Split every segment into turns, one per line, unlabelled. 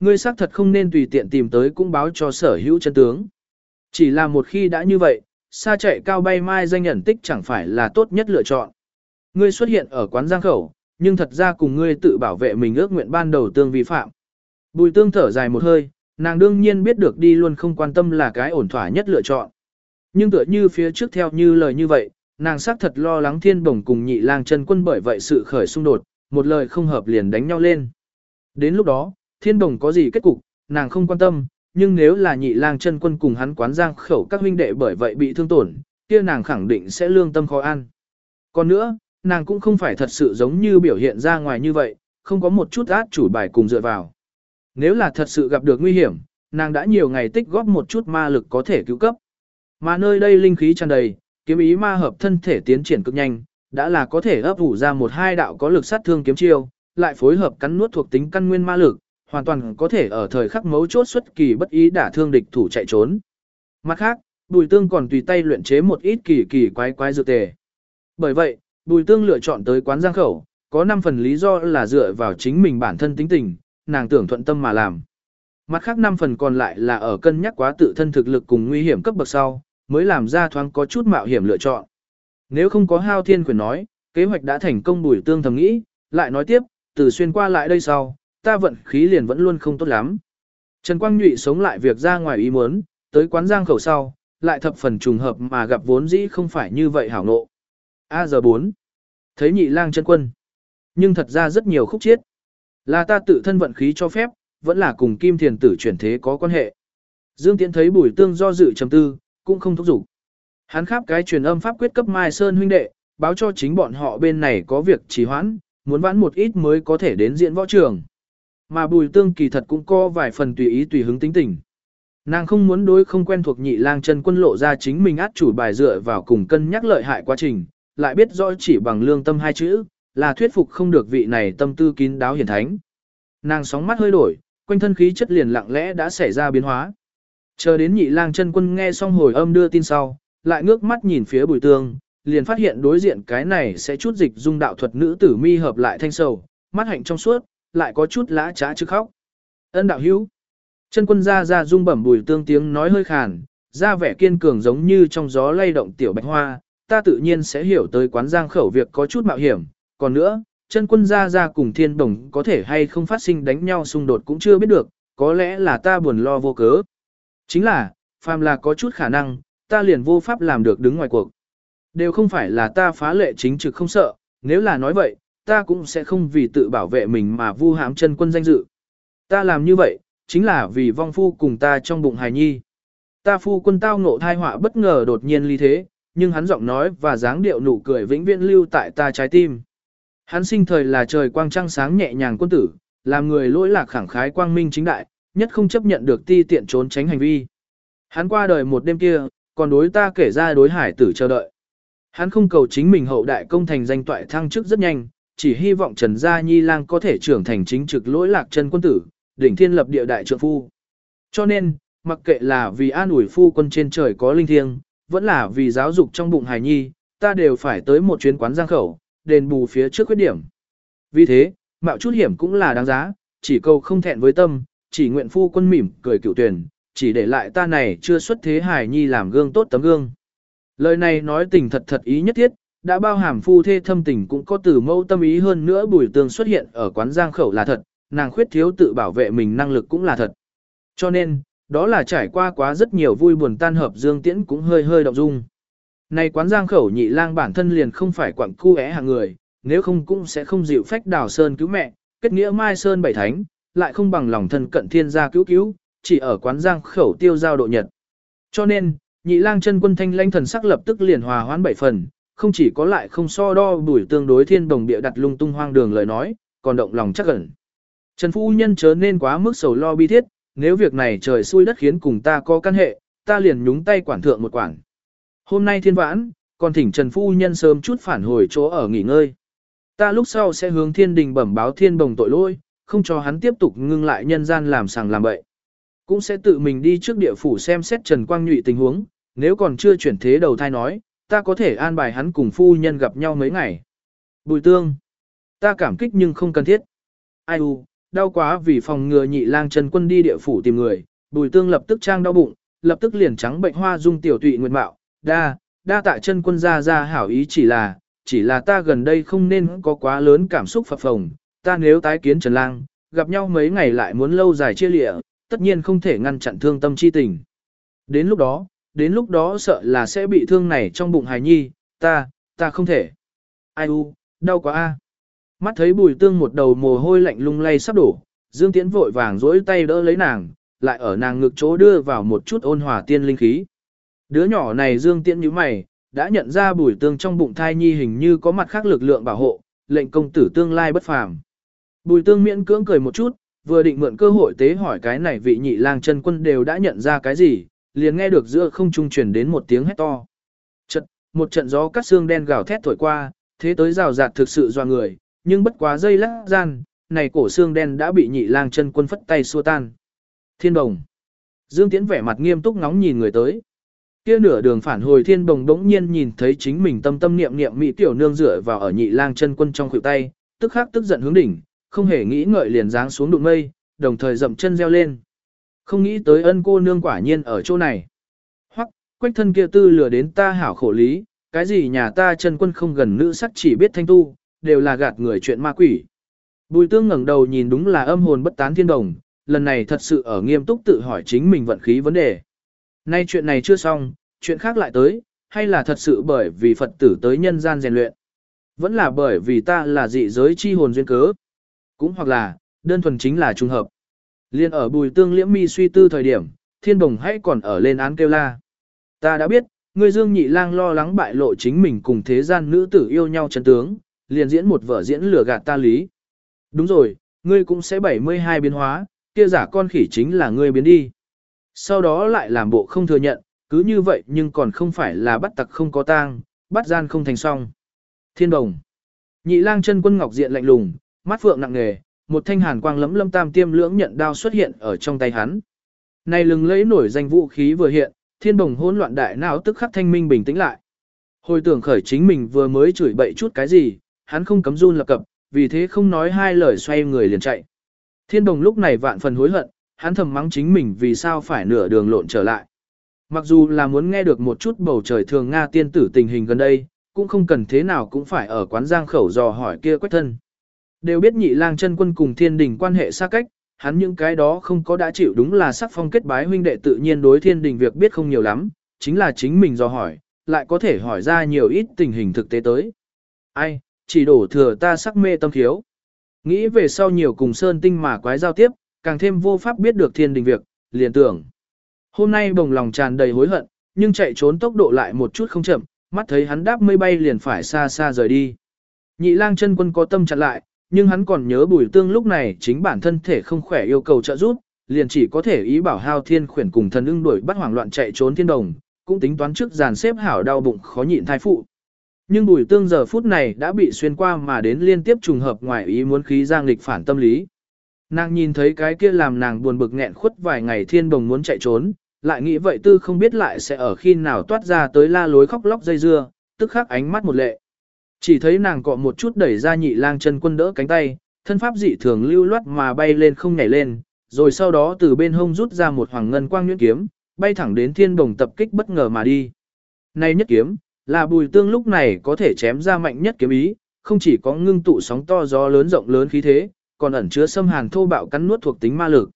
ngươi xác thật không nên tùy tiện tìm tới cũng báo cho sở hữu chân tướng. Chỉ là một khi đã như vậy, xa chạy cao bay mai danh nhận tích chẳng phải là tốt nhất lựa chọn. Ngươi xuất hiện ở quán giang khẩu, nhưng thật ra cùng ngươi tự bảo vệ mình ước nguyện ban đầu tương vi phạm. Bùi tương thở dài một hơi, nàng đương nhiên biết được đi luôn không quan tâm là cái ổn thỏa nhất lựa chọn. Nhưng tựa như phía trước theo như lời như vậy, nàng xác thật lo lắng thiên bổng cùng nhị lang chân quân bởi vậy sự khởi xung đột, một lời không hợp liền đánh nhau lên. Đến lúc đó, thiên Đồng có gì kết cục, nàng không quan tâm, nhưng nếu là nhị lang chân quân cùng hắn quán giang khẩu các huynh đệ bởi vậy bị thương tổn, kia nàng khẳng định sẽ lương tâm khó ăn. Còn nữa, nàng cũng không phải thật sự giống như biểu hiện ra ngoài như vậy, không có một chút át chủ bài cùng dựa vào. Nếu là thật sự gặp được nguy hiểm, nàng đã nhiều ngày tích góp một chút ma lực có thể cứu cấp. Mà nơi đây linh khí tràn đầy, kiếm ý ma hợp thân thể tiến triển cực nhanh, đã là có thể ấp ủ ra một hai đạo có lực sát thương kiếm chiêu, lại phối hợp cắn nuốt thuộc tính căn nguyên ma lực, hoàn toàn có thể ở thời khắc mấu chốt xuất kỳ bất ý đả thương địch thủ chạy trốn. Mặt khác, Bùi Tương còn tùy tay luyện chế một ít kỳ kỳ quái quái dược tề. Bởi vậy, Bùi Tương lựa chọn tới quán giang khẩu, có 5 phần lý do là dựa vào chính mình bản thân tính tình, nàng tưởng thuận tâm mà làm. Mặt khác 5 phần còn lại là ở cân nhắc quá tự thân thực lực cùng nguy hiểm cấp bậc sau, mới làm ra thoáng có chút mạo hiểm lựa chọn. Nếu không có hao thiên quyền nói, kế hoạch đã thành công Bùi Tương thầm nghĩ, lại nói tiếp, từ xuyên qua lại đây sau, ta vận khí liền vẫn luôn không tốt lắm. Trần Quang Nhụy sống lại việc ra ngoài ý muốn, tới quán giang khẩu sau, lại thập phần trùng hợp mà gặp vốn dĩ không phải như vậy hảo nộ. A giờ 4. Thấy nhị lang chân quân. Nhưng thật ra rất nhiều khúc chiết. Là ta tự thân vận khí cho phép, vẫn là cùng kim thiền tử chuyển thế có quan hệ. Dương Tiễn thấy bùi tương do dự trầm tư, cũng không thúc giục. Hắn khắp cái truyền âm pháp quyết cấp Mai Sơn huynh đệ, báo cho chính bọn họ bên này có việc trì hoãn, muốn vãn một ít mới có thể đến diễn võ trường. Mà bùi tương kỳ thật cũng có vài phần tùy ý tùy hứng tính tình. Nàng không muốn đối không quen thuộc nhị lang chân quân lộ ra chính mình át chủ bài dựa vào cùng cân nhắc lợi hại quá trình, lại biết rõ chỉ bằng lương tâm hai chữ, là thuyết phục không được vị này tâm tư kín đáo hiển thánh. Nàng sóng mắt hơi đổi, quanh thân khí chất liền lặng lẽ đã xảy ra biến hóa. Chờ đến nhị lang chân quân nghe xong hồi âm đưa tin sau, lại ngước mắt nhìn phía bùi tương, liền phát hiện đối diện cái này sẽ chút dịch dung đạo thuật nữ tử mi hợp lại thanh sầu, mắt hạnh trong suốt, lại có chút lã trá chứ khóc. Ân đạo hữu. Chân quân ra ra rung bẩm bùi tương tiếng nói hơi khàn, ra vẻ kiên cường giống như trong gió lay động tiểu bạch hoa, ta tự nhiên sẽ hiểu tới quán giang khẩu việc có chút mạo hiểm, còn nữa, chân quân ra ra cùng thiên đồng có thể hay không phát sinh đánh nhau xung đột cũng chưa biết được, có lẽ là ta buồn lo vô cớ. Chính là, phàm là có chút khả năng, ta liền vô pháp làm được đứng ngoài cuộc. Đều không phải là ta phá lệ chính trực không sợ, nếu là nói vậy, ta cũng sẽ không vì tự bảo vệ mình mà vu hãm chân quân danh dự. Ta làm như vậy, chính là vì vong phu cùng ta trong bụng hài nhi. Ta phu quân tao ngộ thai họa bất ngờ đột nhiên ly thế, nhưng hắn giọng nói và dáng điệu nụ cười vĩnh viễn lưu tại ta trái tim. Hắn sinh thời là trời quang trăng sáng nhẹ nhàng quân tử, làm người lỗi lạc khẳng khái quang minh chính đại, nhất không chấp nhận được ti tiện trốn tránh hành vi. Hắn qua đời một đêm kia, còn đối ta kể ra đối hải tử chờ đợi. Hắn không cầu chính mình hậu đại công thành danh toại thăng chức rất nhanh, chỉ hy vọng Trần Gia Nhi Lang có thể trưởng thành chính trực lỗi lạc chân quân tử, đỉnh thiên lập địa đại trượng phu. Cho nên, mặc kệ là vì an ủi phu quân trên trời có linh thiêng, vẫn là vì giáo dục trong bụng hài nhi, ta đều phải tới một chuyến quán giang khẩu, đền bù phía trước khuyết điểm. Vì thế, mạo chút hiểm cũng là đáng giá, chỉ cầu không thẹn với tâm, chỉ nguyện phu quân mỉm cười cựu tuyển, chỉ để lại ta này chưa xuất thế hài nhi làm gương tốt tấm gương. Lời này nói tình thật thật ý nhất thiết, đã bao hàm phu thê thâm tình cũng có từ mâu tâm ý hơn nữa bùi tương xuất hiện ở quán giang khẩu là thật, nàng khuyết thiếu tự bảo vệ mình năng lực cũng là thật. Cho nên, đó là trải qua quá rất nhiều vui buồn tan hợp dương tiễn cũng hơi hơi động dung. Này quán giang khẩu nhị lang bản thân liền không phải quặng cu é hàng người, nếu không cũng sẽ không dịu phách đào sơn cứu mẹ, kết nghĩa mai sơn bảy thánh, lại không bằng lòng thân cận thiên gia cứu cứu, chỉ ở quán giang khẩu tiêu giao độ nhật. Cho nên, nhị lang chân quân thanh lãnh thần sắc lập tức liền hòa hoãn bảy phần, không chỉ có lại không so đo bùi tương đối thiên đồng địa đặt lung tung hoang đường lời nói, còn động lòng chắc ẩn. Trần Phu Nhân chớ nên quá mức sầu lo bi thiết, nếu việc này trời xui đất khiến cùng ta có căn hệ, ta liền nhúng tay quản thượng một quản. Hôm nay thiên vãn, còn thỉnh Trần Phu Nhân sớm chút phản hồi chỗ ở nghỉ ngơi. Ta lúc sau sẽ hướng thiên đình bẩm báo thiên bồng tội lỗi, không cho hắn tiếp tục ngưng lại nhân gian làm sàng làm bậy. Cũng sẽ tự mình đi trước địa phủ xem xét Trần Quang Nhụy tình huống, nếu còn chưa chuyển thế đầu thai nói, ta có thể an bài hắn cùng phu nhân gặp nhau mấy ngày. Bùi tương, ta cảm kích nhưng không cần thiết. Ai u, đau quá vì phòng ngừa nhị lang chân quân đi địa phủ tìm người, bùi tương lập tức trang đau bụng, lập tức liền trắng bệnh hoa dung tiểu tụy nguyệt mạo, đa, đa tạ chân quân ra ra hảo ý chỉ là, chỉ là ta gần đây không nên có quá lớn cảm xúc phập phồng, ta nếu tái kiến Trần Lang, gặp nhau mấy ngày lại muốn lâu dài chia lịa, tất nhiên không thể ngăn chặn thương tâm chi tình. Đến lúc đó, đến lúc đó sợ là sẽ bị thương này trong bụng hài nhi, ta, ta không thể. Ai u, đau quá a. Mắt thấy bùi tương một đầu mồ hôi lạnh lung lay sắp đổ, Dương Tiễn vội vàng dối tay đỡ lấy nàng, lại ở nàng ngực chỗ đưa vào một chút ôn hòa tiên linh khí. Đứa nhỏ này Dương Tiễn như mày, đã nhận ra bùi tương trong bụng thai nhi hình như có mặt khác lực lượng bảo hộ, lệnh công tử tương lai bất phàm. Bùi tương miễn cưỡng cười một chút, vừa định mượn cơ hội tế hỏi cái này vị nhị lang chân quân đều đã nhận ra cái gì, liền nghe được giữa không trung truyền đến một tiếng hét to. Trận, một trận gió cắt xương đen gào thét thổi qua, thế tới rào rạt thực sự doa người, nhưng bất quá dây lắc gian, này cổ xương đen đã bị nhị lang chân quân phất tay xua tan. Thiên đồng. Dương Tiễn vẻ mặt nghiêm túc ngóng nhìn người tới. Kia nửa đường phản hồi thiên đồng đống nhiên nhìn thấy chính mình tâm tâm niệm niệm mỹ tiểu nương dựa vào ở nhị lang chân quân trong khuỷu tay, tức khắc tức giận hướng đỉnh, không hề nghĩ ngợi liền giáng xuống đụng mây, đồng thời dậm chân reo lên. Không nghĩ tới ân cô nương quả nhiên ở chỗ này. Hoặc, quách thân kia tư lừa đến ta hảo khổ lý, cái gì nhà ta chân quân không gần nữ sắc chỉ biết thanh tu, đều là gạt người chuyện ma quỷ. Bùi tương ngẩng đầu nhìn đúng là âm hồn bất tán thiên đồng, lần này thật sự ở nghiêm túc tự hỏi chính mình vận khí vấn đề. Nay chuyện này chưa xong, chuyện khác lại tới, hay là thật sự bởi vì Phật tử tới nhân gian rèn luyện. Vẫn là bởi vì ta là dị giới chi hồn duyên cớ. Cũng hoặc là, đơn thuần chính là trùng hợp. Liên ở bùi tương liễm mi suy tư thời điểm, thiên bồng hãy còn ở lên án kêu la. Ta đã biết, ngươi dương nhị lang lo lắng bại lộ chính mình cùng thế gian nữ tử yêu nhau chân tướng, liền diễn một vở diễn lừa gạt ta lý. Đúng rồi, ngươi cũng sẽ 72 biến hóa, kia giả con khỉ chính là ngươi biến đi. Sau đó lại làm bộ không thừa nhận, cứ như vậy nhưng còn không phải là bắt tặc không có tang, bắt gian không thành song. Thiên đồng. Nhị lang chân quân ngọc diện lạnh lùng, mắt phượng nặng nghề một thanh hàn quang lấm lâm tam tiêm lưỡng nhận đao xuất hiện ở trong tay hắn. Này lừng lẫy nổi danh vũ khí vừa hiện, thiên đồng hỗn loạn đại não tức khắc thanh minh bình tĩnh lại. Hồi tưởng khởi chính mình vừa mới chửi bậy chút cái gì, hắn không cấm run lập cập, vì thế không nói hai lời xoay người liền chạy. Thiên đồng lúc này vạn phần hối hận, hắn thầm mắng chính mình vì sao phải nửa đường lộn trở lại. Mặc dù là muốn nghe được một chút bầu trời thường Nga tiên tử tình hình gần đây, cũng không cần thế nào cũng phải ở quán giang khẩu dò hỏi kia quách thân. Đều biết nhị lang chân quân cùng thiên đình quan hệ xa cách, hắn những cái đó không có đã chịu đúng là sắc phong kết bái huynh đệ tự nhiên đối thiên đình việc biết không nhiều lắm, chính là chính mình do hỏi, lại có thể hỏi ra nhiều ít tình hình thực tế tới. Ai, chỉ đổ thừa ta sắc mê tâm thiếu. Nghĩ về sau nhiều cùng sơn tinh mà quái giao tiếp, càng thêm vô pháp biết được thiên đình việc, liền tưởng. Hôm nay bồng lòng tràn đầy hối hận, nhưng chạy trốn tốc độ lại một chút không chậm, mắt thấy hắn đáp mây bay liền phải xa xa rời đi. Nhị lang chân quân có tâm chặn lại, nhưng hắn còn nhớ bùi tương lúc này chính bản thân thể không khỏe yêu cầu trợ giúp, liền chỉ có thể ý bảo hao thiên khuyển cùng thần ưng đuổi bắt hoảng loạn chạy trốn thiên đồng, cũng tính toán trước dàn xếp hảo đau bụng khó nhịn thai phụ. Nhưng bùi tương giờ phút này đã bị xuyên qua mà đến liên tiếp trùng hợp ngoài ý muốn khí giang lịch phản tâm lý. Nàng nhìn thấy cái kia làm nàng buồn bực nghẹn khuất vài ngày thiên đồng muốn chạy trốn, lại nghĩ vậy tư không biết lại sẽ ở khi nào toát ra tới la lối khóc lóc dây dưa, tức khắc ánh mắt một lệ. Chỉ thấy nàng cọ một chút đẩy ra nhị lang chân quân đỡ cánh tay, thân pháp dị thường lưu loát mà bay lên không nhảy lên, rồi sau đó từ bên hông rút ra một hoàng ngân quang nhuyễn kiếm, bay thẳng đến thiên đồng tập kích bất ngờ mà đi. Này nhất kiếm, là bùi tương lúc này có thể chém ra mạnh nhất kiếm ý, không chỉ có ngưng tụ sóng to gió lớn rộng lớn khí thế, còn ẩn chứa xâm hàn thô bạo cắn nuốt thuộc tính ma lực.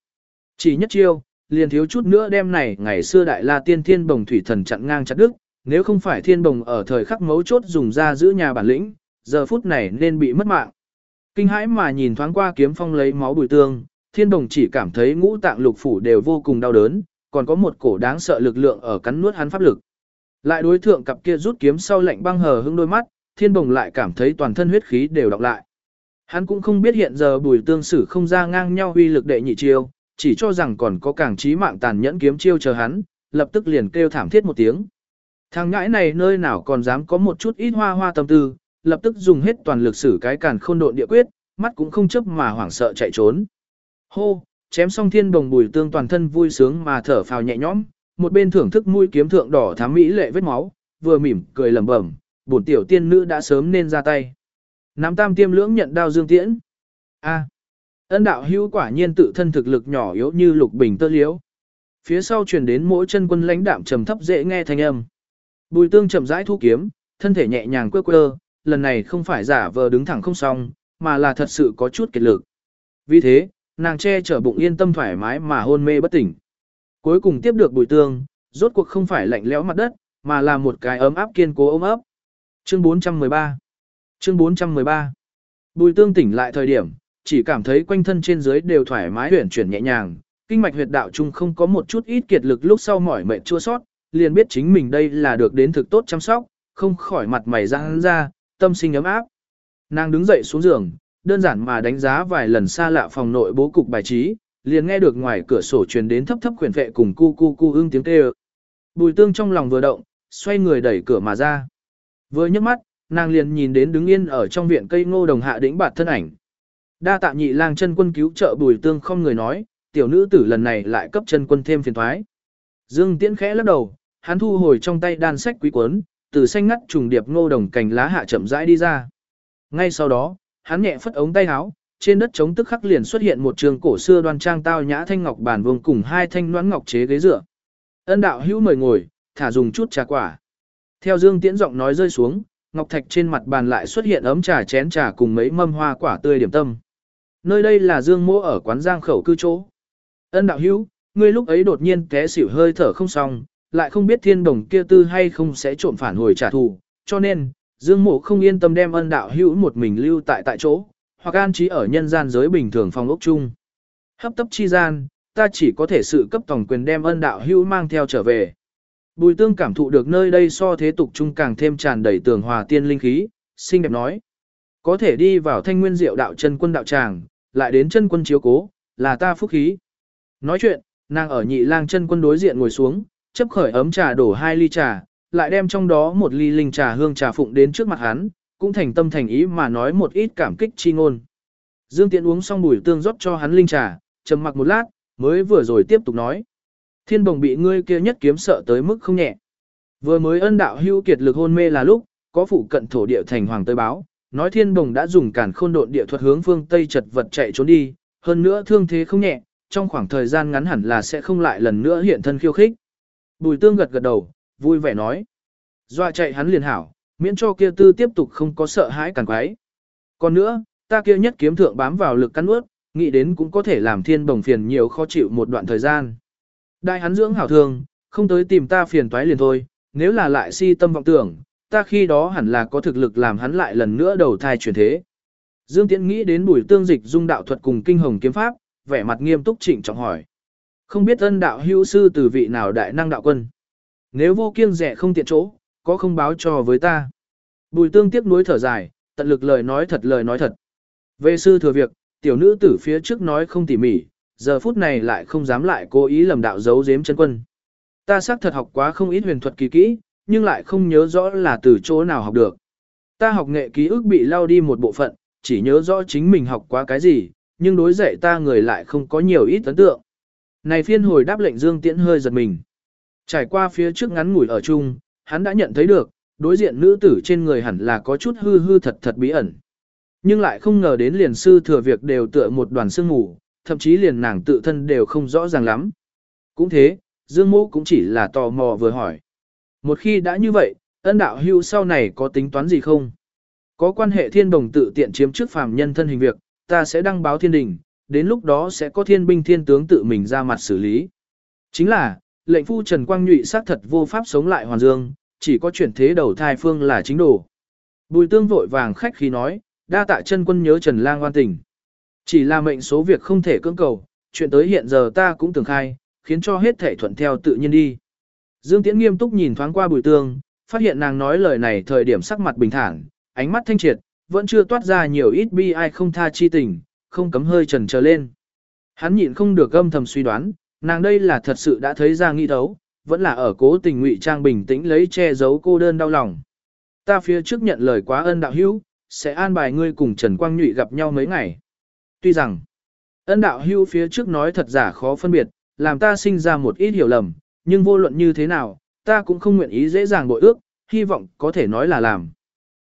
Chỉ nhất chiêu, liền thiếu chút nữa đem này ngày xưa đại la tiên thiên bồng thủy thần chặn ngang chặt đứt, nếu không phải thiên bồng ở thời khắc mấu chốt dùng ra giữ nhà bản lĩnh, giờ phút này nên bị mất mạng. Kinh hãi mà nhìn thoáng qua kiếm phong lấy máu bùi tương, thiên bồng chỉ cảm thấy ngũ tạng lục phủ đều vô cùng đau đớn, còn có một cổ đáng sợ lực lượng ở cắn nuốt hắn pháp lực. Lại đối thượng cặp kia rút kiếm sau lạnh băng hờ hững đôi mắt, thiên bồng lại cảm thấy toàn thân huyết khí đều đọc lại. Hắn cũng không biết hiện giờ bùi tương sử không ra ngang nhau huy lực đệ nhị chiêu, chỉ cho rằng còn có càng trí mạng tàn nhẫn kiếm chiêu chờ hắn, lập tức liền kêu thảm thiết một tiếng. Thằng ngãi này nơi nào còn dám có một chút ít hoa hoa tâm tư, lập tức dùng hết toàn lực sử cái càn khôn độn địa quyết, mắt cũng không chấp mà hoảng sợ chạy trốn. Hô, chém xong thiên đồng bùi tương toàn thân vui sướng mà thở phào nhẹ nhõm, một bên thưởng thức mũi kiếm thượng đỏ thám mỹ lệ vết máu, vừa mỉm cười lẩm bẩm, bổn tiểu tiên nữ đã sớm nên ra tay. Nam tam tiêm lưỡng nhận đao dương tiễn. A. Ân đạo hữu quả nhiên tự thân thực lực nhỏ yếu như lục bình tơ liễu. Phía sau truyền đến mỗi chân quân lãnh đạm trầm thấp dễ nghe thanh âm. Bùi tương chậm rãi thu kiếm, thân thể nhẹ nhàng quơ quơ, lần này không phải giả vờ đứng thẳng không xong, mà là thật sự có chút kiệt lực. Vì thế, nàng che chở bụng yên tâm thoải mái mà hôn mê bất tỉnh. Cuối cùng tiếp được bùi tương, rốt cuộc không phải lạnh lẽo mặt đất, mà là một cái ấm áp kiên cố ôm ấp. Chương 413 Chương 413 Bùi tương tỉnh lại thời điểm, chỉ cảm thấy quanh thân trên dưới đều thoải mái huyển chuyển nhẹ nhàng, kinh mạch huyệt đạo chung không có một chút ít kiệt lực lúc sau mỏi mệt chua sót, liền biết chính mình đây là được đến thực tốt chăm sóc, không khỏi mặt mày răng ra, tâm sinh ấm áp. Nàng đứng dậy xuống giường, đơn giản mà đánh giá vài lần xa lạ phòng nội bố cục bài trí, liền nghe được ngoài cửa sổ truyền đến thấp thấp khuyển vệ cùng cu cu cu ưng tiếng kêu. Bùi tương trong lòng vừa động, xoay người đẩy cửa mà ra. Vừa nhấc mắt, nàng liền nhìn đến đứng yên ở trong viện cây ngô đồng hạ đỉnh bạt thân ảnh. Đa tạ nhị lang chân quân cứu trợ bùi tương không người nói, tiểu nữ tử lần này lại cấp chân quân thêm phiền thoái. Dương Tiễn khẽ lắc đầu, hắn thu hồi trong tay đan sách quý cuốn, từ xanh ngắt trùng điệp ngô đồng cành lá hạ chậm rãi đi ra. Ngay sau đó, hắn nhẹ phất ống tay áo, trên đất trống tức khắc liền xuất hiện một trường cổ xưa đoan trang tao nhã thanh ngọc bàn vuông cùng hai thanh noãn ngọc chế ghế dựa. Ân đạo hữu mời ngồi, thả dùng chút trà quả. Theo Dương Tiễn giọng nói rơi xuống, ngọc thạch trên mặt bàn lại xuất hiện ấm trà chén trà cùng mấy mâm hoa quả tươi điểm tâm. Nơi đây là Dương Mỗ ở quán Giang khẩu cư chỗ. Ân đạo hữu, ngươi lúc ấy đột nhiên té xỉu hơi thở không xong, lại không biết thiên đồng kia tư hay không sẽ trộm phản hồi trả thù, cho nên, Dương Mộ không yên tâm đem ân đạo hữu một mình lưu tại tại chỗ, hoặc an trí ở nhân gian giới bình thường phòng ốc chung. Hấp tấp chi gian, ta chỉ có thể sự cấp tổng quyền đem ân đạo hữu mang theo trở về. Bùi tương cảm thụ được nơi đây so thế tục chung càng thêm tràn đầy tường hòa tiên linh khí, xinh đẹp nói. Có thể đi vào thanh nguyên diệu đạo chân quân đạo tràng, lại đến chân quân chiếu cố, là ta phúc khí. Nói chuyện, nàng ở nhị lang chân quân đối diện ngồi xuống, chấp khởi ấm trà đổ hai ly trà, lại đem trong đó một ly linh trà hương trà phụng đến trước mặt hắn, cũng thành tâm thành ý mà nói một ít cảm kích chi ngôn. Dương Tiễn uống xong bùi tương rót cho hắn linh trà, trầm mặc một lát, mới vừa rồi tiếp tục nói. Thiên bồng bị ngươi kia nhất kiếm sợ tới mức không nhẹ. Vừa mới ân đạo hưu kiệt lực hôn mê là lúc, có phụ cận thổ địa thành hoàng tới báo, nói thiên bồng đã dùng cản khôn độn địa thuật hướng phương Tây chật vật chạy trốn đi, hơn nữa thương thế không nhẹ, trong khoảng thời gian ngắn hẳn là sẽ không lại lần nữa hiện thân khiêu khích. Bùi tương gật gật đầu, vui vẻ nói. Doa chạy hắn liền hảo, miễn cho kia tư tiếp tục không có sợ hãi càng quái. Còn nữa, ta kia nhất kiếm thượng bám vào lực cắn ướt, nghĩ đến cũng có thể làm thiên bồng phiền nhiều khó chịu một đoạn thời gian. Đại hắn dưỡng hảo thương, không tới tìm ta phiền toái liền thôi, nếu là lại si tâm vọng tưởng, ta khi đó hẳn là có thực lực làm hắn lại lần nữa đầu thai chuyển thế. Dương Tiễn nghĩ đến bùi tương dịch dung đạo thuật cùng kinh hồng kiếm pháp, vẻ mặt nghiêm túc trịnh trọng hỏi. Không biết ân đạo hữu sư từ vị nào đại năng đạo quân. Nếu vô kiêng rẻ không tiện chỗ, có không báo cho với ta. Bùi tương tiếp nối thở dài, tận lực lời nói thật lời nói thật. Về sư thừa việc, tiểu nữ tử phía trước nói không tỉ mỉ, giờ phút này lại không dám lại cố ý lầm đạo giấu giếm chân quân. Ta xác thật học quá không ít huyền thuật kỳ kỹ, nhưng lại không nhớ rõ là từ chỗ nào học được. Ta học nghệ ký ức bị lao đi một bộ phận, chỉ nhớ rõ chính mình học quá cái gì, nhưng đối dạy ta người lại không có nhiều ít ấn tượng. Này phiên hồi đáp lệnh Dương Tiễn hơi giật mình. Trải qua phía trước ngắn ngủi ở chung, hắn đã nhận thấy được, đối diện nữ tử trên người hẳn là có chút hư hư thật thật bí ẩn. Nhưng lại không ngờ đến liền sư thừa việc đều tựa một đoàn sương ngủ, thậm chí liền nàng tự thân đều không rõ ràng lắm. Cũng thế, Dương Mộ cũng chỉ là tò mò vừa hỏi. Một khi đã như vậy, ân đạo hưu sau này có tính toán gì không? Có quan hệ thiên đồng tự tiện chiếm trước phàm nhân thân hình việc, ta sẽ đăng báo thiên đình, đến lúc đó sẽ có thiên binh thiên tướng tự mình ra mặt xử lý. Chính là, lệnh phu Trần Quang Nhụy xác thật vô pháp sống lại hoàn dương, chỉ có chuyển thế đầu thai phương là chính đồ. Bùi tương vội vàng khách khí nói, đa tạ chân quân nhớ Trần Lang oan tình. Chỉ là mệnh số việc không thể cưỡng cầu, chuyện tới hiện giờ ta cũng từng khai, khiến cho hết thể thuận theo tự nhiên đi. Dương Tiễn nghiêm túc nhìn thoáng qua bùi tương, phát hiện nàng nói lời này thời điểm sắc mặt bình thản, ánh mắt thanh triệt, vẫn chưa toát ra nhiều ít bi ai không tha chi tình, không cấm hơi trần trở lên. Hắn nhịn không được âm thầm suy đoán, nàng đây là thật sự đã thấy ra nghi thấu, vẫn là ở cố tình ngụy trang bình tĩnh lấy che giấu cô đơn đau lòng. Ta phía trước nhận lời quá ân đạo hữu, sẽ an bài ngươi cùng Trần Quang Nhụy gặp nhau mấy ngày. Tuy rằng, ân đạo hữu phía trước nói thật giả khó phân biệt, làm ta sinh ra một ít hiểu lầm, nhưng vô luận như thế nào, ta cũng không nguyện ý dễ dàng bội ước, hy vọng có thể nói là làm.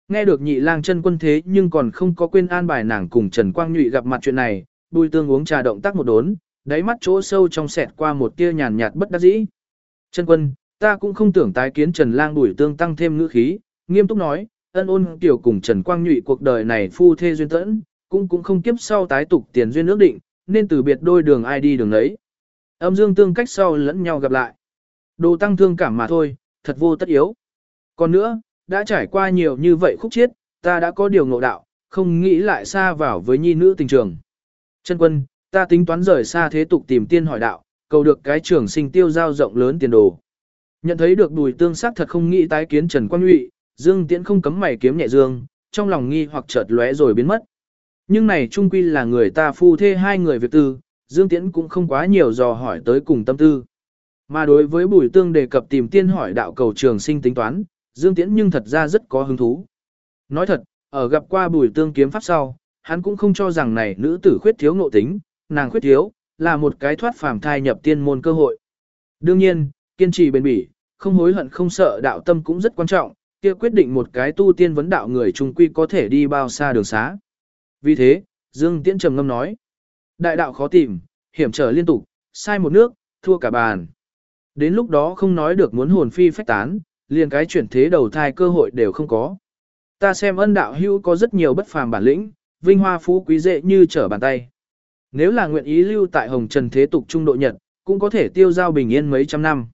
Nghe được nhị lang chân quân thế nhưng còn không có quên an bài nàng cùng Trần Quang Nhụy gặp mặt chuyện này, bùi tương uống trà động tác một đốn, đáy mắt chỗ sâu trong sẹt qua một tia nhàn nhạt bất đắc dĩ. Chân quân, ta cũng không tưởng tái kiến Trần Lang bùi tương tăng thêm ngữ khí, nghiêm túc nói, ân ôn tiểu cùng Trần Quang Nhụy cuộc đời này phu thê duyên tẫn, cũng cũng không kiếp sau tái tục tiền duyên ước định, nên từ biệt đôi đường ai đi đường ấy. Âm dương tương cách sau lẫn nhau gặp lại. Đồ tăng thương cảm mà thôi, thật vô tất yếu. Còn nữa, đã trải qua nhiều như vậy khúc chiết, ta đã có điều ngộ đạo, không nghĩ lại xa vào với nhi nữ tình trường. Chân quân, ta tính toán rời xa thế tục tìm tiên hỏi đạo, cầu được cái trường sinh tiêu giao rộng lớn tiền đồ. Nhận thấy được bùi tương sắc thật không nghĩ tái kiến Trần Quan Nhụy, Dương Tiễn không cấm mày kiếm nhẹ dương, trong lòng nghi hoặc chợt lóe rồi biến mất. Nhưng này trung quy là người ta phu thê hai người việc tư, Dương Tiễn cũng không quá nhiều dò hỏi tới cùng tâm tư. Mà đối với Bùi Tương đề cập tìm tiên hỏi đạo cầu trường sinh tính toán, Dương Tiễn nhưng thật ra rất có hứng thú. Nói thật, ở gặp qua Bùi Tương kiếm pháp sau, hắn cũng không cho rằng này nữ tử khuyết thiếu ngộ tính, nàng khuyết thiếu, là một cái thoát phàm thai nhập tiên môn cơ hội. Đương nhiên, kiên trì bền bỉ, không hối hận không sợ đạo tâm cũng rất quan trọng, kia quyết định một cái tu tiên vấn đạo người trung quy có thể đi bao xa đường xá. Vì thế, Dương Tiễn trầm ngâm nói, đại đạo khó tìm, hiểm trở liên tục, sai một nước, thua cả bàn. Đến lúc đó không nói được muốn hồn phi phách tán, liền cái chuyển thế đầu thai cơ hội đều không có. Ta xem ân đạo hưu có rất nhiều bất phàm bản lĩnh, vinh hoa phú quý dễ như trở bàn tay. Nếu là nguyện ý lưu tại hồng trần thế tục trung độ nhật, cũng có thể tiêu giao bình yên mấy trăm năm.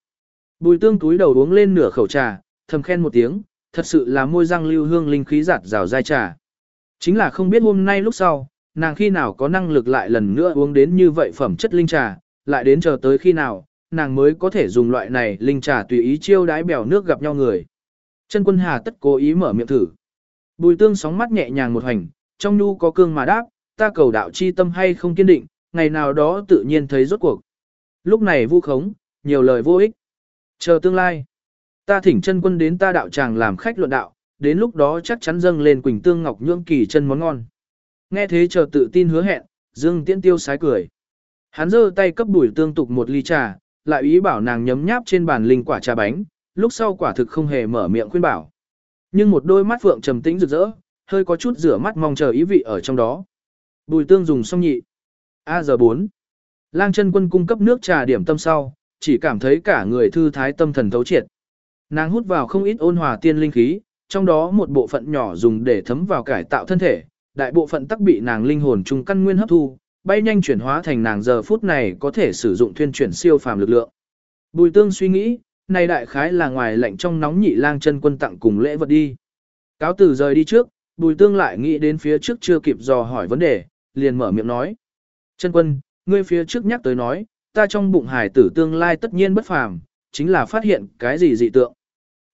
Bùi tương túi đầu uống lên nửa khẩu trà, thầm khen một tiếng, thật sự là môi răng lưu hương linh khí giạt rào dai trà. Chính là không biết hôm nay lúc sau, nàng khi nào có năng lực lại lần nữa uống đến như vậy phẩm chất linh trà, lại đến chờ tới khi nào, nàng mới có thể dùng loại này linh trà tùy ý chiêu đái bèo nước gặp nhau người. Chân quân hà tất cố ý mở miệng thử. Bùi tương sóng mắt nhẹ nhàng một hành, trong nhu có cương mà đáp, ta cầu đạo chi tâm hay không kiên định, ngày nào đó tự nhiên thấy rốt cuộc. Lúc này vu khống, nhiều lời vô ích. Chờ tương lai. Ta thỉnh chân quân đến ta đạo tràng làm khách luận đạo, đến lúc đó chắc chắn dâng lên quỳnh tương ngọc nhưỡng kỳ chân món ngon. Nghe thế chờ tự tin hứa hẹn, Dương Tiễn Tiêu sái cười. Hắn giơ tay cấp bùi tương tục một ly trà, lại ý bảo nàng nhấm nháp trên bàn linh quả trà bánh, lúc sau quả thực không hề mở miệng khuyên bảo. Nhưng một đôi mắt phượng trầm tĩnh rực rỡ, hơi có chút rửa mắt mong chờ ý vị ở trong đó. Bùi tương dùng xong nhị. A giờ 4. Lang chân quân cung cấp nước trà điểm tâm sau, chỉ cảm thấy cả người thư thái tâm thần thấu triệt. Nàng hút vào không ít ôn hòa tiên linh khí, trong đó một bộ phận nhỏ dùng để thấm vào cải tạo thân thể, đại bộ phận tắc bị nàng linh hồn trung căn nguyên hấp thu, bay nhanh chuyển hóa thành nàng giờ phút này có thể sử dụng thuyên chuyển siêu phàm lực lượng. Bùi tương suy nghĩ, này đại khái là ngoài lệnh trong nóng nhị lang chân quân tặng cùng lễ vật đi. Cáo tử rời đi trước, bùi tương lại nghĩ đến phía trước chưa kịp dò hỏi vấn đề, liền mở miệng nói. Chân quân, ngươi phía trước nhắc tới nói, ta trong bụng hải tử tương lai tất nhiên bất phàm, chính là phát hiện cái gì dị tượng.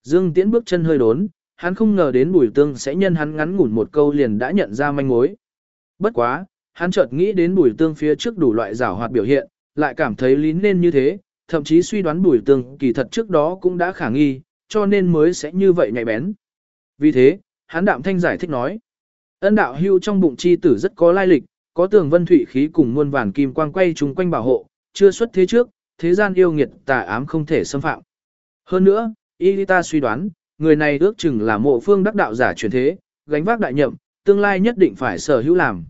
Dương Tiễn bước chân hơi đốn, hắn không ngờ đến bùi tương sẽ nhân hắn ngắn ngủn một câu liền đã nhận ra manh mối. Bất quá, hắn chợt nghĩ đến bùi tương phía trước đủ loại rào hoạt biểu hiện, lại cảm thấy lý nên như thế, thậm chí suy đoán bùi tương kỳ thật trước đó cũng đã khả nghi, cho nên mới sẽ như vậy nhạy bén. Vì thế, hắn đạm thanh giải thích nói, ân đạo hưu trong bụng chi tử rất có lai lịch, có tường vân thủy khí cùng muôn vàn kim quang quay chung quanh bảo hộ, chưa xuất thế trước, thế gian yêu nghiệt tà ám không thể xâm phạm. Hơn nữa, y ta suy đoán, người này ước chừng là mộ phương đắc đạo giả truyền thế, gánh vác đại nhậm, tương lai nhất định phải sở hữu làm.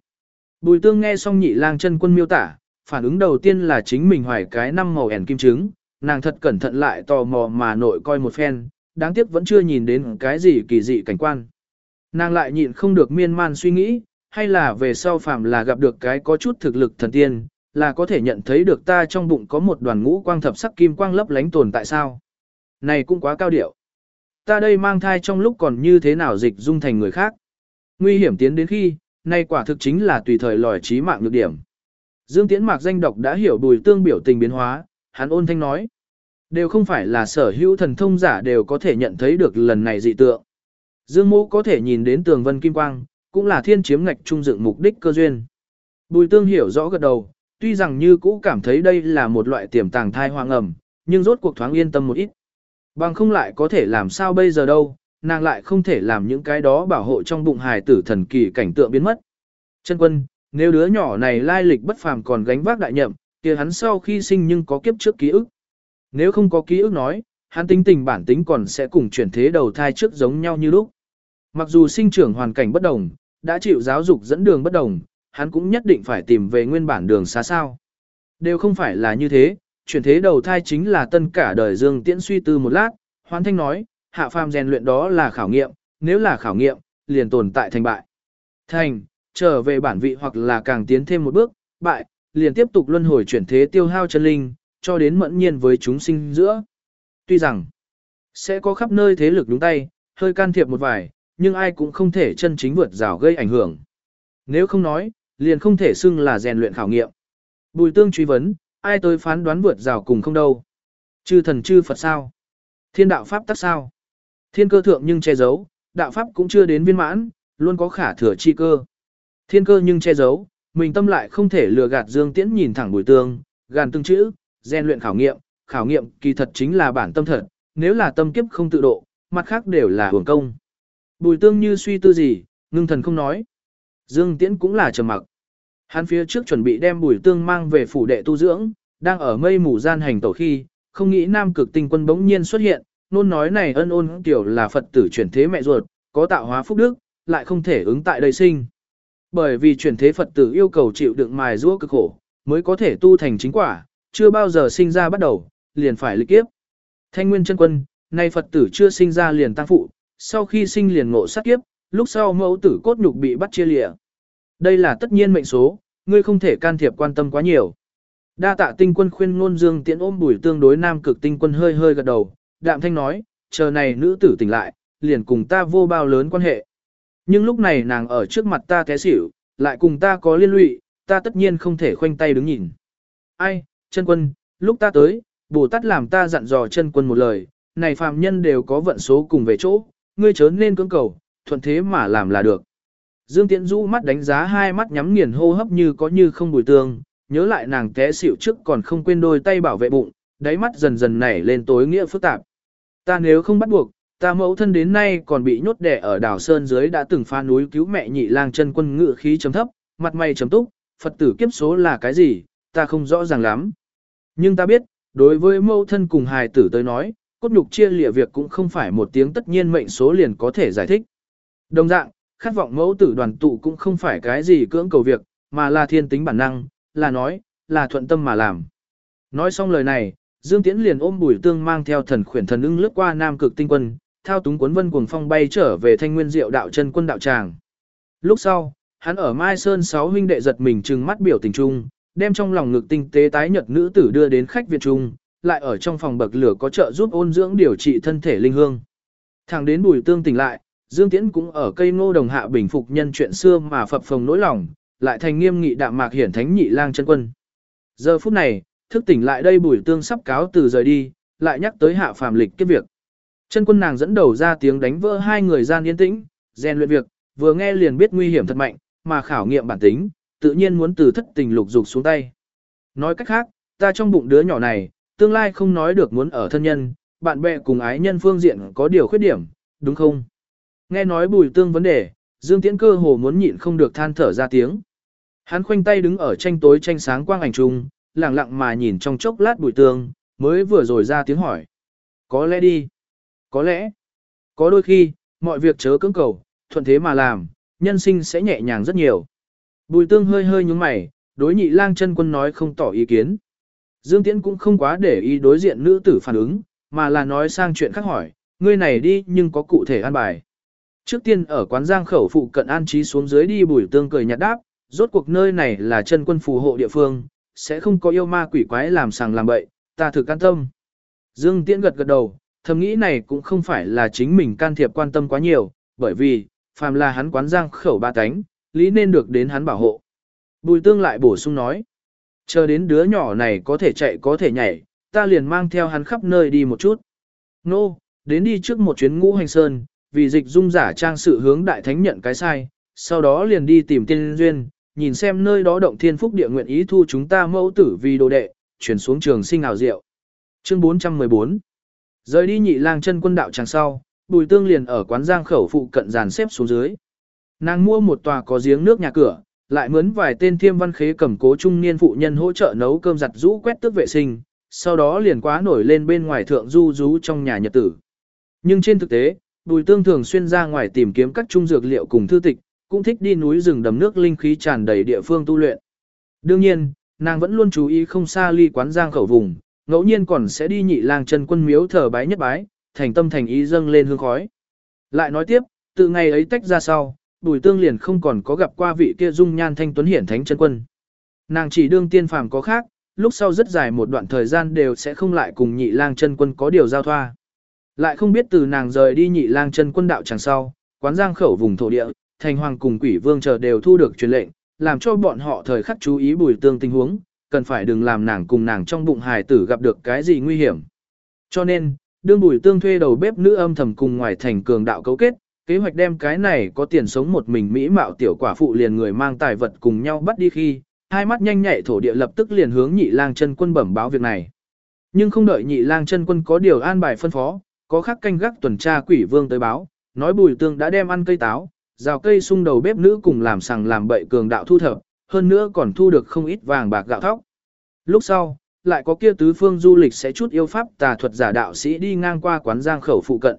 Bùi tương nghe xong nhị lang chân quân miêu tả, phản ứng đầu tiên là chính mình hoài cái năm màu ẻn kim trứng, nàng thật cẩn thận lại tò mò mà nội coi một phen, đáng tiếc vẫn chưa nhìn đến cái gì kỳ dị cảnh quan. Nàng lại nhịn không được miên man suy nghĩ, hay là về sau phàm là gặp được cái có chút thực lực thần tiên, là có thể nhận thấy được ta trong bụng có một đoàn ngũ quang thập sắc kim quang lấp lánh tồn tại sao. Này cũng quá cao điệu. Ta đây mang thai trong lúc còn như thế nào dịch dung thành người khác. Nguy hiểm tiến đến khi, nay quả thực chính là tùy thời lòi trí mạng nhược điểm. Dương Tiễn Mạc danh độc đã hiểu bùi tương biểu tình biến hóa, hắn ôn thanh nói. Đều không phải là sở hữu thần thông giả đều có thể nhận thấy được lần này dị tượng. Dương Mũ có thể nhìn đến tường vân kim quang, cũng là thiên chiếm ngạch trung dựng mục đích cơ duyên. Bùi tương hiểu rõ gật đầu, tuy rằng như cũ cảm thấy đây là một loại tiềm tàng thai hoang ẩm, nhưng rốt cuộc thoáng yên tâm một ít. Bằng không lại có thể làm sao bây giờ đâu, nàng lại không thể làm những cái đó bảo hộ trong bụng hài tử thần kỳ cảnh tượng biến mất. Chân quân, nếu đứa nhỏ này lai lịch bất phàm còn gánh vác đại nhậm, kia hắn sau khi sinh nhưng có kiếp trước ký ức. Nếu không có ký ức nói, hắn tính tình bản tính còn sẽ cùng chuyển thế đầu thai trước giống nhau như lúc. Mặc dù sinh trưởng hoàn cảnh bất đồng, đã chịu giáo dục dẫn đường bất đồng, hắn cũng nhất định phải tìm về nguyên bản đường xa sao. Đều không phải là như thế, chuyển thế đầu thai chính là tân cả đời Dương Tiễn suy tư một lát, Hoan Thanh nói, hạ phàm rèn luyện đó là khảo nghiệm, nếu là khảo nghiệm, liền tồn tại thành bại. Thành, trở về bản vị hoặc là càng tiến thêm một bước, bại, liền tiếp tục luân hồi chuyển thế tiêu hao chân linh, cho đến mẫn nhiên với chúng sinh giữa. Tuy rằng, sẽ có khắp nơi thế lực đúng tay, hơi can thiệp một vài, nhưng ai cũng không thể chân chính vượt rào gây ảnh hưởng. Nếu không nói, liền không thể xưng là rèn luyện khảo nghiệm. Bùi tương truy vấn, ai tới phán đoán vượt rào cùng không đâu. Chư thần chư Phật sao? Thiên đạo Pháp tắc sao? Thiên cơ thượng nhưng che giấu, đạo Pháp cũng chưa đến viên mãn, luôn có khả thừa chi cơ. Thiên cơ nhưng che giấu, mình tâm lại không thể lừa gạt Dương Tiễn nhìn thẳng bùi tương, gàn từng chữ, rèn luyện khảo nghiệm, khảo nghiệm kỳ thật chính là bản tâm thật, nếu là tâm kiếp không tự độ, mặt khác đều là hưởng công. Bùi tương như suy tư gì, ngưng thần không nói. Dương Tiễn cũng là trầm mặc. Hắn phía trước chuẩn bị đem bùi tương mang về phủ đệ tu dưỡng, đang ở mây mù gian hành tổ khi, không nghĩ nam cực tinh quân bỗng nhiên xuất hiện, nôn nói này ân ôn tiểu là Phật tử chuyển thế mẹ ruột, có tạo hóa phúc đức, lại không thể ứng tại đây sinh. Bởi vì chuyển thế Phật tử yêu cầu chịu đựng mài giũa cực khổ, mới có thể tu thành chính quả, chưa bao giờ sinh ra bắt đầu, liền phải lịch kiếp. Thanh nguyên chân quân, nay Phật tử chưa sinh ra liền tăng phụ, sau khi sinh liền ngộ sát kiếp, lúc sau mẫu tử cốt nhục bị bắt chia lìa. Đây là tất nhiên mệnh số, ngươi không thể can thiệp quan tâm quá nhiều. Đa tạ tinh quân khuyên ngôn dương tiễn ôm bùi tương đối nam cực tinh quân hơi hơi gật đầu, đạm thanh nói, chờ này nữ tử tỉnh lại, liền cùng ta vô bao lớn quan hệ. Nhưng lúc này nàng ở trước mặt ta té xỉu, lại cùng ta có liên lụy, ta tất nhiên không thể khoanh tay đứng nhìn. Ai, chân quân, lúc ta tới, Bồ Tát làm ta dặn dò chân quân một lời, này phàm nhân đều có vận số cùng về chỗ, ngươi chớ nên cưỡng cầu, thuận thế mà làm là được. Dương Tiễn Du mắt đánh giá hai mắt nhắm nghiền hô hấp như có như không bùi tương, nhớ lại nàng té xỉu trước còn không quên đôi tay bảo vệ bụng, đáy mắt dần dần nảy lên tối nghĩa phức tạp. Ta nếu không bắt buộc, ta mẫu thân đến nay còn bị nhốt đẻ ở đảo Sơn dưới đã từng pha núi cứu mẹ nhị lang chân quân ngự khí chấm thấp, mặt mày chấm túc, Phật tử kiếp số là cái gì, ta không rõ ràng lắm. Nhưng ta biết, đối với mẫu thân cùng hài tử tới nói, cốt nhục chia lịa việc cũng không phải một tiếng tất nhiên mệnh số liền có thể giải thích. Đồng dạng, khát vọng mẫu tử đoàn tụ cũng không phải cái gì cưỡng cầu việc, mà là thiên tính bản năng, là nói, là thuận tâm mà làm. Nói xong lời này, Dương Tiễn liền ôm bùi tương mang theo thần khuyển thần ưng lướt qua Nam Cực Tinh Quân, thao túng cuốn vân cuồng phong bay trở về Thanh Nguyên Diệu đạo chân quân đạo tràng. Lúc sau, hắn ở Mai Sơn sáu huynh đệ giật mình trừng mắt biểu tình trung, đem trong lòng ngực tinh tế tái nhật nữ tử đưa đến khách viện trung, lại ở trong phòng bậc lửa có trợ giúp ôn dưỡng điều trị thân thể linh hương. Thẳng đến bùi tương tỉnh lại, Dương Tiễn cũng ở cây ngô đồng hạ bình phục nhân chuyện xưa mà phập phồng nỗi lòng, lại thành nghiêm nghị đạm mạc hiển thánh nhị lang chân quân. Giờ phút này, thức tỉnh lại đây bùi tương sắp cáo từ rời đi, lại nhắc tới hạ phàm lịch cái việc. Chân quân nàng dẫn đầu ra tiếng đánh vỡ hai người gian yên tĩnh, rèn luyện việc, vừa nghe liền biết nguy hiểm thật mạnh, mà khảo nghiệm bản tính, tự nhiên muốn từ thất tình lục dục xuống tay. Nói cách khác, ta trong bụng đứa nhỏ này, tương lai không nói được muốn ở thân nhân, bạn bè cùng ái nhân phương diện có điều khuyết điểm, đúng không? Nghe nói bùi tương vấn đề, Dương Tiễn cơ hồ muốn nhịn không được than thở ra tiếng. Hắn khoanh tay đứng ở tranh tối tranh sáng quang ảnh trung, lặng lặng mà nhìn trong chốc lát bùi tương, mới vừa rồi ra tiếng hỏi. Có lẽ đi. Có lẽ. Có đôi khi, mọi việc chớ cưỡng cầu, thuận thế mà làm, nhân sinh sẽ nhẹ nhàng rất nhiều. Bùi tương hơi hơi nhúng mày, đối nhị lang chân quân nói không tỏ ý kiến. Dương Tiễn cũng không quá để ý đối diện nữ tử phản ứng, mà là nói sang chuyện khác hỏi, ngươi này đi nhưng có cụ thể an bài. Trước tiên ở quán giang khẩu phụ cận an trí xuống dưới đi bùi tương cười nhạt đáp, rốt cuộc nơi này là chân quân phù hộ địa phương, sẽ không có yêu ma quỷ quái làm sàng làm bậy, ta thực can tâm. Dương Tiễn gật gật đầu, thầm nghĩ này cũng không phải là chính mình can thiệp quan tâm quá nhiều, bởi vì, phàm là hắn quán giang khẩu ba cánh, lý nên được đến hắn bảo hộ. Bùi tương lại bổ sung nói, chờ đến đứa nhỏ này có thể chạy có thể nhảy, ta liền mang theo hắn khắp nơi đi một chút. Nô, no, đến đi trước một chuyến ngũ hành sơn, vì dịch dung giả trang sự hướng đại thánh nhận cái sai, sau đó liền đi tìm tiên duyên, nhìn xem nơi đó động thiên phúc địa nguyện ý thu chúng ta mẫu tử vì đồ đệ, chuyển xuống trường sinh ảo diệu. Chương 414 Rời đi nhị lang chân quân đạo chàng sau, bùi tương liền ở quán giang khẩu phụ cận dàn xếp xuống dưới. Nàng mua một tòa có giếng nước nhà cửa, lại mướn vài tên thiêm văn khế cầm cố trung niên phụ nhân hỗ trợ nấu cơm giặt rũ quét tước vệ sinh, sau đó liền quá nổi lên bên ngoài thượng du rú trong nhà nhật tử. Nhưng trên thực tế, Bùi Tương thường xuyên ra ngoài tìm kiếm các trung dược liệu cùng thư tịch, cũng thích đi núi rừng đầm nước linh khí tràn đầy địa phương tu luyện. Đương nhiên, nàng vẫn luôn chú ý không xa ly quán giang khẩu vùng, ngẫu nhiên còn sẽ đi nhị lang chân quân miếu thờ bái nhất bái, thành tâm thành ý dâng lên hương khói. Lại nói tiếp, từ ngày ấy tách ra sau, Bùi Tương liền không còn có gặp qua vị kia dung nhan thanh tuấn hiển thánh chân quân. Nàng chỉ đương tiên phàm có khác, lúc sau rất dài một đoạn thời gian đều sẽ không lại cùng nhị lang chân quân có điều giao thoa. Lại không biết từ nàng rời đi nhị lang chân quân đạo chẳng sau, quán giang khẩu vùng thổ địa, thành hoàng cùng quỷ vương chờ đều thu được truyền lệnh, làm cho bọn họ thời khắc chú ý bùi tương tình huống, cần phải đừng làm nàng cùng nàng trong bụng hài tử gặp được cái gì nguy hiểm. Cho nên, đương bùi tương thuê đầu bếp nữ âm thầm cùng ngoài thành cường đạo cấu kết, kế hoạch đem cái này có tiền sống một mình mỹ mạo tiểu quả phụ liền người mang tài vật cùng nhau bắt đi khi, hai mắt nhanh nhạy thổ địa lập tức liền hướng nhị lang chân quân bẩm báo việc này. Nhưng không đợi nhị lang chân quân có điều an bài phân phó, có khắc canh gác tuần tra quỷ vương tới báo, nói bùi tương đã đem ăn cây táo, rào cây sung đầu bếp nữ cùng làm sằng làm bậy cường đạo thu thập, hơn nữa còn thu được không ít vàng bạc gạo thóc. Lúc sau, lại có kia tứ phương du lịch sẽ chút yêu pháp tà thuật giả đạo sĩ đi ngang qua quán giang khẩu phụ cận.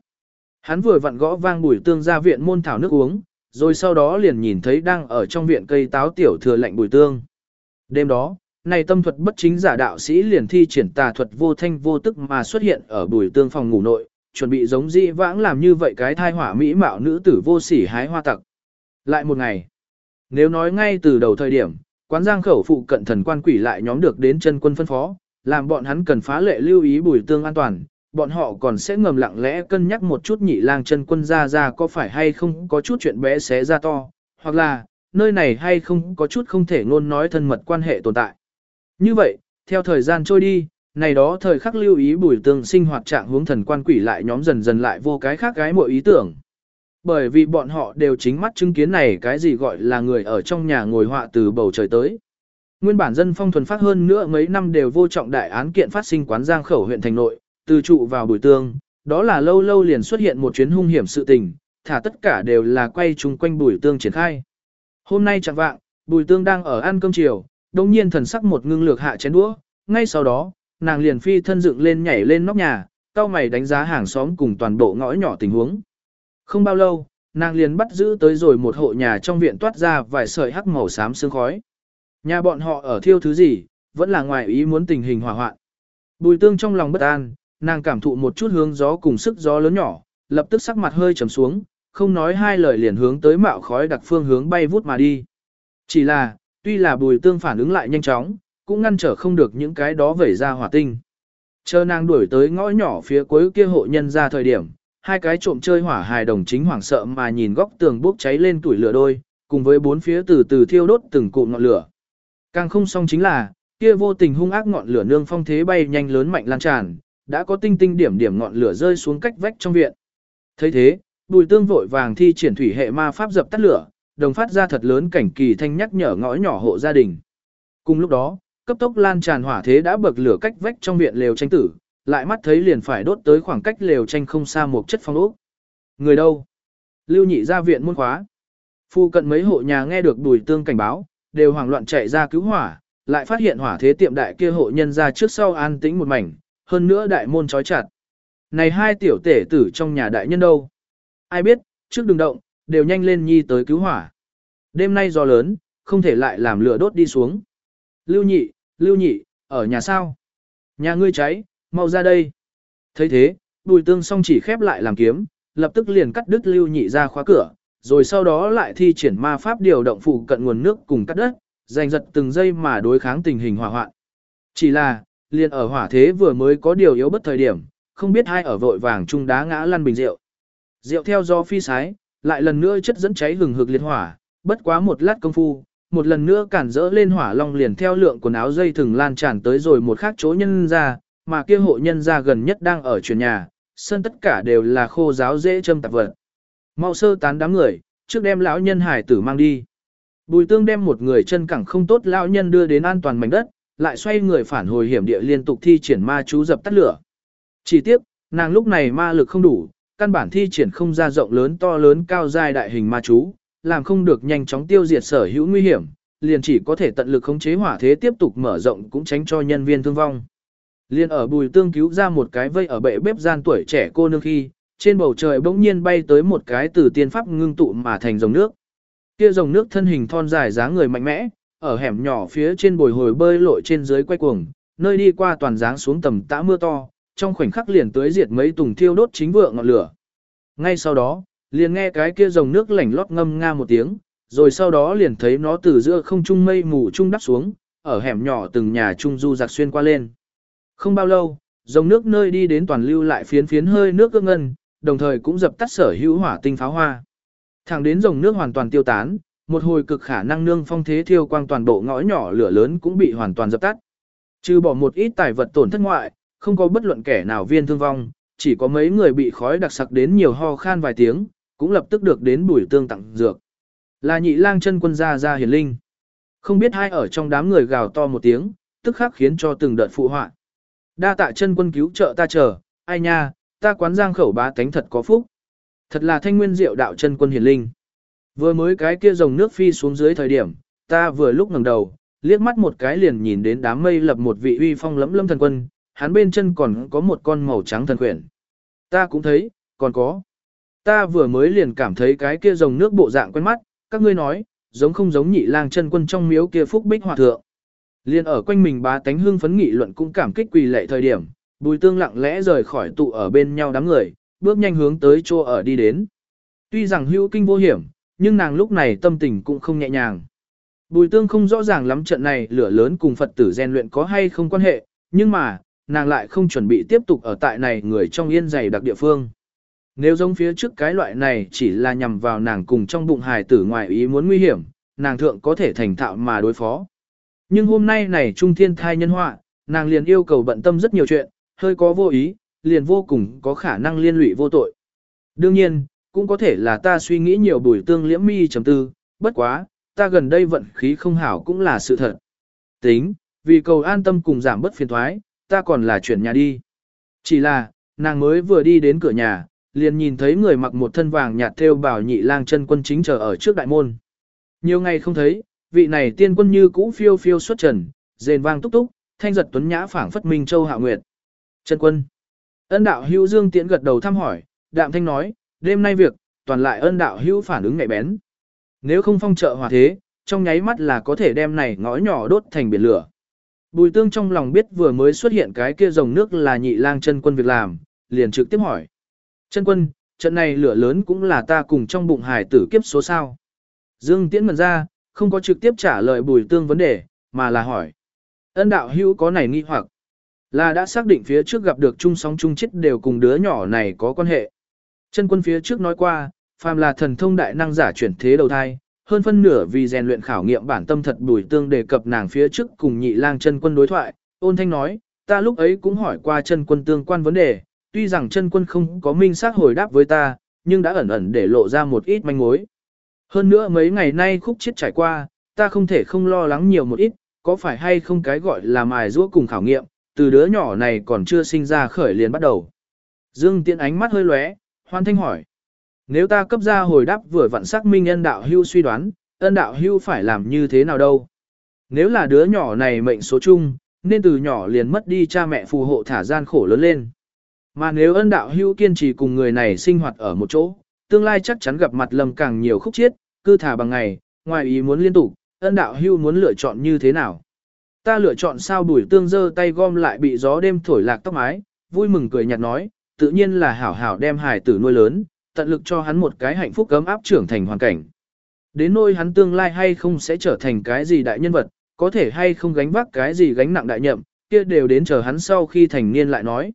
Hắn vừa vặn gõ vang bùi tương ra viện môn thảo nước uống, rồi sau đó liền nhìn thấy đang ở trong viện cây táo tiểu thừa lạnh bùi tương. Đêm đó, này tâm thuật bất chính giả đạo sĩ liền thi triển tà thuật vô thanh vô tức mà xuất hiện ở bùi tương phòng ngủ nội, chuẩn bị giống dĩ vãng làm như vậy cái thai hỏa mỹ mạo nữ tử vô sỉ hái hoa tặc. Lại một ngày, nếu nói ngay từ đầu thời điểm, quán giang khẩu phụ cận thần quan quỷ lại nhóm được đến chân quân phân phó, làm bọn hắn cần phá lệ lưu ý bùi tương an toàn, bọn họ còn sẽ ngầm lặng lẽ cân nhắc một chút nhị lang chân quân ra ra có phải hay không có chút chuyện bé xé ra to, hoặc là, nơi này hay không có chút không thể ngôn nói thân mật quan hệ tồn tại. Như vậy, theo thời gian trôi đi, này đó thời khắc lưu ý bùi tương sinh hoạt trạng hướng thần quan quỷ lại nhóm dần dần lại vô cái khác gái mọi ý tưởng. Bởi vì bọn họ đều chính mắt chứng kiến này cái gì gọi là người ở trong nhà ngồi họa từ bầu trời tới. Nguyên bản dân phong thuần phát hơn nữa mấy năm đều vô trọng đại án kiện phát sinh quán giang khẩu huyện thành nội, từ trụ vào bùi tương, đó là lâu lâu liền xuất hiện một chuyến hung hiểm sự tình, thả tất cả đều là quay chung quanh bùi tương triển khai. Hôm nay chẳng vạng, bùi tương đang ở ăn cơm chiều, đồng nhiên thần sắc một ngưng lược hạ chén đũa, ngay sau đó, nàng liền phi thân dựng lên nhảy lên nóc nhà, cao mày đánh giá hàng xóm cùng toàn bộ ngõ nhỏ tình huống. Không bao lâu, nàng liền bắt giữ tới rồi một hộ nhà trong viện toát ra vài sợi hắc màu xám sương khói. Nhà bọn họ ở thiêu thứ gì, vẫn là ngoài ý muốn tình hình hỏa hoạn. Bùi tương trong lòng bất an, nàng cảm thụ một chút hướng gió cùng sức gió lớn nhỏ, lập tức sắc mặt hơi trầm xuống, không nói hai lời liền hướng tới mạo khói đặc phương hướng bay vút mà đi. Chỉ là, tuy là bùi tương phản ứng lại nhanh chóng, cũng ngăn trở không được những cái đó vẩy ra hỏa tinh. Chờ nàng đuổi tới ngõ nhỏ phía cuối kia hộ nhân ra thời điểm, hai cái trộm chơi hỏa hài đồng chính hoảng sợ mà nhìn góc tường bốc cháy lên tuổi lửa đôi, cùng với bốn phía từ từ thiêu đốt từng cụm ngọn lửa. Càng không xong chính là, kia vô tình hung ác ngọn lửa nương phong thế bay nhanh lớn mạnh lan tràn, đã có tinh tinh điểm điểm ngọn lửa rơi xuống cách vách trong viện. thấy thế, bùi tương vội vàng thi triển thủy hệ ma pháp dập tắt lửa, đồng phát ra thật lớn cảnh kỳ thanh nhắc nhở ngõ nhỏ hộ gia đình. Cùng lúc đó, cấp tốc lan tràn hỏa thế đã bậc lửa cách vách trong viện lều tranh tử, lại mắt thấy liền phải đốt tới khoảng cách lều tranh không xa một chất phong ốc. Người đâu? Lưu nhị ra viện muôn khóa. Phu cận mấy hộ nhà nghe được đùi tương cảnh báo, đều hoảng loạn chạy ra cứu hỏa, lại phát hiện hỏa thế tiệm đại kia hộ nhân ra trước sau an tĩnh một mảnh, hơn nữa đại môn trói chặt. Này hai tiểu tể tử trong nhà đại nhân đâu? Ai biết, trước đừng động, đều nhanh lên nhi tới cứu hỏa. Đêm nay gió lớn, không thể lại làm lửa đốt đi xuống. Lưu nhị, lưu nhị, ở nhà sao? Nhà ngươi cháy, mau ra đây. thấy thế, bùi tương song chỉ khép lại làm kiếm, lập tức liền cắt đứt lưu nhị ra khóa cửa, rồi sau đó lại thi triển ma pháp điều động phụ cận nguồn nước cùng cắt đất, giành giật từng giây mà đối kháng tình hình hỏa hoạn. Chỉ là, liền ở hỏa thế vừa mới có điều yếu bất thời điểm, không biết hai ở vội vàng trung đá ngã lăn bình rượu. Rượu theo do phi sái, lại lần nữa chất dẫn cháy hừng hực liệt hỏa, bất quá một lát công phu, một lần nữa cản rỡ lên hỏa long liền theo lượng quần áo dây thừng lan tràn tới rồi một khác chỗ nhân ra, mà kia hộ nhân ra gần nhất đang ở truyền nhà, sân tất cả đều là khô giáo dễ châm tạp vật. Mau sơ tán đám người, trước đem lão nhân hải tử mang đi. Bùi tương đem một người chân cẳng không tốt lão nhân đưa đến an toàn mảnh đất, lại xoay người phản hồi hiểm địa liên tục thi triển ma chú dập tắt lửa. Chỉ tiếp, nàng lúc này ma lực không đủ, căn bản thi triển không ra rộng lớn to lớn cao dài đại hình ma chú, làm không được nhanh chóng tiêu diệt sở hữu nguy hiểm, liền chỉ có thể tận lực khống chế hỏa thế tiếp tục mở rộng cũng tránh cho nhân viên thương vong. Liên ở bùi tương cứu ra một cái vây ở bệ bếp gian tuổi trẻ cô nương khi, trên bầu trời bỗng nhiên bay tới một cái từ tiên pháp ngưng tụ mà thành dòng nước. Kia dòng nước thân hình thon dài dáng người mạnh mẽ, ở hẻm nhỏ phía trên bồi hồi bơi lội trên dưới quay cuồng, nơi đi qua toàn dáng xuống tầm tã mưa to, trong khoảnh khắc liền tới diệt mấy tùng thiêu đốt chính vượng ngọn lửa. Ngay sau đó, liền nghe cái kia dòng nước lảnh lót ngâm nga một tiếng, rồi sau đó liền thấy nó từ giữa không trung mây mù trung đắp xuống, ở hẻm nhỏ từng nhà trung du giặc xuyên qua lên. Không bao lâu, dòng nước nơi đi đến toàn lưu lại phiến phiến hơi nước ương ngân, đồng thời cũng dập tắt sở hữu hỏa tinh pháo hoa. Thẳng đến dòng nước hoàn toàn tiêu tán, một hồi cực khả năng nương phong thế thiêu quang toàn bộ ngõ nhỏ lửa lớn cũng bị hoàn toàn dập tắt. Trừ bỏ một ít tài vật tổn thất ngoại, không có bất luận kẻ nào viên thương vong, chỉ có mấy người bị khói đặc sặc đến nhiều ho khan vài tiếng, cũng lập tức được đến bùi tương tặng dược. Là nhị lang chân quân gia gia hiền linh. Không biết hai ở trong đám người gào to một tiếng, tức khắc khiến cho từng đợt phụ họa. Đa tạ chân quân cứu trợ ta chờ, ai nha, ta quán giang khẩu bá tánh thật có phúc. Thật là thanh nguyên diệu đạo chân quân hiền linh. Vừa mới cái kia dòng nước phi xuống dưới thời điểm, ta vừa lúc ngẩng đầu, liếc mắt một cái liền nhìn đến đám mây lập một vị uy phong lẫm lâm thần quân, hắn bên chân còn có một con màu trắng thần quyển. Ta cũng thấy, còn có. Ta vừa mới liền cảm thấy cái kia dòng nước bộ dạng quen mắt, các ngươi nói, giống không giống nhị lang chân quân trong miếu kia phúc bích hòa thượng. Liên ở quanh mình bá tánh hương phấn nghị luận cũng cảm kích quỳ lệ thời điểm, bùi tương lặng lẽ rời khỏi tụ ở bên nhau đám người, bước nhanh hướng tới chỗ ở đi đến. Tuy rằng hữu kinh vô hiểm, nhưng nàng lúc này tâm tình cũng không nhẹ nhàng. Bùi tương không rõ ràng lắm trận này lửa lớn cùng Phật tử rèn luyện có hay không quan hệ, nhưng mà, nàng lại không chuẩn bị tiếp tục ở tại này người trong yên dày đặc địa phương. Nếu giống phía trước cái loại này chỉ là nhằm vào nàng cùng trong bụng hài tử ngoài ý muốn nguy hiểm, nàng thượng có thể thành thạo mà đối phó. Nhưng hôm nay này trung thiên thai nhân họa, nàng liền yêu cầu bận tâm rất nhiều chuyện, hơi có vô ý, liền vô cùng có khả năng liên lụy vô tội. Đương nhiên, cũng có thể là ta suy nghĩ nhiều bùi tương liễm mi chấm tư, bất quá, ta gần đây vận khí không hảo cũng là sự thật. Tính, vì cầu an tâm cùng giảm bất phiền thoái, ta còn là chuyển nhà đi. Chỉ là, nàng mới vừa đi đến cửa nhà, liền nhìn thấy người mặc một thân vàng nhạt theo bảo nhị lang chân quân chính chờ ở trước đại môn. Nhiều ngày không thấy, vị này tiên quân như cũ phiêu phiêu xuất trần, rền vang túc túc, thanh giật tuấn nhã phảng phất minh châu hạ nguyệt. Chân quân. Ân đạo hữu dương tiễn gật đầu thăm hỏi, đạm thanh nói, đêm nay việc, toàn lại ân đạo hữu phản ứng nhạy bén. Nếu không phong trợ hòa thế, trong nháy mắt là có thể đem này ngõ nhỏ đốt thành biển lửa. Bùi tương trong lòng biết vừa mới xuất hiện cái kia dòng nước là nhị lang chân quân việc làm, liền trực tiếp hỏi. Chân quân, trận này lửa lớn cũng là ta cùng trong bụng hải tử kiếp số sao. Dương tiễn mần ra, không có trực tiếp trả lời bùi tương vấn đề, mà là hỏi. Ân đạo hữu có này nghi hoặc là đã xác định phía trước gặp được chung sóng chung chết đều cùng đứa nhỏ này có quan hệ. Chân quân phía trước nói qua, phàm là thần thông đại năng giả chuyển thế đầu thai, hơn phân nửa vì rèn luyện khảo nghiệm bản tâm thật bùi tương đề cập nàng phía trước cùng nhị lang chân quân đối thoại, ôn thanh nói, ta lúc ấy cũng hỏi qua chân quân tương quan vấn đề, tuy rằng chân quân không có minh xác hồi đáp với ta, nhưng đã ẩn ẩn để lộ ra một ít manh mối. Hơn nữa mấy ngày nay khúc chết trải qua, ta không thể không lo lắng nhiều một ít, có phải hay không cái gọi là mài rũa cùng khảo nghiệm, từ đứa nhỏ này còn chưa sinh ra khởi liền bắt đầu. Dương Tiễn ánh mắt hơi lóe, hoan thanh hỏi. Nếu ta cấp ra hồi đáp vừa vặn xác minh ân đạo hưu suy đoán, ân đạo hưu phải làm như thế nào đâu? Nếu là đứa nhỏ này mệnh số chung, nên từ nhỏ liền mất đi cha mẹ phù hộ thả gian khổ lớn lên. Mà nếu ân đạo hưu kiên trì cùng người này sinh hoạt ở một chỗ, tương lai chắc chắn gặp mặt lầm càng nhiều khúc chiết, cư thả bằng ngày, ngoài ý muốn liên tục, ân đạo hưu muốn lựa chọn như thế nào? Ta lựa chọn sao đuổi tương dơ tay gom lại bị gió đêm thổi lạc tóc mái, vui mừng cười nhạt nói, tự nhiên là hảo hảo đem hài tử nuôi lớn, tận lực cho hắn một cái hạnh phúc cấm áp trưởng thành hoàn cảnh. Đến nôi hắn tương lai hay không sẽ trở thành cái gì đại nhân vật, có thể hay không gánh vác cái gì gánh nặng đại nhậm, kia đều đến chờ hắn sau khi thành niên lại nói.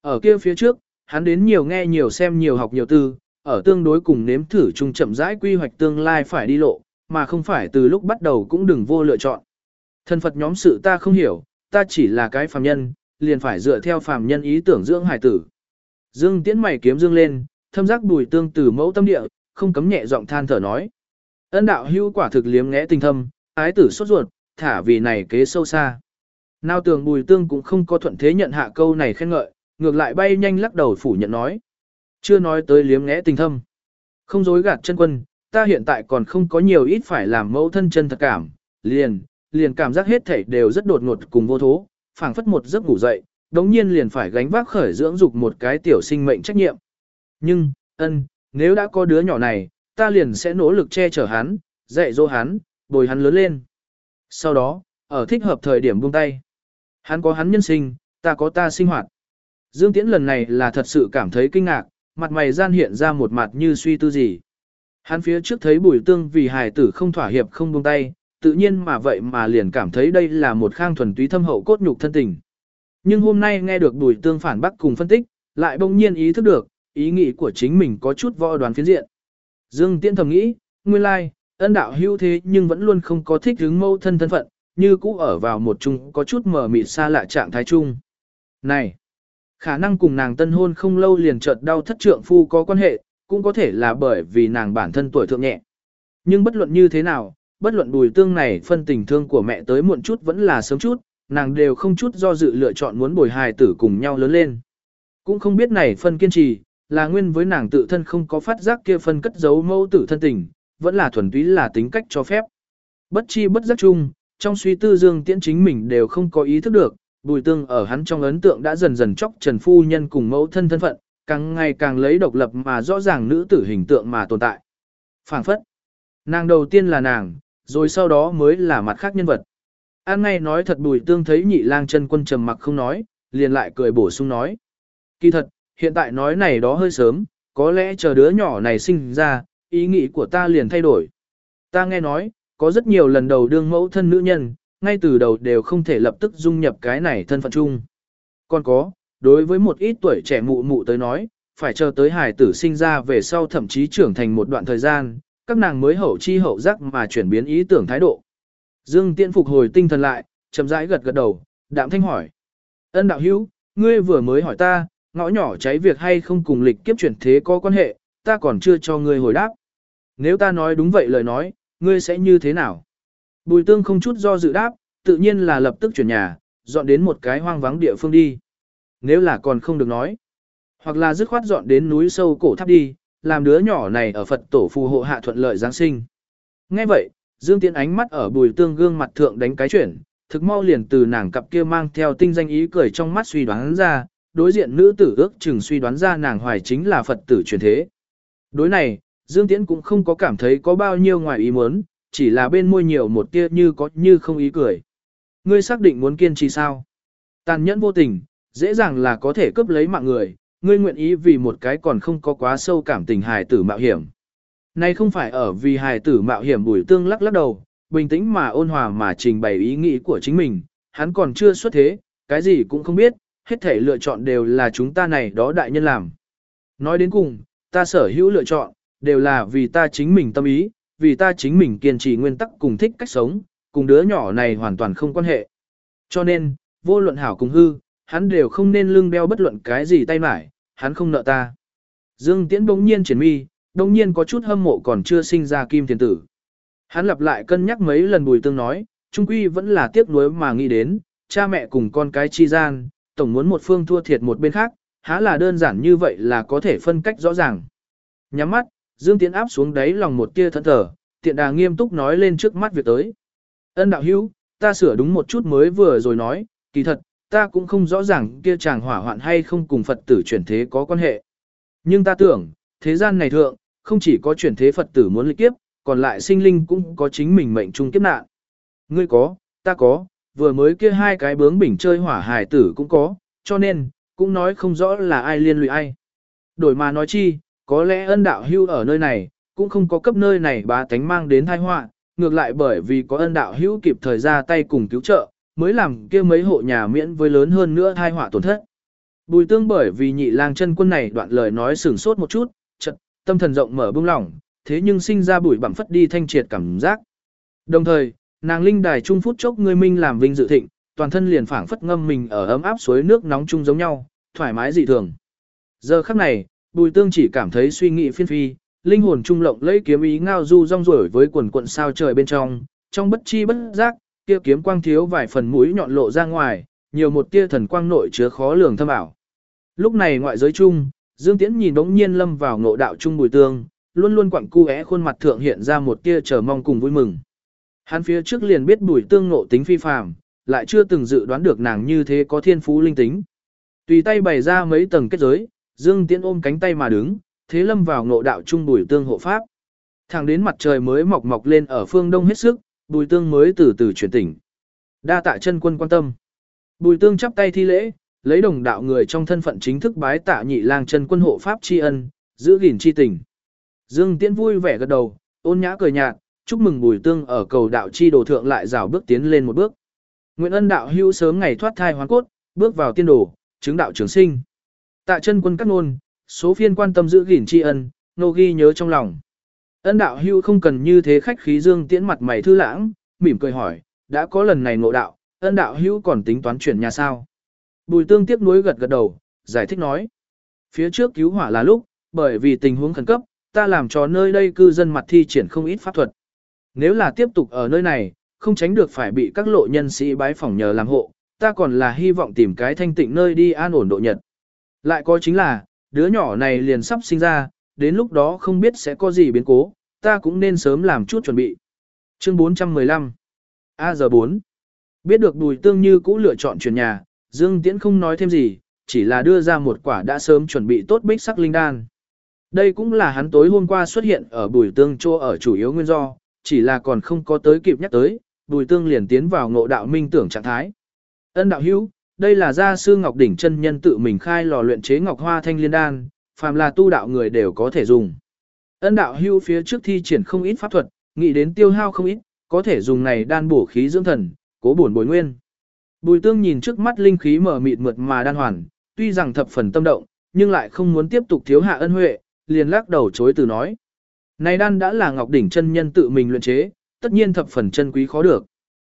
Ở kia phía trước, hắn đến nhiều nghe nhiều xem nhiều học nhiều tư, ở tương đối cùng nếm thử chung chậm rãi quy hoạch tương lai phải đi lộ, mà không phải từ lúc bắt đầu cũng đừng vô lựa chọn. Thân Phật nhóm sự ta không hiểu, ta chỉ là cái phàm nhân, liền phải dựa theo phàm nhân ý tưởng dưỡng hải tử. Dương tiễn mày kiếm dương lên, thâm giác bùi tương từ mẫu tâm địa, không cấm nhẹ giọng than thở nói. Ân đạo hưu quả thực liếm ngẽ tình thâm, ái tử sốt ruột, thả vì này kế sâu xa. Nào tường bùi tương cũng không có thuận thế nhận hạ câu này khen ngợi, ngược lại bay nhanh lắc đầu phủ nhận nói. Chưa nói tới liếm ngẽ tình thâm. Không dối gạt chân quân, ta hiện tại còn không có nhiều ít phải làm mẫu thân chân thật cảm, liền, liền cảm giác hết thảy đều rất đột ngột cùng vô thố, phảng phất một giấc ngủ dậy, đống nhiên liền phải gánh vác khởi dưỡng dục một cái tiểu sinh mệnh trách nhiệm. Nhưng, ân, nếu đã có đứa nhỏ này, ta liền sẽ nỗ lực che chở hắn, dạy dỗ hắn, bồi hắn lớn lên. Sau đó, ở thích hợp thời điểm buông tay. Hắn có hắn nhân sinh, ta có ta sinh hoạt. Dương Tiễn lần này là thật sự cảm thấy kinh ngạc, mặt mày gian hiện ra một mặt như suy tư gì. Hắn phía trước thấy bùi tương vì hài tử không thỏa hiệp không buông tay, tự nhiên mà vậy mà liền cảm thấy đây là một khang thuần túy thâm hậu cốt nhục thân tình. Nhưng hôm nay nghe được bùi tương phản bác cùng phân tích, lại bỗng nhiên ý thức được, ý nghĩ của chính mình có chút võ đoán phiến diện. Dương Tiễn thầm nghĩ, nguyên lai, ân đạo hưu thế nhưng vẫn luôn không có thích hứng mâu thân thân phận, như cũ ở vào một chung có chút mờ mịt xa lạ trạng thái chung. Này, khả năng cùng nàng tân hôn không lâu liền chợt đau thất trượng phu có quan hệ, cũng có thể là bởi vì nàng bản thân tuổi thượng nhẹ. Nhưng bất luận như thế nào, bất luận bùi tương này phân tình thương của mẹ tới muộn chút vẫn là sớm chút, nàng đều không chút do dự lựa chọn muốn bồi hài tử cùng nhau lớn lên. Cũng không biết này phân kiên trì, là nguyên với nàng tự thân không có phát giác kia phân cất giấu mẫu tử thân tình, vẫn là thuần túy là tính cách cho phép. Bất chi bất giác chung, trong suy tư Dương Tiễn chính mình đều không có ý thức được, Bùi Tương ở hắn trong ấn tượng đã dần dần chóc Trần Phu Nhân cùng mẫu thân thân phận, càng ngày càng lấy độc lập mà rõ ràng nữ tử hình tượng mà tồn tại. phảng phất. Nàng đầu tiên là nàng, rồi sau đó mới là mặt khác nhân vật. An ngay nói thật Bùi Tương thấy nhị lang chân quân trầm mặc không nói, liền lại cười bổ sung nói. Kỳ thật, hiện tại nói này đó hơi sớm, có lẽ chờ đứa nhỏ này sinh ra, ý nghĩ của ta liền thay đổi. Ta nghe nói, có rất nhiều lần đầu đương mẫu thân nữ nhân, ngay từ đầu đều không thể lập tức dung nhập cái này thân phận chung. Còn có, đối với một ít tuổi trẻ mụ mụ tới nói, phải chờ tới hài tử sinh ra về sau thậm chí trưởng thành một đoạn thời gian, các nàng mới hậu chi hậu giác mà chuyển biến ý tưởng thái độ. Dương Tiễn phục hồi tinh thần lại, chậm rãi gật gật đầu, đạm thanh hỏi. Ân đạo hữu, ngươi vừa mới hỏi ta, ngõ nhỏ cháy việc hay không cùng lịch kiếp chuyển thế có quan hệ, ta còn chưa cho ngươi hồi đáp. Nếu ta nói đúng vậy lời nói, ngươi sẽ như thế nào? Bùi tương không chút do dự đáp, tự nhiên là lập tức chuyển nhà, dọn đến một cái hoang vắng địa phương đi. Nếu là còn không được nói, hoặc là dứt khoát dọn đến núi sâu cổ tháp đi, làm đứa nhỏ này ở Phật tổ phù hộ hạ thuận lợi Giáng sinh. Nghe vậy, Dương Tiến ánh mắt ở bùi tương gương mặt thượng đánh cái chuyển, thực mau liền từ nàng cặp kia mang theo tinh danh ý cười trong mắt suy đoán ra, đối diện nữ tử ước chừng suy đoán ra nàng hoài chính là Phật tử truyền thế. Đối này, Dương Tiễn cũng không có cảm thấy có bao nhiêu ngoài ý muốn, chỉ là bên môi nhiều một tia như có như không ý cười. Ngươi xác định muốn kiên trì sao? Tàn nhẫn vô tình, dễ dàng là có thể cướp lấy mạng người, ngươi nguyện ý vì một cái còn không có quá sâu cảm tình hài tử mạo hiểm. Này không phải ở vì hài tử mạo hiểm bùi tương lắc lắc đầu, bình tĩnh mà ôn hòa mà trình bày ý nghĩ của chính mình, hắn còn chưa xuất thế, cái gì cũng không biết, hết thể lựa chọn đều là chúng ta này đó đại nhân làm. Nói đến cùng, ta sở hữu lựa chọn, đều là vì ta chính mình tâm ý, vì ta chính mình kiên trì nguyên tắc cùng thích cách sống, cùng đứa nhỏ này hoàn toàn không quan hệ. Cho nên, vô luận hảo cùng hư, hắn đều không nên lưng đeo bất luận cái gì tay mải, hắn không nợ ta. Dương Tiễn bỗng nhiên triển mi, bỗng nhiên có chút hâm mộ còn chưa sinh ra kim thiền tử. Hắn lặp lại cân nhắc mấy lần bùi tương nói, trung quy vẫn là tiếc nuối mà nghĩ đến, cha mẹ cùng con cái chi gian, tổng muốn một phương thua thiệt một bên khác, há là đơn giản như vậy là có thể phân cách rõ ràng. Nhắm mắt, Dương Tiến áp xuống đáy lòng một tia thẫn thờ, tiện đà nghiêm túc nói lên trước mắt việc tới. Ân đạo hữu, ta sửa đúng một chút mới vừa rồi nói, kỳ thật, ta cũng không rõ ràng kia chàng hỏa hoạn hay không cùng Phật tử chuyển thế có quan hệ. Nhưng ta tưởng, thế gian này thượng, không chỉ có chuyển thế Phật tử muốn lịch kiếp, còn lại sinh linh cũng có chính mình mệnh chung kiếp nạn. Ngươi có, ta có, vừa mới kia hai cái bướng bỉnh chơi hỏa hài tử cũng có, cho nên, cũng nói không rõ là ai liên lụy ai. Đổi mà nói chi, có lẽ ân đạo hưu ở nơi này, cũng không có cấp nơi này bá tánh mang đến tai họa, ngược lại bởi vì có ân đạo hữu kịp thời ra tay cùng cứu trợ, mới làm kia mấy hộ nhà miễn với lớn hơn nữa tai họa tổn thất. Bùi tương bởi vì nhị lang chân quân này đoạn lời nói sửng sốt một chút, chật, tâm thần rộng mở bông lỏng, thế nhưng sinh ra bùi bẩm phất đi thanh triệt cảm giác. Đồng thời, nàng linh đài trung phút chốc người minh làm vinh dự thịnh, toàn thân liền phảng phất ngâm mình ở ấm áp suối nước nóng chung giống nhau, thoải mái dị thường. Giờ khắc này, Bùi tương chỉ cảm thấy suy nghĩ phiên phi, linh hồn trung lộng lấy kiếm ý ngao du rong rổi với quần quận sao trời bên trong, trong bất chi bất giác, kia kiếm quang thiếu vài phần mũi nhọn lộ ra ngoài, nhiều một tia thần quang nội chứa khó lường thâm ảo. Lúc này ngoại giới chung, Dương Tiễn nhìn đống nhiên lâm vào ngộ đạo trung bùi tương, luôn luôn quặng cu é khuôn mặt thượng hiện ra một tia chờ mong cùng vui mừng. Hắn phía trước liền biết bùi tương ngộ tính phi phàm, lại chưa từng dự đoán được nàng như thế có thiên phú linh tính. Tùy tay bày ra mấy tầng kết giới, Dương Tiễn ôm cánh tay mà đứng, thế lâm vào ngộ đạo trung bùi tương hộ pháp. Thẳng đến mặt trời mới mọc mọc lên ở phương đông hết sức, bùi tương mới từ từ chuyển tỉnh. Đa tạ chân quân quan tâm. Bùi tương chắp tay thi lễ, lấy đồng đạo người trong thân phận chính thức bái tạ nhị lang chân quân hộ pháp tri ân, giữ gìn chi tình. Dương Tiễn vui vẻ gật đầu, ôn nhã cười nhạt, chúc mừng Bùi Tương ở cầu đạo chi đồ thượng lại rào bước tiến lên một bước. Nguyện ân đạo hưu sớm ngày thoát thai hoàn cốt, bước vào tiên đồ, chứng đạo trường sinh. Tạ chân quân cắt ngôn, số phiên quan tâm giữ gìn tri ân, nô ghi nhớ trong lòng. Ân đạo hưu không cần như thế khách khí Dương Tiễn mặt mày thư lãng, mỉm cười hỏi, đã có lần này ngộ đạo, ân đạo hưu còn tính toán chuyển nhà sao? Bùi Tương tiếp nuối gật gật đầu, giải thích nói. Phía trước cứu hỏa là lúc, bởi vì tình huống khẩn cấp, ta làm cho nơi đây cư dân mặt thi triển không ít pháp thuật. Nếu là tiếp tục ở nơi này, không tránh được phải bị các lộ nhân sĩ bái phỏng nhờ làm hộ, ta còn là hy vọng tìm cái thanh tịnh nơi đi an ổn độ nhật. Lại có chính là, đứa nhỏ này liền sắp sinh ra, đến lúc đó không biết sẽ có gì biến cố, ta cũng nên sớm làm chút chuẩn bị. Chương 415 A giờ 4 Biết được đùi Tương Như cũ lựa chọn chuyển nhà, Dương Tiễn không nói thêm gì, chỉ là đưa ra một quả đã sớm chuẩn bị tốt bích sắc linh đan. Đây cũng là hắn tối hôm qua xuất hiện ở Bùi Tương Chô ở chủ yếu nguyên do, chỉ là còn không có tới kịp nhắc tới, Bùi Tương liền tiến vào ngộ đạo minh tưởng trạng thái. Ân đạo hữu, đây là gia sư Ngọc Đỉnh chân nhân tự mình khai lò luyện chế ngọc hoa thanh liên đan, phàm là tu đạo người đều có thể dùng. Ân đạo hưu phía trước thi triển không ít pháp thuật, nghĩ đến tiêu hao không ít, có thể dùng này đan bổ khí dưỡng thần, cố bổn bồi nguyên. Bùi tương nhìn trước mắt linh khí mở mịt mượt mà đan hoàn, tuy rằng thập phần tâm động, nhưng lại không muốn tiếp tục thiếu hạ ân huệ, liền lắc đầu chối từ nói. Này đan đã là ngọc đỉnh chân nhân tự mình luyện chế, tất nhiên thập phần chân quý khó được.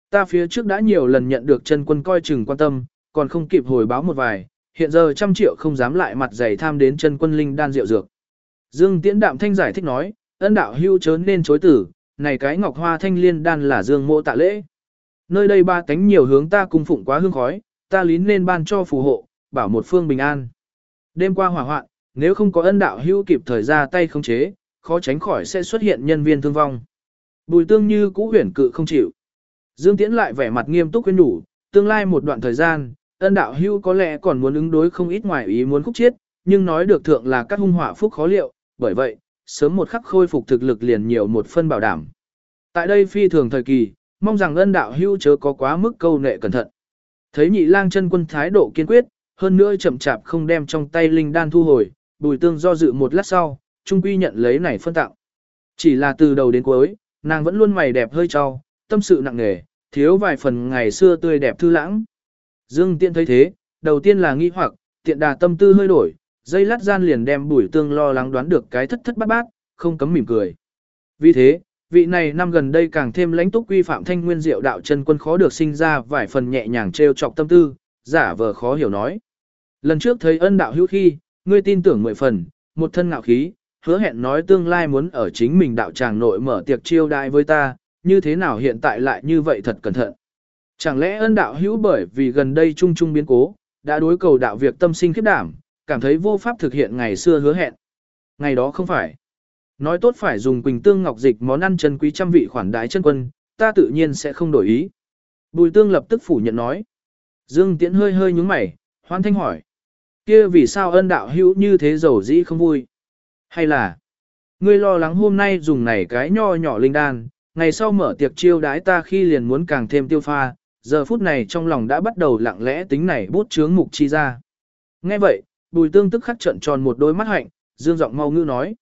Ta phía trước đã nhiều lần nhận được chân quân coi chừng quan tâm, còn không kịp hồi báo một vài, hiện giờ trăm triệu không dám lại mặt dày tham đến chân quân linh đan rượu dược. Dương Tiễn Đạm Thanh giải thích nói, ân đạo hưu chớ nên chối tử, này cái ngọc hoa thanh liên đan là dương mộ tạ lễ. Nơi đây ba cánh nhiều hướng ta cung phụng quá hương khói, ta lín nên ban cho phù hộ, bảo một phương bình an. Đêm qua hỏa hoạn, nếu không có ân đạo hưu kịp thời ra tay khống chế, khó tránh khỏi sẽ xuất hiện nhân viên thương vong. Bùi tương như cũ huyền cự không chịu. Dương Tiễn lại vẻ mặt nghiêm túc khuyên nhủ, tương lai một đoạn thời gian, ân đạo hưu có lẽ còn muốn ứng đối không ít ngoài ý muốn khúc chiết, nhưng nói được thượng là các hung hỏa phúc khó liệu, bởi vậy, sớm một khắc khôi phục thực lực liền nhiều một phân bảo đảm. Tại đây phi thường thời kỳ, mong rằng ân đạo hưu chớ có quá mức câu nệ cẩn thận. Thấy nhị lang chân quân thái độ kiên quyết, hơn nữa chậm chạp không đem trong tay linh đan thu hồi, bùi tương do dự một lát sau, trung quy nhận lấy này phân tạo. Chỉ là từ đầu đến cuối, nàng vẫn luôn mày đẹp hơi trao, tâm sự nặng nề, thiếu vài phần ngày xưa tươi đẹp thư lãng. Dương Tiễn thấy thế, đầu tiên là nghi hoặc, tiện đà tâm tư hơi đổi, dây lát gian liền đem bùi tương lo lắng đoán được cái thất thất bát bát, không cấm mỉm cười. Vì thế, vị này năm gần đây càng thêm lãnh túc quy phạm thanh nguyên diệu đạo chân quân khó được sinh ra vài phần nhẹ nhàng trêu chọc tâm tư, giả vờ khó hiểu nói. Lần trước thấy ân đạo hữu khi, ngươi tin tưởng mười phần, một thân ngạo khí, hứa hẹn nói tương lai muốn ở chính mình đạo tràng nội mở tiệc chiêu đại với ta, như thế nào hiện tại lại như vậy thật cẩn thận. Chẳng lẽ ân đạo hữu bởi vì gần đây trung trung biến cố, đã đối cầu đạo việc tâm sinh khiếp đảm, cảm thấy vô pháp thực hiện ngày xưa hứa hẹn. Ngày đó không phải. Nói tốt phải dùng quỳnh tương ngọc dịch món ăn chân quý trăm vị khoản đái chân quân, ta tự nhiên sẽ không đổi ý. Bùi tương lập tức phủ nhận nói. Dương Tiễn hơi hơi nhúng mày, hoan thanh hỏi. kia vì sao ân đạo hữu như thế giàu dĩ không vui? Hay là, ngươi lo lắng hôm nay dùng này cái nho nhỏ linh đan, ngày sau mở tiệc chiêu đái ta khi liền muốn càng thêm tiêu pha, giờ phút này trong lòng đã bắt đầu lặng lẽ tính này bút chướng mục chi ra. Nghe vậy, bùi tương tức khắc trận tròn một đôi mắt hạnh, dương giọng mau ngữ nói.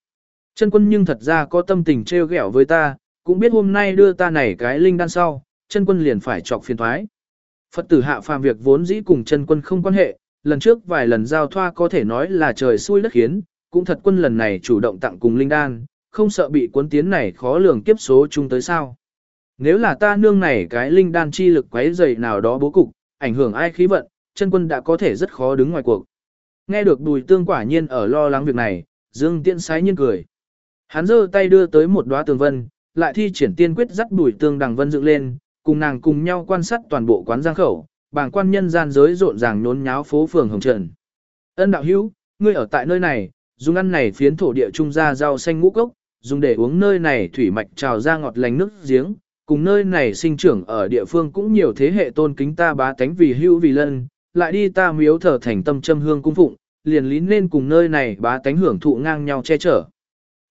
Chân quân nhưng thật ra có tâm tình trêu ghẹo với ta, cũng biết hôm nay đưa ta này cái linh đan sau, chân quân liền phải chọc phiền thoái. Phật tử hạ phàm việc vốn dĩ cùng chân quân không quan hệ, lần trước vài lần giao thoa có thể nói là trời xui đất khiến, cũng thật quân lần này chủ động tặng cùng linh đan, không sợ bị cuốn tiến này khó lường kiếp số chung tới sao. Nếu là ta nương này cái linh đan chi lực quấy dày nào đó bố cục, ảnh hưởng ai khí vận, chân quân đã có thể rất khó đứng ngoài cuộc. Nghe được đùi tương quả nhiên ở lo lắng việc này, Dương Tiễn sái nhiên cười. Hắn giơ tay đưa tới một đóa tường vân, lại thi triển tiên quyết dắt đùi tương đằng vân dựng lên, cùng nàng cùng nhau quan sát toàn bộ quán giang khẩu, bảng quan nhân gian giới rộn ràng nhốn nháo phố phường hồng trần. Ân đạo hữu, ngươi ở tại nơi này, dùng ăn này phiến thổ địa trung ra rau xanh ngũ cốc, dùng để uống nơi này thủy mạch trào ra ngọt lành nước giếng, cùng nơi này sinh trưởng ở địa phương cũng nhiều thế hệ tôn kính ta bá tánh vì hữu vì lân, lại đi ta miếu thờ thành tâm châm hương cung phụng, liền lý nên cùng nơi này bá tánh hưởng thụ ngang nhau che chở.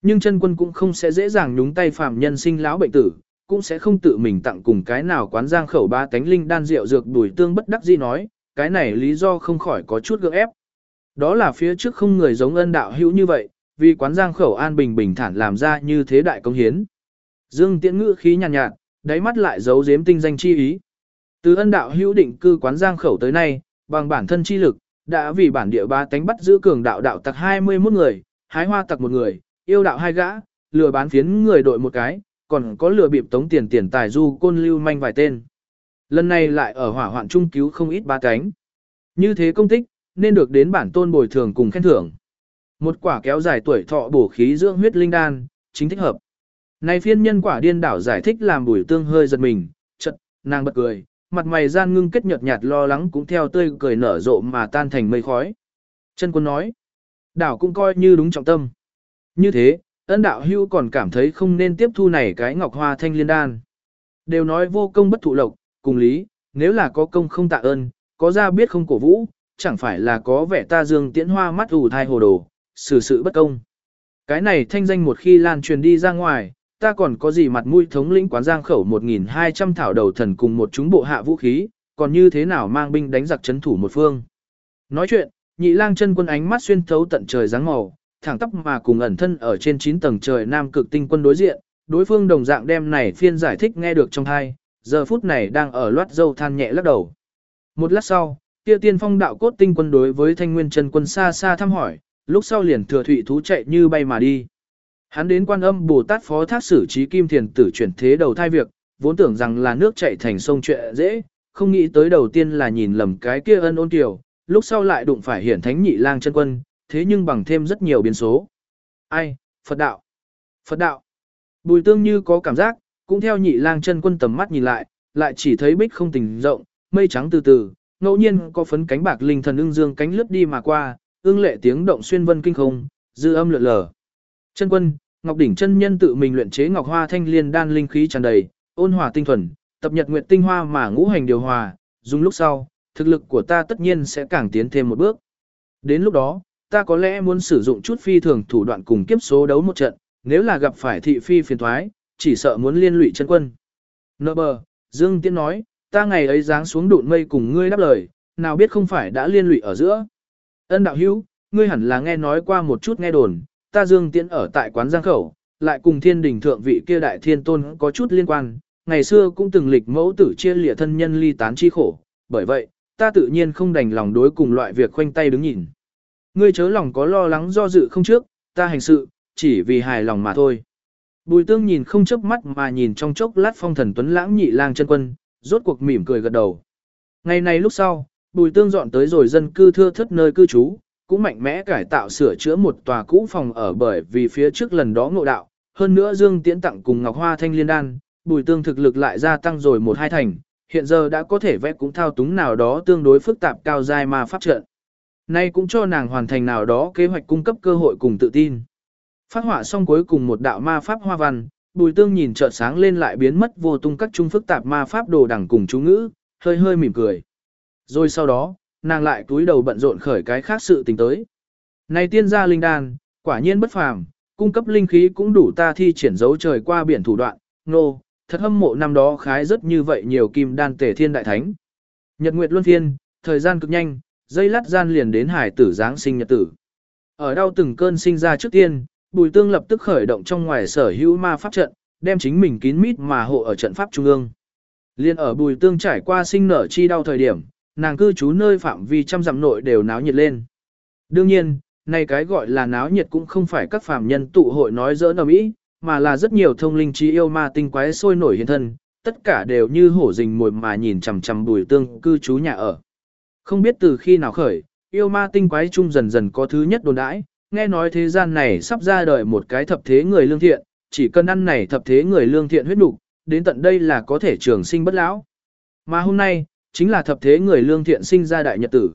Nhưng chân quân cũng không sẽ dễ dàng nhúng tay phạm nhân sinh lão bệnh tử, cũng sẽ không tự mình tặng cùng cái nào quán giang khẩu bá tánh linh đan rượu dược đuổi tương bất đắc dĩ nói, cái này lý do không khỏi có chút gượng ép. Đó là phía trước không người giống ân đạo hữu như vậy, vì quán giang khẩu an bình bình thản làm ra như thế đại công hiến. Dương tiễn ngữ khí nhàn nhạt, nhạt, đáy mắt lại giấu giếm tinh danh chi ý. Từ ân đạo hữu định cư quán giang khẩu tới nay, bằng bản thân chi lực, đã vì bản địa ba tánh bắt giữ cường đạo đạo tặc 21 người, hái hoa tặc một người, yêu đạo hai gã, lừa bán phiến người đội một cái, còn có lừa bịp tống tiền tiền tài du côn lưu manh vài tên. Lần này lại ở hỏa hoạn trung cứu không ít ba cánh. Như thế công tích, nên được đến bản tôn bồi thường cùng khen thưởng. Một quả kéo dài tuổi thọ bổ khí dưỡng huyết linh đan, chính thích hợp. Này phiên nhân quả điên đảo giải thích làm bùi tương hơi giật mình, chật, nàng bật cười, mặt mày gian ngưng kết nhợt nhạt lo lắng cũng theo tươi cười nở rộ mà tan thành mây khói. Chân quân nói, đảo cũng coi như đúng trọng tâm. Như thế, ân đạo hưu còn cảm thấy không nên tiếp thu này cái ngọc hoa thanh liên đan. Đều nói vô công bất thụ lộc, cùng lý, nếu là có công không tạ ơn, có ra biết không cổ vũ, chẳng phải là có vẻ ta dương tiễn hoa mắt ủ thai hồ đồ, xử sự bất công. Cái này thanh danh một khi lan truyền đi ra ngoài, ta còn có gì mặt mũi thống lĩnh quán giang khẩu 1.200 thảo đầu thần cùng một chúng bộ hạ vũ khí, còn như thế nào mang binh đánh giặc chấn thủ một phương. Nói chuyện, nhị lang chân quân ánh mắt xuyên thấu tận trời dáng màu, thẳng tắp mà cùng ẩn thân ở trên 9 tầng trời nam cực tinh quân đối diện, đối phương đồng dạng đem này phiên giải thích nghe được trong thai, giờ phút này đang ở loát dâu than nhẹ lắc đầu. Một lát sau, kia tiên phong đạo cốt tinh quân đối với thanh nguyên chân quân xa xa thăm hỏi, lúc sau liền thừa thủy thú chạy như bay mà đi. Hắn đến quan âm Bồ Tát phó thác xử trí kim thiền tử chuyển thế đầu thai việc, vốn tưởng rằng là nước chạy thành sông chuyện dễ, không nghĩ tới đầu tiên là nhìn lầm cái kia ân ôn tiểu, lúc sau lại đụng phải hiển thánh nhị lang chân quân, thế nhưng bằng thêm rất nhiều biến số. Ai, Phật đạo, Phật đạo. Bùi tương như có cảm giác, cũng theo nhị lang chân quân tầm mắt nhìn lại, lại chỉ thấy bích không tình rộng, mây trắng từ từ, ngẫu nhiên có phấn cánh bạc linh thần ưng dương cánh lướt đi mà qua, ương lệ tiếng động xuyên vân kinh không, dư âm lượn lờ. Chân quân, Ngọc đỉnh chân nhân tự mình luyện chế ngọc hoa thanh liên đan linh khí tràn đầy, ôn hòa tinh thuần, tập nhật nguyệt tinh hoa mà ngũ hành điều hòa, dùng lúc sau, thực lực của ta tất nhiên sẽ càng tiến thêm một bước. Đến lúc đó, ta có lẽ muốn sử dụng chút phi thường thủ đoạn cùng kiếp số đấu một trận, nếu là gặp phải thị phi phiền thoái, chỉ sợ muốn liên lụy chân quân. Nợ bờ, Dương Tiến nói, ta ngày ấy dáng xuống đụn mây cùng ngươi đáp lời, nào biết không phải đã liên lụy ở giữa. Ân đạo hữu, ngươi hẳn là nghe nói qua một chút nghe đồn, ta Dương Tiễn ở tại quán Giang Khẩu, lại cùng thiên đình thượng vị kia đại thiên tôn có chút liên quan, ngày xưa cũng từng lịch mẫu tử chia lìa thân nhân ly tán chi khổ, bởi vậy, ta tự nhiên không đành lòng đối cùng loại việc khoanh tay đứng nhìn. Ngươi chớ lòng có lo lắng do dự không trước, ta hành sự, chỉ vì hài lòng mà thôi. Bùi tương nhìn không chớp mắt mà nhìn trong chốc lát phong thần tuấn lãng nhị lang chân quân, rốt cuộc mỉm cười gật đầu. Ngày này lúc sau, bùi tương dọn tới rồi dân cư thưa thất nơi cư trú, cũng mạnh mẽ cải tạo sửa chữa một tòa cũ phòng ở bởi vì phía trước lần đó ngộ đạo, hơn nữa Dương Tiễn tặng cùng Ngọc Hoa Thanh Liên Đan, bùi tương thực lực lại gia tăng rồi một hai thành, hiện giờ đã có thể vẽ cũng thao túng nào đó tương đối phức tạp cao giai mà pháp trận. Nay cũng cho nàng hoàn thành nào đó kế hoạch cung cấp cơ hội cùng tự tin. Phát họa xong cuối cùng một đạo ma pháp hoa văn, bùi tương nhìn chợt sáng lên lại biến mất vô tung các trung phức tạp ma pháp đồ đẳng cùng chú ngữ, hơi hơi mỉm cười. Rồi sau đó, nàng lại túi đầu bận rộn khởi cái khác sự tình tới. Này tiên gia linh đan, quả nhiên bất phàm, cung cấp linh khí cũng đủ ta thi triển dấu trời qua biển thủ đoạn, nô, no, thật hâm mộ năm đó khái rất như vậy nhiều kim đan tể thiên đại thánh. Nhật Nguyệt Luân thiên thời gian cực nhanh, dây lát gian liền đến hải tử Giáng sinh nhật tử. Ở đau từng cơn sinh ra trước tiên, Bùi Tương lập tức khởi động trong ngoài sở hữu ma pháp trận, đem chính mình kín mít mà hộ ở trận pháp trung ương. Liên ở Bùi Tương trải qua sinh nở chi đau thời điểm, nàng cư trú nơi phạm vi trăm dặm nội đều náo nhiệt lên. Đương nhiên, này cái gọi là náo nhiệt cũng không phải các phàm nhân tụ hội nói dỡ ầm ĩ, mà là rất nhiều thông linh trí yêu ma tinh quái sôi nổi hiện thân, tất cả đều như hổ rình mồi mà nhìn chằm chằm bùi tương cư trú nhà ở. Không biết từ khi nào khởi, yêu ma tinh quái chung dần dần có thứ nhất đồn đãi, nghe nói thế gian này sắp ra đời một cái thập thế người lương thiện, chỉ cần ăn này thập thế người lương thiện huyết đủ, đến tận đây là có thể trường sinh bất lão. Mà hôm nay, chính là thập thế người lương thiện sinh ra đại nhật tử.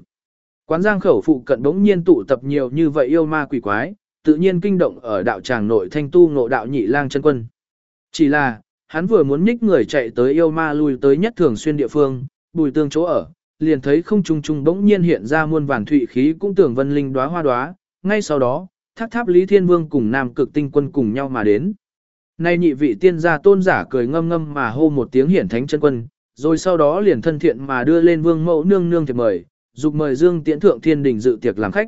Quán giang khẩu phụ cận bỗng nhiên tụ tập nhiều như vậy yêu ma quỷ quái, tự nhiên kinh động ở đạo tràng nội thanh tu ngộ đạo nhị lang chân quân. Chỉ là, hắn vừa muốn nhích người chạy tới yêu ma lui tới nhất thường xuyên địa phương, bùi tương chỗ ở, liền thấy không trung trung bỗng nhiên hiện ra muôn vàn thụy khí cũng tưởng vân linh đóa hoa đóa, ngay sau đó, thác tháp Lý Thiên Vương cùng Nam Cực Tinh Quân cùng nhau mà đến. Nay nhị vị tiên gia tôn giả cười ngâm ngâm mà hô một tiếng hiển thánh chân quân, rồi sau đó liền thân thiện mà đưa lên vương mẫu nương nương thiệp mời, dục mời Dương Tiễn thượng thiên đình dự tiệc làm khách.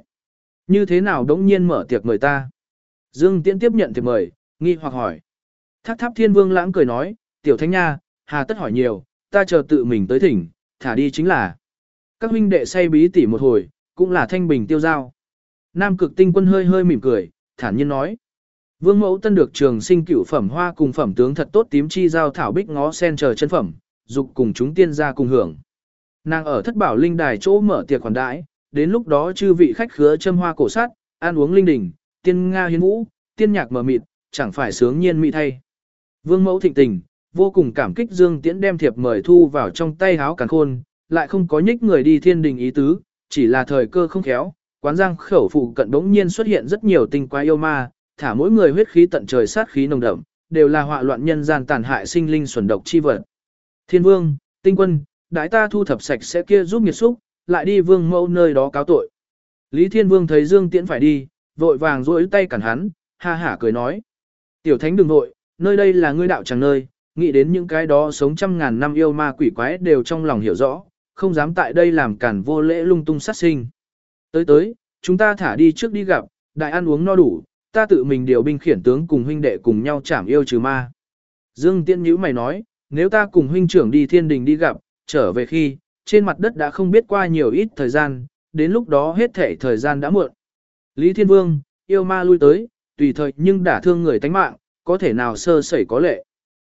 Như thế nào đống nhiên mở tiệc mời ta? Dương Tiễn tiếp nhận thiệp mời, nghi hoặc hỏi. Thác tháp thiên vương lãng cười nói, tiểu thánh nha, hà tất hỏi nhiều, ta chờ tự mình tới thỉnh, thả đi chính là. Các huynh đệ say bí tỉ một hồi, cũng là thanh bình tiêu giao. Nam cực tinh quân hơi hơi mỉm cười, thản nhiên nói. Vương mẫu tân được trường sinh cửu phẩm hoa cùng phẩm tướng thật tốt tím chi giao thảo bích ngó sen chờ chân phẩm, dục cùng chúng tiên gia cùng hưởng. Nàng ở thất bảo linh đài chỗ mở tiệc khoản đãi, đến lúc đó chư vị khách khứa châm hoa cổ sát, ăn uống linh đình, tiên nga hiến vũ, tiên nhạc mở mịt, chẳng phải sướng nhiên mỹ thay. Vương mẫu thịnh tình, vô cùng cảm kích Dương Tiễn đem thiệp mời thu vào trong tay háo càng khôn, lại không có nhích người đi thiên đình ý tứ, chỉ là thời cơ không khéo, quán giang khẩu phụ cận đống nhiên xuất hiện rất nhiều tinh quái yêu ma, thả mỗi người huyết khí tận trời sát khí nồng đậm, đều là họa loạn nhân gian tàn hại sinh linh xuẩn độc chi vật. Thiên vương, tinh quân, đại ta thu thập sạch sẽ kia giúp nghiệt xúc, lại đi vương mẫu nơi đó cáo tội. Lý Thiên Vương thấy Dương Tiễn phải đi, vội vàng duỗi tay cản hắn, ha hả cười nói. Tiểu thánh đừng vội, nơi đây là ngươi đạo chẳng nơi, nghĩ đến những cái đó sống trăm ngàn năm yêu ma quỷ quái đều trong lòng hiểu rõ, không dám tại đây làm cản vô lễ lung tung sát sinh. Tới tới, chúng ta thả đi trước đi gặp, đại ăn uống no đủ, ta tự mình điều binh khiển tướng cùng huynh đệ cùng nhau chảm yêu trừ ma. Dương Tiễn nhữ mày nói, nếu ta cùng huynh trưởng đi thiên đình đi gặp, trở về khi, trên mặt đất đã không biết qua nhiều ít thời gian, đến lúc đó hết thể thời gian đã muộn. Lý Thiên Vương, yêu ma lui tới, tùy thời nhưng đả thương người tánh mạng, có thể nào sơ sẩy có lệ.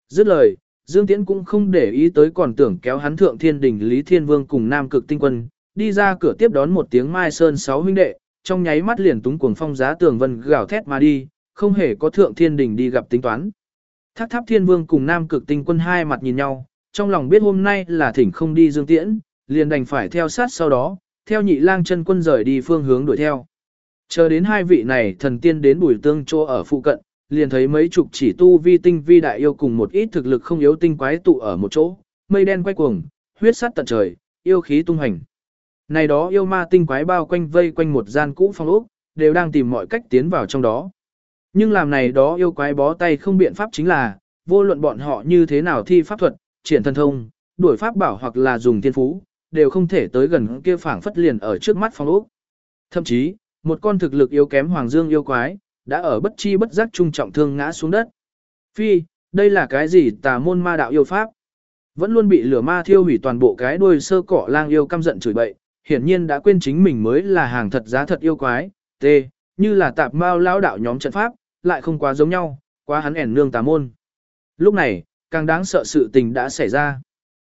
Dứt lời, Dương Tiễn cũng không để ý tới còn tưởng kéo hắn thượng thiên đình Lý Thiên Vương cùng Nam Cực Tinh Quân, đi ra cửa tiếp đón một tiếng Mai Sơn sáu huynh đệ, trong nháy mắt liền túng cuồng phong giá tường vân gào thét mà đi, không hề có thượng thiên đình đi gặp tính toán. Thác tháp thiên vương cùng Nam Cực Tinh Quân hai mặt nhìn nhau, trong lòng biết hôm nay là thỉnh không đi Dương Tiễn, liền đành phải theo sát sau đó, theo nhị lang chân quân rời đi phương hướng đuổi theo. Chờ đến hai vị này thần tiên đến bùi tương chỗ ở phụ cận, liền thấy mấy chục chỉ tu vi tinh vi đại yêu cùng một ít thực lực không yếu tinh quái tụ ở một chỗ, mây đen quay cuồng, huyết sát tận trời, yêu khí tung hành. Này đó yêu ma tinh quái bao quanh vây quanh một gian cũ phong ốc, đều đang tìm mọi cách tiến vào trong đó. Nhưng làm này đó yêu quái bó tay không biện pháp chính là, vô luận bọn họ như thế nào thi pháp thuật, triển thần thông, đuổi pháp bảo hoặc là dùng thiên phú, đều không thể tới gần kia phảng phất liền ở trước mắt phong ốc. Thậm chí, một con thực lực yếu kém hoàng dương yêu quái, đã ở bất chi bất giác trung trọng thương ngã xuống đất. Phi, đây là cái gì tà môn ma đạo yêu pháp? Vẫn luôn bị lửa ma thiêu hủy toàn bộ cái đuôi sơ cỏ lang yêu căm giận chửi bậy, hiển nhiên đã quên chính mình mới là hàng thật giá thật yêu quái, t, như là tạp mao lão đạo nhóm trận pháp, lại không quá giống nhau, quá hắn ẻn nương tà môn. Lúc này, càng đáng sợ sự tình đã xảy ra.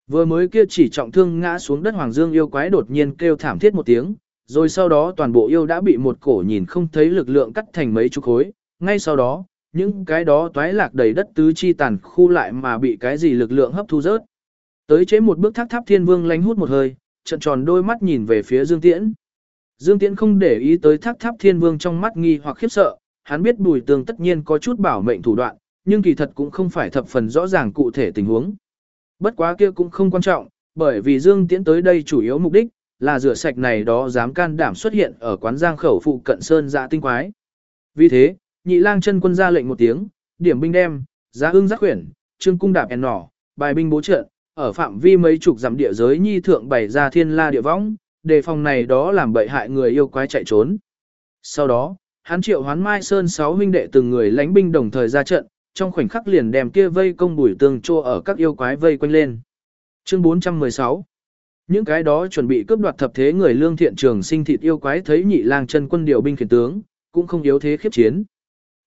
Vừa mới kia chỉ trọng thương ngã xuống đất Hoàng Dương yêu quái đột nhiên kêu thảm thiết một tiếng, rồi sau đó toàn bộ yêu đã bị một cổ nhìn không thấy lực lượng cắt thành mấy chục khối, ngay sau đó, những cái đó toái lạc đầy đất tứ chi tàn khu lại mà bị cái gì lực lượng hấp thu rớt. Tới chế một bước thác tháp thiên vương lánh hút một hơi, trận tròn đôi mắt nhìn về phía Dương Tiễn. Dương Tiễn không để ý tới thác tháp thiên vương trong mắt nghi hoặc khiếp sợ, hắn biết bùi tường tất nhiên có chút bảo mệnh thủ đoạn, nhưng kỳ thật cũng không phải thập phần rõ ràng cụ thể tình huống. Bất quá kia cũng không quan trọng, bởi vì Dương Tiễn tới đây chủ yếu mục đích là rửa sạch này đó dám can đảm xuất hiện ở quán giang khẩu phụ cận sơn dạ tinh quái. Vì thế, nhị lang chân quân ra lệnh một tiếng, điểm binh đem, giá ưng giác khuyển, trương cung đạp ẻn nỏ, bài binh bố trận, ở phạm vi mấy chục dặm địa giới nhi thượng bày ra thiên la địa võng, đề phòng này đó làm bậy hại người yêu quái chạy trốn. Sau đó, hắn triệu hoán mai sơn sáu huynh đệ từng người lãnh binh đồng thời ra trận, trong khoảnh khắc liền đem kia vây công bùi tương trô ở các yêu quái vây quanh lên. Chương 416 Những cái đó chuẩn bị cướp đoạt thập thế người lương thiện trường sinh thịt yêu quái thấy nhị lang chân quân điều binh khiển tướng, cũng không yếu thế khiếp chiến.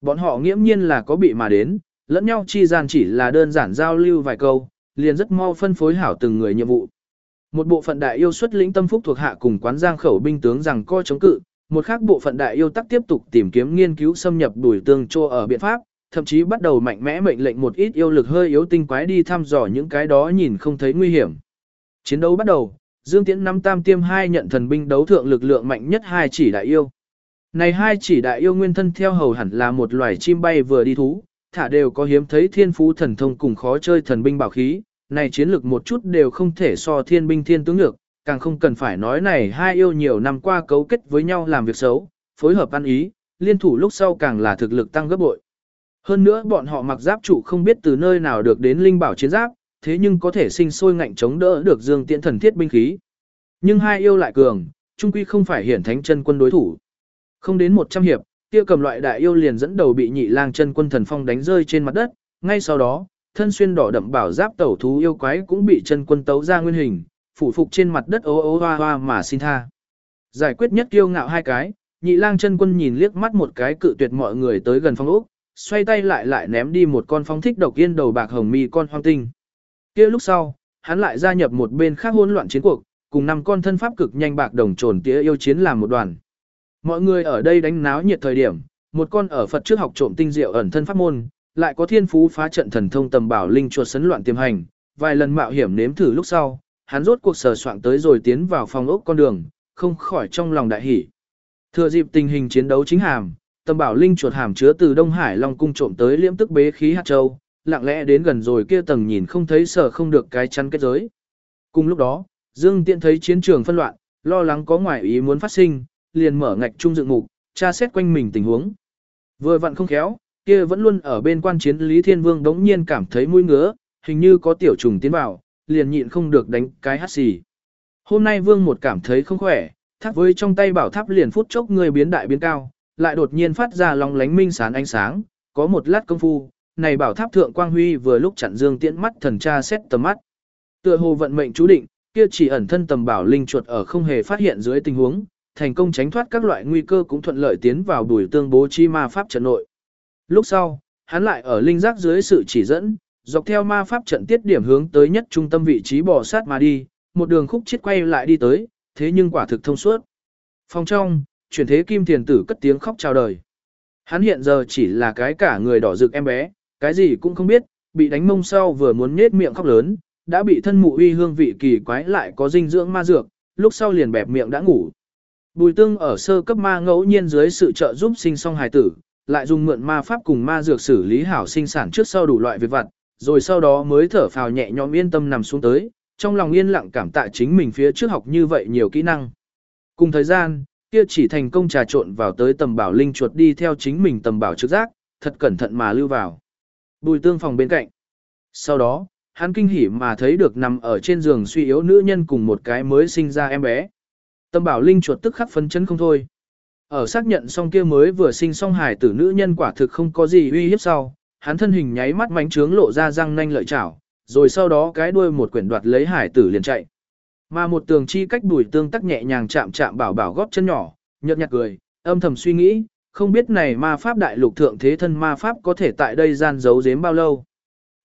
Bọn họ nghiễm nhiên là có bị mà đến, lẫn nhau chi gian chỉ là đơn giản giao lưu vài câu, liền rất mau phân phối hảo từng người nhiệm vụ. Một bộ phận đại yêu xuất lĩnh tâm phúc thuộc hạ cùng quán giang khẩu binh tướng rằng coi chống cự, một khác bộ phận đại yêu tắc tiếp tục tìm kiếm nghiên cứu xâm nhập đuổi tương trô ở biện pháp, thậm chí bắt đầu mạnh mẽ mệnh lệnh một ít yêu lực hơi yếu tinh quái đi thăm dò những cái đó nhìn không thấy nguy hiểm. Chiến đấu bắt đầu, Dương Tiễn năm tam tiêm hai nhận thần binh đấu thượng lực lượng mạnh nhất hai chỉ đại yêu. Này hai chỉ đại yêu nguyên thân theo hầu hẳn là một loài chim bay vừa đi thú, thả đều có hiếm thấy thiên phú thần thông cùng khó chơi thần binh bảo khí, này chiến lực một chút đều không thể so thiên binh thiên tướng được, càng không cần phải nói này hai yêu nhiều năm qua cấu kết với nhau làm việc xấu, phối hợp ăn ý, liên thủ lúc sau càng là thực lực tăng gấp bội. Hơn nữa bọn họ mặc giáp trụ không biết từ nơi nào được đến linh bảo chiến giáp, thế nhưng có thể sinh sôi ngạnh chống đỡ được dương tiễn thần thiết binh khí. Nhưng hai yêu lại cường, trung quy không phải hiển thánh chân quân đối thủ. Không đến 100 hiệp, kia cầm loại đại yêu liền dẫn đầu bị nhị lang chân quân thần phong đánh rơi trên mặt đất, ngay sau đó, thân xuyên đỏ đậm bảo giáp tẩu thú yêu quái cũng bị chân quân tấu ra nguyên hình, phủ phục trên mặt đất ô ô hoa hoa mà xin tha. Giải quyết nhất kiêu ngạo hai cái, nhị lang chân quân nhìn liếc mắt một cái cự tuyệt mọi người tới gần phong ốc, xoay tay lại lại ném đi một con phong thích độc yên đầu bạc hồng mi con hoang tinh. kia lúc sau, hắn lại gia nhập một bên khác hỗn loạn chiến cuộc, cùng năm con thân pháp cực nhanh bạc đồng trồn tía yêu chiến làm một đoàn. Mọi người ở đây đánh náo nhiệt thời điểm, một con ở Phật trước học trộm tinh diệu ẩn thân pháp môn, lại có thiên phú phá trận thần thông tầm bảo linh chuột sấn loạn tiềm hành, vài lần mạo hiểm nếm thử lúc sau, hắn rốt cuộc sờ soạn tới rồi tiến vào phòng ốc con đường, không khỏi trong lòng đại hỉ. Thừa dịp tình hình chiến đấu chính hàm, tầm bảo linh chuột hàm chứa từ Đông Hải Long cung trộm tới liễm tức bế khí hạt châu, lặng lẽ đến gần rồi kia tầng nhìn không thấy sở không được cái chắn kết giới. Cùng lúc đó, Dương Tiện thấy chiến trường phân loạn, lo lắng có ngoại ý muốn phát sinh, liền mở ngạch trung dựng mục, tra xét quanh mình tình huống. Vừa vặn không khéo, kia vẫn luôn ở bên quan chiến Lý Thiên Vương đống nhiên cảm thấy mũi ngứa, hình như có tiểu trùng tiến vào, liền nhịn không được đánh cái hát xì. Hôm nay Vương một cảm thấy không khỏe, tháp với trong tay bảo tháp liền phút chốc người biến đại biến cao, lại đột nhiên phát ra lòng lánh minh sán ánh sáng, có một lát công phu, này bảo tháp thượng quang huy vừa lúc chặn dương tiễn mắt thần tra xét tầm mắt. Tựa hồ vận mệnh chú định, kia chỉ ẩn thân tầm bảo linh chuột ở không hề phát hiện dưới tình huống, thành công tránh thoát các loại nguy cơ cũng thuận lợi tiến vào đuổi tương bố chi ma pháp trận nội. Lúc sau, hắn lại ở linh giác dưới sự chỉ dẫn, dọc theo ma pháp trận tiết điểm hướng tới nhất trung tâm vị trí bò sát mà đi, một đường khúc chết quay lại đi tới, thế nhưng quả thực thông suốt. Phòng trong, chuyển thế kim thiền tử cất tiếng khóc chào đời. Hắn hiện giờ chỉ là cái cả người đỏ rực em bé, cái gì cũng không biết, bị đánh mông sau vừa muốn nhết miệng khóc lớn, đã bị thân mụ uy hương vị kỳ quái lại có dinh dưỡng ma dược, lúc sau liền bẹp miệng đã ngủ. Bùi tương ở sơ cấp ma ngẫu nhiên dưới sự trợ giúp sinh song hài tử, lại dùng mượn ma pháp cùng ma dược xử lý hảo sinh sản trước sau đủ loại việc vặt, rồi sau đó mới thở phào nhẹ nhõm yên tâm nằm xuống tới, trong lòng yên lặng cảm tạ chính mình phía trước học như vậy nhiều kỹ năng. Cùng thời gian, kia chỉ thành công trà trộn vào tới tầm bảo linh chuột đi theo chính mình tầm bảo trực giác, thật cẩn thận mà lưu vào. Bùi tương phòng bên cạnh. Sau đó, hắn kinh hỉ mà thấy được nằm ở trên giường suy yếu nữ nhân cùng một cái mới sinh ra em bé. Tầm bảo linh chuột tức khắc phấn chấn không thôi. Ở xác nhận xong kia mới vừa sinh xong hài tử nữ nhân quả thực không có gì uy hiếp sau, hắn thân hình nháy mắt mánh trướng lộ ra răng nanh lợi chảo, rồi sau đó cái đuôi một quyển đoạt lấy hải tử liền chạy. Mà một tường chi cách đuổi tương tắc nhẹ nhàng chạm chạm bảo bảo góp chân nhỏ, nhợt nhạt cười, âm thầm suy nghĩ, không biết này ma pháp đại lục thượng thế thân ma pháp có thể tại đây gian giấu giếm bao lâu.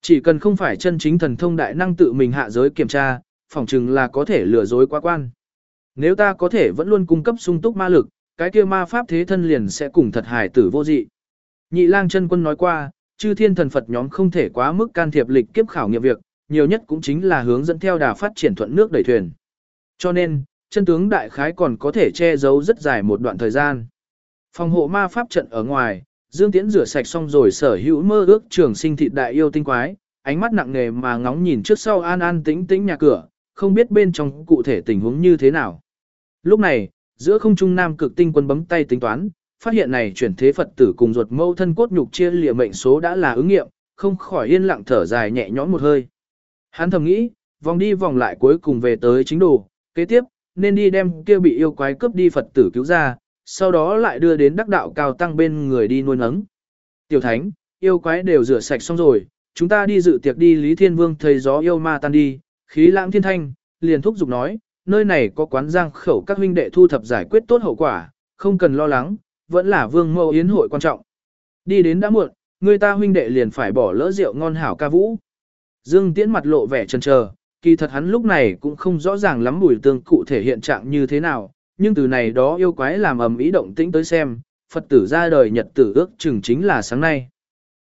Chỉ cần không phải chân chính thần thông đại năng tự mình hạ giới kiểm tra, phỏng chừng là có thể lừa dối quá quan. Nếu ta có thể vẫn luôn cung cấp sung túc ma lực, cái kia ma pháp thế thân liền sẽ cùng thật hài tử vô dị. Nhị lang chân quân nói qua, chư thiên thần Phật nhóm không thể quá mức can thiệp lịch kiếp khảo nghiệm việc, nhiều nhất cũng chính là hướng dẫn theo đà phát triển thuận nước đẩy thuyền. Cho nên, chân tướng đại khái còn có thể che giấu rất dài một đoạn thời gian. Phòng hộ ma pháp trận ở ngoài, Dương Tiễn rửa sạch xong rồi sở hữu mơ ước trường sinh thịt đại yêu tinh quái, ánh mắt nặng nề mà ngóng nhìn trước sau an an tĩnh tĩnh nhà cửa, không biết bên trong cụ thể tình huống như thế nào. Lúc này, giữa không trung nam cực tinh quân bấm tay tính toán, phát hiện này chuyển thế Phật tử cùng ruột mâu thân cốt nhục chia lìa mệnh số đã là ứng nghiệm, không khỏi yên lặng thở dài nhẹ nhõm một hơi. Hắn thầm nghĩ, vòng đi vòng lại cuối cùng về tới chính đồ, kế tiếp, nên đi đem kia bị yêu quái cướp đi Phật tử cứu ra, sau đó lại đưa đến đắc đạo cao tăng bên người đi nuôi nấng. Tiểu thánh, yêu quái đều rửa sạch xong rồi, chúng ta đi dự tiệc đi Lý Thiên Vương thầy gió yêu ma tan đi, khí lãng thiên thanh, liền thúc giục nói, nơi này có quán giang khẩu các huynh đệ thu thập giải quyết tốt hậu quả, không cần lo lắng, vẫn là vương mẫu yến hội quan trọng. Đi đến đã muộn, người ta huynh đệ liền phải bỏ lỡ rượu ngon hảo ca vũ. Dương Tiễn mặt lộ vẻ chần chờ, kỳ thật hắn lúc này cũng không rõ ràng lắm bùi tương cụ thể hiện trạng như thế nào, nhưng từ này đó yêu quái làm ầm ý động tĩnh tới xem, Phật tử ra đời nhật tử ước chừng chính là sáng nay.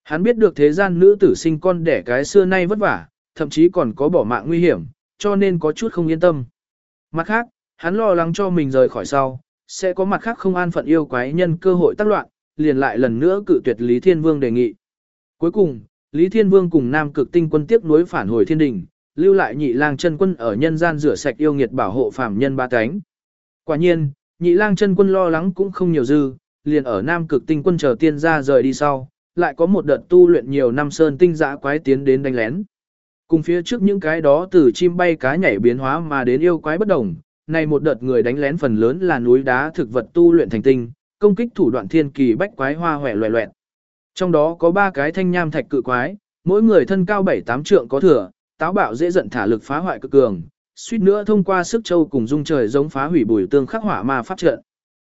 Hắn biết được thế gian nữ tử sinh con đẻ cái xưa nay vất vả, thậm chí còn có bỏ mạng nguy hiểm, cho nên có chút không yên tâm. Mặt khác, hắn lo lắng cho mình rời khỏi sau, sẽ có mặt khác không an phận yêu quái nhân cơ hội tác loạn, liền lại lần nữa cự tuyệt Lý Thiên Vương đề nghị. Cuối cùng, Lý Thiên Vương cùng Nam Cực Tinh quân tiếp nối phản hồi thiên đình, lưu lại nhị lang chân quân ở nhân gian rửa sạch yêu nghiệt bảo hộ phàm nhân ba cánh. Quả nhiên, nhị lang chân quân lo lắng cũng không nhiều dư, liền ở Nam Cực Tinh quân chờ tiên ra rời đi sau, lại có một đợt tu luyện nhiều năm sơn tinh dã quái tiến đến đánh lén. Cùng phía trước những cái đó từ chim bay cá nhảy biến hóa mà đến yêu quái bất đồng, này một đợt người đánh lén phần lớn là núi đá thực vật tu luyện thành tinh, công kích thủ đoạn thiên kỳ bách quái hoa hòe loẹ loẹt. Trong đó có ba cái thanh nham thạch cự quái, mỗi người thân cao 7-8 trượng có thừa, táo bạo dễ giận thả lực phá hoại cực cường, suýt nữa thông qua sức châu cùng dung trời giống phá hủy bùi tương khắc hỏa ma pháp trận.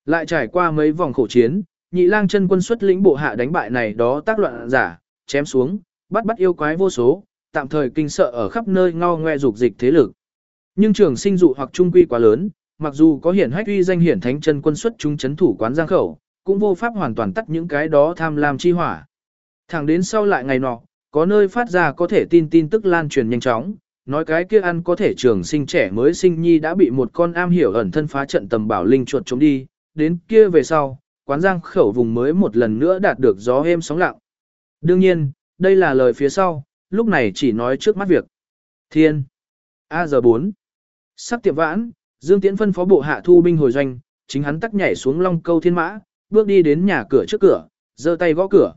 Lại trải qua mấy vòng khổ chiến, nhị lang chân quân xuất lĩnh bộ hạ đánh bại này đó tác loạn giả, chém xuống, bắt bắt yêu quái vô số, tạm thời kinh sợ ở khắp nơi ngao ngoe dục dịch thế lực. Nhưng trường sinh dụ hoặc trung quy quá lớn, mặc dù có hiển hách uy danh hiển thánh chân quân xuất chúng chấn thủ quán giang khẩu, cũng vô pháp hoàn toàn tắt những cái đó tham lam chi hỏa. Thẳng đến sau lại ngày nọ, có nơi phát ra có thể tin tin tức lan truyền nhanh chóng, nói cái kia ăn có thể trường sinh trẻ mới sinh nhi đã bị một con am hiểu ẩn thân phá trận tầm bảo linh chuột chống đi, đến kia về sau, quán giang khẩu vùng mới một lần nữa đạt được gió êm sóng lặng. Đương nhiên, đây là lời phía sau, lúc này chỉ nói trước mắt việc. Thiên. A giờ 4. Sắc tiệm vãn, Dương Tiễn phân phó bộ hạ thu binh hồi doanh, chính hắn tắc nhảy xuống long câu thiên mã, bước đi đến nhà cửa trước cửa, giơ tay gõ cửa.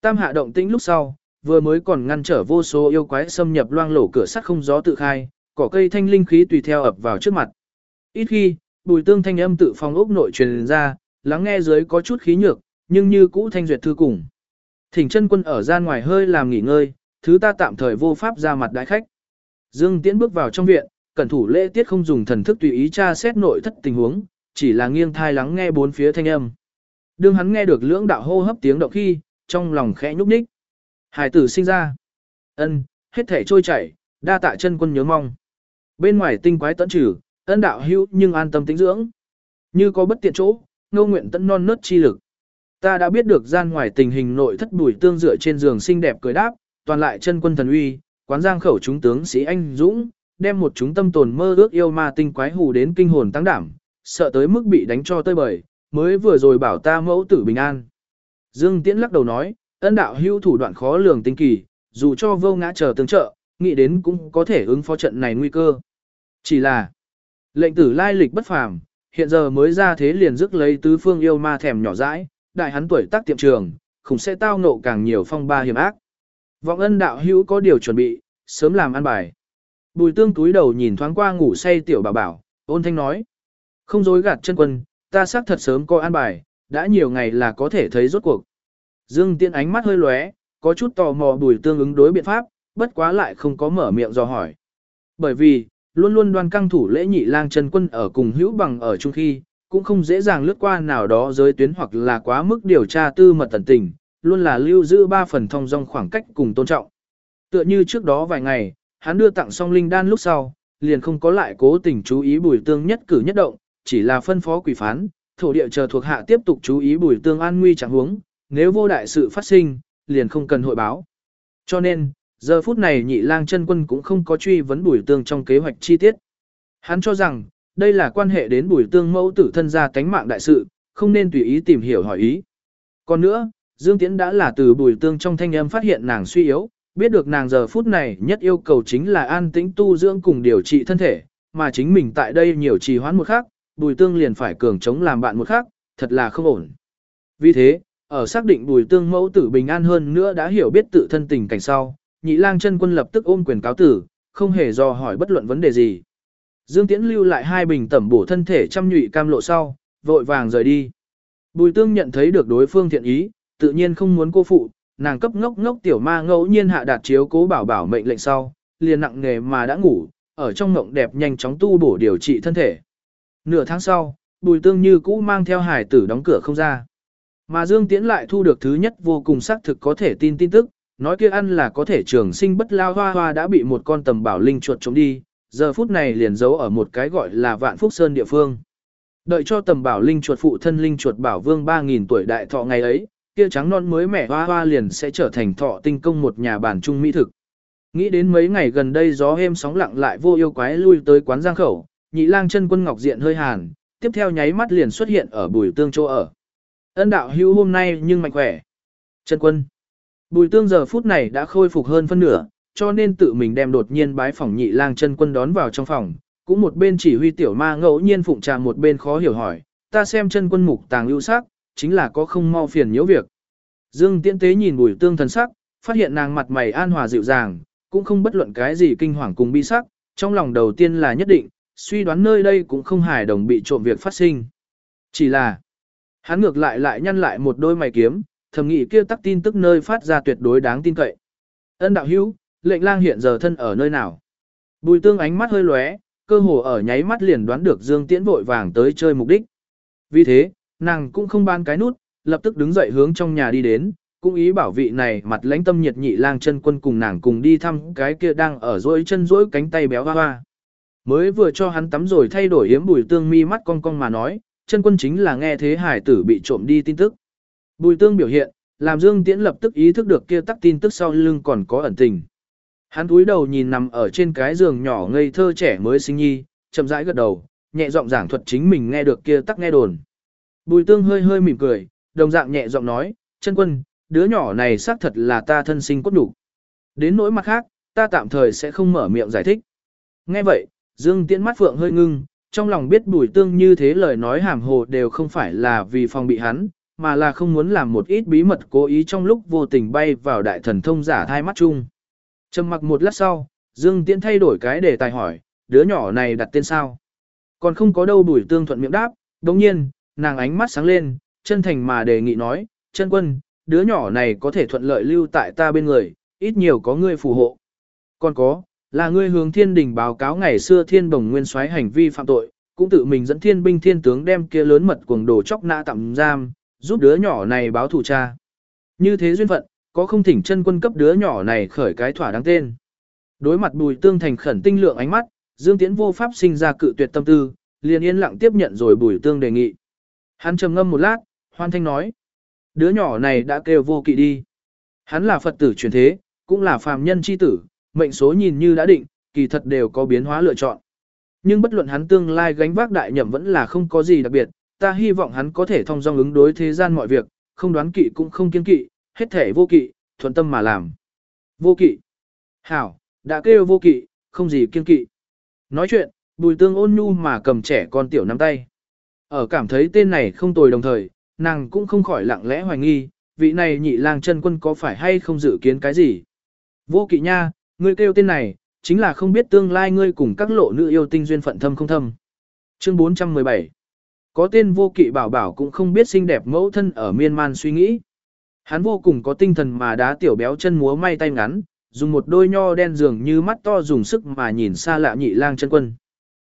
Tam hạ động tĩnh lúc sau, vừa mới còn ngăn trở vô số yêu quái xâm nhập loang lổ cửa sắt không gió tự khai, cỏ cây thanh linh khí tùy theo ập vào trước mặt. Ít khi, bùi tương thanh âm tự phong ốc nội truyền ra, lắng nghe dưới có chút khí nhược, nhưng như cũ thanh duyệt thư cùng. Thỉnh chân quân ở gian ngoài hơi làm nghỉ ngơi, thứ ta tạm thời vô pháp ra mặt đại khách. Dương Tiễn bước vào trong viện, cẩn thủ lễ tiết không dùng thần thức tùy ý tra xét nội thất tình huống, chỉ là nghiêng thai lắng nghe bốn phía thanh âm. Đương hắn nghe được lưỡng đạo hô hấp tiếng động khi, trong lòng khẽ nhúc nhích. Hải tử sinh ra. ân hết thể trôi chảy, đa tạ chân quân nhớ mong. Bên ngoài tinh quái tận trừ, ân đạo hữu nhưng an tâm tính dưỡng. Như có bất tiện chỗ, ngô nguyện tận non nớt chi lực. Ta đã biết được gian ngoài tình hình nội thất bùi tương dựa trên giường xinh đẹp cười đáp, toàn lại chân quân thần uy, quán giang khẩu chúng tướng sĩ anh dũng, đem một chúng tâm tồn mơ ước yêu ma tinh quái hù đến kinh hồn tăng đảm, sợ tới mức bị đánh cho tơi bời, mới vừa rồi bảo ta mẫu tử bình an. Dương Tiễn lắc đầu nói, ân đạo hưu thủ đoạn khó lường tinh kỳ, dù cho vô ngã chờ tương trợ, nghĩ đến cũng có thể ứng phó trận này nguy cơ. Chỉ là, lệnh tử lai lịch bất phàm, hiện giờ mới ra thế liền dứt lấy tứ phương yêu ma thèm nhỏ dãi, đại hắn tuổi tác tiệm trường, khủng sẽ tao nộ càng nhiều phong ba hiểm ác. Vọng ân đạo hữu có điều chuẩn bị, sớm làm ăn bài. Bùi tương túi đầu nhìn thoáng qua ngủ say tiểu bảo bảo, ôn thanh nói. Không dối gạt chân quân, ta xác thật sớm coi an bài, đã nhiều ngày là có thể thấy rốt cuộc. Dương Tiễn ánh mắt hơi lóe, có chút tò mò bùi tương ứng đối biện pháp, bất quá lại không có mở miệng do hỏi. Bởi vì, luôn luôn đoan căng thủ lễ nhị lang chân quân ở cùng hữu bằng ở chung khi, cũng không dễ dàng lướt qua nào đó giới tuyến hoặc là quá mức điều tra tư mật tận tình, luôn là lưu giữ ba phần thông dong khoảng cách cùng tôn trọng. Tựa như trước đó vài ngày, hắn đưa tặng song linh đan lúc sau, liền không có lại cố tình chú ý bùi tương nhất cử nhất động, chỉ là phân phó quỷ phán, thổ địa chờ thuộc hạ tiếp tục chú ý bùi tương an nguy chẳng huống, nếu vô đại sự phát sinh, liền không cần hội báo. Cho nên, giờ phút này nhị lang chân quân cũng không có truy vấn bùi tương trong kế hoạch chi tiết. Hắn cho rằng, đây là quan hệ đến bùi tương mẫu tử thân gia tánh mạng đại sự, không nên tùy ý tìm hiểu hỏi ý. Còn nữa, Dương Tiễn đã là từ bùi tương trong thanh âm phát hiện nàng suy yếu, biết được nàng giờ phút này nhất yêu cầu chính là an tĩnh tu dưỡng cùng điều trị thân thể, mà chính mình tại đây nhiều trì hoãn một khắc, bùi tương liền phải cường chống làm bạn một khắc, thật là không ổn. Vì thế, ở xác định bùi tương mẫu tử bình an hơn nữa đã hiểu biết tự thân tình cảnh sau, nhị lang chân quân lập tức ôm quyền cáo tử, không hề do hỏi bất luận vấn đề gì. Dương Tiễn lưu lại hai bình tẩm bổ thân thể chăm nhụy cam lộ sau, vội vàng rời đi. Bùi tương nhận thấy được đối phương thiện ý, tự nhiên không muốn cô phụ, nàng cấp ngốc ngốc tiểu ma ngẫu nhiên hạ đạt chiếu cố bảo bảo mệnh lệnh sau, liền nặng nghề mà đã ngủ, ở trong mộng đẹp nhanh chóng tu bổ điều trị thân thể. Nửa tháng sau, bùi tương như cũ mang theo hải tử đóng cửa không ra. Mà Dương Tiễn lại thu được thứ nhất vô cùng xác thực có thể tin tin tức, nói kia ăn là có thể trường sinh bất lao hoa hoa đã bị một con tầm bảo linh chuột trống đi, giờ phút này liền giấu ở một cái gọi là Vạn Phúc Sơn địa phương. Đợi cho tầm bảo linh chuột phụ thân linh chuột bảo vương 3.000 tuổi đại thọ ngày ấy, kia trắng non mới mẻ hoa hoa liền sẽ trở thành thọ tinh công một nhà bản trung mỹ thực. Nghĩ đến mấy ngày gần đây gió êm sóng lặng lại vô yêu quái lui tới quán giang khẩu, nhị lang chân quân ngọc diện hơi hàn, tiếp theo nháy mắt liền xuất hiện ở bùi tương chỗ ở. Ân đạo hữu hôm nay nhưng mạnh khỏe. Chân quân. Bùi tương giờ phút này đã khôi phục hơn phân nửa, cho nên tự mình đem đột nhiên bái phòng nhị lang chân quân đón vào trong phòng, cũng một bên chỉ huy tiểu ma ngẫu nhiên phụng trà một bên khó hiểu hỏi, ta xem chân quân mục tàng lưu sắc, chính là có không mau phiền nhiễu việc. Dương Tiễn Tế nhìn Bùi Tương thần sắc, phát hiện nàng mặt mày an hòa dịu dàng, cũng không bất luận cái gì kinh hoàng cùng bi sắc, trong lòng đầu tiên là nhất định, suy đoán nơi đây cũng không hài đồng bị trộm việc phát sinh. Chỉ là, hắn ngược lại lại nhăn lại một đôi mày kiếm, thầm nghĩ kia tắc tin tức nơi phát ra tuyệt đối đáng tin cậy. Ân đạo hữu, lệnh lang hiện giờ thân ở nơi nào? Bùi tương ánh mắt hơi lóe, cơ hồ ở nháy mắt liền đoán được Dương Tiễn vội vàng tới chơi mục đích. Vì thế, nàng cũng không ban cái nút, lập tức đứng dậy hướng trong nhà đi đến, cũng ý bảo vị này mặt lãnh tâm nhiệt nhị lang chân quân cùng nàng cùng đi thăm cái kia đang ở rỗi chân rỗi cánh tay béo hoa hoa. Mới vừa cho hắn tắm rồi thay đổi yếm bùi tương mi mắt cong cong mà nói, chân quân chính là nghe thế hải tử bị trộm đi tin tức. Bùi tương biểu hiện, làm Dương Tiễn lập tức ý thức được kia tắc tin tức sau lưng còn có ẩn tình. Hắn cúi đầu nhìn nằm ở trên cái giường nhỏ ngây thơ trẻ mới sinh nhi, chậm rãi gật đầu, nhẹ giọng giảng thuật chính mình nghe được kia tắc nghe đồn. Bùi tương hơi hơi mỉm cười, đồng dạng nhẹ giọng nói, chân quân, đứa nhỏ này xác thật là ta thân sinh cốt đủ. Đến nỗi mặt khác, ta tạm thời sẽ không mở miệng giải thích. Nghe vậy, Dương Tiễn mắt phượng hơi ngưng, trong lòng biết bùi tương như thế lời nói hàm hồ đều không phải là vì phòng bị hắn, mà là không muốn làm một ít bí mật cố ý trong lúc vô tình bay vào đại thần thông giả thai mắt chung. Trầm mặc một lát sau, Dương Tiễn thay đổi cái đề tài hỏi, đứa nhỏ này đặt tên sao? Còn không có đâu bùi tương thuận miệng đáp, đồng nhiên, nàng ánh mắt sáng lên, chân thành mà đề nghị nói, chân quân, đứa nhỏ này có thể thuận lợi lưu tại ta bên người, ít nhiều có ngươi phù hộ. Còn có, là ngươi hướng thiên đình báo cáo ngày xưa thiên bồng nguyên soái hành vi phạm tội, cũng tự mình dẫn thiên binh thiên tướng đem kia lớn mật cuồng đồ chóc nã tạm giam, giúp đứa nhỏ này báo thù cha. Như thế duyên phận, có không thỉnh chân quân cấp đứa nhỏ này khởi cái thỏa đáng tên. Đối mặt bùi tương thành khẩn tinh lượng ánh mắt, Dương Tiễn vô pháp sinh ra cự tuyệt tâm tư, liền yên lặng tiếp nhận rồi bùi tương đề nghị. Hắn trầm ngâm một lát, hoan thanh nói. Đứa nhỏ này đã kêu vô kỵ đi. Hắn là Phật tử truyền thế, cũng là phàm nhân chi tử, mệnh số nhìn như đã định, kỳ thật đều có biến hóa lựa chọn. Nhưng bất luận hắn tương lai gánh vác đại nhậm vẫn là không có gì đặc biệt, ta hy vọng hắn có thể thông dong ứng đối thế gian mọi việc, không đoán kỵ cũng không kiên kỵ, hết thể vô kỵ, thuận tâm mà làm. Vô kỵ. Hảo, đã kêu vô kỵ, không gì kiên kỵ. Nói chuyện, bùi tương ôn nhu mà cầm trẻ con tiểu nắm tay. Ở cảm thấy tên này không tồi đồng thời, nàng cũng không khỏi lặng lẽ hoài nghi, vị này nhị lang chân quân có phải hay không dự kiến cái gì. Vô kỵ nha, ngươi kêu tên này, chính là không biết tương lai ngươi cùng các lộ nữ yêu tinh duyên phận thâm không thâm. Chương 417 Có tên vô kỵ bảo bảo cũng không biết xinh đẹp mẫu thân ở miên man suy nghĩ. Hắn vô cùng có tinh thần mà đá tiểu béo chân múa may tay ngắn, dùng một đôi nho đen dường như mắt to dùng sức mà nhìn xa lạ nhị lang chân quân.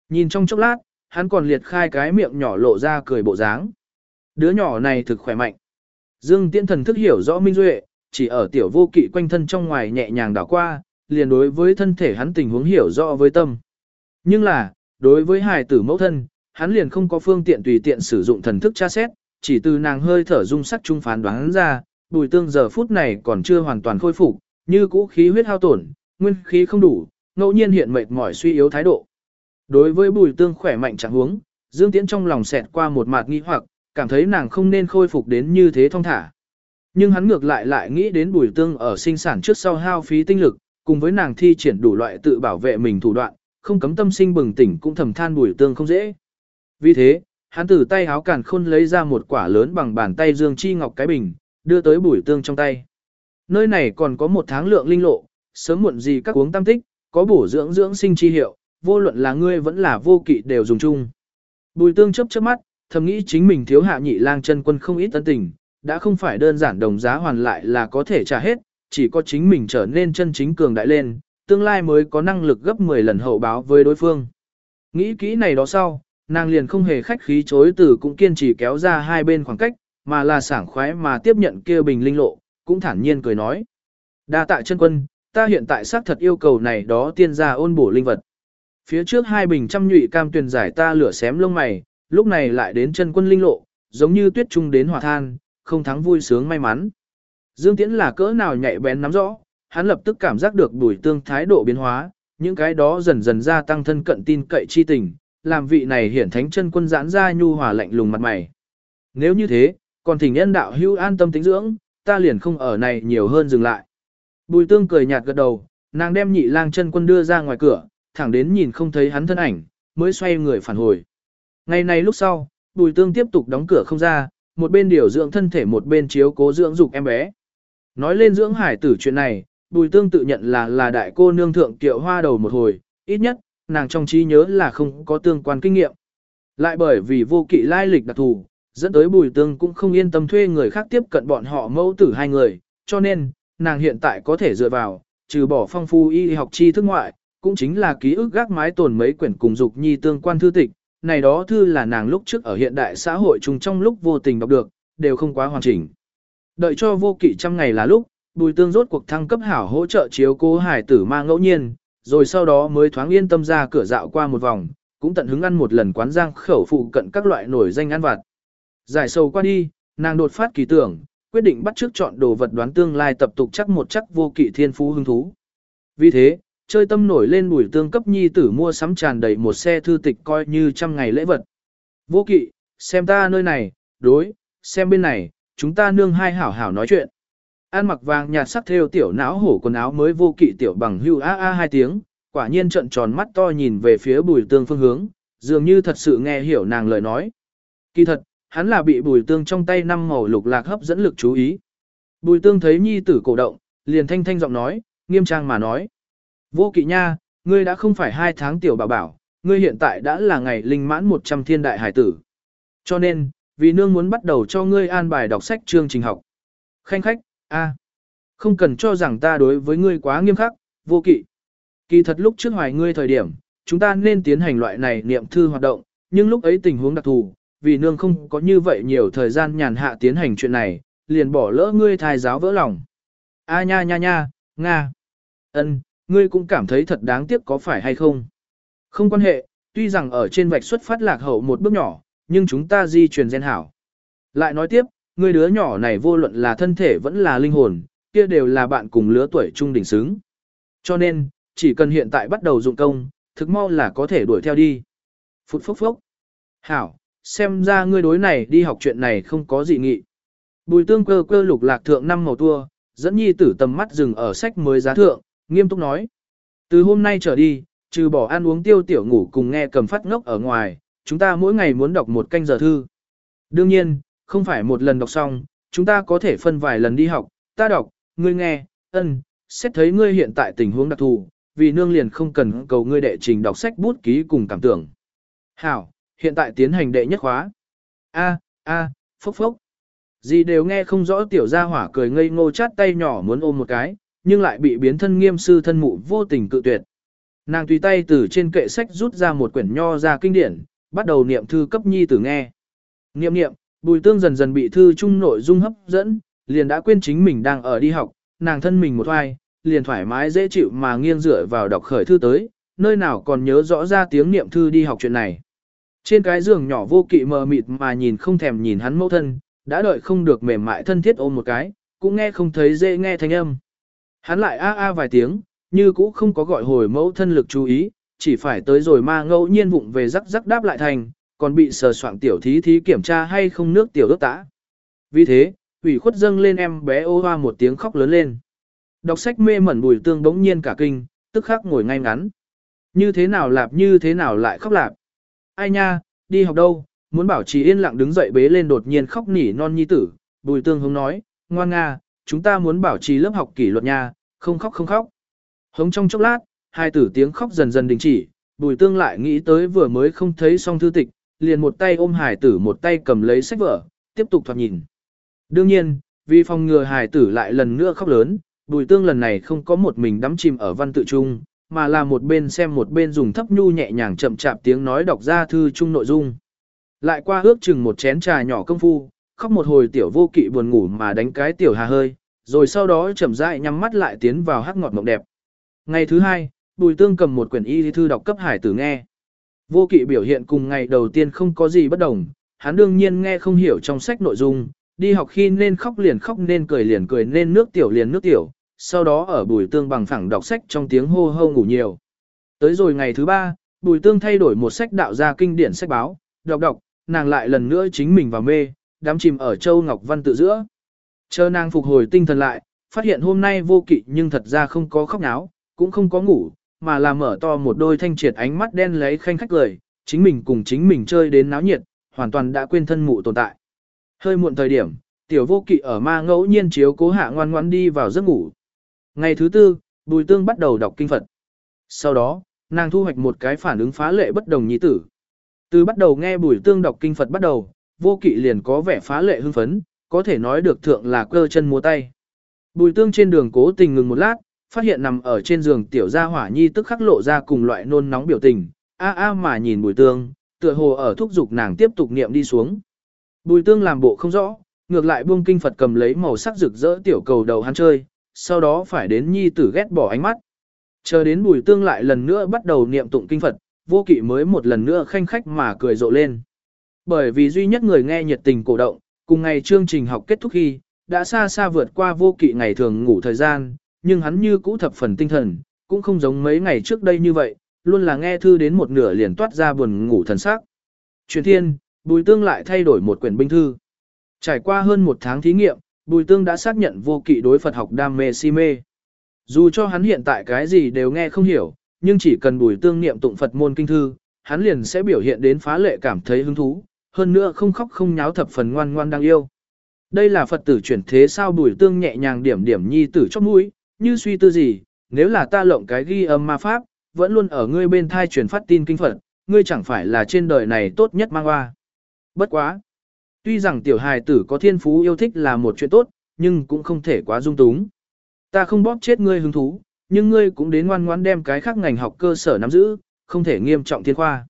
Nhìn trong chốc lát, hắn còn liệt khai cái miệng nhỏ lộ ra cười bộ dáng. Đứa nhỏ này thực khỏe mạnh. Dương Tiễn thần thức hiểu rõ Minh Duệ, chỉ ở tiểu vô kỵ quanh thân trong ngoài nhẹ nhàng đảo qua, liền đối với thân thể hắn tình huống hiểu rõ với tâm. Nhưng là, đối với hài tử mẫu thân, hắn liền không có phương tiện tùy tiện sử dụng thần thức tra xét, chỉ từ nàng hơi thở dung sắc trung phán đoán ra, bùi tương giờ phút này còn chưa hoàn toàn khôi phục, như cũ khí huyết hao tổn, nguyên khí không đủ, ngẫu nhiên hiện mệt mỏi suy yếu thái độ. Đối với bùi tương khỏe mạnh chẳng huống, Dương Tiễn trong lòng xẹt qua một mạt nghi hoặc, cảm thấy nàng không nên khôi phục đến như thế thong thả. Nhưng hắn ngược lại lại nghĩ đến bùi tương ở sinh sản trước sau hao phí tinh lực, cùng với nàng thi triển đủ loại tự bảo vệ mình thủ đoạn, không cấm tâm sinh bừng tỉnh cũng thầm than bùi tương không dễ. Vì thế, hắn từ tay háo cản khôn lấy ra một quả lớn bằng bàn tay dương chi ngọc cái bình, đưa tới bùi tương trong tay. Nơi này còn có một tháng lượng linh lộ, sớm muộn gì các uống tam tích, có bổ dưỡng dưỡng sinh chi hiệu, vô luận là ngươi vẫn là vô kỵ đều dùng chung. Bùi tương chấp chớp mắt, thầm nghĩ chính mình thiếu hạ nhị lang chân quân không ít tân tình, đã không phải đơn giản đồng giá hoàn lại là có thể trả hết, chỉ có chính mình trở nên chân chính cường đại lên, tương lai mới có năng lực gấp 10 lần hậu báo với đối phương. Nghĩ kỹ này đó sau, nàng liền không hề khách khí chối từ cũng kiên trì kéo ra hai bên khoảng cách, mà là sảng khoái mà tiếp nhận kia bình linh lộ, cũng thản nhiên cười nói. Đa tạ chân quân, ta hiện tại xác thật yêu cầu này đó tiên gia ôn bổ linh vật. Phía trước hai bình trăm nhụy cam tuyền giải ta lửa xém lông mày, lúc này lại đến chân quân linh lộ, giống như tuyết trung đến hỏa than, không thắng vui sướng may mắn. Dương Tiễn là cỡ nào nhạy bén nắm rõ, hắn lập tức cảm giác được bùi tương thái độ biến hóa, những cái đó dần dần gia tăng thân cận tin cậy chi tình, làm vị này hiển thánh chân quân giãn ra nhu hòa lạnh lùng mặt mày. Nếu như thế, còn thỉnh nhân đạo hưu an tâm tính dưỡng, ta liền không ở này nhiều hơn dừng lại. Bùi tương cười nhạt gật đầu, nàng đem nhị lang chân quân đưa ra ngoài cửa, thẳng đến nhìn không thấy hắn thân ảnh, mới xoay người phản hồi. Ngày này lúc sau, bùi tương tiếp tục đóng cửa không ra, một bên điều dưỡng thân thể một bên chiếu cố dưỡng dục em bé. Nói lên dưỡng hải tử chuyện này, Bùi Tương tự nhận là là đại cô nương thượng tiệu hoa đầu một hồi, ít nhất, nàng trong trí nhớ là không có tương quan kinh nghiệm. Lại bởi vì vô kỵ lai lịch đặc thù, dẫn tới Bùi Tương cũng không yên tâm thuê người khác tiếp cận bọn họ mẫu tử hai người, cho nên, nàng hiện tại có thể dựa vào, trừ bỏ phong phu y học tri thức ngoại, cũng chính là ký ức gác mái tồn mấy quyển cùng dục nhi tương quan thư tịch, này đó thư là nàng lúc trước ở hiện đại xã hội chung trong lúc vô tình đọc được, đều không quá hoàn chỉnh. Đợi cho vô kỵ trăm ngày là lúc, bùi tương rốt cuộc thăng cấp hảo hỗ trợ chiếu cố hải tử ma ngẫu nhiên, rồi sau đó mới thoáng yên tâm ra cửa dạo qua một vòng, cũng tận hứng ăn một lần quán giang khẩu phụ cận các loại nổi danh ăn vặt. Giải sầu qua đi, nàng đột phát kỳ tưởng, quyết định bắt trước chọn đồ vật đoán tương lai tập tục chắc một chắc vô kỵ thiên phú hứng thú. Vì thế, chơi tâm nổi lên bùi tương cấp nhi tử mua sắm tràn đầy một xe thư tịch coi như trăm ngày lễ vật. Vô kỵ, xem ta nơi này, đối, xem bên này, chúng ta nương hai hảo hảo nói chuyện. An mặc vàng nhạt sắc theo tiểu não hổ quần áo mới vô kỵ tiểu bằng hưu a a hai tiếng, quả nhiên trận tròn mắt to nhìn về phía bùi tương phương hướng, dường như thật sự nghe hiểu nàng lời nói. Kỳ thật, hắn là bị bùi tương trong tay năm màu lục lạc hấp dẫn lực chú ý. Bùi tương thấy nhi tử cổ động, liền thanh thanh giọng nói, nghiêm trang mà nói. Vô kỵ nha, ngươi đã không phải hai tháng tiểu bảo bảo, ngươi hiện tại đã là ngày linh mãn 100 thiên đại hải tử. Cho nên, vì nương muốn bắt đầu cho ngươi an bài đọc sách chương trình học. Khanh khách, a, không cần cho rằng ta đối với ngươi quá nghiêm khắc, vô kỵ. Kỳ thật lúc trước hoài ngươi thời điểm, chúng ta nên tiến hành loại này niệm thư hoạt động, nhưng lúc ấy tình huống đặc thù, vì nương không có như vậy nhiều thời gian nhàn hạ tiến hành chuyện này, liền bỏ lỡ ngươi thai giáo vỡ lòng. A nha nha nha, Nga. ân, ngươi cũng cảm thấy thật đáng tiếc có phải hay không? Không quan hệ, tuy rằng ở trên vạch xuất phát lạc hậu một bước nhỏ, nhưng chúng ta di truyền gen hảo. Lại nói tiếp, ngươi đứa nhỏ này vô luận là thân thể vẫn là linh hồn, kia đều là bạn cùng lứa tuổi trung đỉnh xứng. Cho nên, chỉ cần hiện tại bắt đầu dụng công, thực mau là có thể đuổi theo đi. Phút phốc phốc. Hảo, xem ra ngươi đối này đi học chuyện này không có gì nghị. Bùi tương cơ cơ lục lạc thượng năm màu tua, dẫn nhi tử tầm mắt dừng ở sách mới giá thượng, nghiêm túc nói. Từ hôm nay trở đi, trừ bỏ ăn uống tiêu tiểu ngủ cùng nghe cầm phát ngốc ở ngoài, chúng ta mỗi ngày muốn đọc một canh giờ thư. Đương nhiên, không phải một lần đọc xong, chúng ta có thể phân vài lần đi học, ta đọc, ngươi nghe, ân, xét thấy ngươi hiện tại tình huống đặc thù, vì nương liền không cần cầu ngươi đệ trình đọc sách bút ký cùng cảm tưởng. Hảo, hiện tại tiến hành đệ nhất khóa. A, a, phốc phốc. Gì đều nghe không rõ tiểu gia hỏa cười ngây ngô chát tay nhỏ muốn ôm một cái, nhưng lại bị biến thân nghiêm sư thân mụ vô tình cự tuyệt. Nàng tùy tay từ trên kệ sách rút ra một quyển nho ra kinh điển, bắt đầu niệm thư cấp nhi tử nghe. Niệm niệm, bùi tương dần dần bị thư chung nội dung hấp dẫn, liền đã quên chính mình đang ở đi học, nàng thân mình một hoài, liền thoải mái dễ chịu mà nghiêng dựa vào đọc khởi thư tới, nơi nào còn nhớ rõ ra tiếng niệm thư đi học chuyện này. Trên cái giường nhỏ vô kỵ mờ mịt mà nhìn không thèm nhìn hắn mẫu thân, đã đợi không được mềm mại thân thiết ôm một cái, cũng nghe không thấy dễ nghe thanh âm. Hắn lại a a vài tiếng, như cũ không có gọi hồi mẫu thân lực chú ý, chỉ phải tới rồi ma ngẫu nhiên vụng về rắc rắc đáp lại thành, còn bị sờ soạn tiểu thí thí kiểm tra hay không nước tiểu đốt tã. Vì thế, ủy khuất dâng lên em bé ô hoa một tiếng khóc lớn lên. Đọc sách mê mẩn bùi tương bỗng nhiên cả kinh, tức khắc ngồi ngay ngắn. Như thế nào lạp như thế nào lại khóc lạp. Ai nha, đi học đâu, muốn bảo trì yên lặng đứng dậy bế lên đột nhiên khóc nỉ non nhi tử. Bùi tương hống nói, ngoan nga, chúng ta muốn bảo trì lớp học kỷ luật nha, không khóc không khóc. Hống trong chốc lát, hai tử tiếng khóc dần dần đình chỉ, bùi tương lại nghĩ tới vừa mới không thấy xong thư tịch, liền một tay ôm hải tử một tay cầm lấy sách vở, tiếp tục thoạt nhìn. Đương nhiên, vì phòng ngừa hải tử lại lần nữa khóc lớn, bùi tương lần này không có một mình đắm chìm ở văn tự trung, mà là một bên xem một bên dùng thấp nhu nhẹ nhàng chậm chạp tiếng nói đọc ra thư chung nội dung. Lại qua ước chừng một chén trà nhỏ công phu, khóc một hồi tiểu vô kỵ buồn ngủ mà đánh cái tiểu hà hơi, rồi sau đó chậm rãi nhắm mắt lại tiến vào hắc ngọt mộng đẹp. Ngày thứ hai, Bùi Tương cầm một quyển y thư đọc cấp hải tử nghe. Vô kỵ biểu hiện cùng ngày đầu tiên không có gì bất đồng, hắn đương nhiên nghe không hiểu trong sách nội dung, đi học khi nên khóc liền khóc nên cười liền cười nên nước tiểu liền nước tiểu, sau đó ở Bùi Tương bằng phẳng đọc sách trong tiếng hô hô ngủ nhiều. Tới rồi ngày thứ ba, Bùi Tương thay đổi một sách đạo gia kinh điển sách báo, đọc đọc, nàng lại lần nữa chính mình vào mê, đám chìm ở Châu Ngọc Văn tự giữa. Chờ nàng phục hồi tinh thần lại, phát hiện hôm nay vô kỵ nhưng thật ra không có khóc náo, cũng không có ngủ, mà là mở to một đôi thanh triệt ánh mắt đen lấy khanh khách cười, chính mình cùng chính mình chơi đến náo nhiệt, hoàn toàn đã quên thân mụ tồn tại. Hơi muộn thời điểm, tiểu vô kỵ ở ma ngẫu nhiên chiếu cố hạ ngoan ngoãn đi vào giấc ngủ. Ngày thứ tư, bùi tương bắt đầu đọc kinh Phật. Sau đó, nàng thu hoạch một cái phản ứng phá lệ bất đồng nhi tử. Từ bắt đầu nghe bùi tương đọc kinh Phật bắt đầu, vô kỵ liền có vẻ phá lệ hưng phấn, có thể nói được thượng là cơ chân múa tay. Bùi tương trên đường cố tình ngừng một lát, phát hiện nằm ở trên giường tiểu gia hỏa nhi tức khắc lộ ra cùng loại nôn nóng biểu tình, a a mà nhìn bùi tương, tựa hồ ở thúc giục nàng tiếp tục niệm đi xuống. Bùi tương làm bộ không rõ, ngược lại buông kinh Phật cầm lấy màu sắc rực rỡ tiểu cầu đầu hắn chơi, sau đó phải đến nhi tử ghét bỏ ánh mắt. Chờ đến bùi tương lại lần nữa bắt đầu niệm tụng kinh Phật, vô kỵ mới một lần nữa khanh khách mà cười rộ lên. Bởi vì duy nhất người nghe nhiệt tình cổ động, cùng ngày chương trình học kết thúc khi, đã xa xa vượt qua vô kỵ ngày thường ngủ thời gian, nhưng hắn như cũ thập phần tinh thần, cũng không giống mấy ngày trước đây như vậy, luôn là nghe thư đến một nửa liền toát ra buồn ngủ thần sắc. Truyền thiên, Bùi Tương lại thay đổi một quyển binh thư. Trải qua hơn một tháng thí nghiệm, Bùi Tương đã xác nhận vô kỵ đối Phật học đam mê si mê. Dù cho hắn hiện tại cái gì đều nghe không hiểu, nhưng chỉ cần Bùi Tương niệm tụng Phật môn kinh thư, hắn liền sẽ biểu hiện đến phá lệ cảm thấy hứng thú, hơn nữa không khóc không nháo thập phần ngoan ngoan đang yêu. Đây là Phật tử chuyển thế sao Bùi Tương nhẹ nhàng điểm điểm nhi tử chóp mũi, như suy tư gì, nếu là ta lộng cái ghi âm ma pháp, vẫn luôn ở ngươi bên thai truyền phát tin kinh Phật, ngươi chẳng phải là trên đời này tốt nhất mang hoa. Bất quá. Tuy rằng tiểu hài tử có thiên phú yêu thích là một chuyện tốt, nhưng cũng không thể quá dung túng. Ta không bóp chết ngươi hứng thú, nhưng ngươi cũng đến ngoan ngoãn đem cái khác ngành học cơ sở nắm giữ, không thể nghiêm trọng thiên khoa.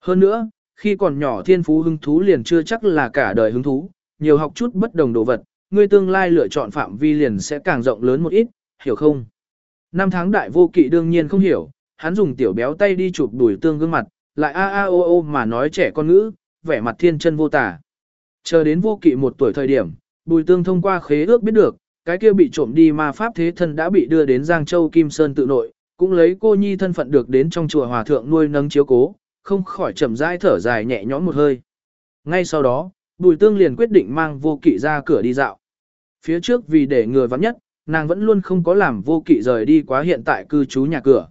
Hơn nữa, khi còn nhỏ thiên phú hứng thú liền chưa chắc là cả đời hứng thú, nhiều học chút bất đồng đồ vật, ngươi tương lai lựa chọn phạm vi liền sẽ càng rộng lớn một ít, hiểu không? Năm tháng đại vô kỵ đương nhiên không hiểu, hắn dùng tiểu béo tay đi chụp đuổi tương gương mặt, lại a a o o mà nói trẻ con ngữ, vẻ mặt thiên chân vô tả. Chờ đến vô kỵ một tuổi thời điểm, bùi tương thông qua khế ước biết được, cái kia bị trộm đi ma pháp thế thân đã bị đưa đến Giang Châu Kim Sơn tự nội, cũng lấy cô nhi thân phận được đến trong chùa hòa thượng nuôi nấng chiếu cố, không khỏi chậm rãi thở dài nhẹ nhõm một hơi. Ngay sau đó, bùi tương liền quyết định mang vô kỵ ra cửa đi dạo. Phía trước vì để người vắng nhất, nàng vẫn luôn không có làm vô kỵ rời đi quá hiện tại cư trú nhà cửa.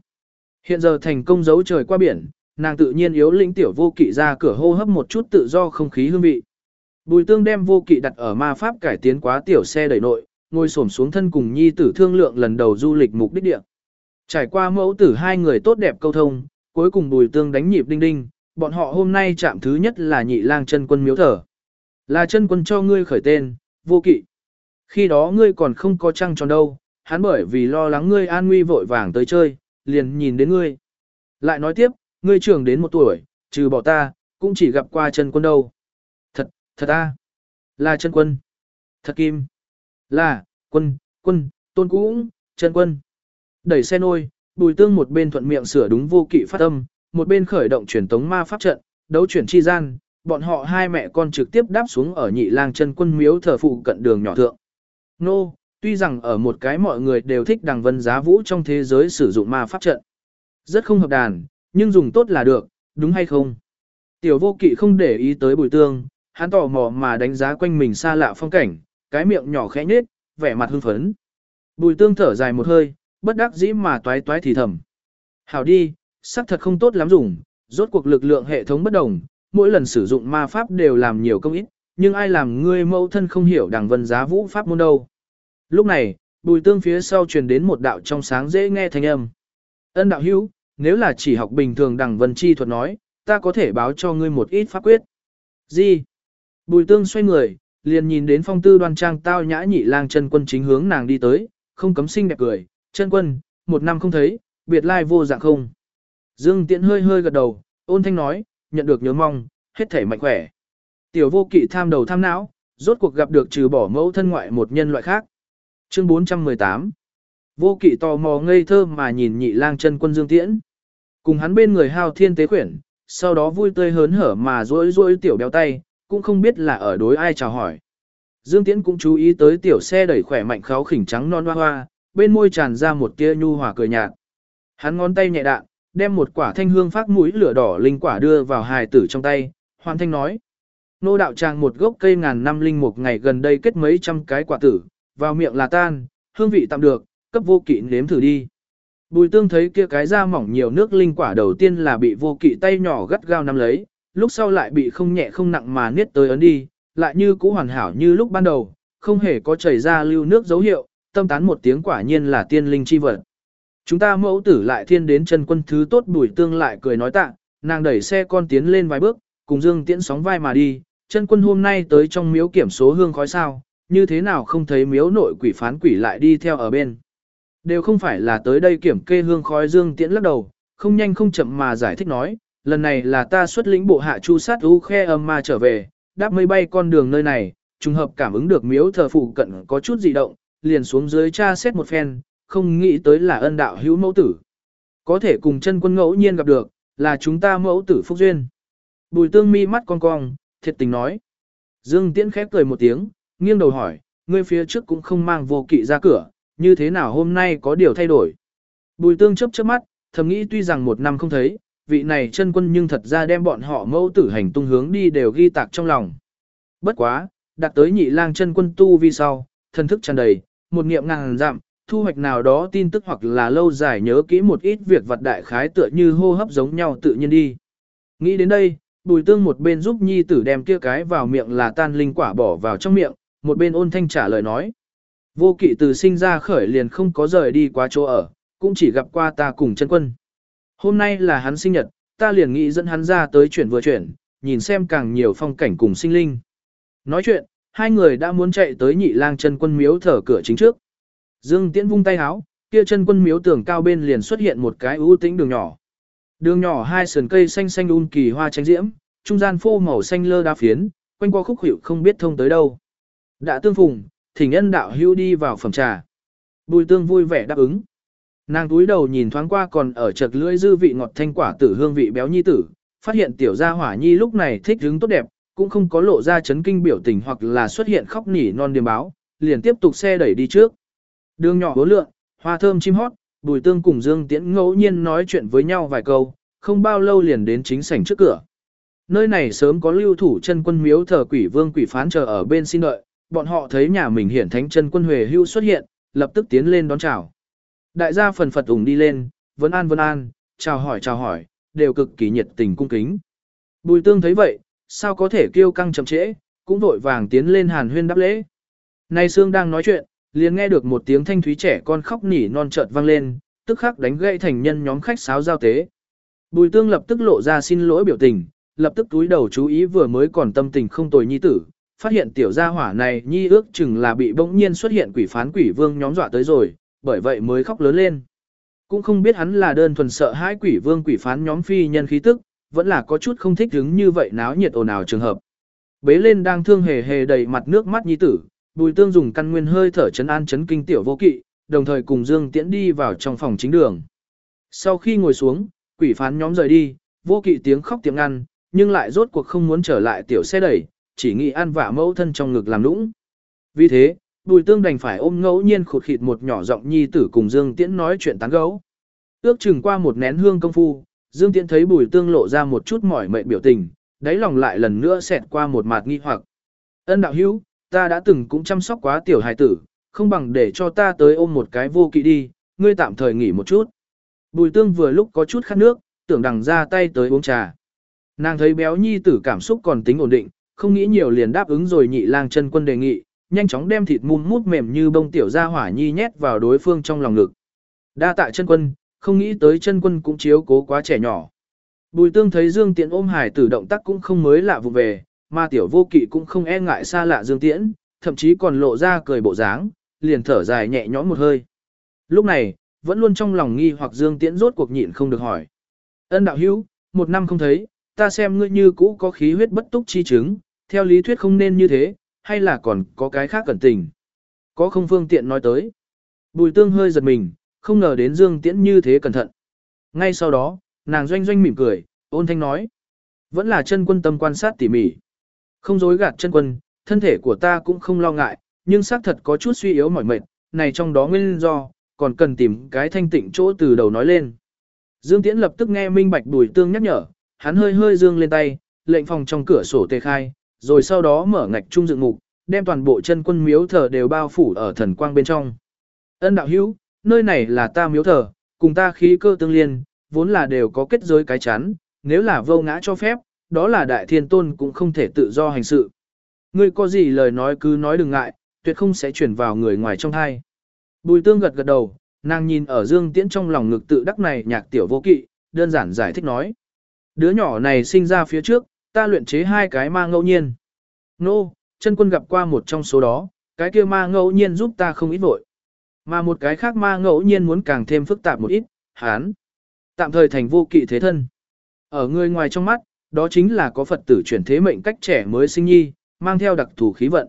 Hiện giờ thành công giấu trời qua biển, nàng tự nhiên yếu lĩnh tiểu vô kỵ ra cửa hô hấp một chút tự do không khí hương vị. Bùi tương đem vô kỵ đặt ở ma pháp cải tiến quá tiểu xe đẩy nội, ngồi xổm xuống thân cùng nhi tử thương lượng lần đầu du lịch mục đích địa. Trải qua mẫu tử hai người tốt đẹp câu thông, cuối cùng bùi tương đánh nhịp đinh đinh, bọn họ hôm nay chạm thứ nhất là nhị lang chân quân miếu thở. Là chân quân cho ngươi khởi tên, vô kỵ. Khi đó ngươi còn không có trăng tròn đâu, hắn bởi vì lo lắng ngươi an nguy vội vàng tới chơi, liền nhìn đến ngươi. Lại nói tiếp, ngươi trưởng đến một tuổi, trừ bỏ ta, cũng chỉ gặp qua chân quân đâu. Thật, thật ta. Là chân quân. Thật kim. Là, quân, quân, tôn cũng, chân quân. Đẩy xe nôi, bùi tương một bên thuận miệng sửa đúng vô kỵ phát âm, một bên khởi động truyền tống ma pháp trận, đấu chuyển chi gian, bọn họ hai mẹ con trực tiếp đáp xuống ở nhị lang chân quân miếu thờ phụ cận đường nhỏ thượng. Nô, tuy rằng ở một cái mọi người đều thích đằng vân giá vũ trong thế giới sử dụng ma pháp trận. Rất không hợp đàn, nhưng dùng tốt là được, đúng hay không? Tiểu vô kỵ không để ý tới bùi tương, hắn tò mò mà đánh giá quanh mình xa lạ phong cảnh, cái miệng nhỏ khẽ nhếch, vẻ mặt hưng phấn. Bùi tương thở dài một hơi, bất đắc dĩ mà toái toái thì thầm. Hảo đi, sắc thật không tốt lắm dùng, rốt cuộc lực lượng hệ thống bất đồng, mỗi lần sử dụng ma pháp đều làm nhiều công ít, nhưng ai làm ngươi mẫu thân không hiểu đằng vân giá vũ pháp môn đâu. Lúc này, bùi tương phía sau truyền đến một đạo trong sáng dễ nghe thanh âm. Ân đạo hữu, nếu là chỉ học bình thường đằng vân chi thuật nói, ta có thể báo cho ngươi một ít pháp quyết. Gì? Bùi tương xoay người, liền nhìn đến phong tư đoan trang tao nhã nhị lang chân quân chính hướng nàng đi tới, không cấm sinh đẹp cười, chân quân, một năm không thấy, biệt lai vô dạng không. Dương tiễn hơi hơi gật đầu, ôn thanh nói, nhận được nhớ mong, hết thể mạnh khỏe. Tiểu vô kỵ tham đầu tham não, rốt cuộc gặp được trừ bỏ mẫu thân ngoại một nhân loại khác. Chương 418 Vô kỵ tò mò ngây thơ mà nhìn nhị lang chân quân dương tiễn. Cùng hắn bên người hao thiên tế khuyển, sau đó vui tươi hớn hở mà rối rối tiểu béo tay, cũng không biết là ở đối ai chào hỏi. Dương Tiễn cũng chú ý tới tiểu xe đẩy khỏe mạnh kháo khỉnh trắng non hoa hoa, bên môi tràn ra một tia nhu hòa cười nhạt. Hắn ngón tay nhẹ đạn, đem một quả thanh hương phát mũi lửa đỏ linh quả đưa vào hài tử trong tay, hoàn thanh nói. Nô đạo tràng một gốc cây ngàn năm linh một ngày gần đây kết mấy trăm cái quả tử, vào miệng là tan, hương vị tạm được, cấp vô kỵ nếm thử đi. Bùi tương thấy kia cái da mỏng nhiều nước linh quả đầu tiên là bị vô kỵ tay nhỏ gắt gao nắm lấy, lúc sau lại bị không nhẹ không nặng mà niết tới ấn đi, lại như cũ hoàn hảo như lúc ban đầu, không hề có chảy ra lưu nước dấu hiệu, tâm tán một tiếng quả nhiên là tiên linh chi vật. Chúng ta mẫu tử lại thiên đến chân quân thứ tốt bùi tương lại cười nói tạ, nàng đẩy xe con tiến lên vài bước, cùng Dương Tiễn sóng vai mà đi, chân quân hôm nay tới trong miếu kiểm số hương khói sao, như thế nào không thấy miếu nội quỷ phán quỷ lại đi theo ở bên. Đều không phải là tới đây kiểm kê hương khói Dương Tiễn lắc đầu, không nhanh không chậm mà giải thích nói, lần này là ta xuất lĩnh bộ hạ chu sát u khe âm mà trở về, đáp mây bay con đường nơi này, trùng hợp cảm ứng được miếu thờ phụ cận có chút dị động, liền xuống dưới tra xét một phen, không nghĩ tới là ân đạo hữu mẫu tử. Có thể cùng chân quân ngẫu nhiên gặp được, là chúng ta mẫu tử phúc duyên. Bùi tương mi mắt con cong, thiệt tình nói. Dương Tiễn khép cười một tiếng, nghiêng đầu hỏi, ngươi phía trước cũng không mang vô kỵ ra cửa, như thế nào hôm nay có điều thay đổi. Bùi tương chấp chớp mắt, thầm nghĩ tuy rằng một năm không thấy, vị này chân quân nhưng thật ra đem bọn họ mẫu tử hành tung hướng đi đều ghi tạc trong lòng. Bất quá, đặt tới nhị lang chân quân tu vi sau, thân thức tràn đầy, một niệm ngàn dặm, thu hoạch nào đó tin tức hoặc là lâu dài nhớ kỹ một ít việc vật đại khái tựa như hô hấp giống nhau tự nhiên đi. Nghĩ đến đây, bùi tương một bên giúp nhi tử đem kia cái vào miệng là tan linh quả bỏ vào trong miệng, một bên ôn thanh trả lời nói. Vô kỵ từ sinh ra khởi liền không có rời đi qua chỗ ở, cũng chỉ gặp qua ta cùng chân quân. Hôm nay là hắn sinh nhật, ta liền nghĩ dẫn hắn ra tới chuyển vừa chuyển, nhìn xem càng nhiều phong cảnh cùng sinh linh. Nói chuyện, hai người đã muốn chạy tới nhị lang chân quân miếu thở cửa chính trước. Dương Tiễn vung tay háo, kia chân quân miếu tường cao bên liền xuất hiện một cái ưu tĩnh đường nhỏ. Đường nhỏ hai sườn cây xanh xanh un kỳ hoa tránh diễm, trung gian phô màu xanh lơ đa phiến, quanh qua khúc hiệu không biết thông tới đâu. Đã tương phùng, thỉnh nhân đạo hưu đi vào phẩm trà. Bùi tương vui vẻ đáp ứng. Nàng túi đầu nhìn thoáng qua còn ở chật lưỡi dư vị ngọt thanh quả tử hương vị béo nhi tử, phát hiện tiểu gia hỏa nhi lúc này thích hứng tốt đẹp, cũng không có lộ ra chấn kinh biểu tình hoặc là xuất hiện khóc nỉ non điềm báo, liền tiếp tục xe đẩy đi trước. Đường nhỏ hố lượn, hoa thơm chim hót, bùi tương cùng Dương Tiễn ngẫu nhiên nói chuyện với nhau vài câu, không bao lâu liền đến chính sảnh trước cửa. Nơi này sớm có lưu thủ chân quân miếu thờ quỷ vương quỷ phán chờ ở bên xin đợi, bọn họ thấy nhà mình hiển thánh chân quân Huệ hưu xuất hiện, lập tức tiến lên đón chào. Đại gia phần phật ủng đi lên, vấn an vấn an, chào hỏi chào hỏi, đều cực kỳ nhiệt tình cung kính. Bùi tương thấy vậy, sao có thể kêu căng chậm trễ, cũng vội vàng tiến lên hàn huyên đáp lễ. Nay Sương đang nói chuyện, liền nghe được một tiếng thanh thúy trẻ con khóc nỉ non chợt vang lên, tức khắc đánh gãy thành nhân nhóm khách sáo giao tế. Bùi tương lập tức lộ ra xin lỗi biểu tình, lập tức túi đầu chú ý vừa mới còn tâm tình không tồi nhi tử, phát hiện tiểu gia hỏa này nhi ước chừng là bị bỗng nhiên xuất hiện quỷ phán quỷ vương nhóm dọa tới rồi, bởi vậy mới khóc lớn lên. Cũng không biết hắn là đơn thuần sợ hãi quỷ vương quỷ phán nhóm phi nhân khí tức, vẫn là có chút không thích hứng như vậy náo nhiệt ồn ào trường hợp. Bế lên đang thương hề hề đầy mặt nước mắt nhi tử, bùi tương dùng căn nguyên hơi thở chấn an chấn kinh tiểu vô kỵ, đồng thời cùng Dương Tiễn đi vào trong phòng chính đường. Sau khi ngồi xuống, quỷ phán nhóm rời đi, vô kỵ tiếng khóc tiếng ăn, nhưng lại rốt cuộc không muốn trở lại tiểu xe đẩy, chỉ nghĩ ăn vả mẫu thân trong ngực làm lũng. Vì thế, bùi tương đành phải ôm ngẫu nhiên khụt khịt một nhỏ giọng nhi tử cùng Dương Tiễn nói chuyện tán gấu. Ước chừng qua một nén hương công phu, Dương Tiễn thấy bùi tương lộ ra một chút mỏi mệt biểu tình, đáy lòng lại lần nữa xẹt qua một mạt nghi hoặc. Ân đạo hữu, ta đã từng cũng chăm sóc quá tiểu hài tử, không bằng để cho ta tới ôm một cái vô kỵ đi, ngươi tạm thời nghỉ một chút. Bùi tương vừa lúc có chút khát nước, tưởng đằng ra tay tới uống trà. Nàng thấy béo nhi tử cảm xúc còn tính ổn định, không nghĩ nhiều liền đáp ứng rồi nhị lang chân quân đề nghị, nhanh chóng đem thịt mum mút mềm như bông tiểu ra hỏa nhi nhét vào đối phương trong lòng ngực. Đa tạ chân quân, không nghĩ tới chân quân cũng chiếu cố quá trẻ nhỏ. Bùi tương thấy Dương Tiễn ôm hải tử động tác cũng không mới lạ vụ về, mà tiểu vô kỵ cũng không e ngại xa lạ Dương Tiễn, thậm chí còn lộ ra cười bộ dáng, liền thở dài nhẹ nhõm một hơi. Lúc này, vẫn luôn trong lòng nghi hoặc Dương Tiễn rốt cuộc nhịn không được hỏi. Ân đạo hữu, một năm không thấy, ta xem ngươi như cũ có khí huyết bất túc chi chứng, theo lý thuyết không nên như thế, hay là còn có cái khác cẩn tình. Có không phương tiện nói tới. Bùi tương hơi giật mình, không ngờ đến Dương Tiễn như thế cẩn thận. Ngay sau đó, nàng doanh doanh mỉm cười, ôn thanh nói. Vẫn là chân quân tâm quan sát tỉ mỉ. Không dối gạt chân quân, thân thể của ta cũng không lo ngại, nhưng xác thật có chút suy yếu mỏi mệt, này trong đó nguyên do, còn cần tìm cái thanh tịnh chỗ từ đầu nói lên. Dương Tiễn lập tức nghe minh bạch bùi tương nhắc nhở, hắn hơi hơi dương lên tay, lệnh phòng trong cửa sổ tê khai, rồi sau đó mở ngạch trung dựng mục, đem toàn bộ chân quân miếu thờ đều bao phủ ở thần quang bên trong. Ân đạo hữu, nơi này là ta miếu thờ, cùng ta khí cơ tương liên, vốn là đều có kết giới cái chắn, nếu là vô ngã cho phép, đó là đại thiên tôn cũng không thể tự do hành sự. Ngươi có gì lời nói cứ nói đừng ngại, tuyệt không sẽ chuyển vào người ngoài trong thai. Bùi tương gật gật đầu, nàng nhìn ở Dương Tiễn trong lòng ngực tự đắc này nhạc tiểu vô kỵ, đơn giản giải thích nói. Đứa nhỏ này sinh ra phía trước, ta luyện chế hai cái ma ngẫu nhiên. Nô, chân quân gặp qua một trong số đó, cái kia ma ngẫu nhiên giúp ta không ít vội. Mà một cái khác ma ngẫu nhiên muốn càng thêm phức tạp một ít, hán. Tạm thời thành vô kỵ thế thân. Ở người ngoài trong mắt, đó chính là có Phật tử chuyển thế mệnh cách trẻ mới sinh nhi, mang theo đặc thù khí vận.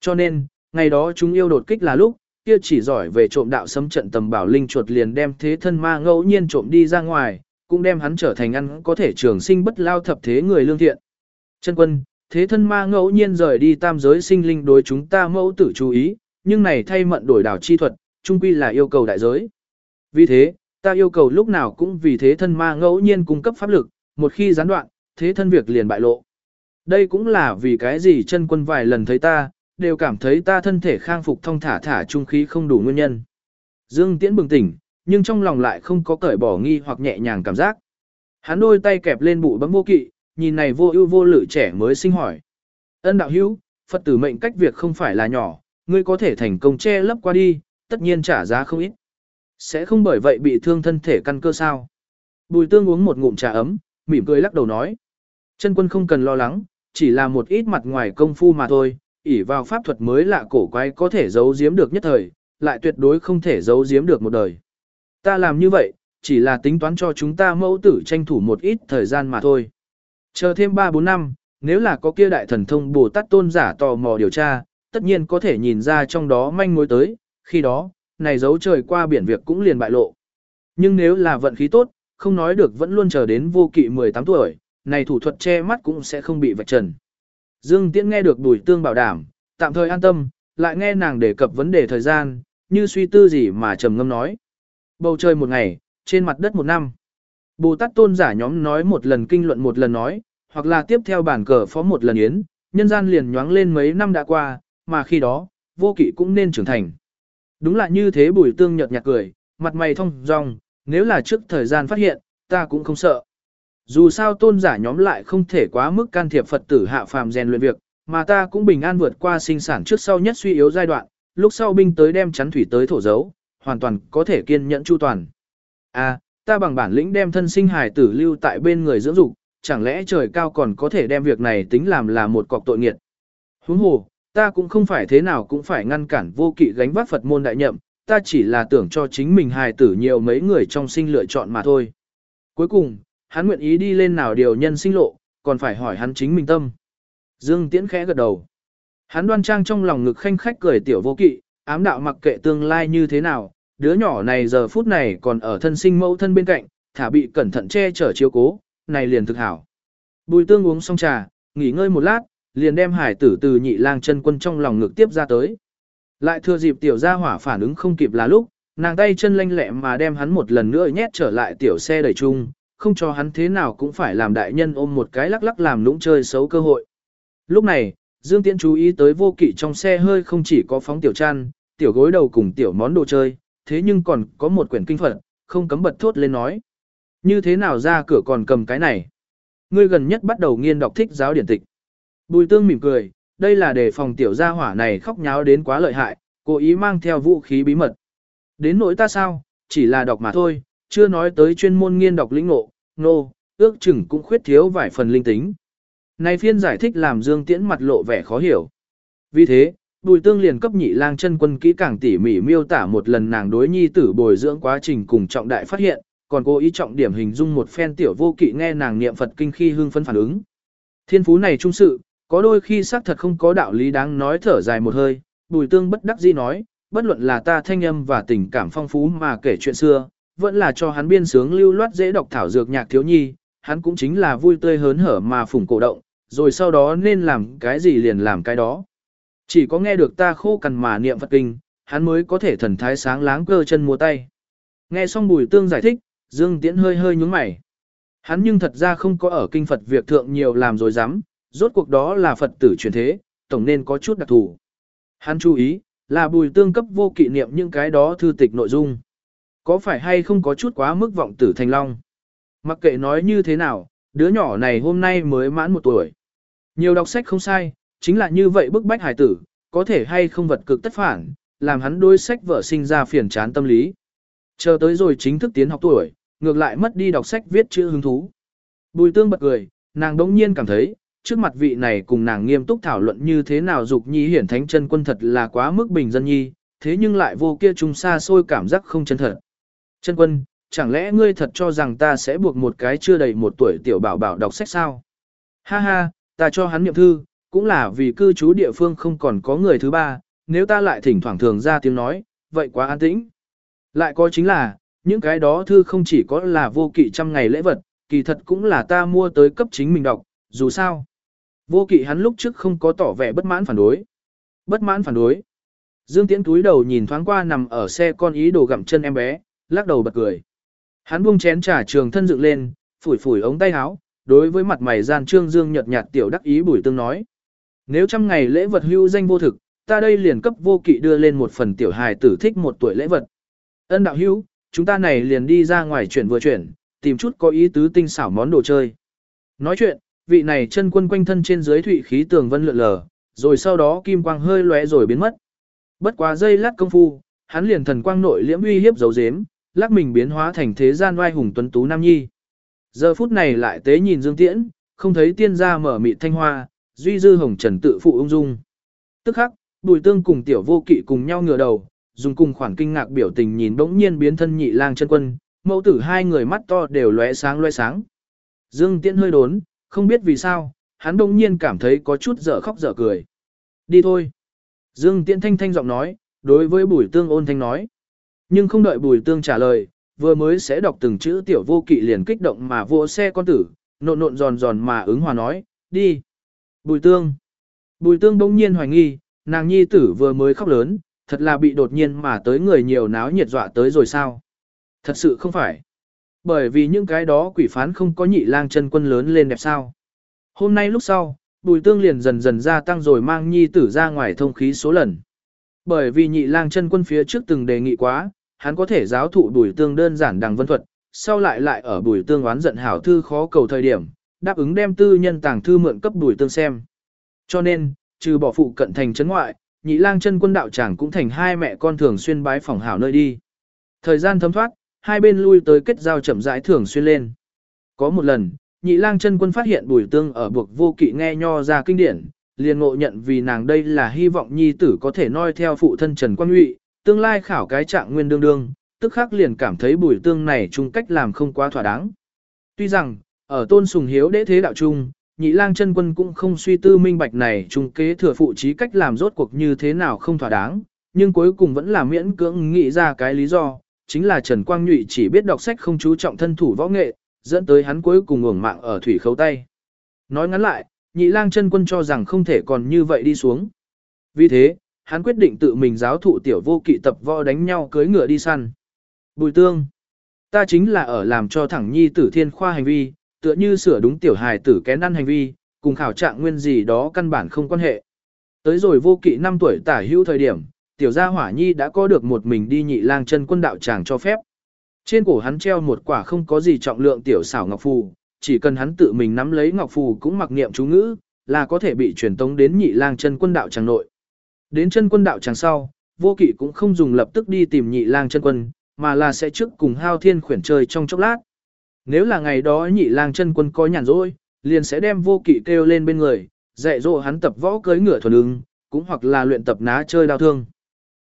Cho nên, ngày đó chúng yêu đột kích là lúc, kia chỉ giỏi về trộm đạo xâm trận tầm bảo linh chuột liền đem thế thân ma ngẫu nhiên trộm đi ra ngoài, cũng đem hắn trở thành ăn có thể trường sinh bất lao thập thế người lương thiện. Chân quân, thế thân ma ngẫu nhiên rời đi tam giới sinh linh đối chúng ta mẫu tử chú ý, nhưng này thay mận đổi đảo chi thuật, chung quy là yêu cầu đại giới. Vì thế, ta yêu cầu lúc nào cũng vì thế thân ma ngẫu nhiên cung cấp pháp lực, một khi gián đoạn, thế thân việc liền bại lộ. Đây cũng là vì cái gì chân quân vài lần thấy ta, đều cảm thấy ta thân thể khang phục thông thả thả trung khí không đủ nguyên nhân. Dương Tiễn bừng tỉnh, nhưng trong lòng lại không có cởi bỏ nghi hoặc nhẹ nhàng cảm giác. Hắn đôi tay kẹp lên bụi bấm vô kỵ, nhìn này vô ưu vô lự trẻ mới sinh hỏi. Ân đạo hữu, Phật tử mệnh cách việc không phải là nhỏ, ngươi có thể thành công che lấp qua đi, tất nhiên trả giá không ít. Sẽ không bởi vậy bị thương thân thể căn cơ sao. Bùi tương uống một ngụm trà ấm, mỉm cười lắc đầu nói. Chân quân không cần lo lắng, chỉ là một ít mặt ngoài công phu mà thôi, ỷ vào pháp thuật mới lạ cổ quái có thể giấu giếm được nhất thời, lại tuyệt đối không thể giấu giếm được một đời. Ta làm như vậy, chỉ là tính toán cho chúng ta mẫu tử tranh thủ một ít thời gian mà thôi. Chờ thêm 3-4 năm, nếu là có kia đại thần thông Bồ Tát tôn giả tò mò điều tra, tất nhiên có thể nhìn ra trong đó manh mối tới, khi đó, này giấu trời qua biển việc cũng liền bại lộ. Nhưng nếu là vận khí tốt, không nói được vẫn luôn chờ đến vô kỵ 18 tuổi, này thủ thuật che mắt cũng sẽ không bị vạch trần. Dương Tiễn nghe được Bùi Tương bảo đảm, tạm thời an tâm, lại nghe nàng đề cập vấn đề thời gian, như suy tư gì mà trầm ngâm nói. Bầu trời một ngày, trên mặt đất một năm. Bồ Tát tôn giả nhóm nói một lần kinh luận một lần nói, hoặc là tiếp theo bản cờ phó một lần yến, nhân gian liền nhoáng lên mấy năm đã qua, mà khi đó, vô kỵ cũng nên trưởng thành. Đúng là như thế bùi tương nhợt nhạt cười, mặt mày thông dong, nếu là trước thời gian phát hiện, ta cũng không sợ. Dù sao tôn giả nhóm lại không thể quá mức can thiệp Phật tử hạ phàm rèn luyện việc, mà ta cũng bình an vượt qua sinh sản trước sau nhất suy yếu giai đoạn, lúc sau binh tới đem chắn thủy tới thổ dấu, hoàn toàn có thể kiên nhẫn chu toàn. À, ta bằng bản lĩnh đem thân sinh hài tử lưu tại bên người dưỡng dục, chẳng lẽ trời cao còn có thể đem việc này tính làm là một cọc tội nghiệt. Huống hồ, ta cũng không phải thế nào cũng phải ngăn cản vô kỵ gánh vác Phật môn đại nhậm, ta chỉ là tưởng cho chính mình hài tử nhiều mấy người trong sinh lựa chọn mà thôi. Cuối cùng, hắn nguyện ý đi lên nào điều nhân sinh lộ, còn phải hỏi hắn chính mình tâm. Dương Tiễn khẽ gật đầu. Hắn đoan trang trong lòng ngực khanh khách cười tiểu vô kỵ, ám đạo mặc kệ tương lai như thế nào, đứa nhỏ này giờ phút này còn ở thân sinh mẫu thân bên cạnh, thả bị cẩn thận che chở chiếu cố, này liền thực hảo. Bùi tương uống xong trà, nghỉ ngơi một lát, liền đem hải tử từ nhị lang chân quân trong lòng ngực tiếp ra tới. Lại thừa dịp tiểu gia hỏa phản ứng không kịp là lúc, nàng tay chân lanh lẹ mà đem hắn một lần nữa nhét trở lại tiểu xe đẩy chung, không cho hắn thế nào cũng phải làm đại nhân ôm một cái lắc lắc làm lũng chơi xấu cơ hội. Lúc này, Dương Tiễn chú ý tới vô kỵ trong xe hơi không chỉ có phóng tiểu chăn, tiểu gối đầu cùng tiểu món đồ chơi, thế nhưng còn có một quyển kinh Phật, không cấm bật thốt lên nói. Như thế nào ra cửa còn cầm cái này? Ngươi gần nhất bắt đầu nghiên đọc thích giáo điển tịch. Bùi tương mỉm cười, đây là để phòng tiểu gia hỏa này khóc nháo đến quá lợi hại, cố ý mang theo vũ khí bí mật. Đến nỗi ta sao, chỉ là đọc mà thôi, chưa nói tới chuyên môn nghiên đọc lĩnh ngộ, nô, no, ước chừng cũng khuyết thiếu vài phần linh tính. Này phiên giải thích làm Dương Tiễn mặt lộ vẻ khó hiểu. Vì thế, Bùi Tương liền cấp nhị lang chân quân kỹ càng tỉ mỉ miêu tả một lần nàng đối nhi tử bồi dưỡng quá trình cùng trọng đại phát hiện, còn cố ý trọng điểm hình dung một phen tiểu vô kỵ nghe nàng niệm Phật kinh khi hương phân phản ứng. Thiên phú này trung sự, có đôi khi xác thật không có đạo lý đáng nói thở dài một hơi, Bùi Tương bất đắc dĩ nói, bất luận là ta thanh âm và tình cảm phong phú mà kể chuyện xưa, vẫn là cho hắn biên sướng lưu loát dễ đọc thảo dược nhạc thiếu nhi, hắn cũng chính là vui tươi hớn hở mà phủng cổ động, rồi sau đó nên làm cái gì liền làm cái đó. Chỉ có nghe được ta khô cằn mà niệm Phật kinh, hắn mới có thể thần thái sáng láng cơ chân múa tay. Nghe xong bùi tương giải thích, Dương Tiễn hơi hơi nhúng mày. Hắn nhưng thật ra không có ở kinh Phật việc thượng nhiều làm rồi dám, rốt cuộc đó là Phật tử truyền thế, tổng nên có chút đặc thù. Hắn chú ý, là bùi tương cấp vô kỷ niệm những cái đó thư tịch nội dung. Có phải hay không có chút quá mức vọng tử thành long? Mặc kệ nói như thế nào, đứa nhỏ này hôm nay mới mãn một tuổi. Nhiều đọc sách không sai, chính là như vậy bức bách hải tử, có thể hay không vật cực tất phản, làm hắn đôi sách vợ sinh ra phiền chán tâm lý. Chờ tới rồi chính thức tiến học tuổi, ngược lại mất đi đọc sách viết chữ hứng thú. Bùi tương bật cười, nàng đống nhiên cảm thấy, trước mặt vị này cùng nàng nghiêm túc thảo luận như thế nào dục nhi hiển thánh chân quân thật là quá mức bình dân nhi, thế nhưng lại vô kia trung xa xôi cảm giác không chân thật. Chân quân, chẳng lẽ ngươi thật cho rằng ta sẽ buộc một cái chưa đầy một tuổi tiểu bảo bảo đọc sách sao? Ha ha, ta cho hắn niệm thư, cũng là vì cư trú địa phương không còn có người thứ ba, nếu ta lại thỉnh thoảng thường ra tiếng nói, vậy quá an tĩnh. Lại có chính là, những cái đó thư không chỉ có là vô kỵ trăm ngày lễ vật, kỳ thật cũng là ta mua tới cấp chính mình đọc, dù sao. Vô kỵ hắn lúc trước không có tỏ vẻ bất mãn phản đối. Bất mãn phản đối. Dương Tiễn túi đầu nhìn thoáng qua nằm ở xe con ý đồ gặm chân em bé, lắc đầu bật cười. Hắn buông chén trà trường thân dựng lên, phủi phủi ống tay áo, đối với mặt mày gian trương dương nhợt nhạt tiểu đắc ý bùi tương nói. Nếu trăm ngày lễ vật hưu danh vô thực, ta đây liền cấp vô kỵ đưa lên một phần tiểu hài tử thích một tuổi lễ vật. Ân đạo hữu, chúng ta này liền đi ra ngoài chuyển vừa chuyển, tìm chút có ý tứ tinh xảo món đồ chơi. Nói chuyện, vị này chân quân quanh thân trên dưới thụy khí tường vân lượn lờ, rồi sau đó kim quang hơi lóe rồi biến mất. Bất quá giây lát công phu, hắn liền thần quang nội liễm uy hiếp dấu dếm, lắc mình biến hóa thành thế gian oai hùng tuấn tú nam nhi. Giờ phút này lại tế nhìn Dương Tiễn, không thấy tiên gia mở mịt thanh hoa, duy dư hồng trần tự phụ ung dung. Tức khắc, Bùi Tương cùng tiểu vô kỵ cùng nhau ngửa đầu, dùng cùng khoản kinh ngạc biểu tình nhìn bỗng nhiên biến thân nhị lang chân quân, mẫu tử hai người mắt to đều lóe sáng lóe sáng. Dương Tiễn hơi đốn, không biết vì sao, hắn đông nhiên cảm thấy có chút dở khóc dở cười. Đi thôi. Dương Tiễn thanh thanh giọng nói, đối với Bùi Tương ôn thanh nói. Nhưng không đợi Bùi Tương trả lời, vừa mới sẽ đọc từng chữ tiểu vô kỵ liền kích động mà vô xe con tử, nộn nộn giòn giòn mà ứng hòa nói, đi. Bùi Tương. Bùi Tương đông nhiên hoài nghi, nàng nhi tử vừa mới khóc lớn, thật là bị đột nhiên mà tới người nhiều náo nhiệt dọa tới rồi sao. Thật sự không phải. Bởi vì những cái đó quỷ phán không có nhị lang chân quân lớn lên đẹp sao. Hôm nay lúc sau, bùi tương liền dần dần gia tăng rồi mang nhi tử ra ngoài thông khí số lần. Bởi vì nhị lang chân quân phía trước từng đề nghị quá, hắn có thể giáo thụ bùi tương đơn giản đằng vân thuật, sau lại lại ở bùi tương oán giận hảo thư khó cầu thời điểm, đáp ứng đem tư nhân tàng thư mượn cấp bùi tương xem. Cho nên, trừ bỏ phụ cận thành trấn ngoại, nhị lang chân quân đạo tràng cũng thành hai mẹ con thường xuyên bái phòng hảo nơi đi. Thời gian thấm thoát, hai bên lui tới kết giao chậm rãi thường xuyên lên. Có một lần, nhị lang chân quân phát hiện bùi tương ở buộc vô kỵ nghe nho ra kinh điển, liền ngộ nhận vì nàng đây là hy vọng nhi tử có thể noi theo phụ thân Trần Quan Ngụy, tương lai khảo cái trạng nguyên đương đương, tức khắc liền cảm thấy bùi tương này chung cách làm không quá thỏa đáng. Tuy rằng, ở tôn sùng hiếu đế thế đạo trung, nhị lang chân quân cũng không suy tư minh bạch này chung kế thừa phụ trí cách làm rốt cuộc như thế nào không thỏa đáng, nhưng cuối cùng vẫn là miễn cưỡng nghĩ ra cái lý do, chính là Trần Quang Nhụy chỉ biết đọc sách không chú trọng thân thủ võ nghệ, dẫn tới hắn cuối cùng uổng mạng ở thủy khấu tay. Nói ngắn lại, nhị lang chân quân cho rằng không thể còn như vậy đi xuống. Vì thế, hắn quyết định tự mình giáo thụ tiểu vô kỵ tập võ đánh nhau cưới ngựa đi săn. Bùi tương, ta chính là ở làm cho thẳng nhi tử thiên khoa hành vi, tựa như sửa đúng tiểu hài tử kén ăn hành vi, cùng khảo trạng nguyên gì đó căn bản không quan hệ. Tới rồi vô kỵ 5 tuổi tả hữu thời điểm, tiểu gia hỏa nhi đã có được một mình đi nhị lang chân quân đạo tràng cho phép. Trên cổ hắn treo một quả không có gì trọng lượng tiểu xảo ngọc phù, chỉ cần hắn tự mình nắm lấy ngọc phù cũng mặc niệm chú ngữ, là có thể bị truyền tống đến nhị lang chân quân đạo tràng nội. Đến chân quân đạo tràng sau, vô kỵ cũng không dùng lập tức đi tìm nhị lang chân quân, mà là sẽ trước cùng hao thiên khuyển chơi trong chốc lát. Nếu là ngày đó nhị lang chân quân có nhàn rỗi, liền sẽ đem vô kỵ kêu lên bên người, dạy dỗ hắn tập võ cưới ngựa thuần ứng, cũng hoặc là luyện tập ná chơi đao thương.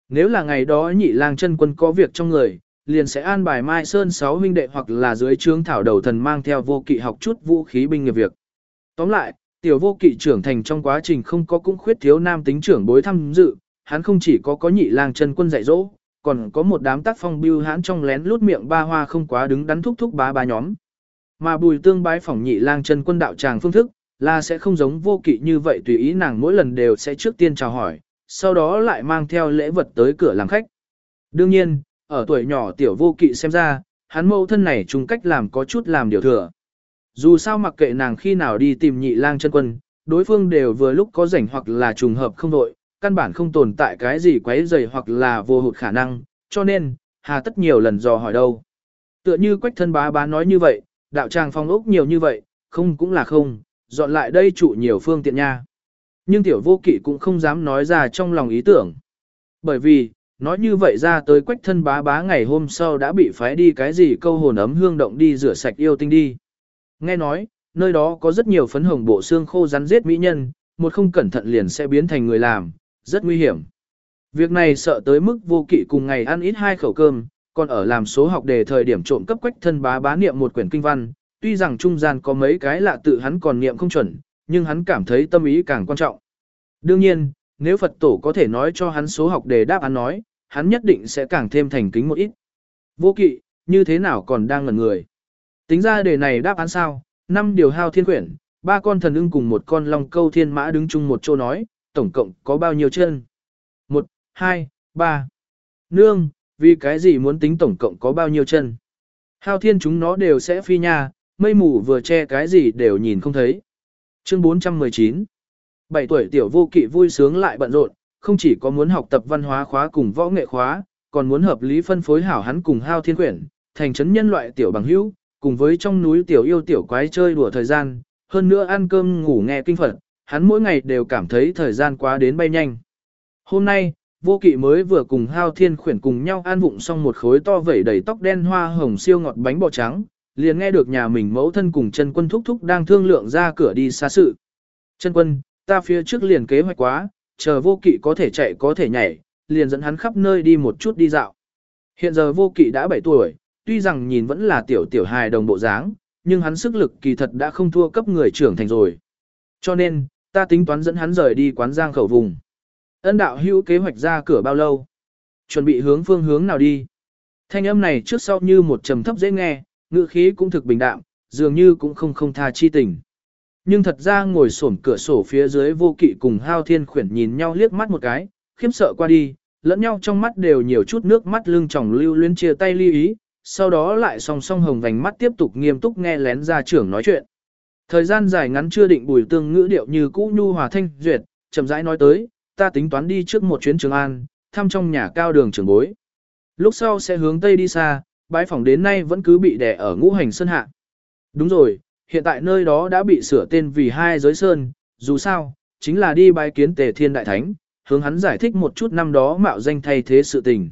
Nếu là ngày đó nhị lang chân quân có việc trong người, liền sẽ an bài Mai Sơn sáu huynh đệ hoặc là dưới trướng thảo đầu thần mang theo vô kỵ học chút vũ khí binh nghiệp việc. Tóm lại, tiểu vô kỵ trưởng thành trong quá trình không có cũng khuyết thiếu nam tính trưởng bối tham dự, hắn không chỉ có có nhị lang chân quân dạy dỗ, còn có một đám tác phong bưu hãn trong lén lút miệng ba hoa không quá đứng đắn thúc thúc bá bá nhóm. Mà bùi tương bái phỏng nhị lang chân quân đạo tràng phương thức, là sẽ không giống vô kỵ như vậy tùy ý nàng mỗi lần đều sẽ trước tiên chào hỏi, sau đó lại mang theo lễ vật tới cửa làm khách. Đương nhiên, ở tuổi nhỏ tiểu vô kỵ xem ra, hắn mâu thân này chung cách làm có chút làm điều thừa. Dù sao mặc kệ nàng khi nào đi tìm nhị lang chân quân, đối phương đều vừa lúc có rảnh hoặc là trùng hợp không đội, căn bản không tồn tại cái gì quấy rầy hoặc là vô hụt khả năng, cho nên, hà tất nhiều lần dò hỏi đâu. Tựa như quách thân bá bá nói như vậy, đạo tràng phong ốc nhiều như vậy, không cũng là không, dọn lại đây trụ nhiều phương tiện nha. Nhưng tiểu vô kỵ cũng không dám nói ra trong lòng ý tưởng. Bởi vì, nói như vậy ra tới quách thân bá bá ngày hôm sau đã bị phái đi cái gì câu hồn ấm hương động đi rửa sạch yêu tinh đi. Nghe nói, nơi đó có rất nhiều phấn hồng bộ xương khô rắn giết mỹ nhân, một không cẩn thận liền sẽ biến thành người làm, rất nguy hiểm. Việc này sợ tới mức vô kỵ cùng ngày ăn ít hai khẩu cơm, còn ở làm số học đề thời điểm trộm cấp quách thân bá bá niệm một quyển kinh văn, tuy rằng trung gian có mấy cái lạ tự hắn còn niệm không chuẩn, nhưng hắn cảm thấy tâm ý càng quan trọng. Đương nhiên, nếu Phật tổ có thể nói cho hắn số học đề đáp án nói, hắn nhất định sẽ càng thêm thành kính một ít. Vô kỵ, như thế nào còn đang ngẩn người. Tính ra đề này đáp án sao, năm điều hao thiên quyển, ba con thần ưng cùng một con long câu thiên mã đứng chung một chỗ nói, tổng cộng có bao nhiêu chân? Một, hai, ba. Nương, vì cái gì muốn tính tổng cộng có bao nhiêu chân? Hao thiên chúng nó đều sẽ phi nha, mây mù vừa che cái gì đều nhìn không thấy. Chương 419 7 tuổi tiểu vô kỵ vui sướng lại bận rộn, không chỉ có muốn học tập văn hóa khóa cùng võ nghệ khóa, còn muốn hợp lý phân phối hảo hắn cùng hao thiên quyển, thành chấn nhân loại tiểu bằng hữu, cùng với trong núi tiểu yêu tiểu quái chơi đùa thời gian, hơn nữa ăn cơm ngủ nghe kinh Phật, hắn mỗi ngày đều cảm thấy thời gian quá đến bay nhanh. Hôm nay, vô kỵ mới vừa cùng hao thiên khuyển cùng nhau ăn vụng xong một khối to vẩy đầy tóc đen hoa hồng siêu ngọt bánh bò trắng, liền nghe được nhà mình mẫu thân cùng chân quân thúc thúc đang thương lượng ra cửa đi xa sự. Chân quân, ta phía trước liền kế hoạch quá, chờ vô kỵ có thể chạy có thể nhảy, liền dẫn hắn khắp nơi đi một chút đi dạo. Hiện giờ vô kỵ đã 7 tuổi, tuy rằng nhìn vẫn là tiểu tiểu hài đồng bộ dáng, nhưng hắn sức lực kỳ thật đã không thua cấp người trưởng thành rồi. Cho nên, ta tính toán dẫn hắn rời đi quán giang khẩu vùng. Ân đạo hữu kế hoạch ra cửa bao lâu? Chuẩn bị hướng phương hướng nào đi? Thanh âm này trước sau như một trầm thấp dễ nghe, ngữ khí cũng thực bình đạm, dường như cũng không không tha chi tình. Nhưng thật ra ngồi xổm cửa sổ phía dưới vô kỵ cùng hao thiên khuyển nhìn nhau liếc mắt một cái, khiếp sợ qua đi, lẫn nhau trong mắt đều nhiều chút nước mắt lưng tròng lưu luyến chia tay ly ý, sau đó lại song song hồng vành mắt tiếp tục nghiêm túc nghe lén ra trưởng nói chuyện. Thời gian dài ngắn chưa định bùi tương ngữ điệu như cũ nhu hòa thanh duyệt, chậm rãi nói tới, ta tính toán đi trước một chuyến Trường An, thăm trong nhà cao đường trường bối. Lúc sau sẽ hướng Tây đi xa, bái phòng đến nay vẫn cứ bị đè ở ngũ hành sơn hạ. Đúng rồi, hiện tại nơi đó đã bị sửa tên vì hai giới sơn, dù sao, chính là đi bái kiến tề thiên đại thánh, hướng hắn giải thích một chút năm đó mạo danh thay thế sự tình.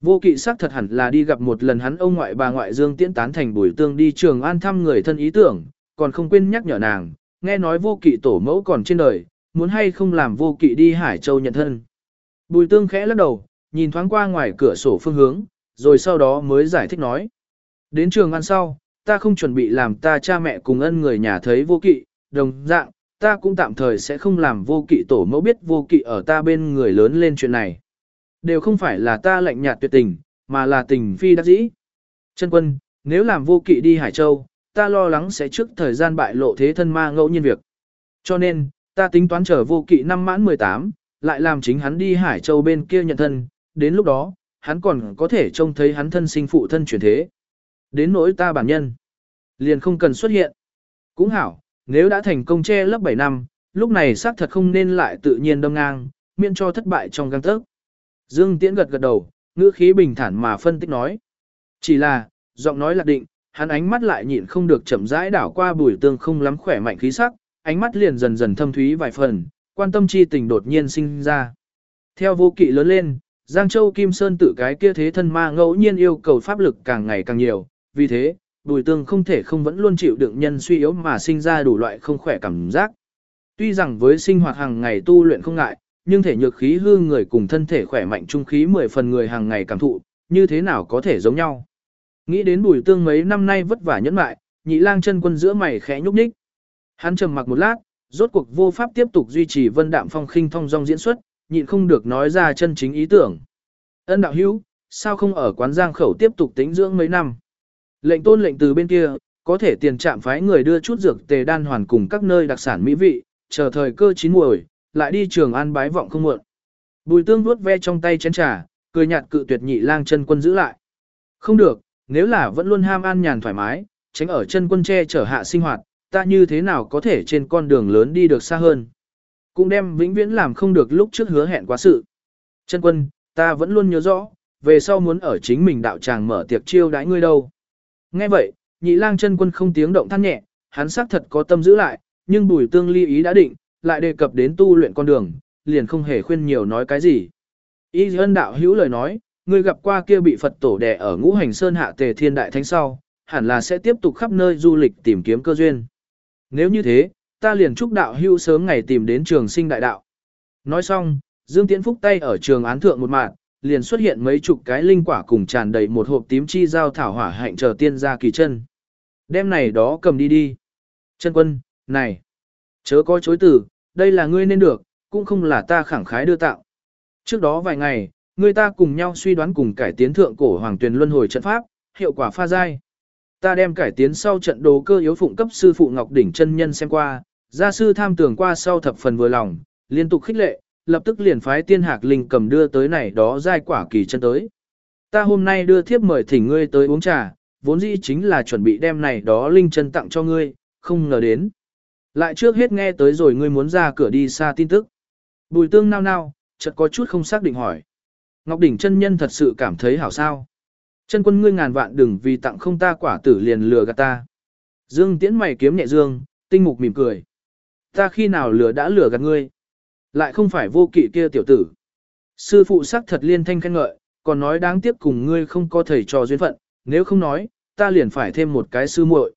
Vô kỵ sắc thật hẳn là đi gặp một lần hắn ông ngoại bà ngoại Dương Tiễn tán thành bùi tương đi trường an thăm người thân ý tưởng, còn không quên nhắc nhở nàng, nghe nói vô kỵ tổ mẫu còn trên đời, muốn hay không làm vô kỵ đi Hải Châu nhận thân. Bùi tương khẽ lắc đầu, nhìn thoáng qua ngoài cửa sổ phương hướng, rồi sau đó mới giải thích nói. Đến trường ăn sau, ta không chuẩn bị làm ta cha mẹ cùng ân người nhà thấy vô kỵ, đồng dạng, ta cũng tạm thời sẽ không làm vô kỵ tổ mẫu biết vô kỵ ở ta bên người lớn lên chuyện này. Đều không phải là ta lạnh nhạt tuyệt tình, mà là tình phi đắc dĩ. Chân quân, nếu làm vô kỵ đi Hải Châu, ta lo lắng sẽ trước thời gian bại lộ thế thân ma ngẫu nhiên việc. Cho nên, ta tính toán chờ vô kỵ năm mãn 18, lại làm chính hắn đi Hải Châu bên kia nhận thân, đến lúc đó, hắn còn có thể trông thấy hắn thân sinh phụ thân chuyển thế. Đến nỗi ta bản nhân, liền không cần xuất hiện. Cũng hảo, nếu đã thành công che lớp 7 năm, lúc này xác thật không nên lại tự nhiên đâm ngang, miễn cho thất bại trong găng tớc. Dương Tiễn gật gật đầu, ngữ khí bình thản mà phân tích nói. Chỉ là, giọng nói lạc định, hắn ánh mắt lại nhịn không được chậm rãi đảo qua bùi tương không lắm khỏe mạnh khí sắc, ánh mắt liền dần dần thâm thúy vài phần, quan tâm chi tình đột nhiên sinh ra. Theo vô kỵ lớn lên, Giang Châu Kim Sơn tự cái kia thế thân ma ngẫu nhiên yêu cầu pháp lực càng ngày càng nhiều, vì thế, bùi tương không thể không vẫn luôn chịu đựng nhân suy yếu mà sinh ra đủ loại không khỏe cảm giác. Tuy rằng với sinh hoạt hàng ngày tu luyện không ngại, nhưng thể nhược khí hư người cùng thân thể khỏe mạnh trung khí 10 phần người hàng ngày cảm thụ, như thế nào có thể giống nhau. Nghĩ đến bùi tương mấy năm nay vất vả nhẫn mại, nhị lang chân quân giữa mày khẽ nhúc nhích. Hắn trầm mặc một lát, rốt cuộc vô pháp tiếp tục duy trì vân đạm phong khinh thông dong diễn xuất, nhịn không được nói ra chân chính ý tưởng. Ân đạo hữu, sao không ở quán giang khẩu tiếp tục tính dưỡng mấy năm? Lệnh tôn lệnh từ bên kia, có thể tiền trạm phái người đưa chút dược tề đan hoàn cùng các nơi đặc sản mỹ vị, chờ thời cơ chín muồi, lại đi trường an bái vọng không muộn. Bùi tương vuốt ve trong tay chén trà, cười nhạt cự tuyệt nhị lang chân quân giữ lại. Không được, nếu là vẫn luôn ham an nhàn thoải mái, tránh ở chân quân che chở hạ sinh hoạt, ta như thế nào có thể trên con đường lớn đi được xa hơn. Cũng đem vĩnh viễn làm không được lúc trước hứa hẹn quá sự. Chân quân, ta vẫn luôn nhớ rõ, về sau muốn ở chính mình đạo tràng mở tiệc chiêu đãi ngươi đâu. Nghe vậy, nhị lang chân quân không tiếng động than nhẹ, hắn xác thật có tâm giữ lại, nhưng bùi tương ly ý đã định, lại đề cập đến tu luyện con đường, liền không hề khuyên nhiều nói cái gì. Y ân đạo hữu lời nói, ngươi gặp qua kia bị Phật tổ đè ở ngũ hành sơn hạ tề thiên đại thánh sau, hẳn là sẽ tiếp tục khắp nơi du lịch tìm kiếm cơ duyên. Nếu như thế, ta liền chúc đạo hưu sớm ngày tìm đến trường sinh đại đạo. Nói xong, Dương Tiễn Phúc tay ở trường án thượng một mạng, liền xuất hiện mấy chục cái linh quả cùng tràn đầy một hộp tím chi giao thảo hỏa hạnh chờ tiên ra kỳ chân. Đem này đó cầm đi đi. Chân quân, này, chớ có chối từ, đây là ngươi nên được, cũng không là ta khẳng khái đưa tạo. Trước đó vài ngày, người ta cùng nhau suy đoán cùng cải tiến thượng cổ hoàng tuyền luân hồi trận pháp, hiệu quả pha dai. Ta đem cải tiến sau trận đồ cơ yếu phụng cấp sư phụ Ngọc Đỉnh chân nhân xem qua, gia sư tham tưởng qua sau thập phần vừa lòng, liên tục khích lệ, lập tức liền phái tiên hạc linh cầm đưa tới này đó giai quả kỳ chân tới. Ta hôm nay đưa thiếp mời thỉnh ngươi tới uống trà, vốn dĩ chính là chuẩn bị đem này đó linh chân tặng cho ngươi, không ngờ đến. Lại trước hết nghe tới rồi ngươi muốn ra cửa đi xa tin tức. Bùi tương nao nao, chợt có chút không xác định hỏi. Ngọc Đỉnh chân nhân thật sự cảm thấy hảo sao. Chân quân ngươi ngàn vạn đừng vì tặng không ta quả tử liền lừa gạt ta. Dương tiễn mày kiếm nhẹ dương, tinh mục mỉm cười. Ta khi nào lừa đã lừa gạt ngươi. Lại không phải vô kỵ kia tiểu tử. Sư phụ sắc thật liên thanh khen ngợi, còn nói đáng tiếc cùng ngươi không có thầy trò duyên phận, nếu không nói, ta liền phải thêm một cái sư muội.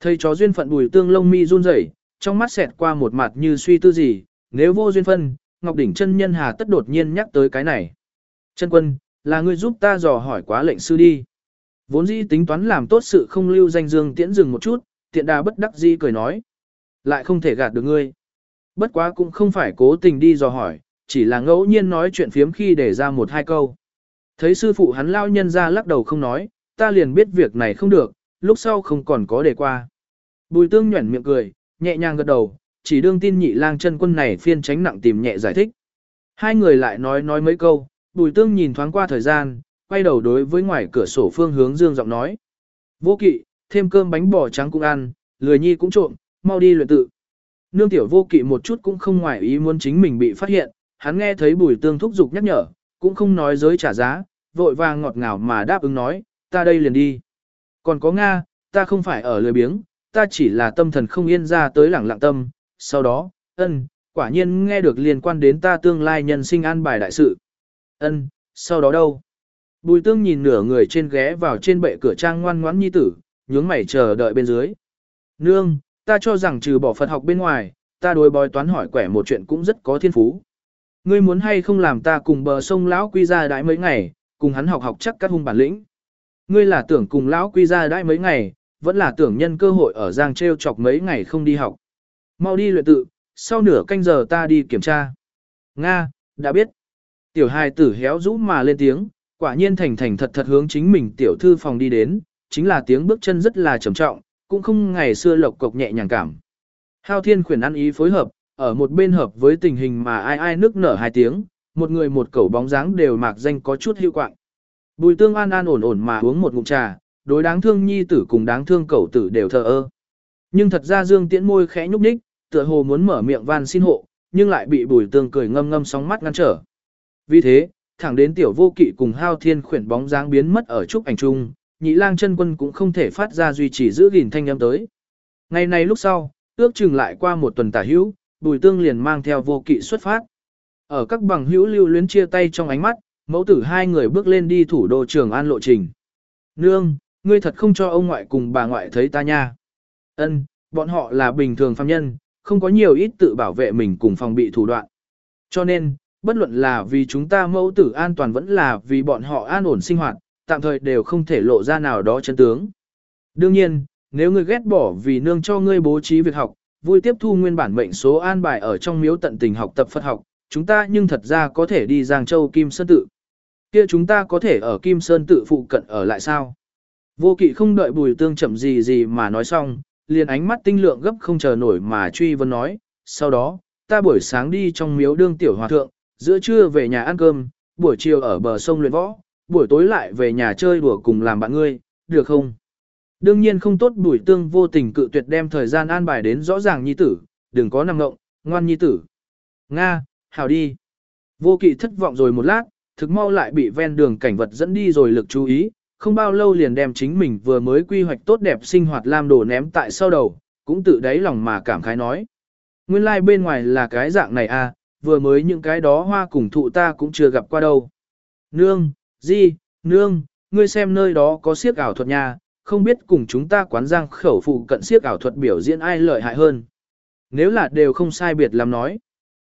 Thầy trò duyên phận bùi tương lông mi run rẩy, trong mắt xẹt qua một mặt như suy tư gì, nếu vô duyên phân, Ngọc Đỉnh chân nhân hà tất đột nhiên nhắc tới cái này. Chân quân, là ngươi giúp ta dò hỏi quá lệnh sư đi. Vốn dĩ tính toán làm tốt sự không lưu danh dương tiễn dừng một chút, tiện đà bất đắc dĩ cười nói. Lại không thể gạt được ngươi. Bất quá cũng không phải cố tình đi dò hỏi, chỉ là ngẫu nhiên nói chuyện phiếm khi để ra một hai câu. Thấy sư phụ hắn lao nhân ra lắc đầu không nói, ta liền biết việc này không được, lúc sau không còn có để qua. Bùi tương nhuẩn miệng cười, nhẹ nhàng gật đầu, chỉ đương tin nhị lang chân quân này phiên tránh nặng tìm nhẹ giải thích. Hai người lại nói nói mấy câu, bùi tương nhìn thoáng qua thời gian, quay đầu đối với ngoài cửa sổ phương hướng dương giọng nói. Vô kỵ, thêm cơm bánh bò trắng cũng ăn, lười nhi cũng trộm, mau đi luyện tự. Nương tiểu vô kỵ một chút cũng không ngoài ý muốn chính mình bị phát hiện, hắn nghe thấy bùi tương thúc giục nhắc nhở, cũng không nói giới trả giá, vội vàng ngọt ngào mà đáp ứng nói, ta đây liền đi. Còn có Nga, ta không phải ở lười biếng, ta chỉ là tâm thần không yên ra tới lẳng lặng tâm, sau đó, ân, quả nhiên nghe được liên quan đến ta tương lai nhân sinh an bài đại sự. Ân, sau đó đâu? Bùi tương nhìn nửa người trên ghé vào trên bệ cửa trang ngoan ngoãn nhi tử, nhướng mày chờ đợi bên dưới. Nương, ta cho rằng trừ bỏ Phật học bên ngoài, ta đối bói toán hỏi quẻ một chuyện cũng rất có thiên phú. Ngươi muốn hay không làm ta cùng bờ sông lão quy ra đãi mấy ngày, cùng hắn học học chắc các hung bản lĩnh. Ngươi là tưởng cùng lão quy ra đãi mấy ngày, vẫn là tưởng nhân cơ hội ở Giang treo chọc mấy ngày không đi học. Mau đi luyện tự, sau nửa canh giờ ta đi kiểm tra. Nga, đã biết. Tiểu hài tử héo rũ mà lên tiếng, quả nhiên thành thành thật thật hướng chính mình tiểu thư phòng đi đến, chính là tiếng bước chân rất là trầm trọng, cũng không ngày xưa lộc cộc nhẹ nhàng cảm. Hao thiên khuyển ăn ý phối hợp, ở một bên hợp với tình hình mà ai ai nước nở hai tiếng, một người một cẩu bóng dáng đều mạc danh có chút hiệu quạng. Bùi tương an an ổn ổn mà uống một ngụm trà, đối đáng thương nhi tử cùng đáng thương cẩu tử đều thờ ơ. Nhưng thật ra dương tiễn môi khẽ nhúc nhích, tựa hồ muốn mở miệng van xin hộ, nhưng lại bị bùi tương cười ngâm ngâm sóng mắt ngăn trở. Vì thế, thẳng đến tiểu vô kỵ cùng hao thiên khuyển bóng dáng biến mất ở trúc ảnh trung, nhị lang chân quân cũng không thể phát ra duy trì giữ gìn thanh âm tới. Ngày này lúc sau, ước chừng lại qua một tuần tả hữu, bùi tương liền mang theo vô kỵ xuất phát. Ở các bằng hữu lưu luyến chia tay trong ánh mắt, mẫu tử hai người bước lên đi thủ đô trường an lộ trình. Nương, ngươi thật không cho ông ngoại cùng bà ngoại thấy ta nha. Ân, bọn họ là bình thường phàm nhân, không có nhiều ít tự bảo vệ mình cùng phòng bị thủ đoạn. Cho nên, bất luận là vì chúng ta mẫu tử an toàn vẫn là vì bọn họ an ổn sinh hoạt, tạm thời đều không thể lộ ra nào đó chân tướng. Đương nhiên, nếu ngươi ghét bỏ vì nương cho ngươi bố trí việc học, vui tiếp thu nguyên bản mệnh số an bài ở trong miếu tận tình học tập Phật học, chúng ta nhưng thật ra có thể đi Giang Châu Kim Sơn Tự. Kia chúng ta có thể ở Kim Sơn Tự phụ cận ở lại sao? Vô kỵ không đợi bùi tương chậm gì gì mà nói xong, liền ánh mắt tinh lượng gấp không chờ nổi mà truy vấn nói, sau đó, ta buổi sáng đi trong miếu đương tiểu hòa thượng, giữa trưa về nhà ăn cơm, buổi chiều ở bờ sông luyện võ, buổi tối lại về nhà chơi đùa cùng làm bạn ngươi, được không? Đương nhiên không tốt bùi tương vô tình cự tuyệt đem thời gian an bài đến rõ ràng nhi tử, đừng có nằm ngộng, ngoan nhi tử. Nga, hào đi. Vô kỵ thất vọng rồi một lát, thực mau lại bị ven đường cảnh vật dẫn đi rồi lực chú ý, không bao lâu liền đem chính mình vừa mới quy hoạch tốt đẹp sinh hoạt làm đồ ném tại sau đầu, cũng tự đáy lòng mà cảm khái nói. Nguyên lai like bên ngoài là cái dạng này à, vừa mới những cái đó hoa cùng thụ ta cũng chưa gặp qua đâu. Nương, di, nương, ngươi xem nơi đó có siếc ảo thuật nha, không biết cùng chúng ta quán giang khẩu phụ cận siếc ảo thuật biểu diễn ai lợi hại hơn. Nếu là đều không sai biệt làm nói.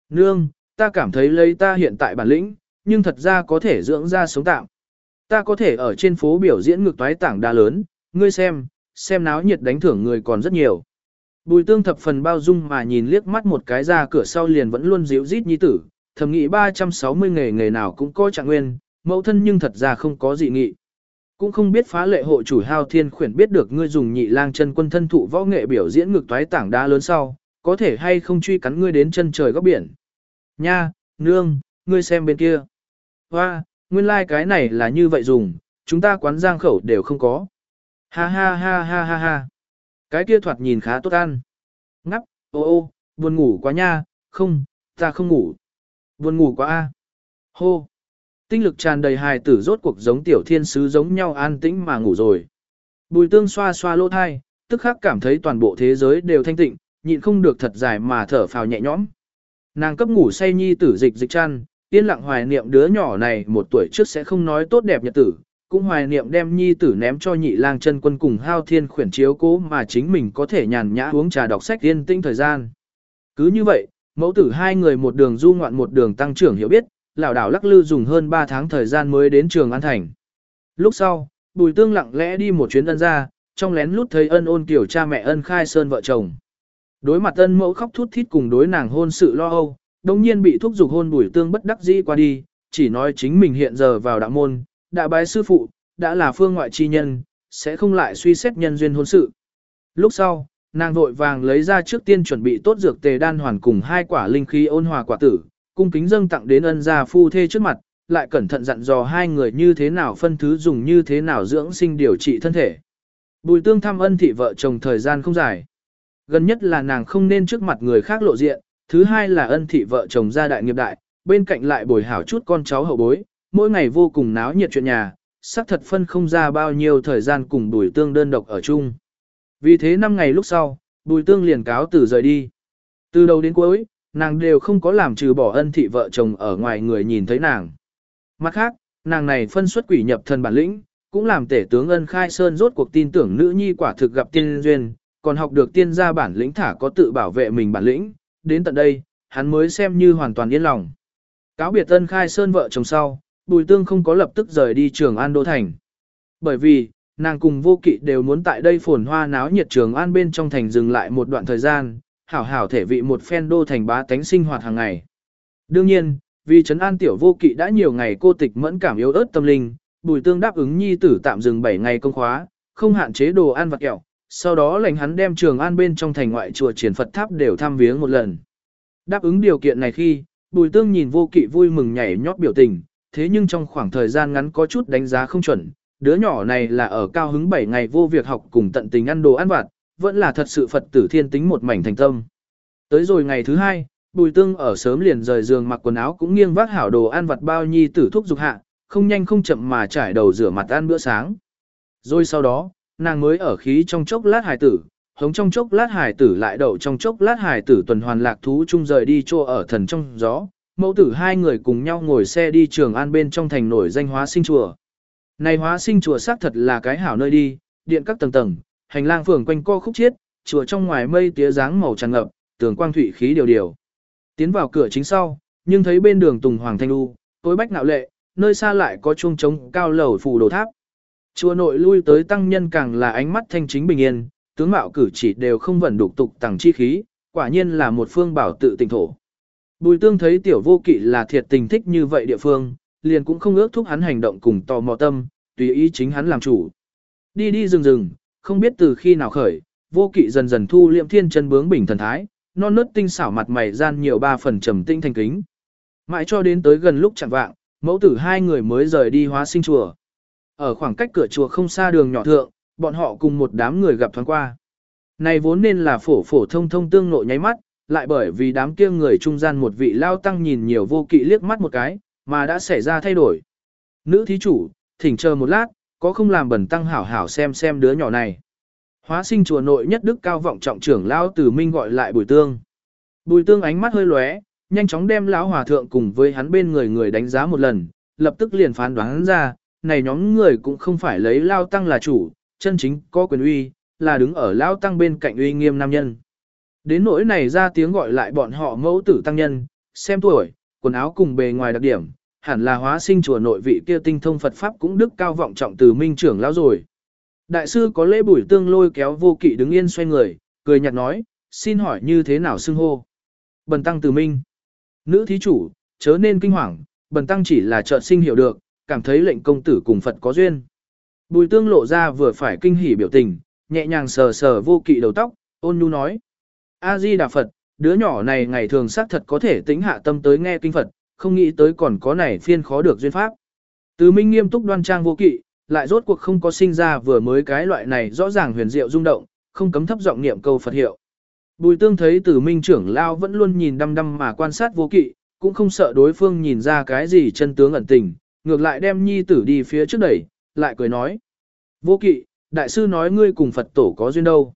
Nương, ta cảm thấy lấy ta hiện tại bản lĩnh, nhưng thật ra có thể dưỡng ra sống tạm. Ta có thể ở trên phố biểu diễn ngược toái tảng đa lớn, ngươi xem, xem náo nhiệt đánh thưởng người còn rất nhiều. Bùi tương thập phần bao dung mà nhìn liếc mắt một cái ra cửa sau liền vẫn luôn díu rít nhi tử, thầm nghĩ 360 nghề nghề nào cũng có trạng nguyên, mẫu thân nhưng thật ra không có gì nghị. Cũng không biết phá lệ hộ chủ hao thiên khuyển biết được ngươi dùng nhị lang chân quân thân thụ võ nghệ biểu diễn ngược toái tảng đá lớn sau, có thể hay không truy cắn ngươi đến chân trời góc biển. Nha, nương, ngươi xem bên kia. Hoa, nguyên lai like cái này là như vậy dùng, chúng ta quán giang khẩu đều không có. Ha ha ha ha ha ha. Cái kia thoạt nhìn khá tốt ăn. Ngắp, ô ô, buồn ngủ quá nha, không, ta không ngủ. Buồn ngủ quá a. Hô. Tinh lực tràn đầy hài tử rốt cuộc giống tiểu thiên sứ giống nhau an tĩnh mà ngủ rồi. Bùi tương xoa xoa lỗ thai, tức khắc cảm thấy toàn bộ thế giới đều thanh tịnh, nhịn không được thật dài mà thở phào nhẹ nhõm. Nàng cấp ngủ say nhi tử dịch dịch chăn, yên lặng hoài niệm đứa nhỏ này một tuổi trước sẽ không nói tốt đẹp nhật tử, cũng hoài niệm đem nhi tử ném cho nhị lang chân quân cùng hao thiên khuyển chiếu cố mà chính mình có thể nhàn nhã uống trà đọc sách yên tĩnh thời gian. Cứ như vậy, mẫu tử hai người một đường du ngoạn một đường tăng trưởng hiểu biết, lão đảo lắc lư dùng hơn 3 tháng thời gian mới đến trường An Thành. Lúc sau, Bùi Tương lặng lẽ đi một chuyến ân ra, trong lén lút thấy ân ôn kiểu cha mẹ ân khai sơn vợ chồng. Đối mặt ân mẫu khóc thút thít cùng đối nàng hôn sự lo âu, đồng nhiên bị thúc giục hôn Bùi Tương bất đắc dĩ qua đi, chỉ nói chính mình hiện giờ vào đạo môn, đã bái sư phụ, đã là phương ngoại chi nhân, sẽ không lại suy xét nhân duyên hôn sự. Lúc sau, nàng vội vàng lấy ra trước tiên chuẩn bị tốt dược tề đan hoàn cùng hai quả linh khí ôn hòa quả tử, cung kính dâng tặng đến ân gia phu thê trước mặt, lại cẩn thận dặn dò hai người như thế nào phân thứ dùng như thế nào dưỡng sinh điều trị thân thể. Bùi tương thăm ân thị vợ chồng thời gian không dài. Gần nhất là nàng không nên trước mặt người khác lộ diện, thứ hai là ân thị vợ chồng gia đại nghiệp đại, bên cạnh lại bồi hảo chút con cháu hậu bối, mỗi ngày vô cùng náo nhiệt chuyện nhà, xác thật phân không ra bao nhiêu thời gian cùng bùi tương đơn độc ở chung. Vì thế năm ngày lúc sau, bùi tương liền cáo từ rời đi. Từ đầu đến cuối, nàng đều không có làm trừ bỏ ân thị vợ chồng ở ngoài người nhìn thấy nàng. Mặt khác, nàng này phân xuất quỷ nhập thần bản lĩnh, cũng làm tể tướng ân khai sơn rốt cuộc tin tưởng nữ nhi quả thực gặp tiên duyên, còn học được tiên gia bản lĩnh thả có tự bảo vệ mình bản lĩnh, đến tận đây, hắn mới xem như hoàn toàn yên lòng. Cáo biệt ân khai sơn vợ chồng sau, bùi tương không có lập tức rời đi trường An Đô Thành. Bởi vì, nàng cùng vô kỵ đều muốn tại đây phồn hoa náo nhiệt trường An bên trong thành dừng lại một đoạn thời gian, hảo hảo thể vị một phen đô thành bá tánh sinh hoạt hàng ngày. Đương nhiên, vì trấn an tiểu vô kỵ đã nhiều ngày cô tịch mẫn cảm yếu ớt tâm linh, bùi tương đáp ứng nhi tử tạm dừng 7 ngày công khóa, không hạn chế đồ ăn vặt kẹo, sau đó lệnh hắn đem trường an bên trong thành ngoại chùa triển Phật tháp đều thăm viếng một lần. Đáp ứng điều kiện này khi, bùi tương nhìn vô kỵ vui mừng nhảy nhót biểu tình, thế nhưng trong khoảng thời gian ngắn có chút đánh giá không chuẩn, đứa nhỏ này là ở cao hứng 7 ngày vô việc học cùng tận tình ăn đồ ăn vặt, vẫn là thật sự Phật tử thiên tính một mảnh thành tâm. Tới rồi ngày thứ hai, Bùi Tương ở sớm liền rời giường mặc quần áo cũng nghiêng vác hảo đồ ăn vặt bao nhi tử thuốc dục hạ, không nhanh không chậm mà trải đầu rửa mặt ăn bữa sáng. Rồi sau đó, nàng mới ở khí trong chốc lát hài tử, hống trong chốc lát hài tử lại đậu trong chốc lát hài tử tuần hoàn lạc thú chung rời đi chỗ ở thần trong gió. Mẫu tử hai người cùng nhau ngồi xe đi trường an bên trong thành nổi danh hóa sinh chùa. Này hóa sinh chùa xác thật là cái hảo nơi đi, điện các tầng tầng, hành lang phường quanh co khúc chiết, chùa trong ngoài mây tía dáng màu tràn ngập, tường quang thủy khí điều điều. Tiến vào cửa chính sau, nhưng thấy bên đường Tùng Hoàng Thanh U, tối bách nạo lệ, nơi xa lại có chuông trống cao lầu phù đồ tháp. Chùa nội lui tới tăng nhân càng là ánh mắt thanh chính bình yên, tướng mạo cử chỉ đều không vẩn đục tục tàng chi khí, quả nhiên là một phương bảo tự tỉnh thổ. Bùi tương thấy tiểu vô kỵ là thiệt tình thích như vậy địa phương, liền cũng không ước thúc hắn hành động cùng tò mò tâm, tùy ý chính hắn làm chủ. Đi đi rừng rừng, không biết từ khi nào khởi, vô kỵ dần dần thu liệm thiên chân bướng bình thần thái, non nớt tinh xảo mặt mày gian nhiều ba phần trầm tinh thành kính. Mãi cho đến tới gần lúc chẳng vạng, mẫu tử hai người mới rời đi hóa sinh chùa. Ở khoảng cách cửa chùa không xa đường nhỏ thượng, bọn họ cùng một đám người gặp thoáng qua. Này vốn nên là phổ phổ thông thông tương nội nháy mắt, lại bởi vì đám kia người trung gian một vị lao tăng nhìn nhiều vô kỵ liếc mắt một cái, mà đã xảy ra thay đổi. Nữ thí chủ, thỉnh chờ một lát, có không làm bẩn tăng hảo hảo xem xem đứa nhỏ này. Hóa sinh chùa nội nhất đức cao vọng trọng trưởng lao tử minh gọi lại bùi tương. Bùi tương ánh mắt hơi lóe, nhanh chóng đem lão hòa thượng cùng với hắn bên người người đánh giá một lần, lập tức liền phán đoán ra, này nhóm người cũng không phải lấy lao tăng là chủ, chân chính có quyền uy, là đứng ở lao tăng bên cạnh uy nghiêm nam nhân. Đến nỗi này ra tiếng gọi lại bọn họ mẫu tử tăng nhân, xem tuổi, quần áo cùng bề ngoài đặc điểm, hẳn là hóa sinh chùa nội vị kia tinh thông Phật Pháp cũng đức cao vọng trọng từ minh trưởng lão rồi. Đại sư có lễ bùi tương lôi kéo vô kỵ đứng yên xoay người, cười nhạt nói, xin hỏi như thế nào xưng hô. Bần tăng từ minh. Nữ thí chủ, chớ nên kinh hoàng, bần tăng chỉ là chợt sinh hiểu được, cảm thấy lệnh công tử cùng Phật có duyên. Bùi tương lộ ra vừa phải kinh hỉ biểu tình, nhẹ nhàng sờ sờ vô kỵ đầu tóc, ôn nhu nói. A-di Đà Phật, đứa nhỏ này ngày thường xác thật có thể tính hạ tâm tới nghe kinh Phật, không nghĩ tới còn có này phiên khó được duyên pháp. Từ minh nghiêm túc đoan trang vô kỵ, lại rốt cuộc không có sinh ra vừa mới cái loại này rõ ràng huyền diệu rung động, không cấm thấp giọng niệm câu Phật hiệu. Bùi tương thấy từ minh trưởng lao vẫn luôn nhìn đăm đăm mà quan sát vô kỵ, cũng không sợ đối phương nhìn ra cái gì chân tướng ẩn tình, ngược lại đem nhi tử đi phía trước đẩy, lại cười nói. Vô kỵ, đại sư nói ngươi cùng Phật tổ có duyên đâu.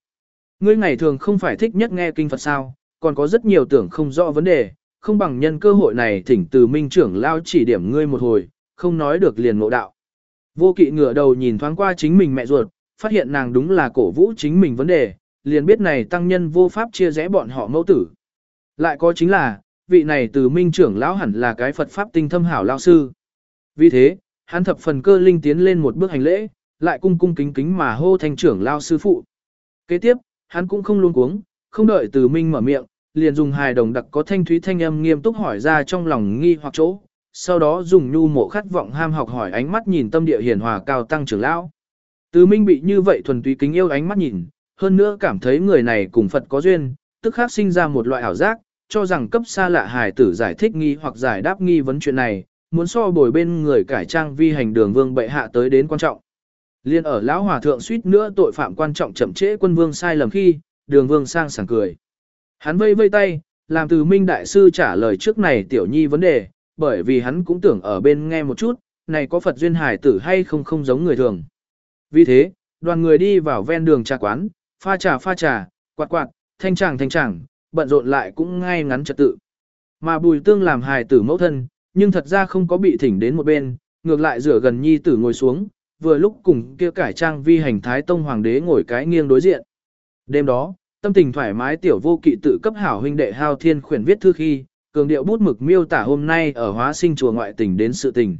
Ngươi ngày thường không phải thích nhất nghe kinh Phật sao, còn có rất nhiều tưởng không rõ vấn đề, không bằng nhân cơ hội này thỉnh từ minh trưởng lao chỉ điểm ngươi một hồi, không nói được liền ngộ đạo. Vô kỵ ngửa đầu nhìn thoáng qua chính mình mẹ ruột, phát hiện nàng đúng là cổ vũ chính mình vấn đề, liền biết này tăng nhân vô pháp chia rẽ bọn họ mẫu tử. Lại có chính là, vị này từ minh trưởng lão hẳn là cái Phật Pháp tinh thâm hảo lao sư. Vì thế, hắn thập phần cơ linh tiến lên một bước hành lễ, lại cung cung kính kính mà hô thành trưởng lao sư phụ. Kế tiếp, hắn cũng không luôn cuống, không đợi từ minh mở miệng, liền dùng hài đồng đặc có thanh thúy thanh âm nghiêm túc hỏi ra trong lòng nghi hoặc chỗ, sau đó dùng nhu mộ khát vọng ham học hỏi ánh mắt nhìn tâm địa hiền hòa cao tăng trưởng lão. tứ minh bị như vậy thuần túy kính yêu ánh mắt nhìn, hơn nữa cảm thấy người này cùng Phật có duyên, tức khắc sinh ra một loại ảo giác, cho rằng cấp xa lạ hài tử giải thích nghi hoặc giải đáp nghi vấn chuyện này, muốn so bồi bên người cải trang vi hành đường vương bệ hạ tới đến quan trọng. Liên ở lão hòa thượng suýt nữa tội phạm quan trọng chậm trễ quân vương sai lầm khi, đường vương sang sảng cười. Hắn vây vây tay, làm từ minh đại sư trả lời trước này tiểu nhi vấn đề, bởi vì hắn cũng tưởng ở bên nghe một chút, này có Phật duyên hải tử hay không không giống người thường. Vì thế, đoàn người đi vào ven đường trà quán, pha trà pha trà, quạt quạt, thanh tràng thanh tràng, bận rộn lại cũng ngay ngắn trật tự. Mà bùi tương làm hài tử mẫu thân, nhưng thật ra không có bị thỉnh đến một bên, ngược lại rửa gần nhi tử ngồi xuống, vừa lúc cùng kia cải trang vi hành thái tông hoàng đế ngồi cái nghiêng đối diện. Đêm đó, tâm tình thoải mái tiểu vô kỵ tự cấp hảo huynh đệ hao thiên khuyển viết thư khi, cường điệu bút mực miêu tả hôm nay ở hóa sinh chùa ngoại tình đến sự tình.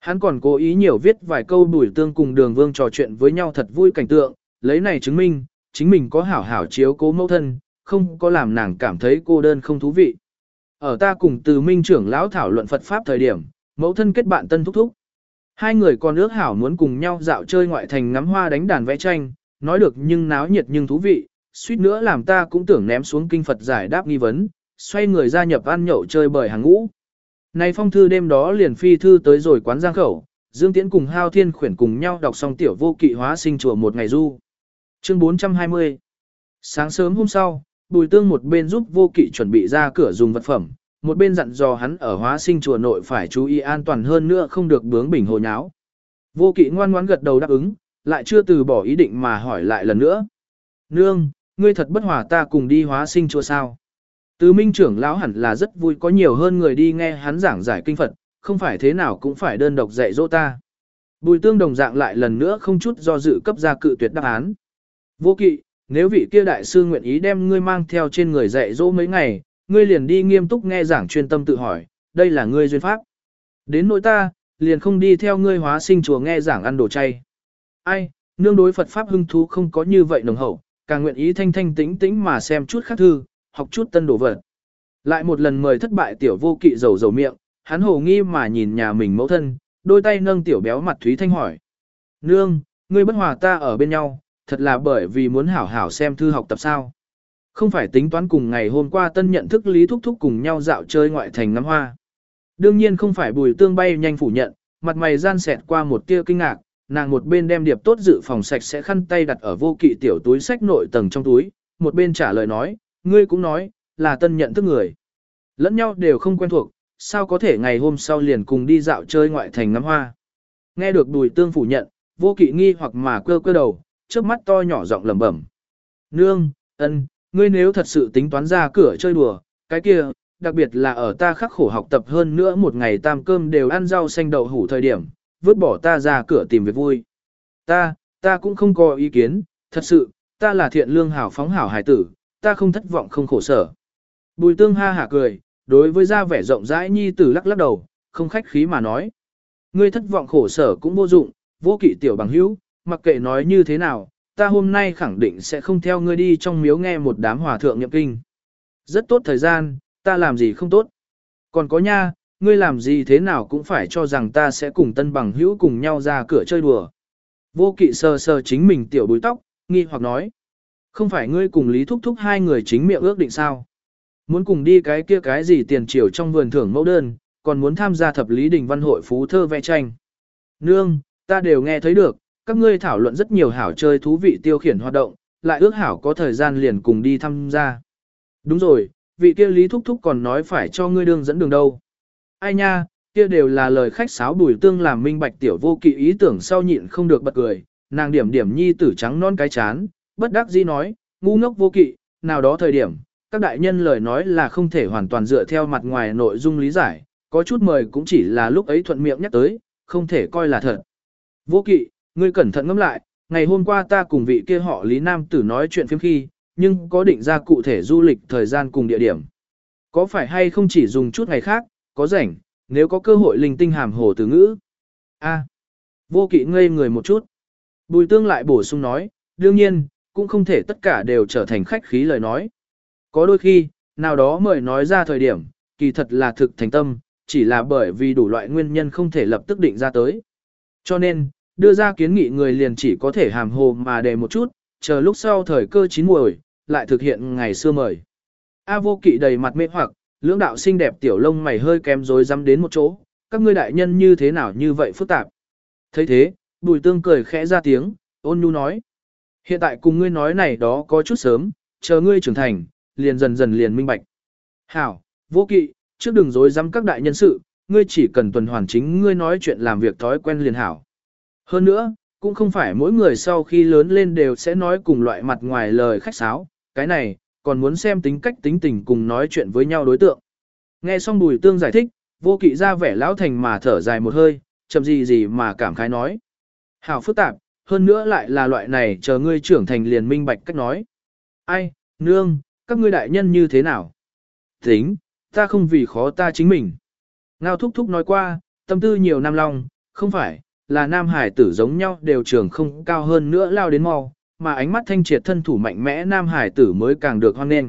Hắn còn cố ý nhiều viết vài câu bùi tương cùng đường vương trò chuyện với nhau thật vui cảnh tượng, lấy này chứng minh, chính mình có hảo hảo chiếu cố mẫu thân, không có làm nàng cảm thấy cô đơn không thú vị. Ở ta cùng từ minh trưởng lão thảo luận Phật Pháp thời điểm, mẫu thân kết bạn tân thúc thúc. Hai người còn ước hảo muốn cùng nhau dạo chơi ngoại thành ngắm hoa đánh đàn vẽ tranh, nói được nhưng náo nhiệt nhưng thú vị, suýt nữa làm ta cũng tưởng ném xuống kinh Phật giải đáp nghi vấn, xoay người gia nhập ăn nhậu chơi bời hàng ngũ. Này phong thư đêm đó liền phi thư tới rồi quán giang khẩu, Dương Tiễn cùng Hao Thiên khuyển cùng nhau đọc xong tiểu vô kỵ hóa sinh chùa một ngày du. Chương 420 Sáng sớm hôm sau, Bùi Tương một bên giúp vô kỵ chuẩn bị ra cửa dùng vật phẩm, một bên dặn dò hắn ở hóa sinh chùa nội phải chú ý an toàn hơn nữa không được bướng bỉnh hồ nháo. Vô kỵ ngoan ngoãn gật đầu đáp ứng, lại chưa từ bỏ ý định mà hỏi lại lần nữa. Nương, ngươi thật bất hòa ta cùng đi hóa sinh chùa sao? Tứ minh trưởng lão hẳn là rất vui có nhiều hơn người đi nghe hắn giảng giải kinh Phật, không phải thế nào cũng phải đơn độc dạy dỗ ta. Bùi tương đồng dạng lại lần nữa không chút do dự cấp ra cự tuyệt đáp án. Vô kỵ, nếu vị kia đại sư nguyện ý đem ngươi mang theo trên người dạy dỗ mấy ngày, ngươi liền đi nghiêm túc nghe giảng chuyên tâm tự hỏi, đây là ngươi duyên pháp. Đến nỗi ta, liền không đi theo ngươi hóa sinh chùa nghe giảng ăn đồ chay. Ai, nương đối Phật Pháp hưng thú không có như vậy nồng hậu, càng nguyện ý thanh thanh tĩnh tĩnh mà xem chút khác thư, học chút tân đồ vật. Lại một lần mời thất bại tiểu vô kỵ dầu dầu miệng, hắn hồ nghi mà nhìn nhà mình mẫu thân, đôi tay nâng tiểu béo mặt Thúy Thanh hỏi. Nương, ngươi bất hòa ta ở bên nhau, thật là bởi vì muốn hảo hảo xem thư học tập sao. Không phải tính toán cùng ngày hôm qua tân nhận thức Lý Thúc Thúc cùng nhau dạo chơi ngoại thành ngắm hoa. Đương nhiên không phải bùi tương bay nhanh phủ nhận, mặt mày gian xẹt qua một tia kinh ngạc, nàng một bên đem điệp tốt dự phòng sạch sẽ khăn tay đặt ở vô kỵ tiểu túi sách nội tầng trong túi, một bên trả lời nói, ngươi cũng nói, là tân nhận thức người. Lẫn nhau đều không quen thuộc, sao có thể ngày hôm sau liền cùng đi dạo chơi ngoại thành ngắm hoa. Nghe được đùi tương phủ nhận, vô kỵ nghi hoặc mà cơ cơ đầu, trước mắt to nhỏ giọng lẩm bẩm. Nương, ân, ngươi nếu thật sự tính toán ra cửa chơi đùa, cái kia, đặc biệt là ở ta khắc khổ học tập hơn nữa một ngày tam cơm đều ăn rau xanh đậu hủ thời điểm, vứt bỏ ta ra cửa tìm việc vui. Ta, ta cũng không có ý kiến, thật sự, ta là thiện lương hảo phóng hảo hải tử, ta không thất vọng không khổ sở. Bùi tương ha hả cười, đối với ra vẻ rộng rãi nhi tử lắc lắc đầu, không khách khí mà nói. Ngươi thất vọng khổ sở cũng vô dụng, vô kỵ tiểu bằng hữu, mặc kệ nói như thế nào, ta hôm nay khẳng định sẽ không theo ngươi đi trong miếu nghe một đám hòa thượng nhậm kinh. Rất tốt thời gian, ta làm gì không tốt. Còn có nha, ngươi làm gì thế nào cũng phải cho rằng ta sẽ cùng tân bằng hữu cùng nhau ra cửa chơi đùa. Vô kỵ sờ sờ chính mình tiểu đuôi tóc, nghi hoặc nói. Không phải ngươi cùng Lý Thúc Thúc hai người chính miệng ước định sao? Muốn cùng đi cái kia cái gì tiền triều trong vườn thưởng mẫu đơn, còn muốn tham gia thập lý đình văn hội phú thơ vẽ tranh. Nương, ta đều nghe thấy được, các ngươi thảo luận rất nhiều hảo chơi thú vị tiêu khiển hoạt động, lại ước hảo có thời gian liền cùng đi tham gia. Đúng rồi, vị kia Lý Thúc Thúc còn nói phải cho ngươi đương dẫn đường đâu. Ai nha, kia đều là lời khách sáo bùi tương làm minh bạch tiểu vô kỵ ý tưởng sau nhịn không được bật cười, nàng điểm điểm nhi tử trắng non cái chán, bất đắc dĩ nói, ngu ngốc vô kỵ, nào đó thời điểm, các đại nhân lời nói là không thể hoàn toàn dựa theo mặt ngoài nội dung lý giải, có chút mời cũng chỉ là lúc ấy thuận miệng nhắc tới, không thể coi là thật. Vô kỵ, ngươi cẩn thận ngẫm lại, ngày hôm qua ta cùng vị kia họ Lý Nam tử nói chuyện phiếm khi, nhưng có định ra cụ thể du lịch thời gian cùng địa điểm. Có phải hay không chỉ dùng chút ngày khác, có rảnh, nếu có cơ hội linh tinh hàm hồ từ ngữ. A. vô kỵ ngây người một chút. Bùi tương lại bổ sung nói, đương nhiên, cũng không thể tất cả đều trở thành khách khí lời nói. Có đôi khi, nào đó mời nói ra thời điểm, kỳ thật là thực thành tâm, chỉ là bởi vì đủ loại nguyên nhân không thể lập tức định ra tới. Cho nên, đưa ra kiến nghị người liền chỉ có thể hàm hồ mà đề một chút, chờ lúc sau thời cơ chín muồi, lại thực hiện ngày xưa mời. A vô kỵ đầy mặt mê hoặc, lưỡng đạo xinh đẹp tiểu lông mày hơi kém rối rắm đến một chỗ, các ngươi đại nhân như thế nào như vậy phức tạp. thấy thế, bùi tương cười khẽ ra tiếng, ôn nhu nói. Hiện tại cùng ngươi nói này đó có chút sớm, chờ ngươi trưởng thành, liền dần dần liền minh bạch. Hảo, vô kỵ, trước đừng dối dám các đại nhân sự, ngươi chỉ cần tuần hoàn chính ngươi nói chuyện làm việc thói quen liền hảo. Hơn nữa, cũng không phải mỗi người sau khi lớn lên đều sẽ nói cùng loại mặt ngoài lời khách sáo, cái này, còn muốn xem tính cách tính tình cùng nói chuyện với nhau đối tượng. Nghe xong bùi tương giải thích, vô kỵ ra vẻ lão thành mà thở dài một hơi, chậm gì gì mà cảm khái nói. Hảo phức tạp, hơn nữa lại là loại này chờ ngươi trưởng thành liền minh bạch cách nói. Ai, nương, các ngươi đại nhân như thế nào? Tính, ta không vì khó ta chính mình. Ngao thúc thúc nói qua, tâm tư nhiều nam long, không phải, là nam hải tử giống nhau đều trưởng không cao hơn nữa lao đến mau, mà ánh mắt thanh triệt thân thủ mạnh mẽ nam hải tử mới càng được hoan nghênh.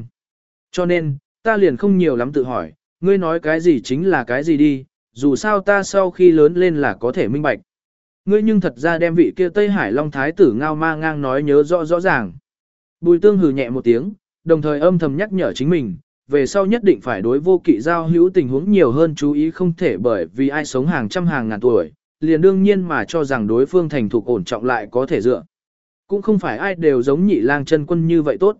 Cho nên, ta liền không nhiều lắm tự hỏi, ngươi nói cái gì chính là cái gì đi, dù sao ta sau khi lớn lên là có thể minh bạch. Ngươi nhưng thật ra đem vị kia Tây Hải Long Thái tử ngao ma ngang nói nhớ rõ rõ ràng. Bùi tương hừ nhẹ một tiếng, đồng thời âm thầm nhắc nhở chính mình, về sau nhất định phải đối vô kỵ giao hữu tình huống nhiều hơn chú ý không thể bởi vì ai sống hàng trăm hàng ngàn tuổi, liền đương nhiên mà cho rằng đối phương thành thục ổn trọng lại có thể dựa. Cũng không phải ai đều giống nhị lang chân quân như vậy tốt.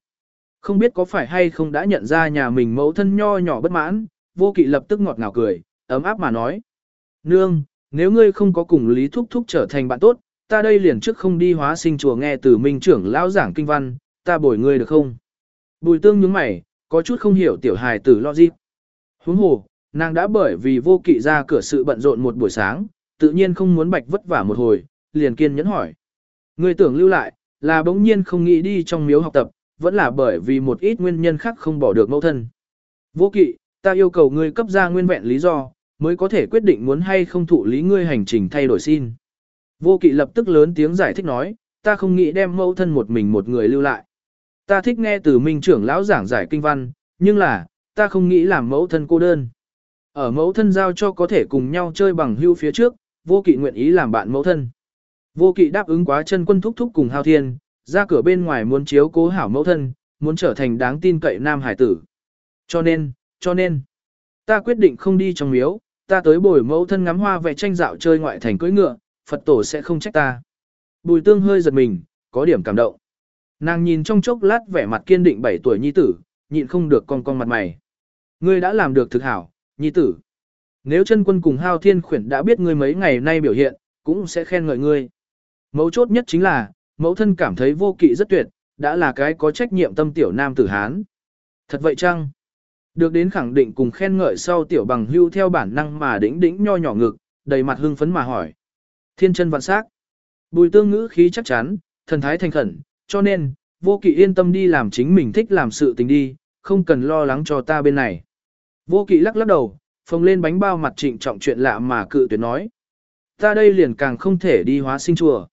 Không biết có phải hay không đã nhận ra nhà mình mẫu thân nho nhỏ bất mãn, vô kỵ lập tức ngọt ngào cười, ấm áp mà nói. Nương, nếu ngươi không có cùng Lý Thúc Thúc trở thành bạn tốt, ta đây liền trước không đi hóa sinh chùa nghe từ minh trưởng lão giảng kinh văn, ta bồi ngươi được không? Bùi tương nhướng mày, có chút không hiểu tiểu hài tử lo gì. Huống hồ, nàng đã bởi vì vô kỵ ra cửa sự bận rộn một buổi sáng, tự nhiên không muốn bạch vất vả một hồi, liền kiên nhẫn hỏi. Ngươi tưởng lưu lại, là bỗng nhiên không nghĩ đi trong miếu học tập, vẫn là bởi vì một ít nguyên nhân khác không bỏ được mẫu thân. Vô kỵ, ta yêu cầu ngươi cấp ra nguyên vẹn lý do, mới có thể quyết định muốn hay không thụ lý ngươi hành trình thay đổi xin. Vô kỵ lập tức lớn tiếng giải thích nói, ta không nghĩ đem mẫu thân một mình một người lưu lại. Ta thích nghe từ minh trưởng lão giảng giải kinh văn, nhưng là, ta không nghĩ làm mẫu thân cô đơn. Ở mẫu thân giao cho có thể cùng nhau chơi bằng hưu phía trước, vô kỵ nguyện ý làm bạn mẫu thân. Vô kỵ đáp ứng quá chân quân thúc thúc cùng hao thiên, ra cửa bên ngoài muốn chiếu cố hảo mẫu thân, muốn trở thành đáng tin cậy nam hải tử. Cho nên, cho nên, ta quyết định không đi trong miếu, ta tới bồi mẫu thân ngắm hoa vẽ tranh dạo chơi ngoại thành cưỡi ngựa, Phật tổ sẽ không trách ta. Bùi tương hơi giật mình, có điểm cảm động. Nàng nhìn trong chốc lát vẻ mặt kiên định 7 tuổi nhi tử, nhịn không được con con mặt mày. Ngươi đã làm được thực hảo, nhi tử. Nếu chân quân cùng hao thiên khuyển đã biết ngươi mấy ngày nay biểu hiện, cũng sẽ khen ngợi ngươi. Mấu chốt nhất chính là, mẫu thân cảm thấy vô kỵ rất tuyệt, đã là cái có trách nhiệm tâm tiểu nam tử Hán. Thật vậy chăng? Được đến khẳng định cùng khen ngợi sau tiểu bằng hưu theo bản năng mà đĩnh đĩnh nho nhỏ ngực, đầy mặt hưng phấn mà hỏi. Thiên chân vạn sắc. Bùi tương ngữ khí chắc chắn, thần thái thành khẩn, cho nên, vô kỵ yên tâm đi làm chính mình thích làm sự tình đi, không cần lo lắng cho ta bên này. Vô kỵ lắc lắc đầu, phồng lên bánh bao mặt trịnh trọng chuyện lạ mà cự tuyệt nói. Ta đây liền càng không thể đi hóa sinh chùa.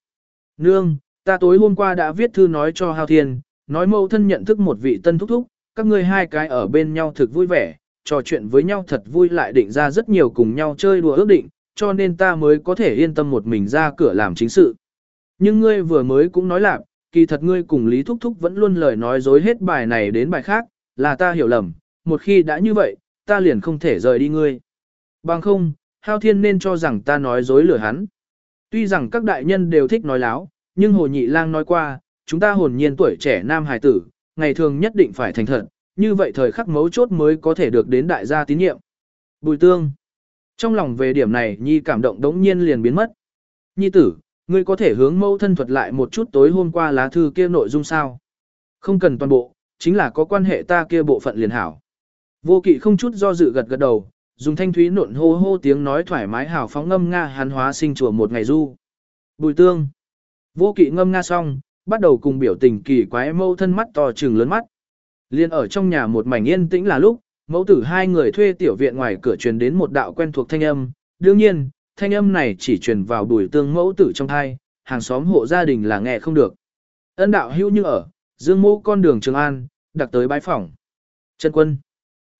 Nương, ta tối hôm qua đã viết thư nói cho Hao Thiên, nói mẫu thân nhận thức một vị tân thúc thúc, các ngươi hai cái ở bên nhau thực vui vẻ, trò chuyện với nhau thật vui lại định ra rất nhiều cùng nhau chơi đùa ước định, cho nên ta mới có thể yên tâm một mình ra cửa làm chính sự. Nhưng ngươi vừa mới cũng nói là kỳ thật ngươi cùng Lý Thúc Thúc vẫn luôn lời nói dối hết bài này đến bài khác, là ta hiểu lầm, một khi đã như vậy, ta liền không thể rời đi ngươi. Bằng không, Hao Thiên nên cho rằng ta nói dối lừa hắn. Tuy rằng các đại nhân đều thích nói láo, nhưng Hồ Nhị Lang nói qua, chúng ta hồn nhiên tuổi trẻ nam hài tử, ngày thường nhất định phải thành thật, như vậy thời khắc mấu chốt mới có thể được đến đại gia tín nhiệm. Bùi tương. Trong lòng về điểm này Nhi cảm động đống nhiên liền biến mất. Nhi tử, ngươi có thể hướng mẫu thân thuật lại một chút tối hôm qua lá thư kia nội dung sao? Không cần toàn bộ, chính là có quan hệ ta kia bộ phận liền hảo. Vô kỵ không chút do dự gật gật đầu, dùng thanh thúy nộn hô hô tiếng nói thoải mái hào phóng ngâm nga hắn hóa sinh chùa một ngày du. Bùi tương. Vô kỵ ngâm nga xong, bắt đầu cùng biểu tình kỳ quái mâu thân mắt to trừng lớn mắt. Liên ở trong nhà một mảnh yên tĩnh là lúc, mẫu tử hai người thuê tiểu viện ngoài cửa truyền đến một đạo quen thuộc thanh âm. Đương nhiên, thanh âm này chỉ truyền vào bùi tương mẫu tử trong thai, hàng xóm hộ gia đình là nghe không được. Ân đạo hữu như ở, dương mô con đường Trường An, đặc tới bái phỏng. Trần quân.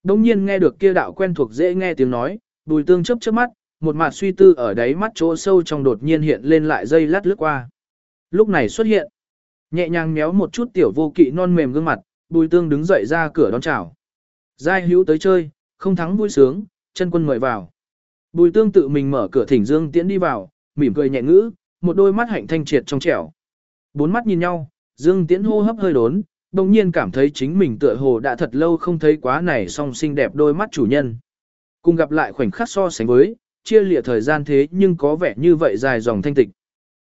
Đông nhiên nghe được kia đạo quen thuộc dễ nghe tiếng nói, bùi tương chấp chớp mắt, một mặt suy tư ở đáy mắt chỗ sâu trong đột nhiên hiện lên lại dây lát lướt qua. Lúc này xuất hiện, nhẹ nhàng méo một chút tiểu vô kỵ non mềm gương mặt, bùi tương đứng dậy ra cửa đón chào. Giai hữu tới chơi, không thắng vui sướng, chân quân mời vào. Bùi tương tự mình mở cửa thỉnh Dương Tiễn đi vào, mỉm cười nhẹ ngữ, một đôi mắt hạnh thanh triệt trong trẻo. Bốn mắt nhìn nhau, Dương Tiễn hô hấp hơi đốn, đồng nhiên cảm thấy chính mình tựa hồ đã thật lâu không thấy quá này song xinh đẹp đôi mắt chủ nhân. Cùng gặp lại khoảnh khắc so sánh với, chia lịa thời gian thế nhưng có vẻ như vậy dài dòng thanh tịch.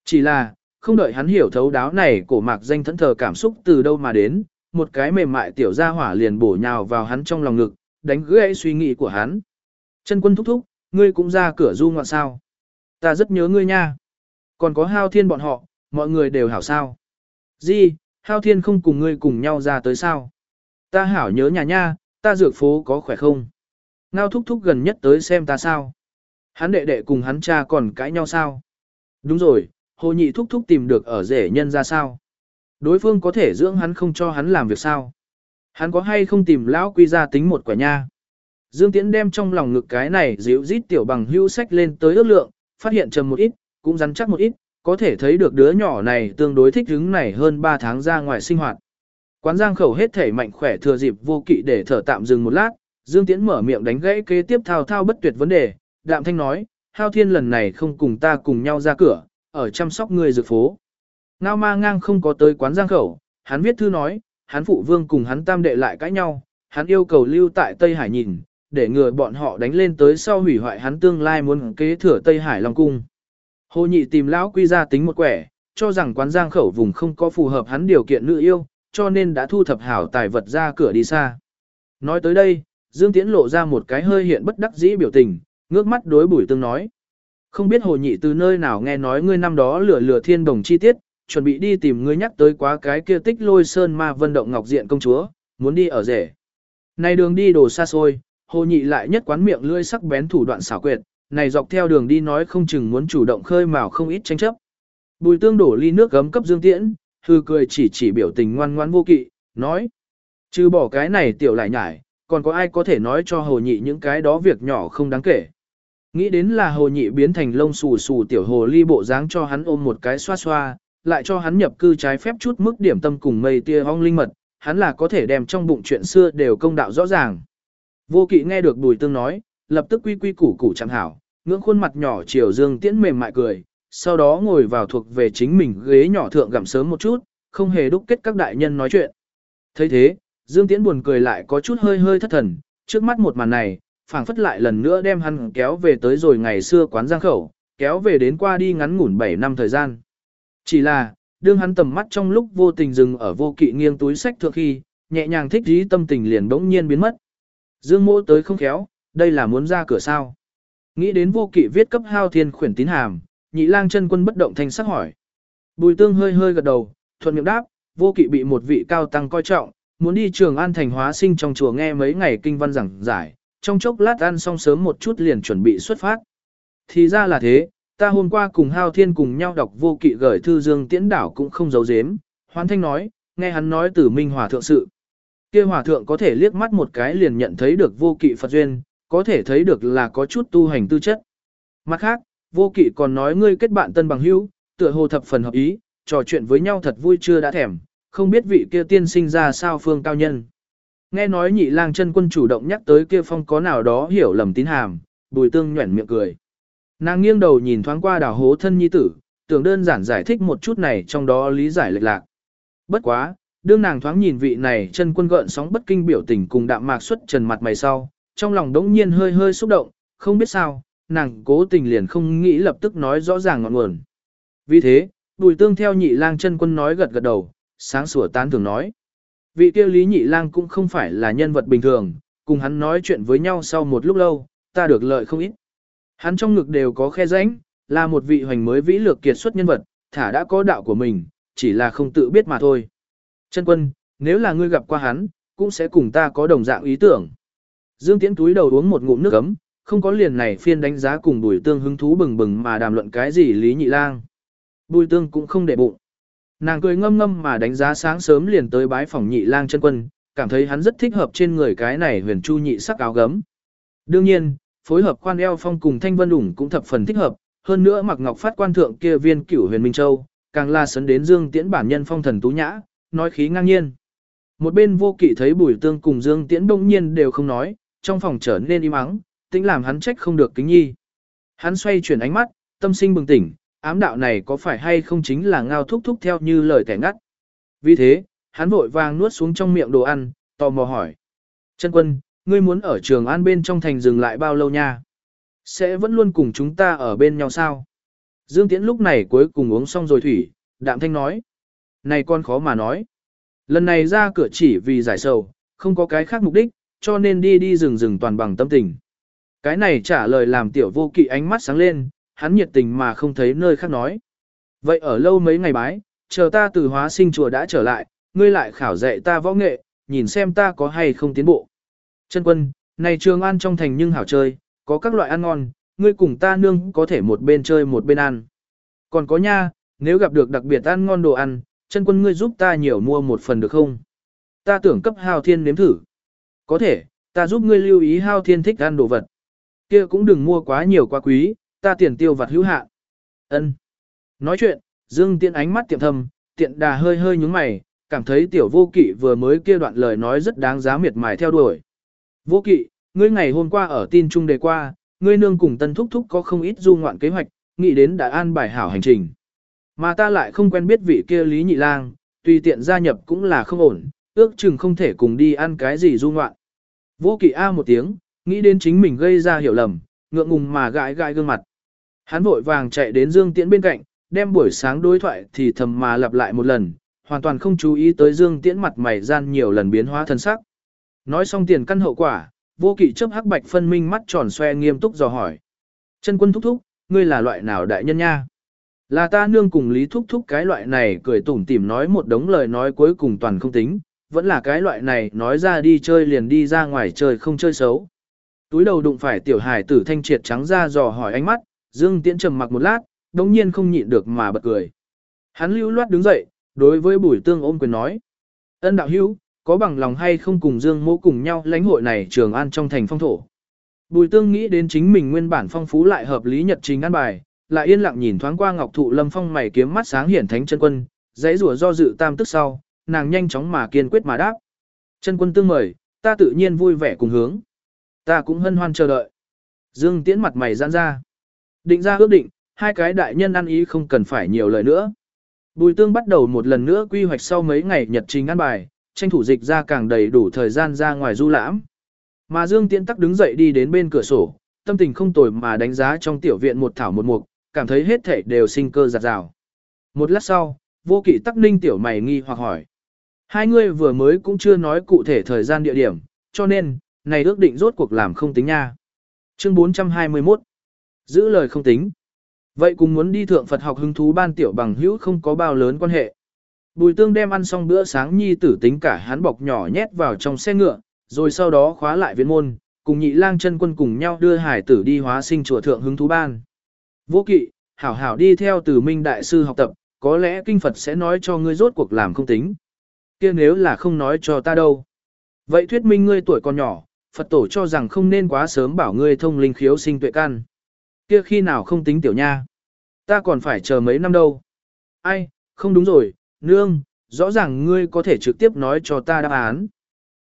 Chỉ là, không đợi hắn hiểu thấu đáo này cổ mạc danh thẫn thờ cảm xúc từ đâu mà đến, một cái mềm mại tiểu gia hỏa liền bổ nhào vào hắn trong lòng ngực, đánh gãy suy nghĩ của hắn. Chân quân thúc thúc, ngươi cũng ra cửa du ngoạn sao. Ta rất nhớ ngươi nha. Còn có hao thiên bọn họ, mọi người đều hảo sao. Di, hao thiên không cùng ngươi cùng nhau ra tới sao. Ta hảo nhớ nhà nha, ta dược phố có khỏe không? Ngao thúc thúc gần nhất tới xem ta sao. Hắn đệ đệ cùng hắn cha còn cãi nhau sao? Đúng rồi, hồ nhị thúc thúc tìm được ở rể nhân ra sao? Đối phương có thể dưỡng hắn không cho hắn làm việc sao? Hắn có hay không tìm lão quy ra tính một quả nha? Dương Tiễn đem trong lòng ngực cái này dịu rít tiểu bằng hưu sách lên tới ước lượng, phát hiện trầm một ít, cũng rắn chắc một ít, có thể thấy được đứa nhỏ này tương đối thích hứng này hơn 3 tháng ra ngoài sinh hoạt. Quán giang khẩu hết thể mạnh khỏe thừa dịp vô kỵ để thở tạm dừng một lát, Dương Tiễn mở miệng đánh gãy kế tiếp thao thao bất tuyệt vấn đề, đạm thanh nói, hao thiên lần này không cùng ta cùng nhau ra cửa, ở chăm sóc người dược phố. Ngao ma ngang không có tới quán giang khẩu, hắn viết thư nói, hắn phụ vương cùng hắn tam đệ lại cãi nhau, hắn yêu cầu lưu tại Tây Hải nhìn, để ngừa bọn họ đánh lên tới sau hủy hoại hắn tương lai muốn kế thừa Tây Hải Long Cung. Hồ nhị tìm lão quy ra tính một quẻ, cho rằng quán giang khẩu vùng không có phù hợp hắn điều kiện nữ yêu, cho nên đã thu thập hảo tài vật ra cửa đi xa. Nói tới đây, Dương Tiễn lộ ra một cái hơi hiện bất đắc dĩ biểu tình, ngước mắt đối bùi tương nói. Không biết hồ nhị từ nơi nào nghe nói ngươi năm đó lửa lửa thiên đồng chi tiết, chuẩn bị đi tìm ngươi nhắc tới quá cái kia tích lôi sơn ma vân động ngọc diện công chúa, muốn đi ở rể. Này đường đi đồ xa xôi, hồ nhị lại nhất quán miệng lưỡi sắc bén thủ đoạn xảo quyệt, này dọc theo đường đi nói không chừng muốn chủ động khơi mào không ít tranh chấp. Bùi tương đổ ly nước gấm cấp dương tiễn, hư cười chỉ chỉ biểu tình ngoan ngoãn vô kỵ, nói. Chứ bỏ cái này tiểu lại nhải, còn có ai có thể nói cho hồ nhị những cái đó việc nhỏ không đáng kể. Nghĩ đến là hồ nhị biến thành lông xù xù tiểu hồ ly bộ dáng cho hắn ôm một cái xoa xoa, lại cho hắn nhập cư trái phép chút mức điểm tâm cùng mây tia hong linh mật, hắn là có thể đem trong bụng chuyện xưa đều công đạo rõ ràng. Vô kỵ nghe được bùi tương nói, lập tức quy quy củ củ chẳng hảo, ngưỡng khuôn mặt nhỏ chiều dương tiễn mềm mại cười, sau đó ngồi vào thuộc về chính mình ghế nhỏ thượng gặm sớm một chút, không hề đúc kết các đại nhân nói chuyện. thấy thế, dương tiễn buồn cười lại có chút hơi hơi thất thần, trước mắt một màn này, phảng phất lại lần nữa đem hắn kéo về tới rồi ngày xưa quán giang khẩu, kéo về đến qua đi ngắn ngủn 7 năm thời gian. Chỉ là, đương hắn tầm mắt trong lúc vô tình dừng ở vô kỵ nghiêng túi sách thượng khi, nhẹ nhàng thích dí tâm tình liền bỗng nhiên biến mất. Dương mỗ tới không khéo, đây là muốn ra cửa sao. Nghĩ đến vô kỵ viết cấp hao thiên khuyển tín hàm, nhị lang chân quân bất động thanh sắc hỏi. Bùi tương hơi hơi gật đầu, thuận miệng đáp, vô kỵ bị một vị cao tăng coi trọng, muốn đi trường an thành hóa sinh trong chùa nghe mấy ngày kinh văn giảng giải, trong chốc lát ăn xong sớm một chút liền chuẩn bị xuất phát. Thì ra là thế, ta hôm qua cùng hao thiên cùng nhau đọc vô kỵ gửi thư dương tiễn đảo cũng không giấu giếm, hoan thanh nói, nghe hắn nói từ minh hòa thượng sự. kia hòa thượng có thể liếc mắt một cái liền nhận thấy được vô kỵ Phật duyên, có thể thấy được là có chút tu hành tư chất. Mặt khác, vô kỵ còn nói ngươi kết bạn tân bằng hữu, tựa hồ thập phần hợp ý, trò chuyện với nhau thật vui chưa đã thèm, không biết vị kia tiên sinh ra sao phương cao nhân. Nghe nói nhị lang chân quân chủ động nhắc tới kia phong có nào đó hiểu lầm tín hàm, bùi tương nhuẩn miệng cười. Nàng nghiêng đầu nhìn thoáng qua đào hố thân nhi tử, tưởng đơn giản giải thích một chút này trong đó lý giải lệch lạc. Bất quá, đương nàng thoáng nhìn vị này chân quân gợn sóng bất kinh biểu tình cùng đạm mạc xuất trần mặt mày sau, trong lòng đống nhiên hơi hơi xúc động, không biết sao, nàng cố tình liền không nghĩ lập tức nói rõ ràng ngọn nguồn. Vì thế, bùi tương theo nhị lang chân quân nói gật gật đầu, sáng sủa tán thường nói. Vị kia lý nhị lang cũng không phải là nhân vật bình thường, cùng hắn nói chuyện với nhau sau một lúc lâu, ta được lợi không ít. Hắn trong ngực đều có khe rãnh, là một vị hoành mới vĩ lược kiệt xuất nhân vật, thả đã có đạo của mình, chỉ là không tự biết mà thôi. Chân quân, nếu là ngươi gặp qua hắn, cũng sẽ cùng ta có đồng dạng ý tưởng. Dương Tiễn túi đầu uống một ngụm nước ấm, không có liền này phiên đánh giá cùng Bùi Tương hứng thú bừng bừng mà đàm luận cái gì Lý Nhị Lang. Bùi Tương cũng không để bụng. Nàng cười ngâm ngâm mà đánh giá sáng sớm liền tới bái phòng Nhị Lang chân quân, cảm thấy hắn rất thích hợp trên người cái này huyền chu nhị sắc áo gấm. Đương nhiên, phối hợp quan eo phong cùng thanh vân ủng cũng thập phần thích hợp, hơn nữa mặc ngọc phát quan thượng kia viên cửu huyền minh châu, càng là sấn đến Dương Tiễn bản nhân phong thần tú nhã, nói khí ngang nhiên. Một bên vô kỵ thấy Bùi Tương cùng Dương Tiễn đông nhiên đều không nói, trong phòng trở nên im ắng, tính làm hắn trách không được kính nhi. Hắn xoay chuyển ánh mắt, tâm sinh bừng tỉnh, ám đạo này có phải hay không chính là ngao thúc thúc theo như lời kẻ ngắt. Vì thế, hắn vội vàng nuốt xuống trong miệng đồ ăn, tò mò hỏi. Chân quân, ngươi muốn ở trường an bên trong thành dừng lại bao lâu nha? Sẽ vẫn luôn cùng chúng ta ở bên nhau sao? Dương Tiễn lúc này cuối cùng uống xong rồi thủy, đạm thanh nói. Này con khó mà nói. Lần này ra cửa chỉ vì giải sầu, không có cái khác mục đích, cho nên đi đi rừng rừng toàn bằng tâm tình. Cái này trả lời làm tiểu vô kỵ ánh mắt sáng lên, hắn nhiệt tình mà không thấy nơi khác nói. Vậy ở lâu mấy ngày bái, chờ ta từ hóa sinh chùa đã trở lại, ngươi lại khảo dạy ta võ nghệ, nhìn xem ta có hay không tiến bộ. Chân quân, này trường ăn trong thành nhưng hảo chơi, có các loại ăn ngon, ngươi cùng ta nương có thể một bên chơi một bên ăn. Còn có nha, nếu gặp được đặc biệt ăn ngon đồ ăn, chân quân ngươi giúp ta nhiều mua một phần được không? Ta tưởng cấp hào thiên nếm thử. Có thể, ta giúp ngươi lưu ý hao thiên thích ăn đồ vật. Kia cũng đừng mua quá nhiều quá quý, ta tiền tiêu vặt hữu hạn. Ân. Nói chuyện, Dương Tiễn ánh mắt tiệm thầm, tiện đà hơi hơi nhúng mày, cảm thấy tiểu vô kỵ vừa mới kia đoạn lời nói rất đáng giá miệt mài theo đuổi. Vô kỵ, ngươi ngày hôm qua ở tin trung đề qua, ngươi nương cùng tân thúc thúc có không ít du ngoạn kế hoạch, nghĩ đến đã an bài hảo hành trình. Mà ta lại không quen biết vị kia Lý Nhị Lang, tùy tiện gia nhập cũng là không ổn, ước chừng không thể cùng đi ăn cái gì du ngoạn. Vô kỵ A một tiếng, nghĩ đến chính mình gây ra hiểu lầm, ngượng ngùng mà gãi gãi gương mặt. Hắn vội vàng chạy đến Dương Tiễn bên cạnh, đem buổi sáng đối thoại thì thầm mà lặp lại một lần, hoàn toàn không chú ý tới Dương Tiễn mặt mày gian nhiều lần biến hóa thân sắc. Nói xong tiền căn hậu quả, vô kỵ chấp hắc bạch phân minh mắt tròn xoe nghiêm túc dò hỏi. Chân quân thúc thúc, ngươi là loại nào đại nhân nha? Là ta nương cùng Lý thúc thúc cái loại này cười tủm tỉm nói một đống lời nói cuối cùng toàn không tính, vẫn là cái loại này nói ra đi chơi liền đi ra ngoài chơi không chơi xấu. Túi đầu đụng phải tiểu hải tử thanh triệt trắng ra dò hỏi ánh mắt, Dương Tiễn trầm mặc một lát, đống nhiên không nhịn được mà bật cười. Hắn lưu loát đứng dậy, đối với bùi tương ôm quyền nói. Ân đạo hữu, có bằng lòng hay không cùng Dương mỗ cùng nhau lãnh hội này trường an trong thành phong thổ. Bùi tương nghĩ đến chính mình nguyên bản phong phú lại hợp lý nhật trình an bài, lại yên lặng nhìn thoáng qua ngọc thụ lâm phong mày kiếm mắt sáng hiển thánh chân quân, dãy rủa do dự tam tức sau, nàng nhanh chóng mà kiên quyết mà đáp. Chân quân tương mời, ta tự nhiên vui vẻ cùng hướng. Ta cũng hân hoan chờ đợi. Dương Tiễn mặt mày giãn ra. Định ra ước định, hai cái đại nhân ăn ý không cần phải nhiều lời nữa. Bùi tương bắt đầu một lần nữa quy hoạch sau mấy ngày nhật trình ăn bài, tranh thủ dịch ra càng đầy đủ thời gian ra ngoài du lãm. Mà Dương Tiễn tắc đứng dậy đi đến bên cửa sổ, tâm tình không tồi mà đánh giá trong tiểu viện một thảo một mục, cảm thấy hết thảy đều sinh cơ giặt rào. Một lát sau, vô kỵ tắc ninh tiểu mày nghi hoặc hỏi. Hai người vừa mới cũng chưa nói cụ thể thời gian địa điểm, cho nên, này ước định rốt cuộc làm không tính nha. Chương 421 Giữ lời không tính. Vậy cùng muốn đi thượng Phật học hứng thú ban tiểu bằng hữu không có bao lớn quan hệ. Bùi tương đem ăn xong bữa sáng nhi tử tính cả hắn bọc nhỏ nhét vào trong xe ngựa, rồi sau đó khóa lại viện môn, cùng nhị lang chân quân cùng nhau đưa hải tử đi hóa sinh chùa thượng hứng thú ban. Vô kỵ, hảo hảo đi theo từ minh đại sư học tập, có lẽ kinh Phật sẽ nói cho ngươi rốt cuộc làm không tính. kia nếu là không nói cho ta đâu. Vậy thuyết minh ngươi tuổi còn nhỏ, Phật tổ cho rằng không nên quá sớm bảo ngươi thông linh khiếu sinh tuệ căn. Kia khi nào không tính tiểu nha. Ta còn phải chờ mấy năm đâu. Ai, không đúng rồi, nương, rõ ràng ngươi có thể trực tiếp nói cho ta đáp án.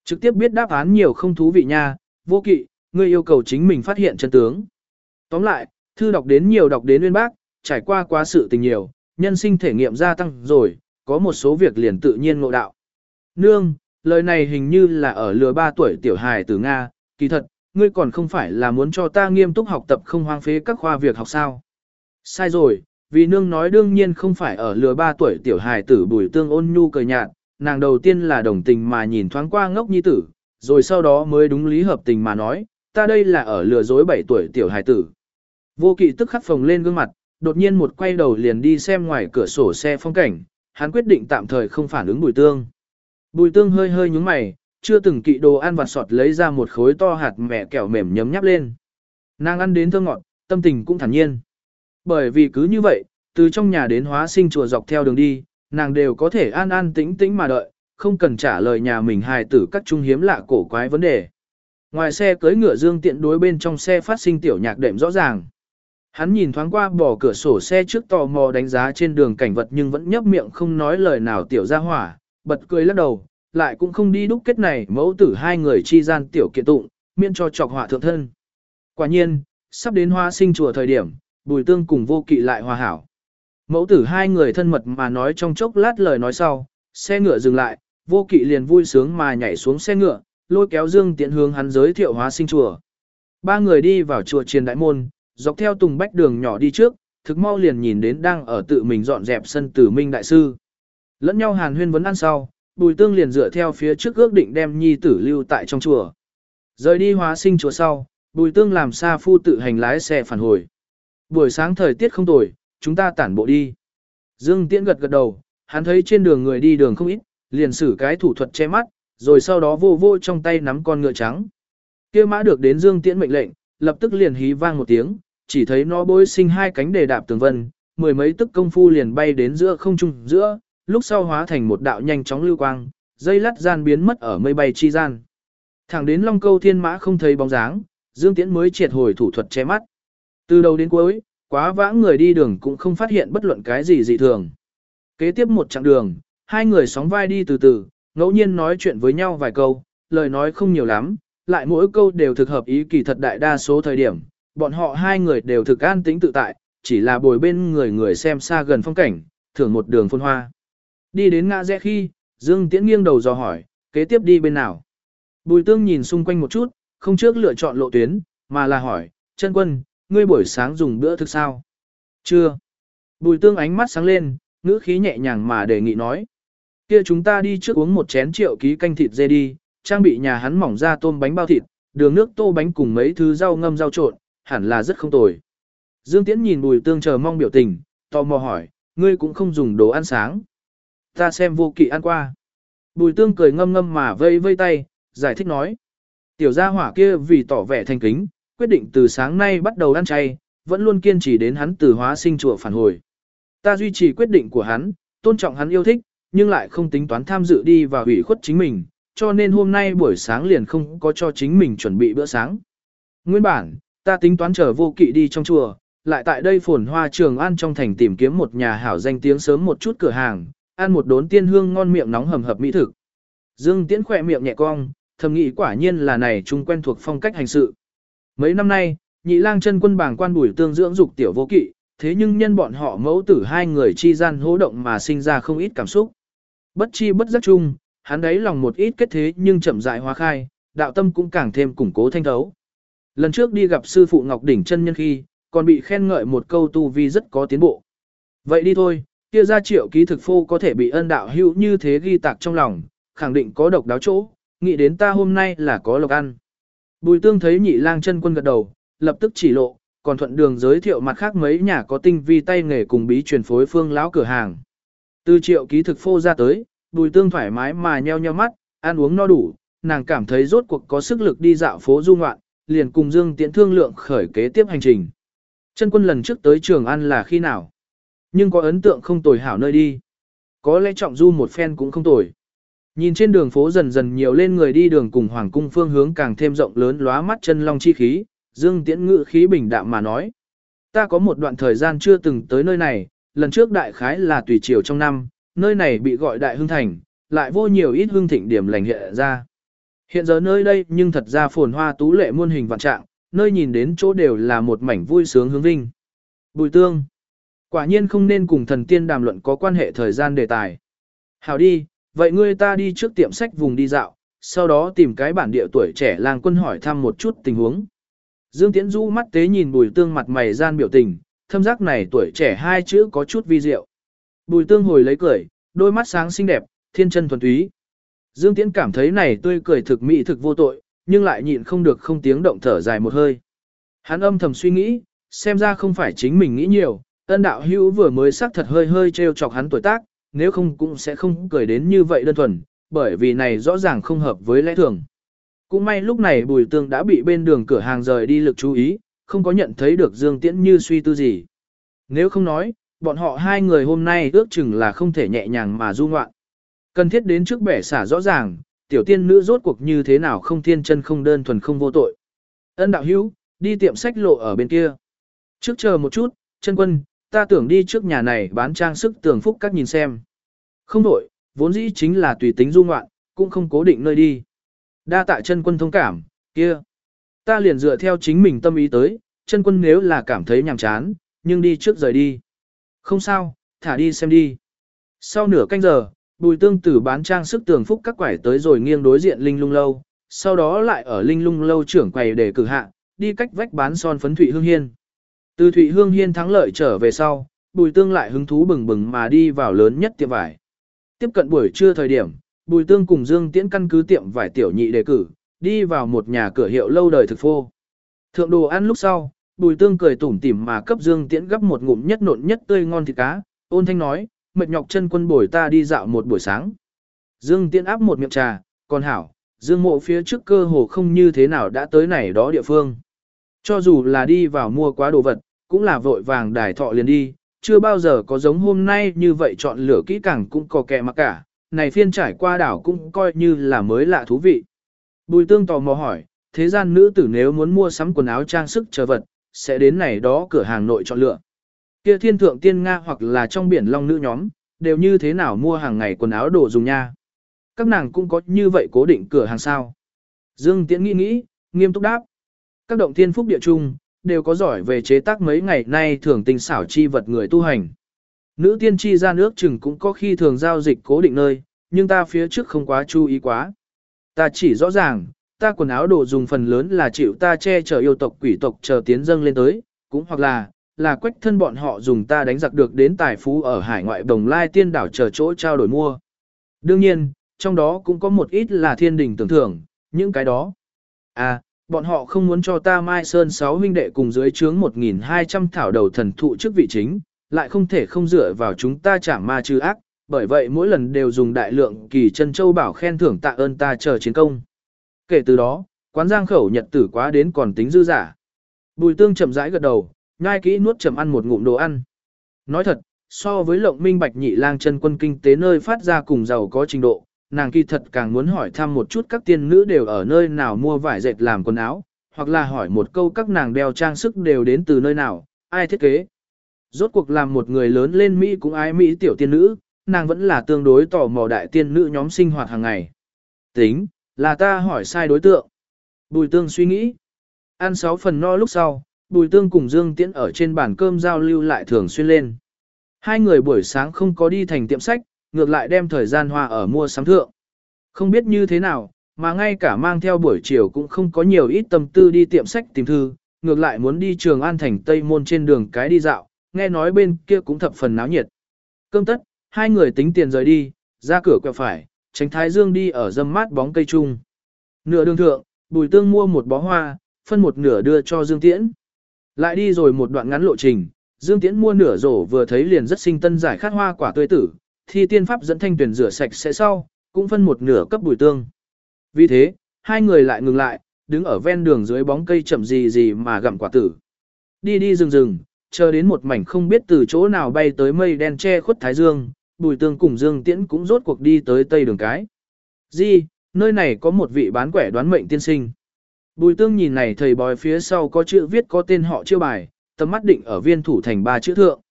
Trực tiếp biết đáp án nhiều không thú vị nha, vô kỵ, ngươi yêu cầu chính mình phát hiện chân tướng. Tóm lại, thư đọc đến nhiều đọc đến nguyên bác, trải qua quá sự tình nhiều, nhân sinh thể nghiệm gia tăng rồi, có một số việc liền tự nhiên ngộ đạo. Nương, lời này hình như là ở lừa ba tuổi tiểu hài từ Nga, kỳ thật, ngươi còn không phải là muốn cho ta nghiêm túc học tập không hoang phế các khoa việc học sao. Sai rồi, vì nương nói đương nhiên không phải ở lừa ba tuổi tiểu hài tử bùi tương ôn nhu cười nhạt, nàng đầu tiên là đồng tình mà nhìn thoáng qua ngốc nhi tử, rồi sau đó mới đúng lý hợp tình mà nói, ta đây là ở lừa dối 7 tuổi tiểu hài tử. Vô kỵ tức khắc phồng lên gương mặt, đột nhiên một quay đầu liền đi xem ngoài cửa sổ xe phong cảnh, hắn quyết định tạm thời không phản ứng bùi tương. Bùi tương hơi hơi nhúng mày, chưa từng kỵ đồ ăn vặt sọt lấy ra một khối to hạt mẹ kẹo mềm nhấm nháp lên. Nàng ăn đến thơ ngọt, tâm tình cũng thản nhiên. Bởi vì cứ như vậy, từ trong nhà đến hóa sinh chùa dọc theo đường đi, nàng đều có thể an an tĩnh tĩnh mà đợi, không cần trả lời nhà mình hài tử các trung hiếm lạ cổ quái vấn đề. Ngoài xe cưới ngựa dương tiện đối bên trong xe phát sinh tiểu nhạc đệm rõ ràng. Hắn nhìn thoáng qua bỏ cửa sổ xe trước tò mò đánh giá trên đường cảnh vật nhưng vẫn nhấp miệng không nói lời nào tiểu ra hỏa, bật cười lắc đầu, lại cũng không đi đúc kết này mẫu tử hai người chi gian tiểu kiện tụng, miễn cho chọc họa thượng thân. Quả nhiên, sắp đến hoa sinh chùa thời điểm, bùi tương cùng vô kỵ lại hòa hảo. Mẫu tử hai người thân mật mà nói trong chốc lát lời nói sau, xe ngựa dừng lại, vô kỵ liền vui sướng mà nhảy xuống xe ngựa, lôi kéo dương tiện hướng hắn giới thiệu hóa sinh chùa. Ba người đi vào chùa triền đại môn, dọc theo tùng bách đường nhỏ đi trước, thực mau liền nhìn đến đang ở tự mình dọn dẹp sân tử minh đại sư. Lẫn nhau hàn huyên vấn ăn sau, bùi tương liền dựa theo phía trước ước định đem nhi tử lưu tại trong chùa. Rời đi hóa sinh chùa sau, bùi tương làm xa phu tự hành lái xe phản hồi. Buổi sáng thời tiết không tồi, chúng ta tản bộ đi. Dương Tiễn gật gật đầu, hắn thấy trên đường người đi đường không ít, liền sử cái thủ thuật che mắt, rồi sau đó vô vô trong tay nắm con ngựa trắng. kia mã được đến Dương Tiễn mệnh lệnh, lập tức liền hí vang một tiếng, chỉ thấy nó bối sinh hai cánh để đạp tường vân, mười mấy tức công phu liền bay đến giữa không trung giữa, lúc sau hóa thành một đạo nhanh chóng lưu quang, dây lắt gian biến mất ở mây bay chi gian. Thẳng đến Long Câu Thiên Mã không thấy bóng dáng, Dương Tiễn mới triệt hồi thủ thuật che mắt. Từ đầu đến cuối, quá vãng người đi đường cũng không phát hiện bất luận cái gì dị thường. Kế tiếp một chặng đường, hai người sóng vai đi từ từ, ngẫu nhiên nói chuyện với nhau vài câu, lời nói không nhiều lắm, lại mỗi câu đều thực hợp ý kỳ thật đại đa số thời điểm, bọn họ hai người đều thực an tĩnh tự tại, chỉ là bồi bên người người xem xa gần phong cảnh, thưởng một đường phôn hoa. Đi đến ngã rẽ khi, Dương Tiễn nghiêng đầu dò hỏi, kế tiếp đi bên nào? Bùi tương nhìn xung quanh một chút, không trước lựa chọn lộ tuyến, mà là hỏi, chân quân, ngươi buổi sáng dùng bữa thực sao? Chưa. Bùi tương ánh mắt sáng lên, ngữ khí nhẹ nhàng mà đề nghị nói. Kia chúng ta đi trước uống một chén triệu ký canh thịt dê đi, trang bị nhà hắn mỏng ra tôm bánh bao thịt, đường nước tô bánh cùng mấy thứ rau ngâm rau trộn, hẳn là rất không tồi. Dương Tiễn nhìn bùi tương chờ mong biểu tình, tò mò hỏi, ngươi cũng không dùng đồ ăn sáng. Ta xem vô kỵ ăn qua. Bùi tương cười ngâm ngâm mà vây vây tay, giải thích nói. Tiểu gia hỏa kia vì tỏ vẻ thành kính, quyết định từ sáng nay bắt đầu ăn chay, vẫn luôn kiên trì đến hắn từ hóa sinh chùa phản hồi. Ta duy trì quyết định của hắn, tôn trọng hắn yêu thích, nhưng lại không tính toán tham dự đi và hủy khuất chính mình, cho nên hôm nay buổi sáng liền không có cho chính mình chuẩn bị bữa sáng. Nguyên bản, ta tính toán chờ vô kỵ đi trong chùa, lại tại đây phồn hoa trường an trong thành tìm kiếm một nhà hảo danh tiếng sớm một chút cửa hàng, ăn một đốn tiên hương ngon miệng nóng hầm hập mỹ thực. Dương Tiễn khỏe miệng nhẹ cong, thầm nghĩ quả nhiên là này chung quen thuộc phong cách hành sự. Mấy năm nay, nhị lang chân quân bảng quan bùi tương dưỡng dục tiểu vô kỵ, thế nhưng nhân bọn họ mẫu tử hai người chi gian hỗ động mà sinh ra không ít cảm xúc. Bất chi bất giác chung, hắn đấy lòng một ít kết thế nhưng chậm rãi hóa khai, đạo tâm cũng càng thêm củng cố thanh thấu. Lần trước đi gặp sư phụ Ngọc Đỉnh chân nhân khi, còn bị khen ngợi một câu tu vi rất có tiến bộ. Vậy đi thôi, kia ra triệu ký thực phô có thể bị ân đạo hữu như thế ghi tạc trong lòng, khẳng định có độc đáo chỗ, nghĩ đến ta hôm nay là có lộc ăn. Bùi tương thấy nhị lang chân quân gật đầu, lập tức chỉ lộ, còn thuận đường giới thiệu mặt khác mấy nhà có tinh vi tay nghề cùng bí truyền phối phương lão cửa hàng. Từ triệu ký thực phô ra tới, bùi tương thoải mái mà nheo nheo mắt, ăn uống no đủ, nàng cảm thấy rốt cuộc có sức lực đi dạo phố du ngoạn, liền cùng Dương Tiễn thương lượng khởi kế tiếp hành trình. Chân quân lần trước tới Trường An là khi nào? Nhưng có ấn tượng không tồi hảo nơi đi. Có lẽ trọng du một phen cũng không tồi. Nhìn trên đường phố dần dần nhiều lên người đi đường cùng hoàng cung phương hướng càng thêm rộng lớn lóa mắt chân long chi khí, Dương Tiễn ngự khí bình đạm mà nói. Ta có một đoạn thời gian chưa từng tới nơi này, lần trước đại khái là tùy chiều trong năm, nơi này bị gọi đại hương thành, lại vô nhiều ít hương thịnh điểm lành hiện ra. Hiện giờ nơi đây nhưng thật ra phồn hoa tú lệ muôn hình vạn trạng, nơi nhìn đến chỗ đều là một mảnh vui sướng hướng vinh. Bùi tương. Quả nhiên không nên cùng thần tiên đàm luận có quan hệ thời gian đề tài. Hảo đi, vậy ngươi ta đi trước tiệm sách vùng đi dạo, sau đó tìm cái bản địa tuổi trẻ làng quân hỏi thăm một chút tình huống. Dương Tiễn Du mắt tế nhìn bùi tương mặt mày gian biểu tình, thâm giác này tuổi trẻ hai chữ có chút vi diệu. Bùi tương hồi lấy cười, đôi mắt sáng xinh đẹp, thiên chân thuần túy. Dương Tiễn cảm thấy này tươi cười thực mỹ thực vô tội, nhưng lại nhịn không được không tiếng động thở dài một hơi. Hắn âm thầm suy nghĩ, xem ra không phải chính mình nghĩ nhiều, ân đạo hữu vừa mới xác thật hơi hơi trêu chọc hắn tuổi tác, nếu không cũng sẽ không cười đến như vậy đơn thuần, bởi vì này rõ ràng không hợp với lẽ thường. Cũng may lúc này bùi tương đã bị bên đường cửa hàng rời đi lực chú ý, không có nhận thấy được Dương Tiễn như suy tư gì. Nếu không nói, bọn họ hai người hôm nay ước chừng là không thể nhẹ nhàng mà du ngoạn. Cần thiết đến trước bẻ xả rõ ràng, tiểu tiên nữ rốt cuộc như thế nào không thiên chân không đơn thuần không vô tội. Ân đạo hữu, đi tiệm sách lộ ở bên kia. Trước chờ một chút, chân quân, ta tưởng đi trước nhà này bán trang sức tường phúc các nhìn xem. Không đổi, vốn dĩ chính là tùy tính du ngoạn, cũng không cố định nơi đi. Đa tạ chân quân thông cảm, kia. Ta liền dựa theo chính mình tâm ý tới, chân quân nếu là cảm thấy nhàm chán, nhưng đi trước rời đi. Không sao, thả đi xem đi. Sau nửa canh giờ, bùi tương tử bán trang sức tường phúc các quải tới rồi nghiêng đối diện linh lung lâu, sau đó lại ở linh lung lâu trưởng quầy để cử hạ, đi cách vách bán son phấn Thụy Hương Hiên. Từ Thụy Hương Hiên thắng lợi trở về sau, bùi tương lại hứng thú bừng bừng mà đi vào lớn nhất tiệm vải. Tiếp cận buổi trưa thời điểm, bùi tương cùng Dương Tiễn căn cứ tiệm vải tiểu nhị đề cử, đi vào một nhà cửa hiệu lâu đời thực phô. Thượng đồ ăn lúc sau, bùi tương cười tủm tỉm mà cấp Dương Tiễn gấp một ngụm nhất nộn nhất tươi ngon thịt cá, ôn thanh nói, mệt nhọc chân quân bồi ta đi dạo một buổi sáng. Dương Tiễn áp một miệng trà, còn hảo, Dương mộ phía trước cơ hồ không như thế nào đã tới này đó địa phương. Cho dù là đi vào mua quá đồ vật, cũng là vội vàng đài thọ liền đi, chưa bao giờ có giống hôm nay như vậy chọn lựa kỹ càng cũng có kẻ mặc cả, này phiên trải qua đảo cũng coi như là mới lạ thú vị. Bùi tương tò mò hỏi, thế gian nữ tử nếu muốn mua sắm quần áo trang sức chờ vật, sẽ đến này đó cửa hàng nội chọn lựa. Kia thiên thượng tiên Nga hoặc là trong biển long nữ nhóm, đều như thế nào mua hàng ngày quần áo đồ dùng nha. Các nàng cũng có như vậy cố định cửa hàng sao. Dương Tiễn nghĩ nghĩ, nghiêm túc đáp. Các động thiên phúc địa trung, đều có giỏi về chế tác mấy ngày nay thường tinh xảo chi vật người tu hành. Nữ tiên tri ra nước chừng cũng có khi thường giao dịch cố định nơi, nhưng ta phía trước không quá chú ý quá. Ta chỉ rõ ràng, ta quần áo đồ dùng phần lớn là chịu ta che chở yêu tộc quỷ tộc chờ tiến dâng lên tới, cũng hoặc là, là quách thân bọn họ dùng ta đánh giặc được đến tài phú ở hải ngoại đồng lai tiên đảo chờ chỗ trao đổi mua. Đương nhiên, trong đó cũng có một ít là thiên đình tưởng thưởng, những cái đó. À, bọn họ không muốn cho ta Mai Sơn 6 huynh đệ cùng dưới chướng 1.200 thảo đầu thần thụ trước vị chính, lại không thể không dựa vào chúng ta trả ma trừ ác, bởi vậy mỗi lần đều dùng đại lượng kỳ chân châu bảo khen thưởng tạ ơn ta chờ chiến công. Kể từ đó, quán giang khẩu nhật tử quá đến còn tính dư giả. Bùi tương chậm rãi gật đầu, nhai kỹ nuốt chậm ăn một ngụm đồ ăn. Nói thật, so với lộng minh bạch nhị lang chân quân kinh tế nơi phát ra cùng giàu có trình độ, nàng kỳ thật càng muốn hỏi thăm một chút các tiên nữ đều ở nơi nào mua vải dệt làm quần áo, hoặc là hỏi một câu các nàng đeo trang sức đều đến từ nơi nào, ai thiết kế. Rốt cuộc làm một người lớn lên Mỹ cũng ái Mỹ tiểu tiên nữ, nàng vẫn là tương đối tò mò đại tiên nữ nhóm sinh hoạt hàng ngày. Tính, là ta hỏi sai đối tượng. Bùi tương suy nghĩ. Ăn sáu phần no lúc sau, bùi tương cùng Dương Tiễn ở trên bàn cơm giao lưu lại thường xuyên lên. Hai người buổi sáng không có đi thành tiệm sách, ngược lại đem thời gian hoa ở mua sắm thượng. Không biết như thế nào, mà ngay cả mang theo buổi chiều cũng không có nhiều ít tâm tư đi tiệm sách tìm thư, ngược lại muốn đi trường An Thành Tây Môn trên đường cái đi dạo, nghe nói bên kia cũng thập phần náo nhiệt. Cơm tất, hai người tính tiền rời đi, ra cửa quẹo phải, tránh thái dương đi ở dâm mát bóng cây chung. Nửa đường thượng, Bùi tương mua một bó hoa, phân một nửa đưa cho Dương Tiễn. Lại đi rồi một đoạn ngắn lộ trình, Dương Tiễn mua nửa rổ vừa thấy liền rất sinh tân giải khát hoa quả tươi tử, thi tiên pháp dẫn thanh tuyển rửa sạch sẽ sau, cũng phân một nửa cấp bùi tương. Vì thế, hai người lại ngừng lại, đứng ở ven đường dưới bóng cây chậm gì gì mà gặm quả tử. Đi đi rừng rừng, chờ đến một mảnh không biết từ chỗ nào bay tới mây đen che khuất thái dương, bùi tương cùng Dương Tiễn cũng rốt cuộc đi tới tây đường cái. Di, nơi này có một vị bán quẻ đoán mệnh tiên sinh. Bùi tương nhìn này thầy bói phía sau có chữ viết có tên họ chiêu bài, tầm mắt định ở viên thủ thành ba chữ thượng.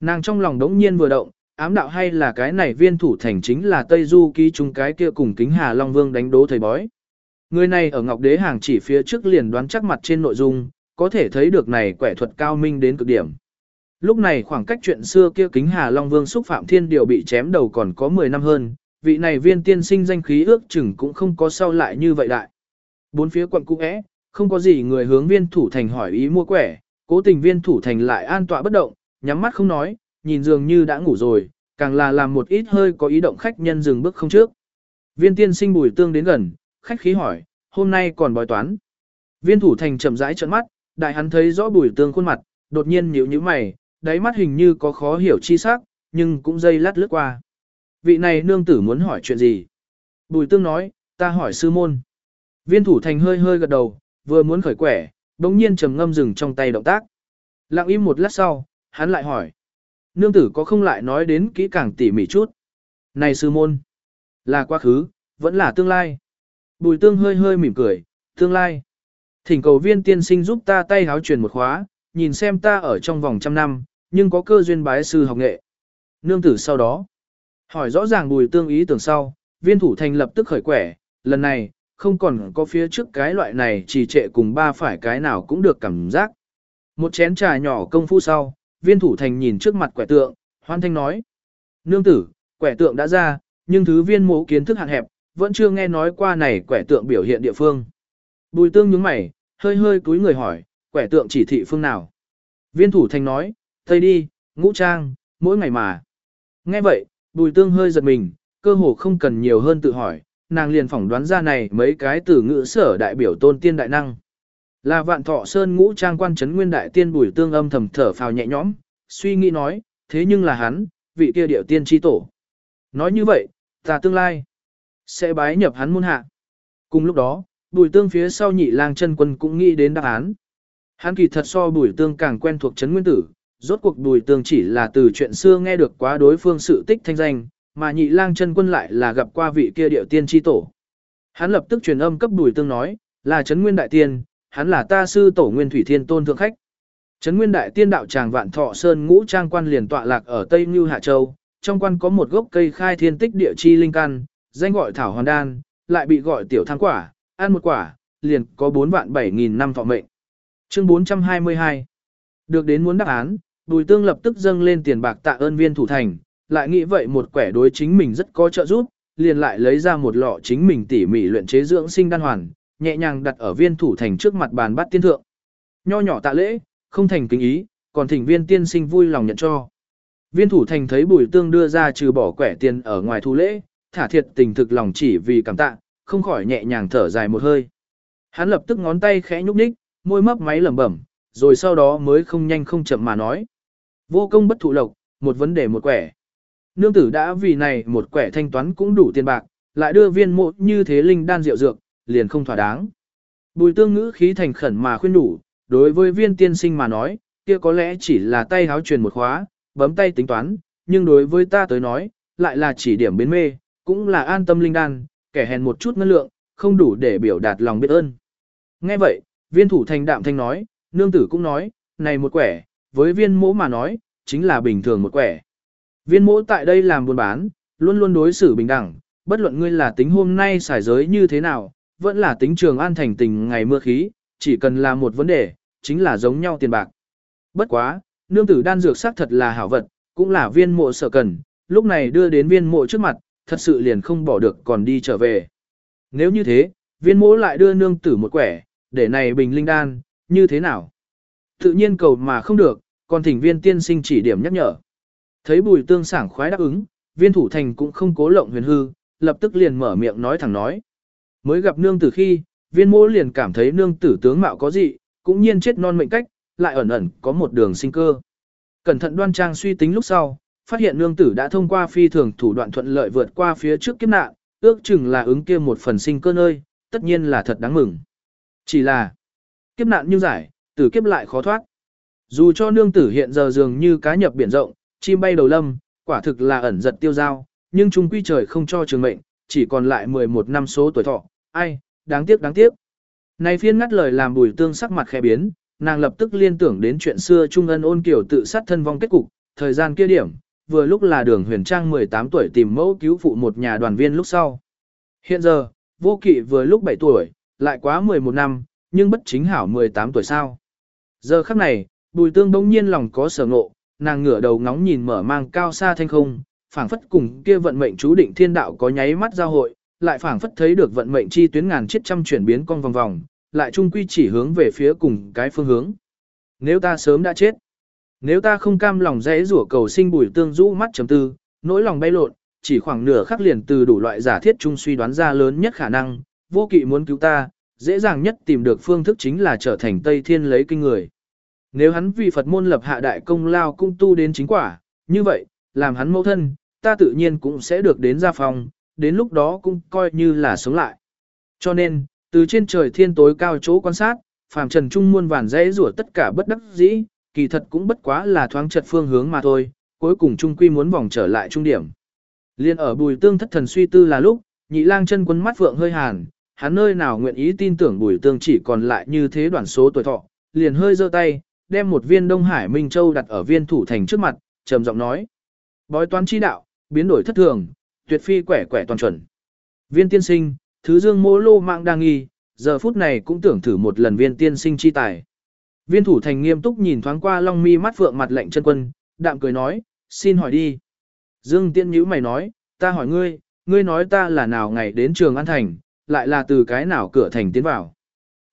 Nàng trong lòng đống nhiên vừa động, ám đạo hay là cái này viên thủ thành chính là Tây Du ký chúng cái kia cùng kính Hà Long Vương đánh đố thầy bói. Người này ở Ngọc Đế hàng chỉ phía trước liền đoán chắc mặt trên nội dung, có thể thấy được này quẻ thuật cao minh đến cực điểm. Lúc này khoảng cách chuyện xưa kia kính Hà Long Vương xúc phạm thiên điều bị chém đầu còn có 10 năm hơn, vị này viên tiên sinh danh khí ước chừng cũng không có sau lại như vậy đại. Bốn phía quận cũ é, không có gì người hướng viên thủ thành hỏi ý mua quẻ, cố tình viên thủ thành lại an tọa bất động, nhắm mắt không nói, nhìn dường như đã ngủ rồi, càng là làm một ít hơi có ý động khách nhân dừng bước không trước. Viên tiên sinh bùi tương đến gần, khách khí hỏi, hôm nay còn bói toán. Viên thủ thành chậm rãi trợn mắt, đại hắn thấy rõ bùi tương khuôn mặt, đột nhiên nhíu nhíu mày, đáy mắt hình như có khó hiểu chi sắc, nhưng cũng dây lát lướt qua. Vị này nương tử muốn hỏi chuyện gì? Bùi tương nói, ta hỏi sư môn. Viên thủ thành hơi hơi gật đầu, vừa muốn khởi quẻ, bỗng nhiên trầm ngâm dừng trong tay động tác. Lặng im một lát sau, hắn lại hỏi. Nương tử có không lại nói đến kỹ càng tỉ mỉ chút. Này sư môn, là quá khứ, vẫn là tương lai. Bùi tương hơi hơi mỉm cười, tương lai. Thỉnh cầu viên tiên sinh giúp ta tay háo truyền một khóa, nhìn xem ta ở trong vòng trăm năm, nhưng có cơ duyên bái sư học nghệ. Nương tử sau đó, hỏi rõ ràng bùi tương ý tưởng sau, viên thủ thành lập tức khởi quẻ, lần này, không còn có phía trước cái loại này chỉ trệ cùng ba phải cái nào cũng được cảm giác. Một chén trà nhỏ công phu sau, viên thủ thành nhìn trước mặt quẻ tượng, hoan thanh nói. Nương tử, quẻ tượng đã ra, nhưng thứ viên mộ kiến thức hạn hẹp, vẫn chưa nghe nói qua này quẻ tượng biểu hiện địa phương. Bùi tương nhướng mày, hơi hơi cúi người hỏi, quẻ tượng chỉ thị phương nào. Viên thủ thành nói, Tây đi, ngũ trang, mỗi ngày mà. Nghe vậy, bùi tương hơi giật mình, cơ hồ không cần nhiều hơn tự hỏi, nàng liền phỏng đoán ra này mấy cái từ ngữ sở đại biểu tôn tiên đại năng. Là vạn thọ sơn ngũ trang quan trấn nguyên đại tiên bùi tương âm thầm thở phào nhẹ nhõm, suy nghĩ nói, thế nhưng là hắn, vị kia điệu tiên tri tổ. Nói như vậy, ta tương lai, sẽ bái nhập hắn môn hạ. Cùng lúc đó, bùi tương phía sau nhị lang chân quân cũng nghĩ đến đáp án. Hắn kỳ thật so bùi tương càng quen thuộc trấn nguyên tử, rốt cuộc bùi tương chỉ là từ chuyện xưa nghe được quá đối phương sự tích thanh danh, mà nhị lang chân quân lại là gặp qua vị kia điệu tiên tri tổ. Hắn lập tức truyền âm cấp bùi tương nói, là trấn nguyên đại tiên, hắn là ta sư tổ nguyên thủy thiên tôn thượng khách. Trấn nguyên đại tiên đạo tràng vạn thọ sơn ngũ trang quan liền tọa lạc ở Tây Như Hạ Châu, trong quan có một gốc cây khai thiên tích địa chi linh căn, danh gọi thảo hoàn đan, lại bị gọi tiểu thang quả, ăn một quả, liền có 4 vạn 7 nghìn năm thọ mệnh. Chương 422 Được đến muốn đáp án, Bùi Tương lập tức dâng lên tiền bạc tạ ơn viên thủ thành, lại nghĩ vậy một quẻ đối chính mình rất có trợ giúp, liền lại lấy ra một lọ chính mình tỉ mỉ luyện chế dưỡng sinh đan hoàn, nhẹ nhàng đặt ở viên thủ thành trước mặt bàn bát tiên thượng. Nho nhỏ tạ lễ, không thành kính ý, còn thỉnh viên tiên sinh vui lòng nhận cho. Viên thủ thành thấy bùi tương đưa ra trừ bỏ quẻ tiền ở ngoài thu lễ, thả thiệt tình thực lòng chỉ vì cảm tạ, không khỏi nhẹ nhàng thở dài một hơi. Hắn lập tức ngón tay khẽ nhúc nhích, môi mấp máy lẩm bẩm, rồi sau đó mới không nhanh không chậm mà nói. Vô công bất thụ lộc, một vấn đề một quẻ. Nương tử đã vì này một quẻ thanh toán cũng đủ tiền bạc, lại đưa viên mộ như thế linh đan rượu dược, liền không thỏa đáng. Bùi tương ngữ khí thành khẩn mà khuyên đủ, đối với viên tiên sinh mà nói, kia có lẽ chỉ là tay háo truyền một khóa, bấm tay tính toán, nhưng đối với ta tới nói, lại là chỉ điểm biến mê, cũng là an tâm linh đan, kẻ hèn một chút ngân lượng, không đủ để biểu đạt lòng biết ơn. Nghe vậy, viên thủ thành đạm thanh nói, nương tử cũng nói, này một quẻ, với viên mỗ mà nói, chính là bình thường một quẻ. Viên mỗ tại đây làm buôn bán, luôn luôn đối xử bình đẳng, bất luận ngươi là tính hôm nay xài giới như thế nào, vẫn là tính trường an thành tình ngày mưa khí, chỉ cần là một vấn đề, chính là giống nhau tiền bạc. Bất quá, nương tử đan dược xác thật là hảo vật, cũng là viên mộ sở cần, lúc này đưa đến viên mộ trước mặt, thật sự liền không bỏ được còn đi trở về. Nếu như thế, viên mộ lại đưa nương tử một quẻ, để này bình linh đan, như thế nào? Tự nhiên cầu mà không được, còn thỉnh viên tiên sinh chỉ điểm nhắc nhở. Thấy bùi tương sảng khoái đáp ứng, viên thủ thành cũng không cố lộng huyền hư, lập tức liền mở miệng nói thẳng nói. Mới gặp nương tử khi, viên mô liền cảm thấy nương tử tướng mạo có gì, cũng nhiên chết non mệnh cách, lại ẩn ẩn có một đường sinh cơ. Cẩn thận đoan trang suy tính lúc sau, phát hiện nương tử đã thông qua phi thường thủ đoạn thuận lợi vượt qua phía trước kiếp nạn, ước chừng là ứng kia một phần sinh cơ nơi, tất nhiên là thật đáng mừng. Chỉ là, kiếp nạn như giải, tử kiếp lại khó thoát. Dù cho nương tử hiện giờ dường như cá nhập biển rộng, chim bay đầu lâm, quả thực là ẩn giật tiêu dao nhưng trung quy trời không cho trường mệnh, chỉ còn lại 11 năm số tuổi thọ, ai, đáng tiếc đáng tiếc. Này phiên ngắt lời làm bùi tương sắc mặt khẽ biến, nàng lập tức liên tưởng đến chuyện xưa Trung Ân ôn kiểu tự sát thân vong kết cục, thời gian kia điểm, vừa lúc là đường huyền trang 18 tuổi tìm mẫu cứu phụ một nhà đoàn viên lúc sau. Hiện giờ, vô kỵ vừa lúc 7 tuổi, lại quá 11 năm, nhưng bất chính hảo 18 tuổi sao. Giờ khắc này, bùi tương đống nhiên lòng có sở ngộ, nàng ngửa đầu ngóng nhìn mở mang cao xa thanh không, phảng phất cùng kia vận mệnh chú định thiên đạo có nháy mắt giao hội, lại phảng phất thấy được vận mệnh chi tuyến ngàn chiết trăm chuyển biến cong vòng vòng, lại trung quy chỉ hướng về phía cùng cái phương hướng. Nếu ta sớm đã chết, nếu ta không cam lòng dễ rủa cầu sinh bùi tương rũ mắt chấm tư, nỗi lòng bay lộn, chỉ khoảng nửa khắc liền từ đủ loại giả thiết chung suy đoán ra lớn nhất khả năng, vô kỵ muốn cứu ta, dễ dàng nhất tìm được phương thức chính là trở thành Tây Thiên lấy kinh người. Nếu hắn vì Phật môn lập hạ đại công lao cung tu đến chính quả, như vậy, làm hắn mẫu thân, ta tự nhiên cũng sẽ được đến gia phòng, đến lúc đó cũng coi như là sống lại. Cho nên, từ trên trời thiên tối cao chỗ quan sát, phàm trần trung muôn vàn dễ rủa tất cả bất đắc dĩ, kỳ thật cũng bất quá là thoáng chật phương hướng mà thôi, cuối cùng trung quy muốn vòng trở lại trung điểm. Liên ở bùi tương thất thần suy tư là lúc, nhị lang chân quân mắt vượng hơi hàn, hắn nơi nào nguyện ý tin tưởng bùi tương chỉ còn lại như thế đoạn số tuổi thọ, liền hơi giơ tay, đem một viên Đông Hải Minh Châu đặt ở viên thủ thành trước mặt, trầm giọng nói. Bói toán chi đạo, biến đổi thất thường, tuyệt phi quẻ quẻ toàn chuẩn. Viên tiên sinh, thứ dương mô lô mạng đang nghi, giờ phút này cũng tưởng thử một lần viên tiên sinh chi tài. Viên thủ thành nghiêm túc nhìn thoáng qua long mi mắt phượng mặt lạnh chân quân, đạm cười nói, xin hỏi đi. Dương tiên nhữ mày nói, ta hỏi ngươi, ngươi nói ta là nào ngày đến trường An Thành, lại là từ cái nào cửa thành tiến vào.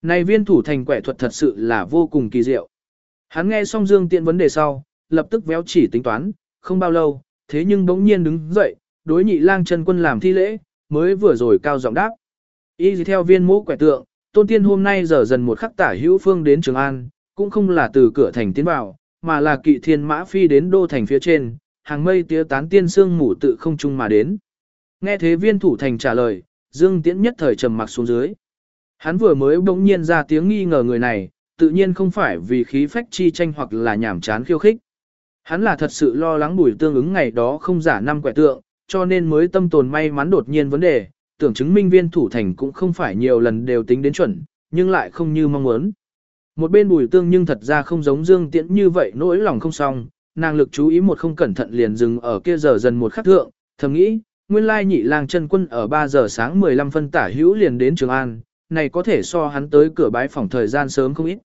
Này viên thủ thành quẻ thuật thật sự là vô cùng kỳ diệu. Hắn nghe xong Dương Tiện vấn đề sau, lập tức véo chỉ tính toán, không bao lâu, thế nhưng bỗng nhiên đứng dậy, đối nhị lang chân quân làm thi lễ, mới vừa rồi cao giọng đáp. Y gì theo viên mũ quẻ tượng, tôn tiên hôm nay giờ dần một khắc tả hữu phương đến Trường An, cũng không là từ cửa thành tiến vào, mà là kỵ thiên mã phi đến đô thành phía trên, hàng mây tía tán tiên sương mù tự không trung mà đến. Nghe thế viên thủ thành trả lời, Dương Tiễn nhất thời trầm mặc xuống dưới. Hắn vừa mới bỗng nhiên ra tiếng nghi ngờ người này, tự nhiên không phải vì khí phách chi tranh hoặc là nhảm chán khiêu khích. Hắn là thật sự lo lắng bùi tương ứng ngày đó không giả năm quẻ tượng, cho nên mới tâm tồn may mắn đột nhiên vấn đề, tưởng chứng minh viên thủ thành cũng không phải nhiều lần đều tính đến chuẩn, nhưng lại không như mong muốn. Một bên bùi tương nhưng thật ra không giống dương tiễn như vậy nỗi lòng không xong, nàng lực chú ý một không cẩn thận liền dừng ở kia giờ dần một khắc thượng, thầm nghĩ, nguyên lai nhị lang chân quân ở 3 giờ sáng 15 phân tả hữu liền đến Trường An, này có thể so hắn tới cửa bái phòng thời gian sớm không ít.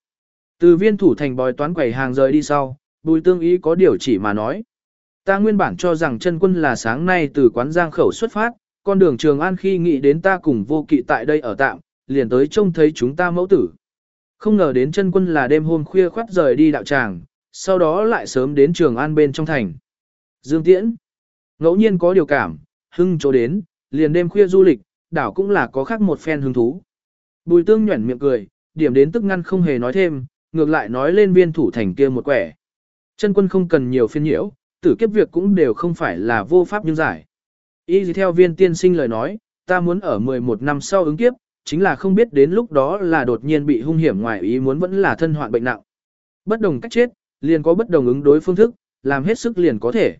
Từ viên thủ thành bói toán quầy hàng rời đi sau, bùi tương ý có điều chỉ mà nói. Ta nguyên bản cho rằng chân quân là sáng nay từ quán giang khẩu xuất phát, con đường Trường An khi nghĩ đến ta cùng vô kỵ tại đây ở tạm, liền tới trông thấy chúng ta mẫu tử. Không ngờ đến chân quân là đêm hôm khuya khoát rời đi đạo tràng, sau đó lại sớm đến Trường An bên trong thành. Dương Tiễn, ngẫu nhiên có điều cảm, hưng chỗ đến, liền đêm khuya du lịch, đảo cũng là có khác một phen hứng thú. Bùi tương nhuẩn miệng cười, điểm đến tức ngăn không hề nói thêm, ngược lại nói lên viên thủ thành kia một quẻ. Chân quân không cần nhiều phiên nhiễu, tử kiếp việc cũng đều không phải là vô pháp nhưng giải. Y gì theo viên tiên sinh lời nói, ta muốn ở 11 năm sau ứng kiếp, chính là không biết đến lúc đó là đột nhiên bị hung hiểm ngoài ý muốn vẫn là thân hoạn bệnh nặng. Bất đồng cách chết, liền có bất đồng ứng đối phương thức, làm hết sức liền có thể.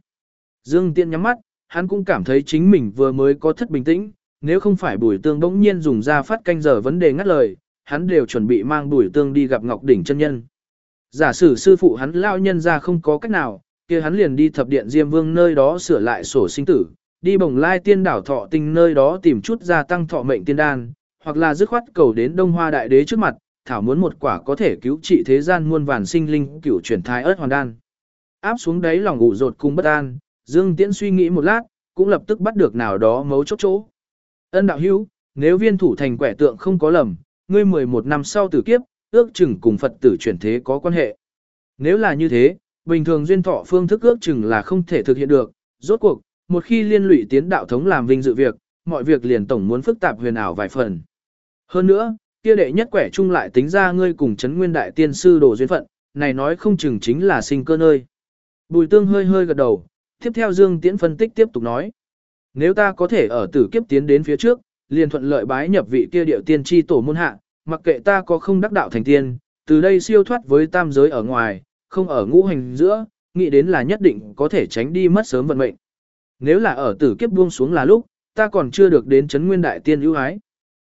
Dương Tiên nhắm mắt, hắn cũng cảm thấy chính mình vừa mới có thất bình tĩnh, nếu không phải bùi tương bỗng nhiên dùng ra phát canh giờ vấn đề ngắt lời, hắn đều chuẩn bị mang bùi tương đi gặp Ngọc Đỉnh chân nhân. Giả sử sư phụ hắn lao nhân ra không có cách nào, kia hắn liền đi thập điện Diêm Vương nơi đó sửa lại sổ sinh tử, đi bồng lai tiên đảo thọ tinh nơi đó tìm chút gia tăng thọ mệnh tiên đan, hoặc là dứt khoát cầu đến Đông Hoa Đại Đế trước mặt, thảo muốn một quả có thể cứu trị thế gian muôn vàn sinh linh cửu chuyển thái ớt hoàn đan. Áp xuống đáy lòng ngủ rột cung bất an, Dương Tiễn suy nghĩ một lát, cũng lập tức bắt được nào đó mấu chốt chỗ. Ân đạo hữu, nếu viên thủ thành quẻ tượng không có lầm, ngươi 11 năm sau tử kiếp, ước chừng cùng Phật tử chuyển thế có quan hệ. Nếu là như thế, bình thường duyên thọ phương thức ước chừng là không thể thực hiện được, rốt cuộc, một khi liên lụy tiến đạo thống làm vinh dự việc, mọi việc liền tổng muốn phức tạp huyền ảo vài phần. Hơn nữa, kia đệ nhất quẻ chung lại tính ra ngươi cùng chấn nguyên đại tiên sư đồ duyên phận, này nói không chừng chính là sinh cơ nơi. Bùi tương hơi hơi gật đầu, tiếp theo Dương Tiễn phân tích tiếp tục nói. Nếu ta có thể ở tử kiếp tiến đến phía trước, liền thuận lợi bái nhập vị kia điệu tiên tri tổ môn hạ, mặc kệ ta có không đắc đạo thành tiên, từ đây siêu thoát với tam giới ở ngoài, không ở ngũ hành giữa, nghĩ đến là nhất định có thể tránh đi mất sớm vận mệnh. Nếu là ở tử kiếp buông xuống là lúc, ta còn chưa được đến chấn nguyên đại tiên ưu ái.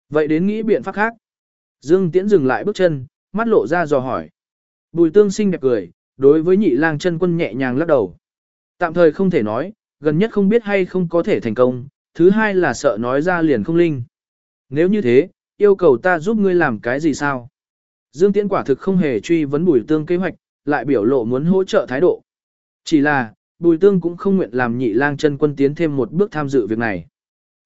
Vậy đến nghĩ biện pháp khác. Dương Tiễn dừng lại bước chân, mắt lộ ra dò hỏi. Bùi tương sinh đẹp cười, đối với nhị lang chân quân nhẹ nhàng lắc đầu. Tạm thời không thể nói, gần nhất không biết hay không có thể thành công, thứ hai là sợ nói ra liền không linh. Nếu như thế, yêu cầu ta giúp ngươi làm cái gì sao? Dương Tiễn quả thực không hề truy vấn bùi tương kế hoạch, lại biểu lộ muốn hỗ trợ thái độ. Chỉ là, bùi tương cũng không nguyện làm nhị lang chân quân tiến thêm một bước tham dự việc này.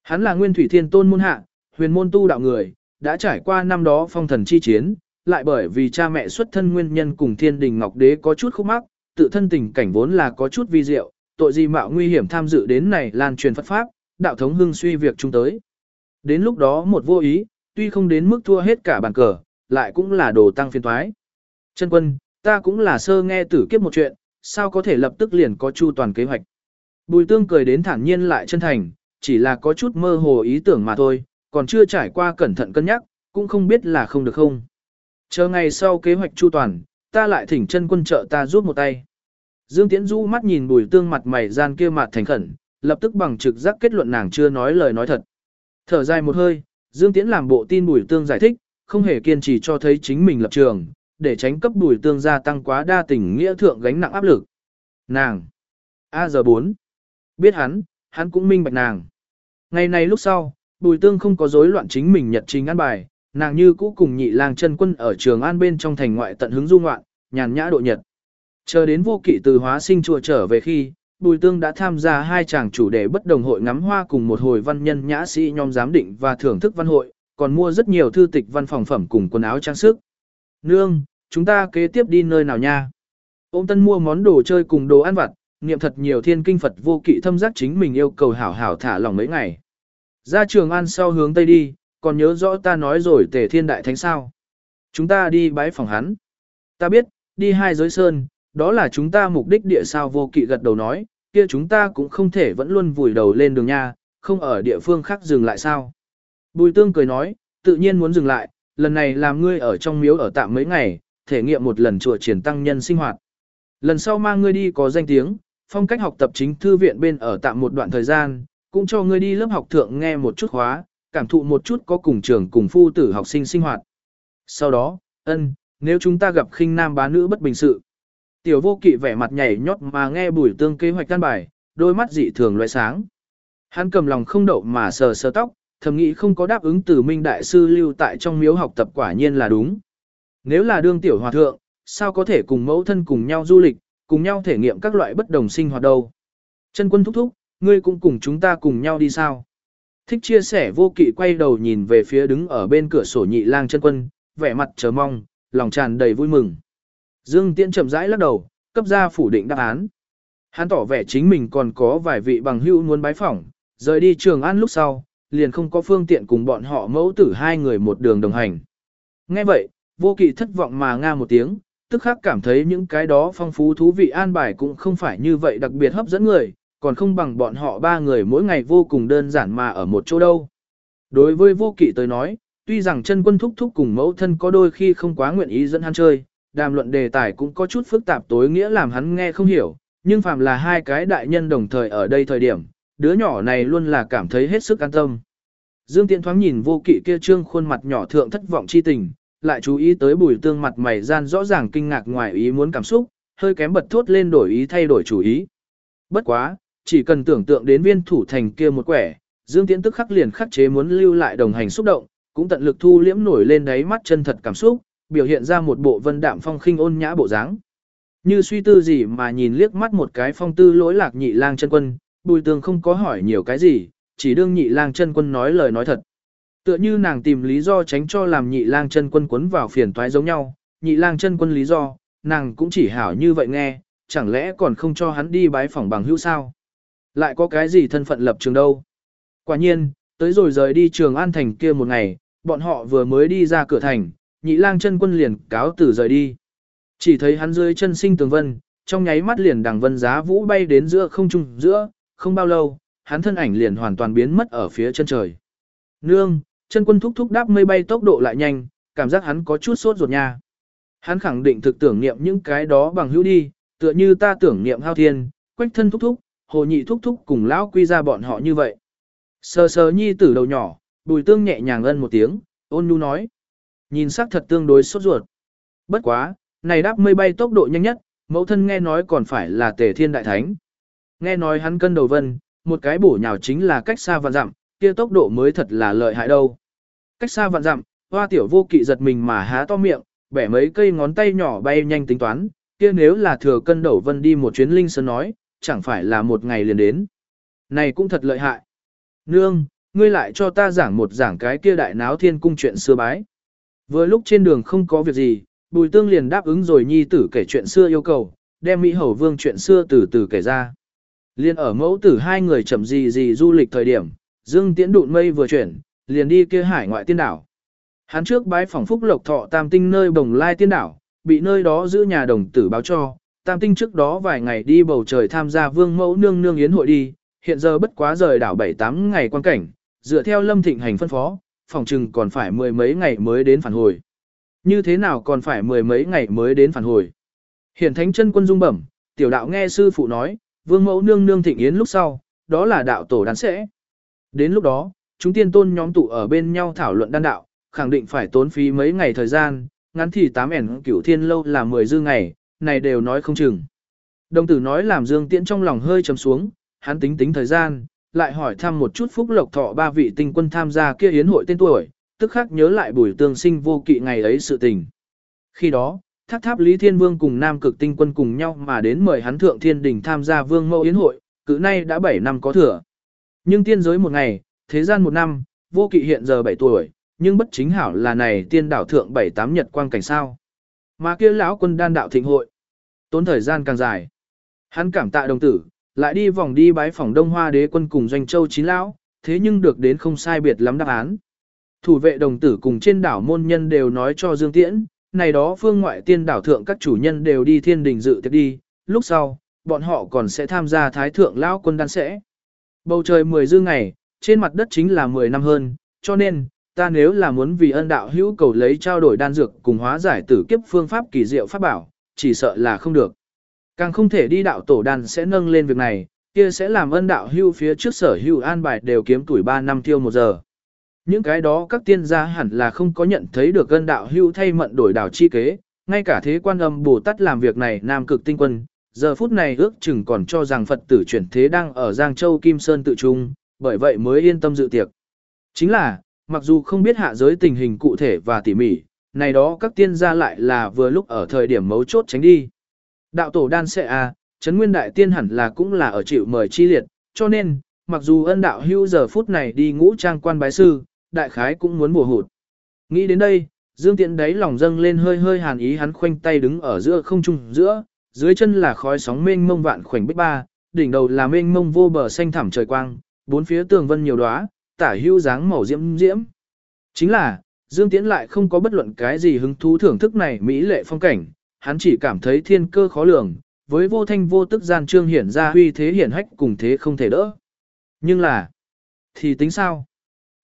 Hắn là nguyên thủy thiên tôn môn hạ, huyền môn tu đạo người, đã trải qua năm đó phong thần chi chiến, lại bởi vì cha mẹ xuất thân nguyên nhân cùng thiên đình ngọc đế có chút khúc mắc, tự thân tình cảnh vốn là có chút vi diệu, tội gì mạo nguy hiểm tham dự đến này lan truyền Phật Pháp, đạo thống hưng suy việc chúng tới. Đến lúc đó một vô ý, tuy không đến mức thua hết cả bàn cờ, lại cũng là đồ tăng phiên thoái. Chân quân, ta cũng là sơ nghe tử kiếp một chuyện, sao có thể lập tức liền có chu toàn kế hoạch. Bùi tương cười đến thản nhiên lại chân thành, chỉ là có chút mơ hồ ý tưởng mà thôi, còn chưa trải qua cẩn thận cân nhắc, cũng không biết là không được không. Chờ ngày sau kế hoạch chu toàn, ta lại thỉnh chân quân trợ ta giúp một tay. Dương Tiễn Du mắt nhìn bùi tương mặt mày gian kia mặt thành khẩn, lập tức bằng trực giác kết luận nàng chưa nói lời nói thật. Thở dài một hơi, Dương Tiễn làm bộ tin bùi tương giải thích, không hề kiên trì cho thấy chính mình lập trường, để tránh cấp bùi tương gia tăng quá đa tình nghĩa thượng gánh nặng áp lực. Nàng. A giờ 4. Biết hắn, hắn cũng minh bạch nàng. Ngày này lúc sau, bùi tương không có rối loạn chính mình nhật trình ăn bài, nàng như cũ cùng nhị lang chân quân ở trường an bên trong thành ngoại tận hứng du ngoạn, nhàn nhã độ nhật. Chờ đến vô kỵ từ hóa sinh chùa trở về khi, Bùi Tương đã tham gia hai chàng chủ đề bất đồng hội ngắm hoa cùng một hồi văn nhân nhã sĩ nhóm giám định và thưởng thức văn hội, còn mua rất nhiều thư tịch văn phòng phẩm cùng quần áo trang sức. Nương, chúng ta kế tiếp đi nơi nào nha? Ông tân mua món đồ chơi cùng đồ ăn vặt, niệm thật nhiều thiên kinh Phật vô kỵ thâm giác chính mình yêu cầu hảo hảo thả lòng mấy ngày. Ra trường ăn sau hướng Tây đi, còn nhớ rõ ta nói rồi tề thiên đại thánh sao. Chúng ta đi bái phòng hắn. Ta biết, đi hai giới sơn, đó là chúng ta mục đích địa sao vô kỵ gật đầu nói, kia chúng ta cũng không thể vẫn luôn vùi đầu lên đường nha, không ở địa phương khác dừng lại sao. Bùi tương cười nói, tự nhiên muốn dừng lại, lần này làm ngươi ở trong miếu ở tạm mấy ngày, thể nghiệm một lần chùa triển tăng nhân sinh hoạt. Lần sau mang ngươi đi có danh tiếng, phong cách học tập chính thư viện bên ở tạm một đoạn thời gian, cũng cho ngươi đi lớp học thượng nghe một chút khóa, cảm thụ một chút có cùng trường cùng phu tử học sinh sinh hoạt. Sau đó, ân, nếu chúng ta gặp khinh nam bá nữ bất bình sự. Tiểu vô kỵ vẻ mặt nhảy nhót mà nghe bùi tương kế hoạch căn bài, đôi mắt dị thường loại sáng. Hắn cầm lòng không đậu mà sờ sờ tóc, thầm nghĩ không có đáp ứng từ minh đại sư lưu tại trong miếu học tập quả nhiên là đúng. Nếu là đương tiểu hòa thượng, sao có thể cùng mẫu thân cùng nhau du lịch, cùng nhau thể nghiệm các loại bất đồng sinh hoạt đâu. Chân quân thúc thúc, ngươi cũng cùng chúng ta cùng nhau đi sao. Thích chia sẻ vô kỵ quay đầu nhìn về phía đứng ở bên cửa sổ nhị lang chân quân, vẻ mặt chờ mong, lòng tràn đầy vui mừng. Dương Tiễn chậm rãi lắc đầu, cấp ra phủ định đáp án. Hắn tỏ vẻ chính mình còn có vài vị bằng hữu muốn bái phỏng, rời đi trường an lúc sau, liền không có phương tiện cùng bọn họ mẫu tử hai người một đường đồng hành. Nghe vậy, vô kỵ thất vọng mà nga một tiếng, tức khắc cảm thấy những cái đó phong phú thú vị an bài cũng không phải như vậy đặc biệt hấp dẫn người, còn không bằng bọn họ ba người mỗi ngày vô cùng đơn giản mà ở một chỗ đâu. Đối với vô kỵ tới nói, tuy rằng chân quân thúc thúc cùng mẫu thân có đôi khi không quá nguyện ý dẫn hắn chơi, đàm luận đề tài cũng có chút phức tạp tối nghĩa làm hắn nghe không hiểu, nhưng phàm là hai cái đại nhân đồng thời ở đây thời điểm, đứa nhỏ này luôn là cảm thấy hết sức an tâm. Dương Tiễn thoáng nhìn vô kỵ kia trương khuôn mặt nhỏ thượng thất vọng chi tình, lại chú ý tới bùi tương mặt mày gian rõ ràng kinh ngạc ngoài ý muốn cảm xúc, hơi kém bật thốt lên đổi ý thay đổi chủ ý. Bất quá, chỉ cần tưởng tượng đến viên thủ thành kia một quẻ, Dương Tiễn tức khắc liền khắc chế muốn lưu lại đồng hành xúc động, cũng tận lực thu liễm nổi lên đáy mắt chân thật cảm xúc, biểu hiện ra một bộ vân đạm phong khinh ôn nhã bộ dáng. Như suy tư gì mà nhìn liếc mắt một cái phong tư lỗi lạc nhị lang chân quân, bùi tường không có hỏi nhiều cái gì, chỉ đương nhị lang chân quân nói lời nói thật. Tựa như nàng tìm lý do tránh cho làm nhị lang chân quân quấn vào phiền toái giống nhau, nhị lang chân quân lý do, nàng cũng chỉ hảo như vậy nghe, chẳng lẽ còn không cho hắn đi bái phỏng bằng hữu sao? Lại có cái gì thân phận lập trường đâu? Quả nhiên, tới rồi rời đi trường An Thành kia một ngày, bọn họ vừa mới đi ra cửa thành, nhị lang chân quân liền cáo từ rời đi. Chỉ thấy hắn dưới chân sinh tường vân, trong nháy mắt liền đằng vân giá vũ bay đến giữa không trung giữa, không bao lâu, hắn thân ảnh liền hoàn toàn biến mất ở phía chân trời. Nương, chân quân thúc thúc đáp mây bay tốc độ lại nhanh, cảm giác hắn có chút sốt ruột nha. Hắn khẳng định thực tưởng niệm những cái đó bằng hữu đi, tựa như ta tưởng niệm hao thiên, quách thân thúc thúc, hồ nhị thúc thúc cùng lão quy ra bọn họ như vậy. Sờ sờ nhi tử đầu nhỏ, bùi tương nhẹ nhàng ân một tiếng, ôn nhu nói. Nhìn sắc thật tương đối sốt ruột. Bất quá, này đáp mây bay tốc độ nhanh nhất, mẫu thân nghe nói còn phải là tề thiên đại thánh. Nghe nói hắn cân đầu vân, một cái bổ nhào chính là cách xa vạn dặm, kia tốc độ mới thật là lợi hại đâu. Cách xa vạn dặm, hoa tiểu vô kỵ giật mình mà há to miệng, bẻ mấy cây ngón tay nhỏ bay nhanh tính toán, kia nếu là thừa cân đầu vân đi một chuyến linh sơn nói, chẳng phải là một ngày liền đến. Này cũng thật lợi hại. Nương, ngươi lại cho ta giảng một giảng cái kia đại náo thiên cung chuyện xưa bái. Vừa lúc trên đường không có việc gì, Bùi Tương liền đáp ứng rồi nhi tử kể chuyện xưa yêu cầu, đem Mỹ Hầu Vương chuyện xưa từ từ kể ra. Liên ở mẫu tử hai người chậm gì gì du lịch thời điểm, Dương Tiễn đụn mây vừa chuyển, liền đi kia hải ngoại tiên đảo. Hắn trước bái phòng phúc lộc thọ tam tinh nơi bồng lai tiên đảo, bị nơi đó giữ nhà đồng tử báo cho, tam tinh trước đó vài ngày đi bầu trời tham gia vương mẫu nương nương yến hội đi, hiện giờ bất quá rời đảo 7-8 ngày quan cảnh, dựa theo lâm thịnh hành phân phó, phòng chừng còn phải mười mấy ngày mới đến phản hồi. Như thế nào còn phải mười mấy ngày mới đến phản hồi. Hiển thánh chân quân dung bẩm, tiểu đạo nghe sư phụ nói, vương mẫu nương nương thịnh yến lúc sau, đó là đạo tổ đan sẽ. Đến lúc đó, chúng tiên tôn nhóm tụ ở bên nhau thảo luận đan đạo, khẳng định phải tốn phí mấy ngày thời gian, ngắn thì tám ẻn cửu thiên lâu là 10 dư ngày, này đều nói không chừng. Đồng tử nói làm Dương Tiễn trong lòng hơi trầm xuống, hắn tính tính thời gian, lại hỏi thăm một chút phúc lộc thọ ba vị tinh quân tham gia kia yến hội tên tuổi, tức khắc nhớ lại buổi tương sinh vô kỵ ngày ấy sự tình. Khi đó, tháp tháp Lý Thiên Vương cùng Nam cực tinh quân cùng nhau mà đến mời hắn thượng thiên đình tham gia vương mẫu yến hội, cử nay đã 7 năm có thừa. Nhưng tiên giới một ngày, thế gian một năm, vô kỵ hiện giờ 7 tuổi, nhưng bất chính hảo là này tiên đảo thượng 7-8 nhật quang cảnh sao. Mà kia lão quân đan đạo thịnh hội, tốn thời gian càng dài. Hắn cảm tạ đồng tử, lại đi vòng đi bái phòng Đông Hoa đế quân cùng doanh châu chín lão, thế nhưng được đến không sai biệt lắm đáp án. Thủ vệ đồng tử cùng trên đảo môn nhân đều nói cho Dương Tiễn, này đó phương ngoại tiên đảo thượng các chủ nhân đều đi thiên đình dự tiệc đi, lúc sau, bọn họ còn sẽ tham gia thái thượng lão quân đan sẽ. Bầu trời 10 dư ngày, trên mặt đất chính là 10 năm hơn, cho nên, ta nếu là muốn vì ân đạo hữu cầu lấy trao đổi đan dược cùng hóa giải tử kiếp phương pháp kỳ diệu pháp bảo, chỉ sợ là không được. Càng không thể đi đạo tổ đàn sẽ nâng lên việc này, kia sẽ làm ân đạo hưu phía trước sở hưu an bài đều kiếm tuổi 3 năm tiêu một giờ. Những cái đó các tiên gia hẳn là không có nhận thấy được ân đạo hưu thay mận đổi đảo chi kế, ngay cả thế quan âm Bồ Tát làm việc này nam cực tinh quân, giờ phút này ước chừng còn cho rằng Phật tử chuyển thế đang ở Giang Châu Kim Sơn tự trung, bởi vậy mới yên tâm dự tiệc. Chính là, mặc dù không biết hạ giới tình hình cụ thể và tỉ mỉ, này đó các tiên gia lại là vừa lúc ở thời điểm mấu chốt tránh đi. Đạo tổ đan sẽ à, Trấn Nguyên Đại Tiên hẳn là cũng là ở chịu mời chi liệt, cho nên, mặc dù ân đạo hưu giờ phút này đi ngũ trang quan bái sư, đại khái cũng muốn bùa hụt. Nghĩ đến đây, Dương Tiễn đấy lòng dâng lên hơi hơi hàn ý hắn khoanh tay đứng ở giữa không trung giữa, dưới chân là khói sóng mênh mông vạn khoảnh bích ba, đỉnh đầu là mênh mông vô bờ xanh thẳm trời quang, bốn phía tường vân nhiều đóa, tả hưu dáng màu diễm diễm. Chính là, Dương Tiễn lại không có bất luận cái gì hứng thú thưởng thức này mỹ lệ phong cảnh, hắn chỉ cảm thấy thiên cơ khó lường, với vô thanh vô tức gian trương hiển ra huy thế hiển hách cùng thế không thể đỡ. Nhưng là, thì tính sao?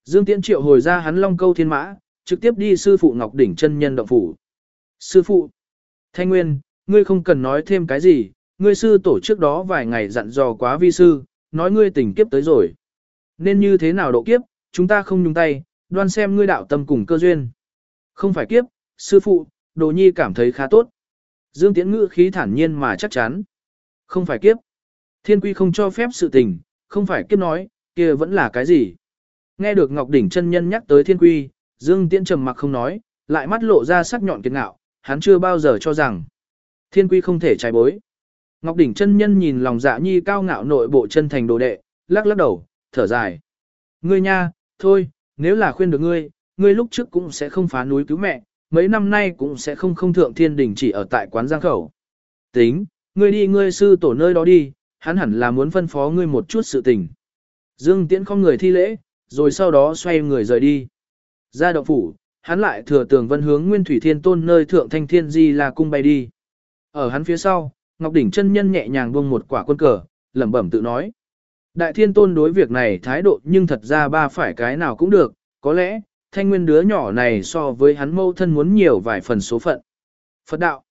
Dương Tiễn triệu hồi ra hắn long câu thiên mã, trực tiếp đi sư phụ Ngọc Đỉnh chân nhân động phủ. Sư phụ, Thanh Nguyên, ngươi không cần nói thêm cái gì, ngươi sư tổ trước đó vài ngày dặn dò quá vi sư, nói ngươi tỉnh kiếp tới rồi. Nên như thế nào độ kiếp, chúng ta không nhung tay, đoan xem ngươi đạo tâm cùng cơ duyên. Không phải kiếp, sư phụ, đồ nhi cảm thấy khá tốt. Dương Tiễn ngữ khí thản nhiên mà chắc chắn. Không phải kiếp. Thiên quy không cho phép sự tình, không phải kiếp nói, kia vẫn là cái gì. Nghe được Ngọc Đỉnh chân nhân nhắc tới thiên quy, Dương Tiễn trầm mặc không nói, lại mắt lộ ra sắc nhọn kiệt ngạo, hắn chưa bao giờ cho rằng thiên quy không thể trái bối. Ngọc Đỉnh chân nhân nhìn lòng dạ nhi cao ngạo nội bộ chân thành đồ đệ, lắc lắc đầu, thở dài. Ngươi nha, thôi, nếu là khuyên được ngươi, ngươi lúc trước cũng sẽ không phá núi cứu mẹ, mấy năm nay cũng sẽ không không thượng thiên đình chỉ ở tại quán giang khẩu. Tính, ngươi đi ngươi sư tổ nơi đó đi, hắn hẳn là muốn phân phó ngươi một chút sự tình. Dương Tiễn không người thi lễ, rồi sau đó xoay người rời đi. Ra động phủ, hắn lại thừa tường vân hướng Nguyên Thủy Thiên Tôn nơi thượng thanh thiên di là cung bay đi. Ở hắn phía sau, Ngọc Đỉnh chân nhân nhẹ nhàng buông một quả quân cờ, lẩm bẩm tự nói. Đại Thiên Tôn đối việc này thái độ nhưng thật ra ba phải cái nào cũng được, có lẽ, thanh nguyên đứa nhỏ này so với hắn mâu thân muốn nhiều vài phần số phận. Phật đạo.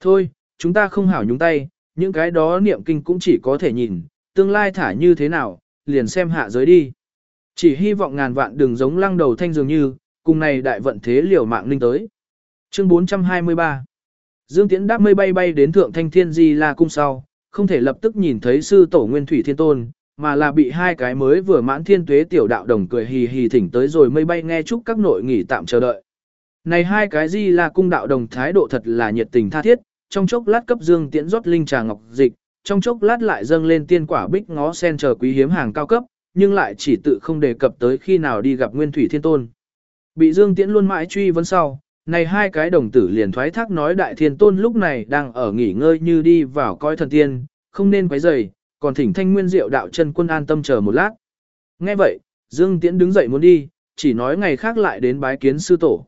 Thôi, chúng ta không hảo nhúng tay, những cái đó niệm kinh cũng chỉ có thể nhìn, tương lai thả như thế nào, liền xem hạ giới đi. Chỉ hy vọng ngàn vạn đừng giống lăng đầu thanh dường như, cùng này đại vận thế liều mạng linh tới. Chương 423 Dương Tiễn đáp mây bay bay đến thượng thanh thiên di la cung sau, không thể lập tức nhìn thấy sư tổ nguyên thủy thiên tôn, mà là bị hai cái mới vừa mãn thiên tuế tiểu đạo đồng cười hì hì thỉnh tới rồi mây bay nghe chúc các nội nghỉ tạm chờ đợi. Này hai cái gì là cung đạo đồng thái độ thật là nhiệt tình tha thiết, trong chốc lát cấp Dương Tiễn rót linh trà ngọc dịch, trong chốc lát lại dâng lên tiên quả bích ngó sen chờ quý hiếm hàng cao cấp, nhưng lại chỉ tự không đề cập tới khi nào đi gặp Nguyên Thủy Thiên Tôn. Bị Dương Tiễn luôn mãi truy vấn sau, này hai cái đồng tử liền thoái thác nói Đại Thiên Tôn lúc này đang ở nghỉ ngơi như đi vào coi thần tiên, không nên quấy rầy, còn thỉnh thanh nguyên diệu đạo chân quân an tâm chờ một lát. Nghe vậy, Dương Tiễn đứng dậy muốn đi, chỉ nói ngày khác lại đến bái kiến sư tổ.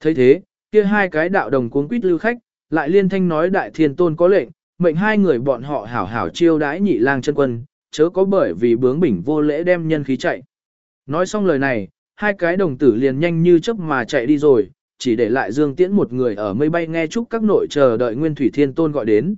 thấy thế, kia hai cái đạo đồng cuốn quýt lưu khách, lại liên thanh nói Đại Thiên Tôn có lệnh, mệnh hai người bọn họ hảo hảo chiêu đãi nhị lang chân quân, chớ có bởi vì bướng bỉnh vô lễ đem nhân khí chạy. Nói xong lời này, hai cái đồng tử liền nhanh như chớp mà chạy đi rồi, chỉ để lại Dương Tiễn một người ở mây bay nghe chúc các nội chờ đợi Nguyên Thủy Thiên Tôn gọi đến.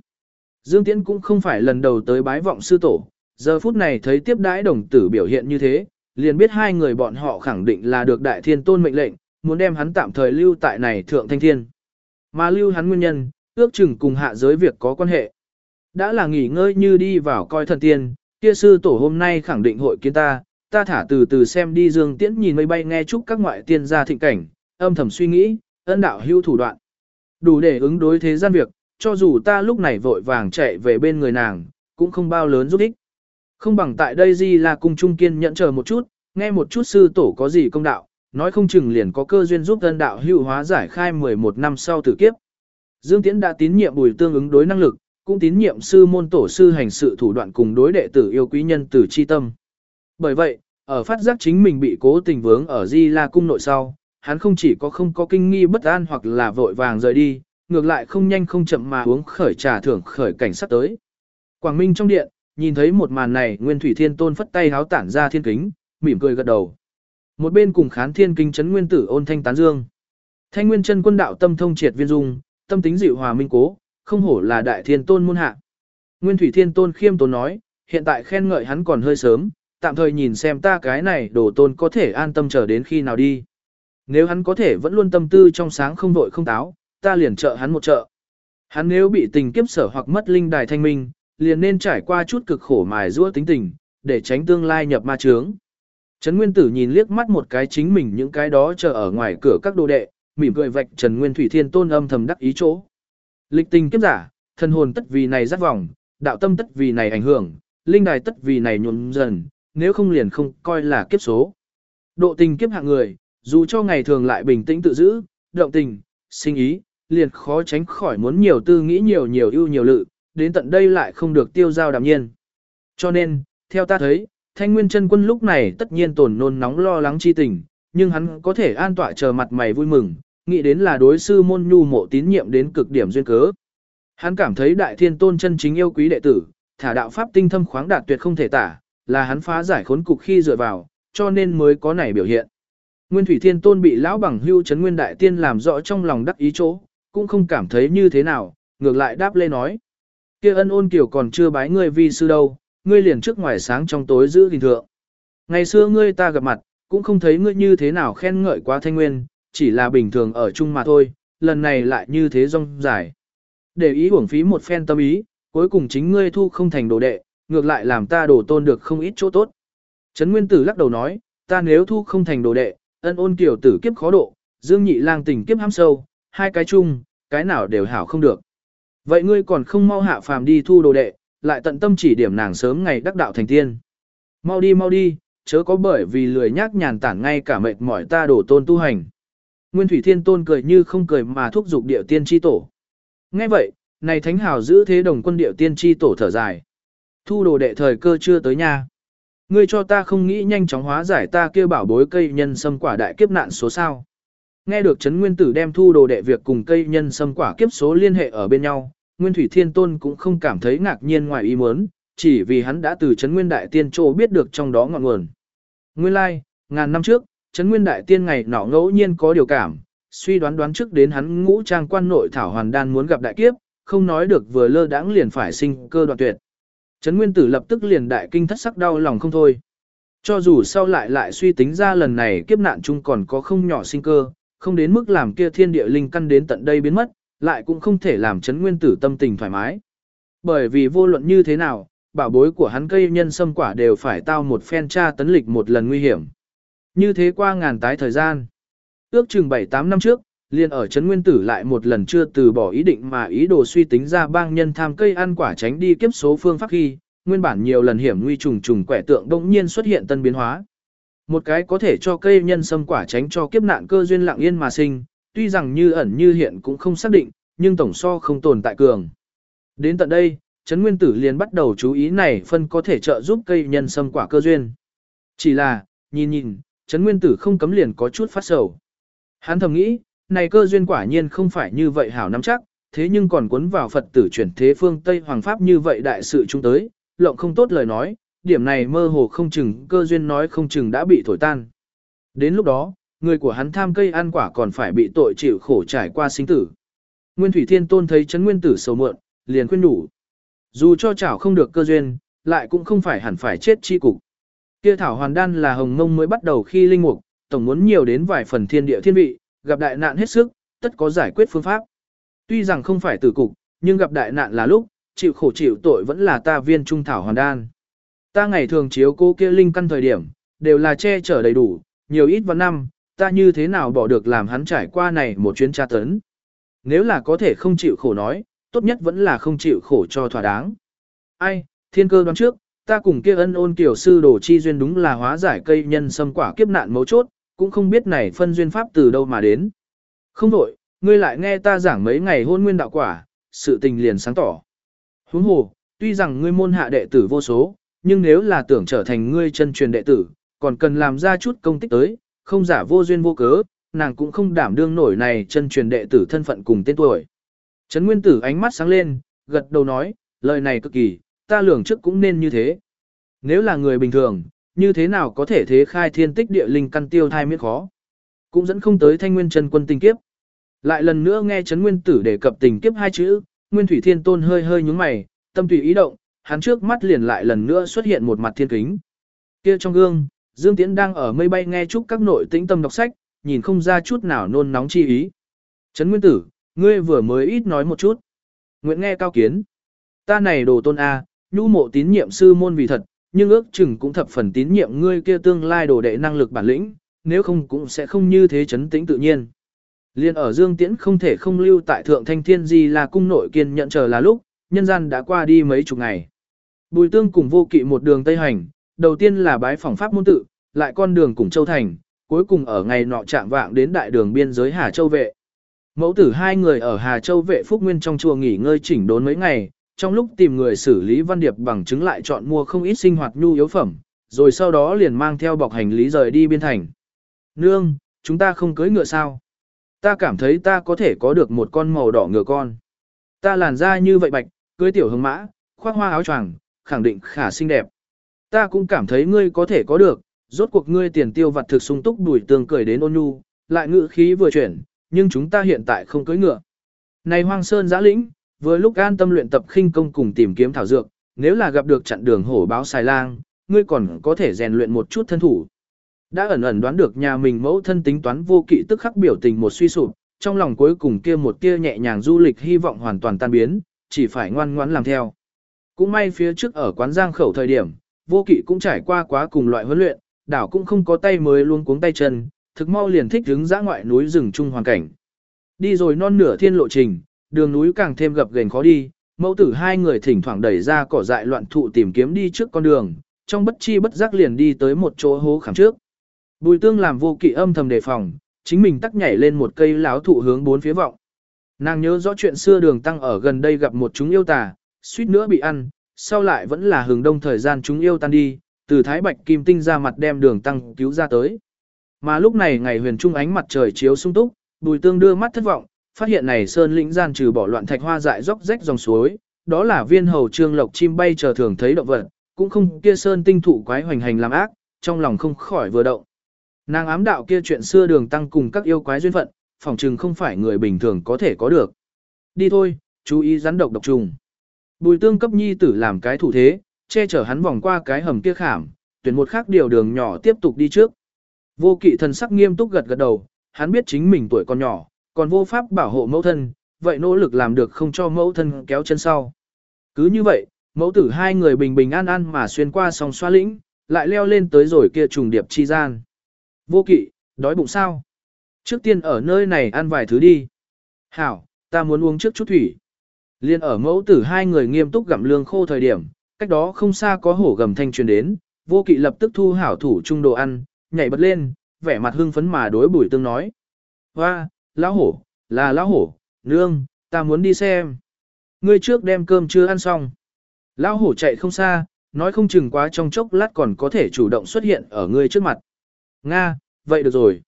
Dương Tiễn cũng không phải lần đầu tới bái vọng sư tổ, giờ phút này thấy tiếp đãi đồng tử biểu hiện như thế, liền biết hai người bọn họ khẳng định là được Đại Thiên Tôn mệnh lệnh, muốn đem hắn tạm thời lưu tại này Thượng Thanh Thiên. Mà lưu hắn nguyên nhân, ước chừng cùng hạ giới việc có quan hệ. Đã là nghỉ ngơi như đi vào coi thần tiên, kia sư tổ hôm nay khẳng định hội kiến ta, ta thả từ từ xem đi dương tiễn nhìn mây bay nghe chúc các ngoại tiên gia thịnh cảnh, âm thầm suy nghĩ, ân đạo hưu thủ đoạn. Đủ để ứng đối thế gian việc, cho dù ta lúc này vội vàng chạy về bên người nàng, cũng không bao lớn giúp ích. Không bằng tại đây gì là cung trung kiên nhẫn chờ một chút, nghe một chút sư tổ có gì công đạo, nói không chừng liền có cơ duyên giúp thân đạo hữu hóa giải khai 11 năm sau tử kiếp. Dương Tiễn đã tín nhiệm bùi tương ứng đối năng lực, cũng tín nhiệm sư môn tổ sư hành sự thủ đoạn cùng đối đệ tử yêu quý nhân tử chi tâm. Bởi vậy, ở phát giác chính mình bị cố tình vướng ở Di La cung nội sau, hắn không chỉ có không có kinh nghi bất an hoặc là vội vàng rời đi, ngược lại không nhanh không chậm mà uống khởi trà thưởng khởi cảnh sắp tới. Quảng Minh trong điện, nhìn thấy một màn này, Nguyên Thủy Thiên Tôn phất tay háo tản ra thiên kính, mỉm cười gật đầu. Một bên cùng khán thiên kính chấn nguyên tử ôn thanh tán dương. Thanh nguyên chân quân đạo tâm thông triệt viên dung, tâm tính dịu hòa minh cố, không hổ là đại thiên tôn môn hạ. Nguyên thủy thiên tôn khiêm tốn nói, hiện tại khen ngợi hắn còn hơi sớm, tạm thời nhìn xem ta cái này đồ tôn có thể an tâm chờ đến khi nào đi. Nếu hắn có thể vẫn luôn tâm tư trong sáng không vội không táo, ta liền trợ hắn một trợ. Hắn nếu bị tình kiếp sở hoặc mất linh đài thanh minh, liền nên trải qua chút cực khổ mài giũa tính tình, để tránh tương lai nhập ma chướng. Trấn Nguyên Tử nhìn liếc mắt một cái chính mình những cái đó chờ ở ngoài cửa các đồ đệ, mỉm cười vạch Trần Nguyên Thủy Thiên Tôn âm thầm đắc ý chỗ. Lịch tình kiếp giả, thân hồn tất vì này dắt vòng, đạo tâm tất vì này ảnh hưởng, linh đài tất vì này nhuộm dần, nếu không liền không coi là kiếp số. Độ tình kiếp hạng người, dù cho ngày thường lại bình tĩnh tự giữ, động tình, sinh ý, liền khó tránh khỏi muốn nhiều tư nghĩ nhiều nhiều ưu nhiều lự, đến tận đây lại không được tiêu giao đạm nhiên. Cho nên, theo ta thấy, thanh nguyên chân quân lúc này tất nhiên tổn nôn nóng lo lắng chi tình, nhưng hắn có thể an tọa chờ mặt mày vui mừng, nghĩ đến là đối sư môn nhu mộ tín nhiệm đến cực điểm duyên cớ. Hắn cảm thấy đại thiên tôn chân chính yêu quý đệ tử, thả đạo pháp tinh thâm khoáng đạt tuyệt không thể tả, là hắn phá giải khốn cục khi dựa vào, cho nên mới có này biểu hiện. Nguyên Thủy Thiên Tôn bị lão bằng hưu chấn nguyên đại tiên làm rõ trong lòng đắc ý chỗ, cũng không cảm thấy như thế nào, ngược lại đáp lê nói. kia ân ôn kiểu còn chưa bái ngươi vi sư đâu, ngươi liền trước ngoài sáng trong tối giữ hình thượng. Ngày xưa ngươi ta gặp mặt, cũng không thấy ngươi như thế nào khen ngợi quá thanh nguyên, chỉ là bình thường ở chung mà thôi, lần này lại như thế rong dài. Để ý uổng phí một phen tâm ý, cuối cùng chính ngươi thu không thành đồ đệ, ngược lại làm ta đổ tôn được không ít chỗ tốt. Trấn Nguyên Tử lắc đầu nói, ta nếu thu không thành đồ đệ, ân ôn kiểu tử kiếp khó độ, dương nhị lang tình kiếp ham sâu, hai cái chung, cái nào đều hảo không được. Vậy ngươi còn không mau hạ phàm đi thu đồ đệ, lại tận tâm chỉ điểm nàng sớm ngày đắc đạo thành tiên. Mau đi mau đi, chớ có bởi vì lười nhác nhàn tản ngay cả mệt mỏi ta đổ tôn tu hành. Nguyên Thủy Thiên Tôn cười như không cười mà thúc giục điệu tiên tri tổ. Nghe vậy, này thánh hào giữ thế đồng quân điệu tiên tri tổ thở dài. Thu đồ đệ thời cơ chưa tới nha. Ngươi cho ta không nghĩ nhanh chóng hóa giải ta kia bảo bối cây nhân sâm quả đại kiếp nạn số sao. Nghe được Trấn Nguyên Tử đem thu đồ đệ việc cùng cây nhân sâm quả kiếp số liên hệ ở bên nhau, Nguyên Thủy Thiên Tôn cũng không cảm thấy ngạc nhiên ngoài ý muốn, chỉ vì hắn đã từ Trấn Nguyên Đại Tiên Châu biết được trong đó ngọn nguồn. Nguyên lai, like, ngàn năm trước, Trấn Nguyên Đại Tiên ngày nọ ngẫu nhiên có điều cảm, suy đoán đoán trước đến hắn ngũ trang quan nội thảo hoàn đan muốn gặp đại kiếp, không nói được vừa lơ đãng liền phải sinh cơ đoạn tuyệt. Trấn Nguyên Tử lập tức liền đại kinh thất sắc đau lòng không thôi. Cho dù sau lại lại suy tính ra lần này kiếp nạn chung còn có không nhỏ sinh cơ, không đến mức làm kia thiên địa linh căn đến tận đây biến mất, lại cũng không thể làm chấn Nguyên Tử tâm tình thoải mái. Bởi vì vô luận như thế nào, bảo bối của hắn cây nhân sâm quả đều phải tao một phen tra tấn lịch một lần nguy hiểm. Như thế qua ngàn tái thời gian. Ước chừng 7-8 năm trước, liền ở Trấn Nguyên Tử lại một lần chưa từ bỏ ý định mà ý đồ suy tính ra bang nhân tham cây ăn quả tránh đi kiếp số phương pháp khi, nguyên bản nhiều lần hiểm nguy trùng trùng quẻ tượng đông nhiên xuất hiện tân biến hóa. Một cái có thể cho cây nhân sâm quả tránh cho kiếp nạn cơ duyên lặng yên mà sinh, tuy rằng như ẩn như hiện cũng không xác định, nhưng tổng so không tồn tại cường. Đến tận đây, Trấn Nguyên Tử liền bắt đầu chú ý này phân có thể trợ giúp cây nhân sâm quả cơ duyên. Chỉ là, nhìn nhìn, Trấn Nguyên Tử không cấm liền có chút phát sầu. Hắn thầm nghĩ, này cơ duyên quả nhiên không phải như vậy hảo nắm chắc, thế nhưng còn cuốn vào Phật tử chuyển thế phương Tây Hoàng Pháp như vậy đại sự chúng tới, lộng không tốt lời nói, điểm này mơ hồ không chừng cơ duyên nói không chừng đã bị thổi tan. Đến lúc đó, người của hắn tham cây ăn quả còn phải bị tội chịu khổ trải qua sinh tử. Nguyên Thủy Thiên Tôn thấy chấn nguyên tử sầu mượn, liền khuyên đủ. Dù cho chảo không được cơ duyên, lại cũng không phải hẳn phải chết chi cục. Kia thảo hoàn đan là hồng mông mới bắt đầu khi linh mục, tổng muốn nhiều đến vài phần thiên địa thiên vị, gặp đại nạn hết sức, tất có giải quyết phương pháp. Tuy rằng không phải tử cục, nhưng gặp đại nạn là lúc, chịu khổ chịu tội vẫn là ta viên trung thảo hoàn đan. Ta ngày thường chiếu cô kia linh căn thời điểm, đều là che chở đầy đủ, nhiều ít vào năm, ta như thế nào bỏ được làm hắn trải qua này một chuyến tra tấn. Nếu là có thể không chịu khổ nói, tốt nhất vẫn là không chịu khổ cho thỏa đáng. Ai, thiên cơ đoán trước, ta cùng kia ân ôn kiểu sư đồ chi duyên đúng là hóa giải cây nhân sâm quả kiếp nạn mấu chốt, cũng không biết này phân duyên pháp từ đâu mà đến. Không đổi, ngươi lại nghe ta giảng mấy ngày hôn nguyên đạo quả, sự tình liền sáng tỏ. Huống hồ, tuy rằng ngươi môn hạ đệ tử vô số, nhưng nếu là tưởng trở thành ngươi chân truyền đệ tử, còn cần làm ra chút công tích tới, không giả vô duyên vô cớ, nàng cũng không đảm đương nổi này chân truyền đệ tử thân phận cùng tên tuổi. Trấn Nguyên Tử ánh mắt sáng lên, gật đầu nói, lời này cực kỳ, ta lường trước cũng nên như thế. Nếu là người bình thường, như thế nào có thể thế khai thiên tích địa linh căn tiêu thai miết khó. Cũng dẫn không tới thanh nguyên chân quân tình kiếp. Lại lần nữa nghe Trấn Nguyên Tử đề cập tình kiếp hai chữ, Nguyên Thủy Thiên Tôn hơi hơi nhúng mày, tâm tùy ý động, hắn trước mắt liền lại lần nữa xuất hiện một mặt thiên kính. Kia trong gương, Dương Tiễn đang ở mây bay nghe chúc các nội tĩnh tâm đọc sách, nhìn không ra chút nào nôn nóng chi ý. Trấn Nguyên Tử, ngươi vừa mới ít nói một chút. nguyễn nghe cao kiến. Ta này đồ tôn A, nhu mộ tín nhiệm sư môn vì thật, nhưng ước chừng cũng thập phần tín nhiệm ngươi kia tương lai đồ đệ năng lực bản lĩnh, nếu không cũng sẽ không như thế chấn tĩnh tự nhiên. Liên ở Dương Tiễn không thể không lưu tại Thượng Thanh Thiên Di là cung nội kiên nhận chờ là lúc, nhân gian đã qua đi mấy chục ngày. Bùi tương cùng vô kỵ một đường Tây Hành, đầu tiên là bái phỏng pháp môn tự, lại con đường cùng Châu Thành, cuối cùng ở ngày nọ chạm vạng đến đại đường biên giới Hà Châu Vệ. Mẫu tử hai người ở Hà Châu Vệ Phúc Nguyên trong chùa nghỉ ngơi chỉnh đốn mấy ngày, trong lúc tìm người xử lý văn điệp bằng chứng lại chọn mua không ít sinh hoạt nhu yếu phẩm, rồi sau đó liền mang theo bọc hành lý rời đi biên thành. Nương, chúng ta không cưới ngựa sao? Ta cảm thấy ta có thể có được một con màu đỏ ngựa con. Ta làn da như vậy bạch, cưới tiểu hương mã, khoác hoa áo choàng, khẳng định khả xinh đẹp. Ta cũng cảm thấy ngươi có thể có được, rốt cuộc ngươi tiền tiêu vặt thực sung túc đuổi tường cười đến ôn nhu, lại ngự khí vừa chuyển, nhưng chúng ta hiện tại không cưỡi ngựa. Này hoang sơn giã lĩnh, vừa lúc an tâm luyện tập khinh công cùng tìm kiếm thảo dược, nếu là gặp được chặn đường hổ báo xài lang, ngươi còn có thể rèn luyện một chút thân thủ. Đã ẩn ẩn đoán được nhà mình mẫu thân tính toán vô kỵ tức khắc biểu tình một suy sụp, trong lòng cuối cùng kia một tia nhẹ nhàng du lịch hy vọng hoàn toàn tan biến, chỉ phải ngoan ngoãn làm theo. Cũng may phía trước ở quán giang khẩu thời điểm, vô kỵ cũng trải qua quá cùng loại huấn luyện, đảo cũng không có tay mới luôn cuống tay chân, thực mau liền thích đứng dã ngoại núi rừng chung hoàn cảnh. Đi rồi non nửa thiên lộ trình, đường núi càng thêm gập ghềnh khó đi, mẫu tử hai người thỉnh thoảng đẩy ra cỏ dại loạn thụ tìm kiếm đi trước con đường, trong bất chi bất giác liền đi tới một chỗ hố khảm trước. Bùi tương làm vô kỵ âm thầm đề phòng, chính mình tắc nhảy lên một cây láo thụ hướng bốn phía vọng. Nàng nhớ rõ chuyện xưa đường tăng ở gần đây gặp một chúng yêu tà, suýt nữa bị ăn, sau lại vẫn là hừng đông thời gian chúng yêu tan đi, từ thái bạch kim tinh ra mặt đem đường tăng cứu ra tới. Mà lúc này ngày huyền trung ánh mặt trời chiếu sung túc, bùi tương đưa mắt thất vọng, phát hiện này sơn lĩnh gian trừ bỏ loạn thạch hoa dại róc rách dòng suối, đó là viên hầu trương lộc chim bay chờ thường thấy động vật, cũng không kia sơn tinh thụ quái hoành hành làm ác, trong lòng không khỏi vừa động. Nàng ám đạo kia chuyện xưa đường tăng cùng các yêu quái duyên phận, phỏng chừng không phải người bình thường có thể có được. Đi thôi, chú ý rắn độc độc trùng. Bùi tương cấp nhi tử làm cái thủ thế, che chở hắn vòng qua cái hầm kia khảm, tuyển một khác điều đường nhỏ tiếp tục đi trước. Vô kỵ thần sắc nghiêm túc gật gật đầu, hắn biết chính mình tuổi còn nhỏ, còn vô pháp bảo hộ mẫu thân, vậy nỗ lực làm được không cho mẫu thân kéo chân sau. Cứ như vậy, mẫu tử hai người bình bình an an mà xuyên qua sông xoa lĩnh, lại leo lên tới rồi kia trùng điệp chi gian. Vô kỵ, đói bụng sao? Trước tiên ở nơi này ăn vài thứ đi. Hảo, ta muốn uống trước chút thủy. Liên ở mẫu tử hai người nghiêm túc gặm lương khô thời điểm, cách đó không xa có hổ gầm thanh truyền đến, vô kỵ lập tức thu hảo thủ trung đồ ăn, nhảy bật lên, vẻ mặt hưng phấn mà đối bùi tương nói. Hoa, lão hổ, là lão hổ, nương, ta muốn đi xem. Ngươi trước đem cơm chưa ăn xong. Lão hổ chạy không xa, nói không chừng quá trong chốc lát còn có thể chủ động xuất hiện ở ngươi trước mặt. Nga, vậy được rồi.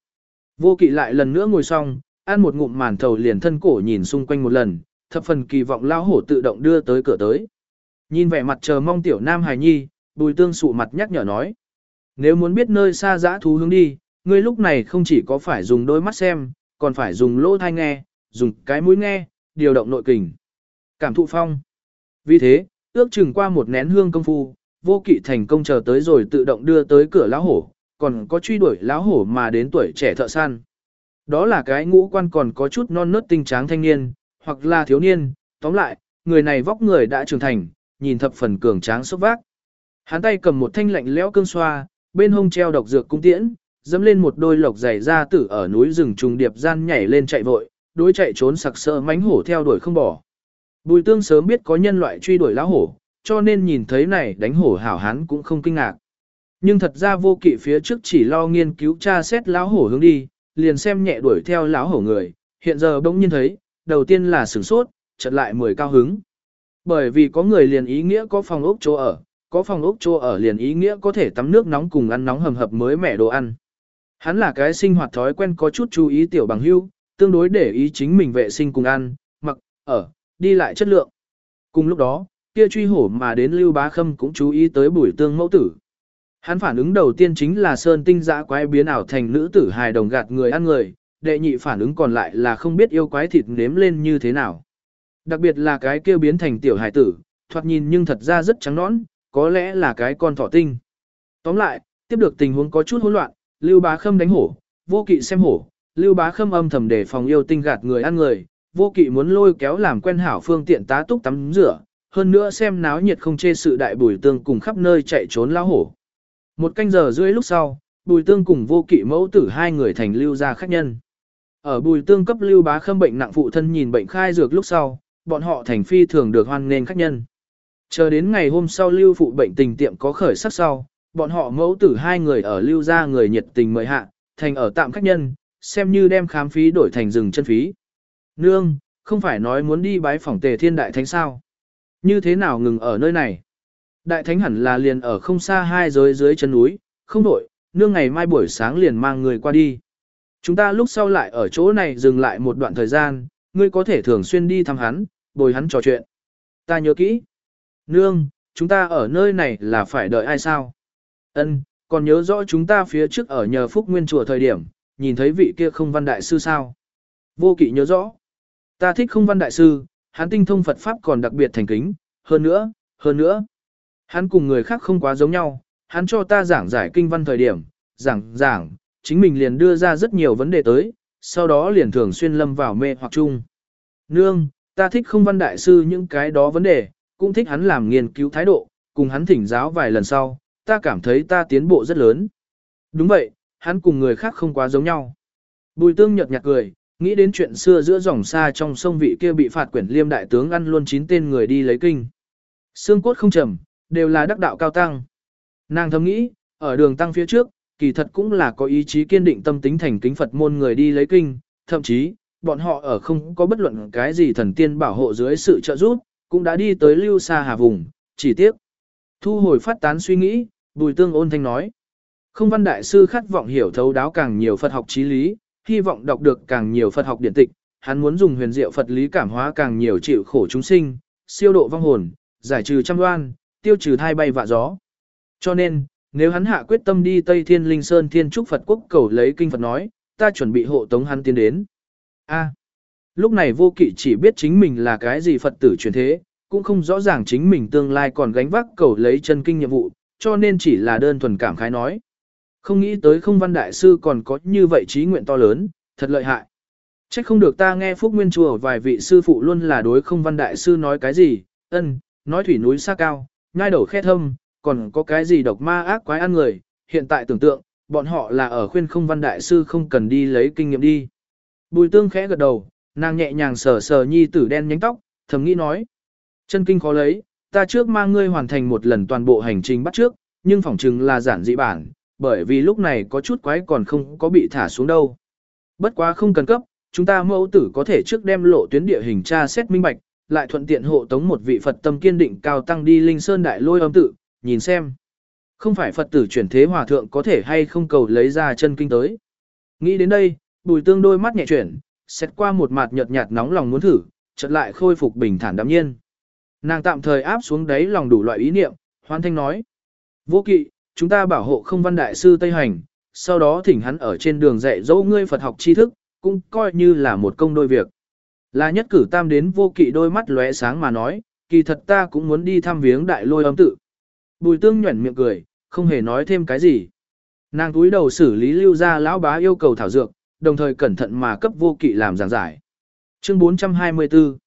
Vô kỵ lại lần nữa ngồi xong, ăn một ngụm màn thầu liền thân cổ nhìn xung quanh một lần, thập phần kỳ vọng lão hổ tự động đưa tới cửa tới. Nhìn vẻ mặt chờ mong tiểu nam hài nhi, bùi tương sụ mặt nhắc nhở nói. Nếu muốn biết nơi xa dã thú hướng đi, ngươi lúc này không chỉ có phải dùng đôi mắt xem, còn phải dùng lỗ tai nghe, dùng cái mũi nghe, điều động nội kình. Cảm thụ phong. Vì thế, ước chừng qua một nén hương công phu, vô kỵ thành công chờ tới rồi tự động đưa tới cửa lão hổ, còn có truy đuổi lão hổ mà đến tuổi trẻ thợ săn. Đó là cái ngũ quan còn có chút non nớt tinh tráng thanh niên, hoặc là thiếu niên, tóm lại, người này vóc người đã trưởng thành, nhìn thập phần cường tráng sốc vác. Hắn tay cầm một thanh lạnh lẽo cương xoa, bên hông treo độc dược cung tiễn, dẫm lên một đôi lộc giày ra tử ở núi rừng trùng điệp gian nhảy lên chạy vội, đối chạy trốn sặc sỡ mánh hổ theo đuổi không bỏ. Bùi tương sớm biết có nhân loại truy đuổi lão hổ, cho nên nhìn thấy này đánh hổ hảo hắn cũng không kinh ngạc. Nhưng thật ra vô kỵ phía trước chỉ lo nghiên cứu tra xét lão hổ hướng đi, liền xem nhẹ đuổi theo lão hổ người, hiện giờ bỗng nhiên thấy, đầu tiên là sửng sốt, chợt lại mười cao hứng. Bởi vì có người liền ý nghĩa có phòng ốc chỗ ở, có phòng ốc chỗ ở liền ý nghĩa có thể tắm nước nóng cùng ăn nóng hầm hập mới mẻ đồ ăn. Hắn là cái sinh hoạt thói quen có chút chú ý tiểu bằng hưu, tương đối để ý chính mình vệ sinh cùng ăn, mặc, ở, đi lại chất lượng. Cùng lúc đó, kia truy hổ mà đến Lưu Bá Khâm cũng chú ý tới bùi tương mẫu tử. Hắn phản ứng đầu tiên chính là sơn tinh dã quái biến ảo thành nữ tử hài đồng gạt người ăn người, đệ nhị phản ứng còn lại là không biết yêu quái thịt nếm lên như thế nào. Đặc biệt là cái kia biến thành tiểu hải tử, thoạt nhìn nhưng thật ra rất trắng nõn, có lẽ là cái con thỏ tinh. Tóm lại, tiếp được tình huống có chút hỗn loạn, Lưu Bá Khâm đánh hổ, vô kỵ xem hổ, Lưu Bá Khâm âm thầm để phòng yêu tinh gạt người ăn người, vô kỵ muốn lôi kéo làm quen hảo phương tiện tá túc tắm rửa, hơn nữa xem náo nhiệt không chê sự đại bùi tương cùng khắp nơi chạy trốn lao hổ. Một canh giờ rưỡi lúc sau, bùi tương cùng vô kỵ mẫu tử hai người thành lưu gia khách nhân. Ở bùi tương cấp lưu bá khâm bệnh nặng phụ thân nhìn bệnh khai dược lúc sau, bọn họ thành phi thường được hoan nghênh khách nhân. Chờ đến ngày hôm sau lưu phụ bệnh tình tiệm có khởi sắc sau, bọn họ mẫu tử hai người ở lưu gia người nhiệt tình mời hạ, thành ở tạm khách nhân, xem như đem khám phí đổi thành rừng chân phí. Nương, không phải nói muốn đi bái phỏng tề thiên đại thánh sao? Như thế nào ngừng ở nơi này? Đại thánh hẳn là liền ở không xa hai giới dưới chân núi, không đổi, nương ngày mai buổi sáng liền mang người qua đi. Chúng ta lúc sau lại ở chỗ này dừng lại một đoạn thời gian, ngươi có thể thường xuyên đi thăm hắn, bồi hắn trò chuyện. Ta nhớ kỹ. Nương, chúng ta ở nơi này là phải đợi ai sao? Ân, còn nhớ rõ chúng ta phía trước ở nhờ Phúc Nguyên chùa thời điểm, nhìn thấy vị kia không văn đại sư sao? Vô kỵ nhớ rõ. Ta thích không văn đại sư, hắn tinh thông Phật Pháp còn đặc biệt thành kính, hơn nữa, hơn nữa. Hắn cùng người khác không quá giống nhau, hắn cho ta giảng giải kinh văn thời điểm, giảng, giảng, chính mình liền đưa ra rất nhiều vấn đề tới, sau đó liền thường xuyên lâm vào mê hoặc chung. Nương, ta thích không văn đại sư những cái đó vấn đề, cũng thích hắn làm nghiên cứu thái độ, cùng hắn thỉnh giáo vài lần sau, ta cảm thấy ta tiến bộ rất lớn. Đúng vậy, hắn cùng người khác không quá giống nhau. Bùi tương nhợt nhạt cười, nghĩ đến chuyện xưa giữa dòng xa trong sông vị kia bị phạt quyển liêm đại tướng ăn luôn chín tên người đi lấy kinh. Xương cốt không trầm, đều là đắc đạo cao tăng. Nàng thầm nghĩ, ở đường tăng phía trước, kỳ thật cũng là có ý chí kiên định tâm tính thành kính Phật môn người đi lấy kinh, thậm chí, bọn họ ở không có bất luận cái gì thần tiên bảo hộ dưới sự trợ giúp, cũng đã đi tới lưu xa hà vùng, chỉ tiếc. Thu hồi phát tán suy nghĩ, Bùi Tương ôn thanh nói. Không văn đại sư khát vọng hiểu thấu đáo càng nhiều Phật học trí lý, hy vọng đọc được càng nhiều Phật học điển tịch, hắn muốn dùng huyền diệu Phật lý cảm hóa càng nhiều chịu khổ chúng sinh, siêu độ vong hồn, giải trừ trăm đoan, tiêu trừ thai bay vạ gió. Cho nên, nếu hắn hạ quyết tâm đi Tây Thiên Linh Sơn Thiên Trúc Phật Quốc cầu lấy kinh Phật nói, ta chuẩn bị hộ tống hắn tiến đến. A. lúc này vô kỵ chỉ biết chính mình là cái gì Phật tử truyền thế, cũng không rõ ràng chính mình tương lai còn gánh vác cầu lấy chân kinh nhiệm vụ, cho nên chỉ là đơn thuần cảm khái nói. Không nghĩ tới không văn đại sư còn có như vậy trí nguyện to lớn, thật lợi hại. Trách không được ta nghe Phúc Nguyên Chùa vài vị sư phụ luôn là đối không văn đại sư nói cái gì, ân, nói thủy núi xa cao, nhai đầu khe thâm, còn có cái gì độc ma ác quái ăn người, hiện tại tưởng tượng, bọn họ là ở khuyên không văn đại sư không cần đi lấy kinh nghiệm đi. Bùi tương khẽ gật đầu, nàng nhẹ nhàng sờ sờ nhi tử đen nhánh tóc, thầm nghĩ nói. Chân kinh khó lấy, ta trước mang ngươi hoàn thành một lần toàn bộ hành trình bắt trước, nhưng phỏng chừng là giản dị bản, bởi vì lúc này có chút quái còn không có bị thả xuống đâu. Bất quá không cần cấp, chúng ta mẫu tử có thể trước đem lộ tuyến địa hình tra xét minh bạch, lại thuận tiện hộ tống một vị Phật tâm kiên định cao tăng đi linh sơn đại lôi âm tự, nhìn xem. Không phải Phật tử chuyển thế hòa thượng có thể hay không cầu lấy ra chân kinh tới. Nghĩ đến đây, bùi tương đôi mắt nhẹ chuyển, xét qua một mặt nhợt nhạt nóng lòng muốn thử, chợt lại khôi phục bình thản đạm nhiên. Nàng tạm thời áp xuống đáy lòng đủ loại ý niệm, hoan thanh nói. Vô kỵ, chúng ta bảo hộ không văn đại sư Tây Hành, sau đó thỉnh hắn ở trên đường dạy dỗ ngươi Phật học tri thức, cũng coi như là một công đôi việc. Là nhất cử tam đến vô kỵ đôi mắt lóe sáng mà nói, kỳ thật ta cũng muốn đi thăm viếng đại lôi âm tự. Bùi tương nhuẩn miệng cười, không hề nói thêm cái gì. Nàng túi đầu xử lý lưu ra lão bá yêu cầu thảo dược, đồng thời cẩn thận mà cấp vô kỵ làm giảng giải. Chương 424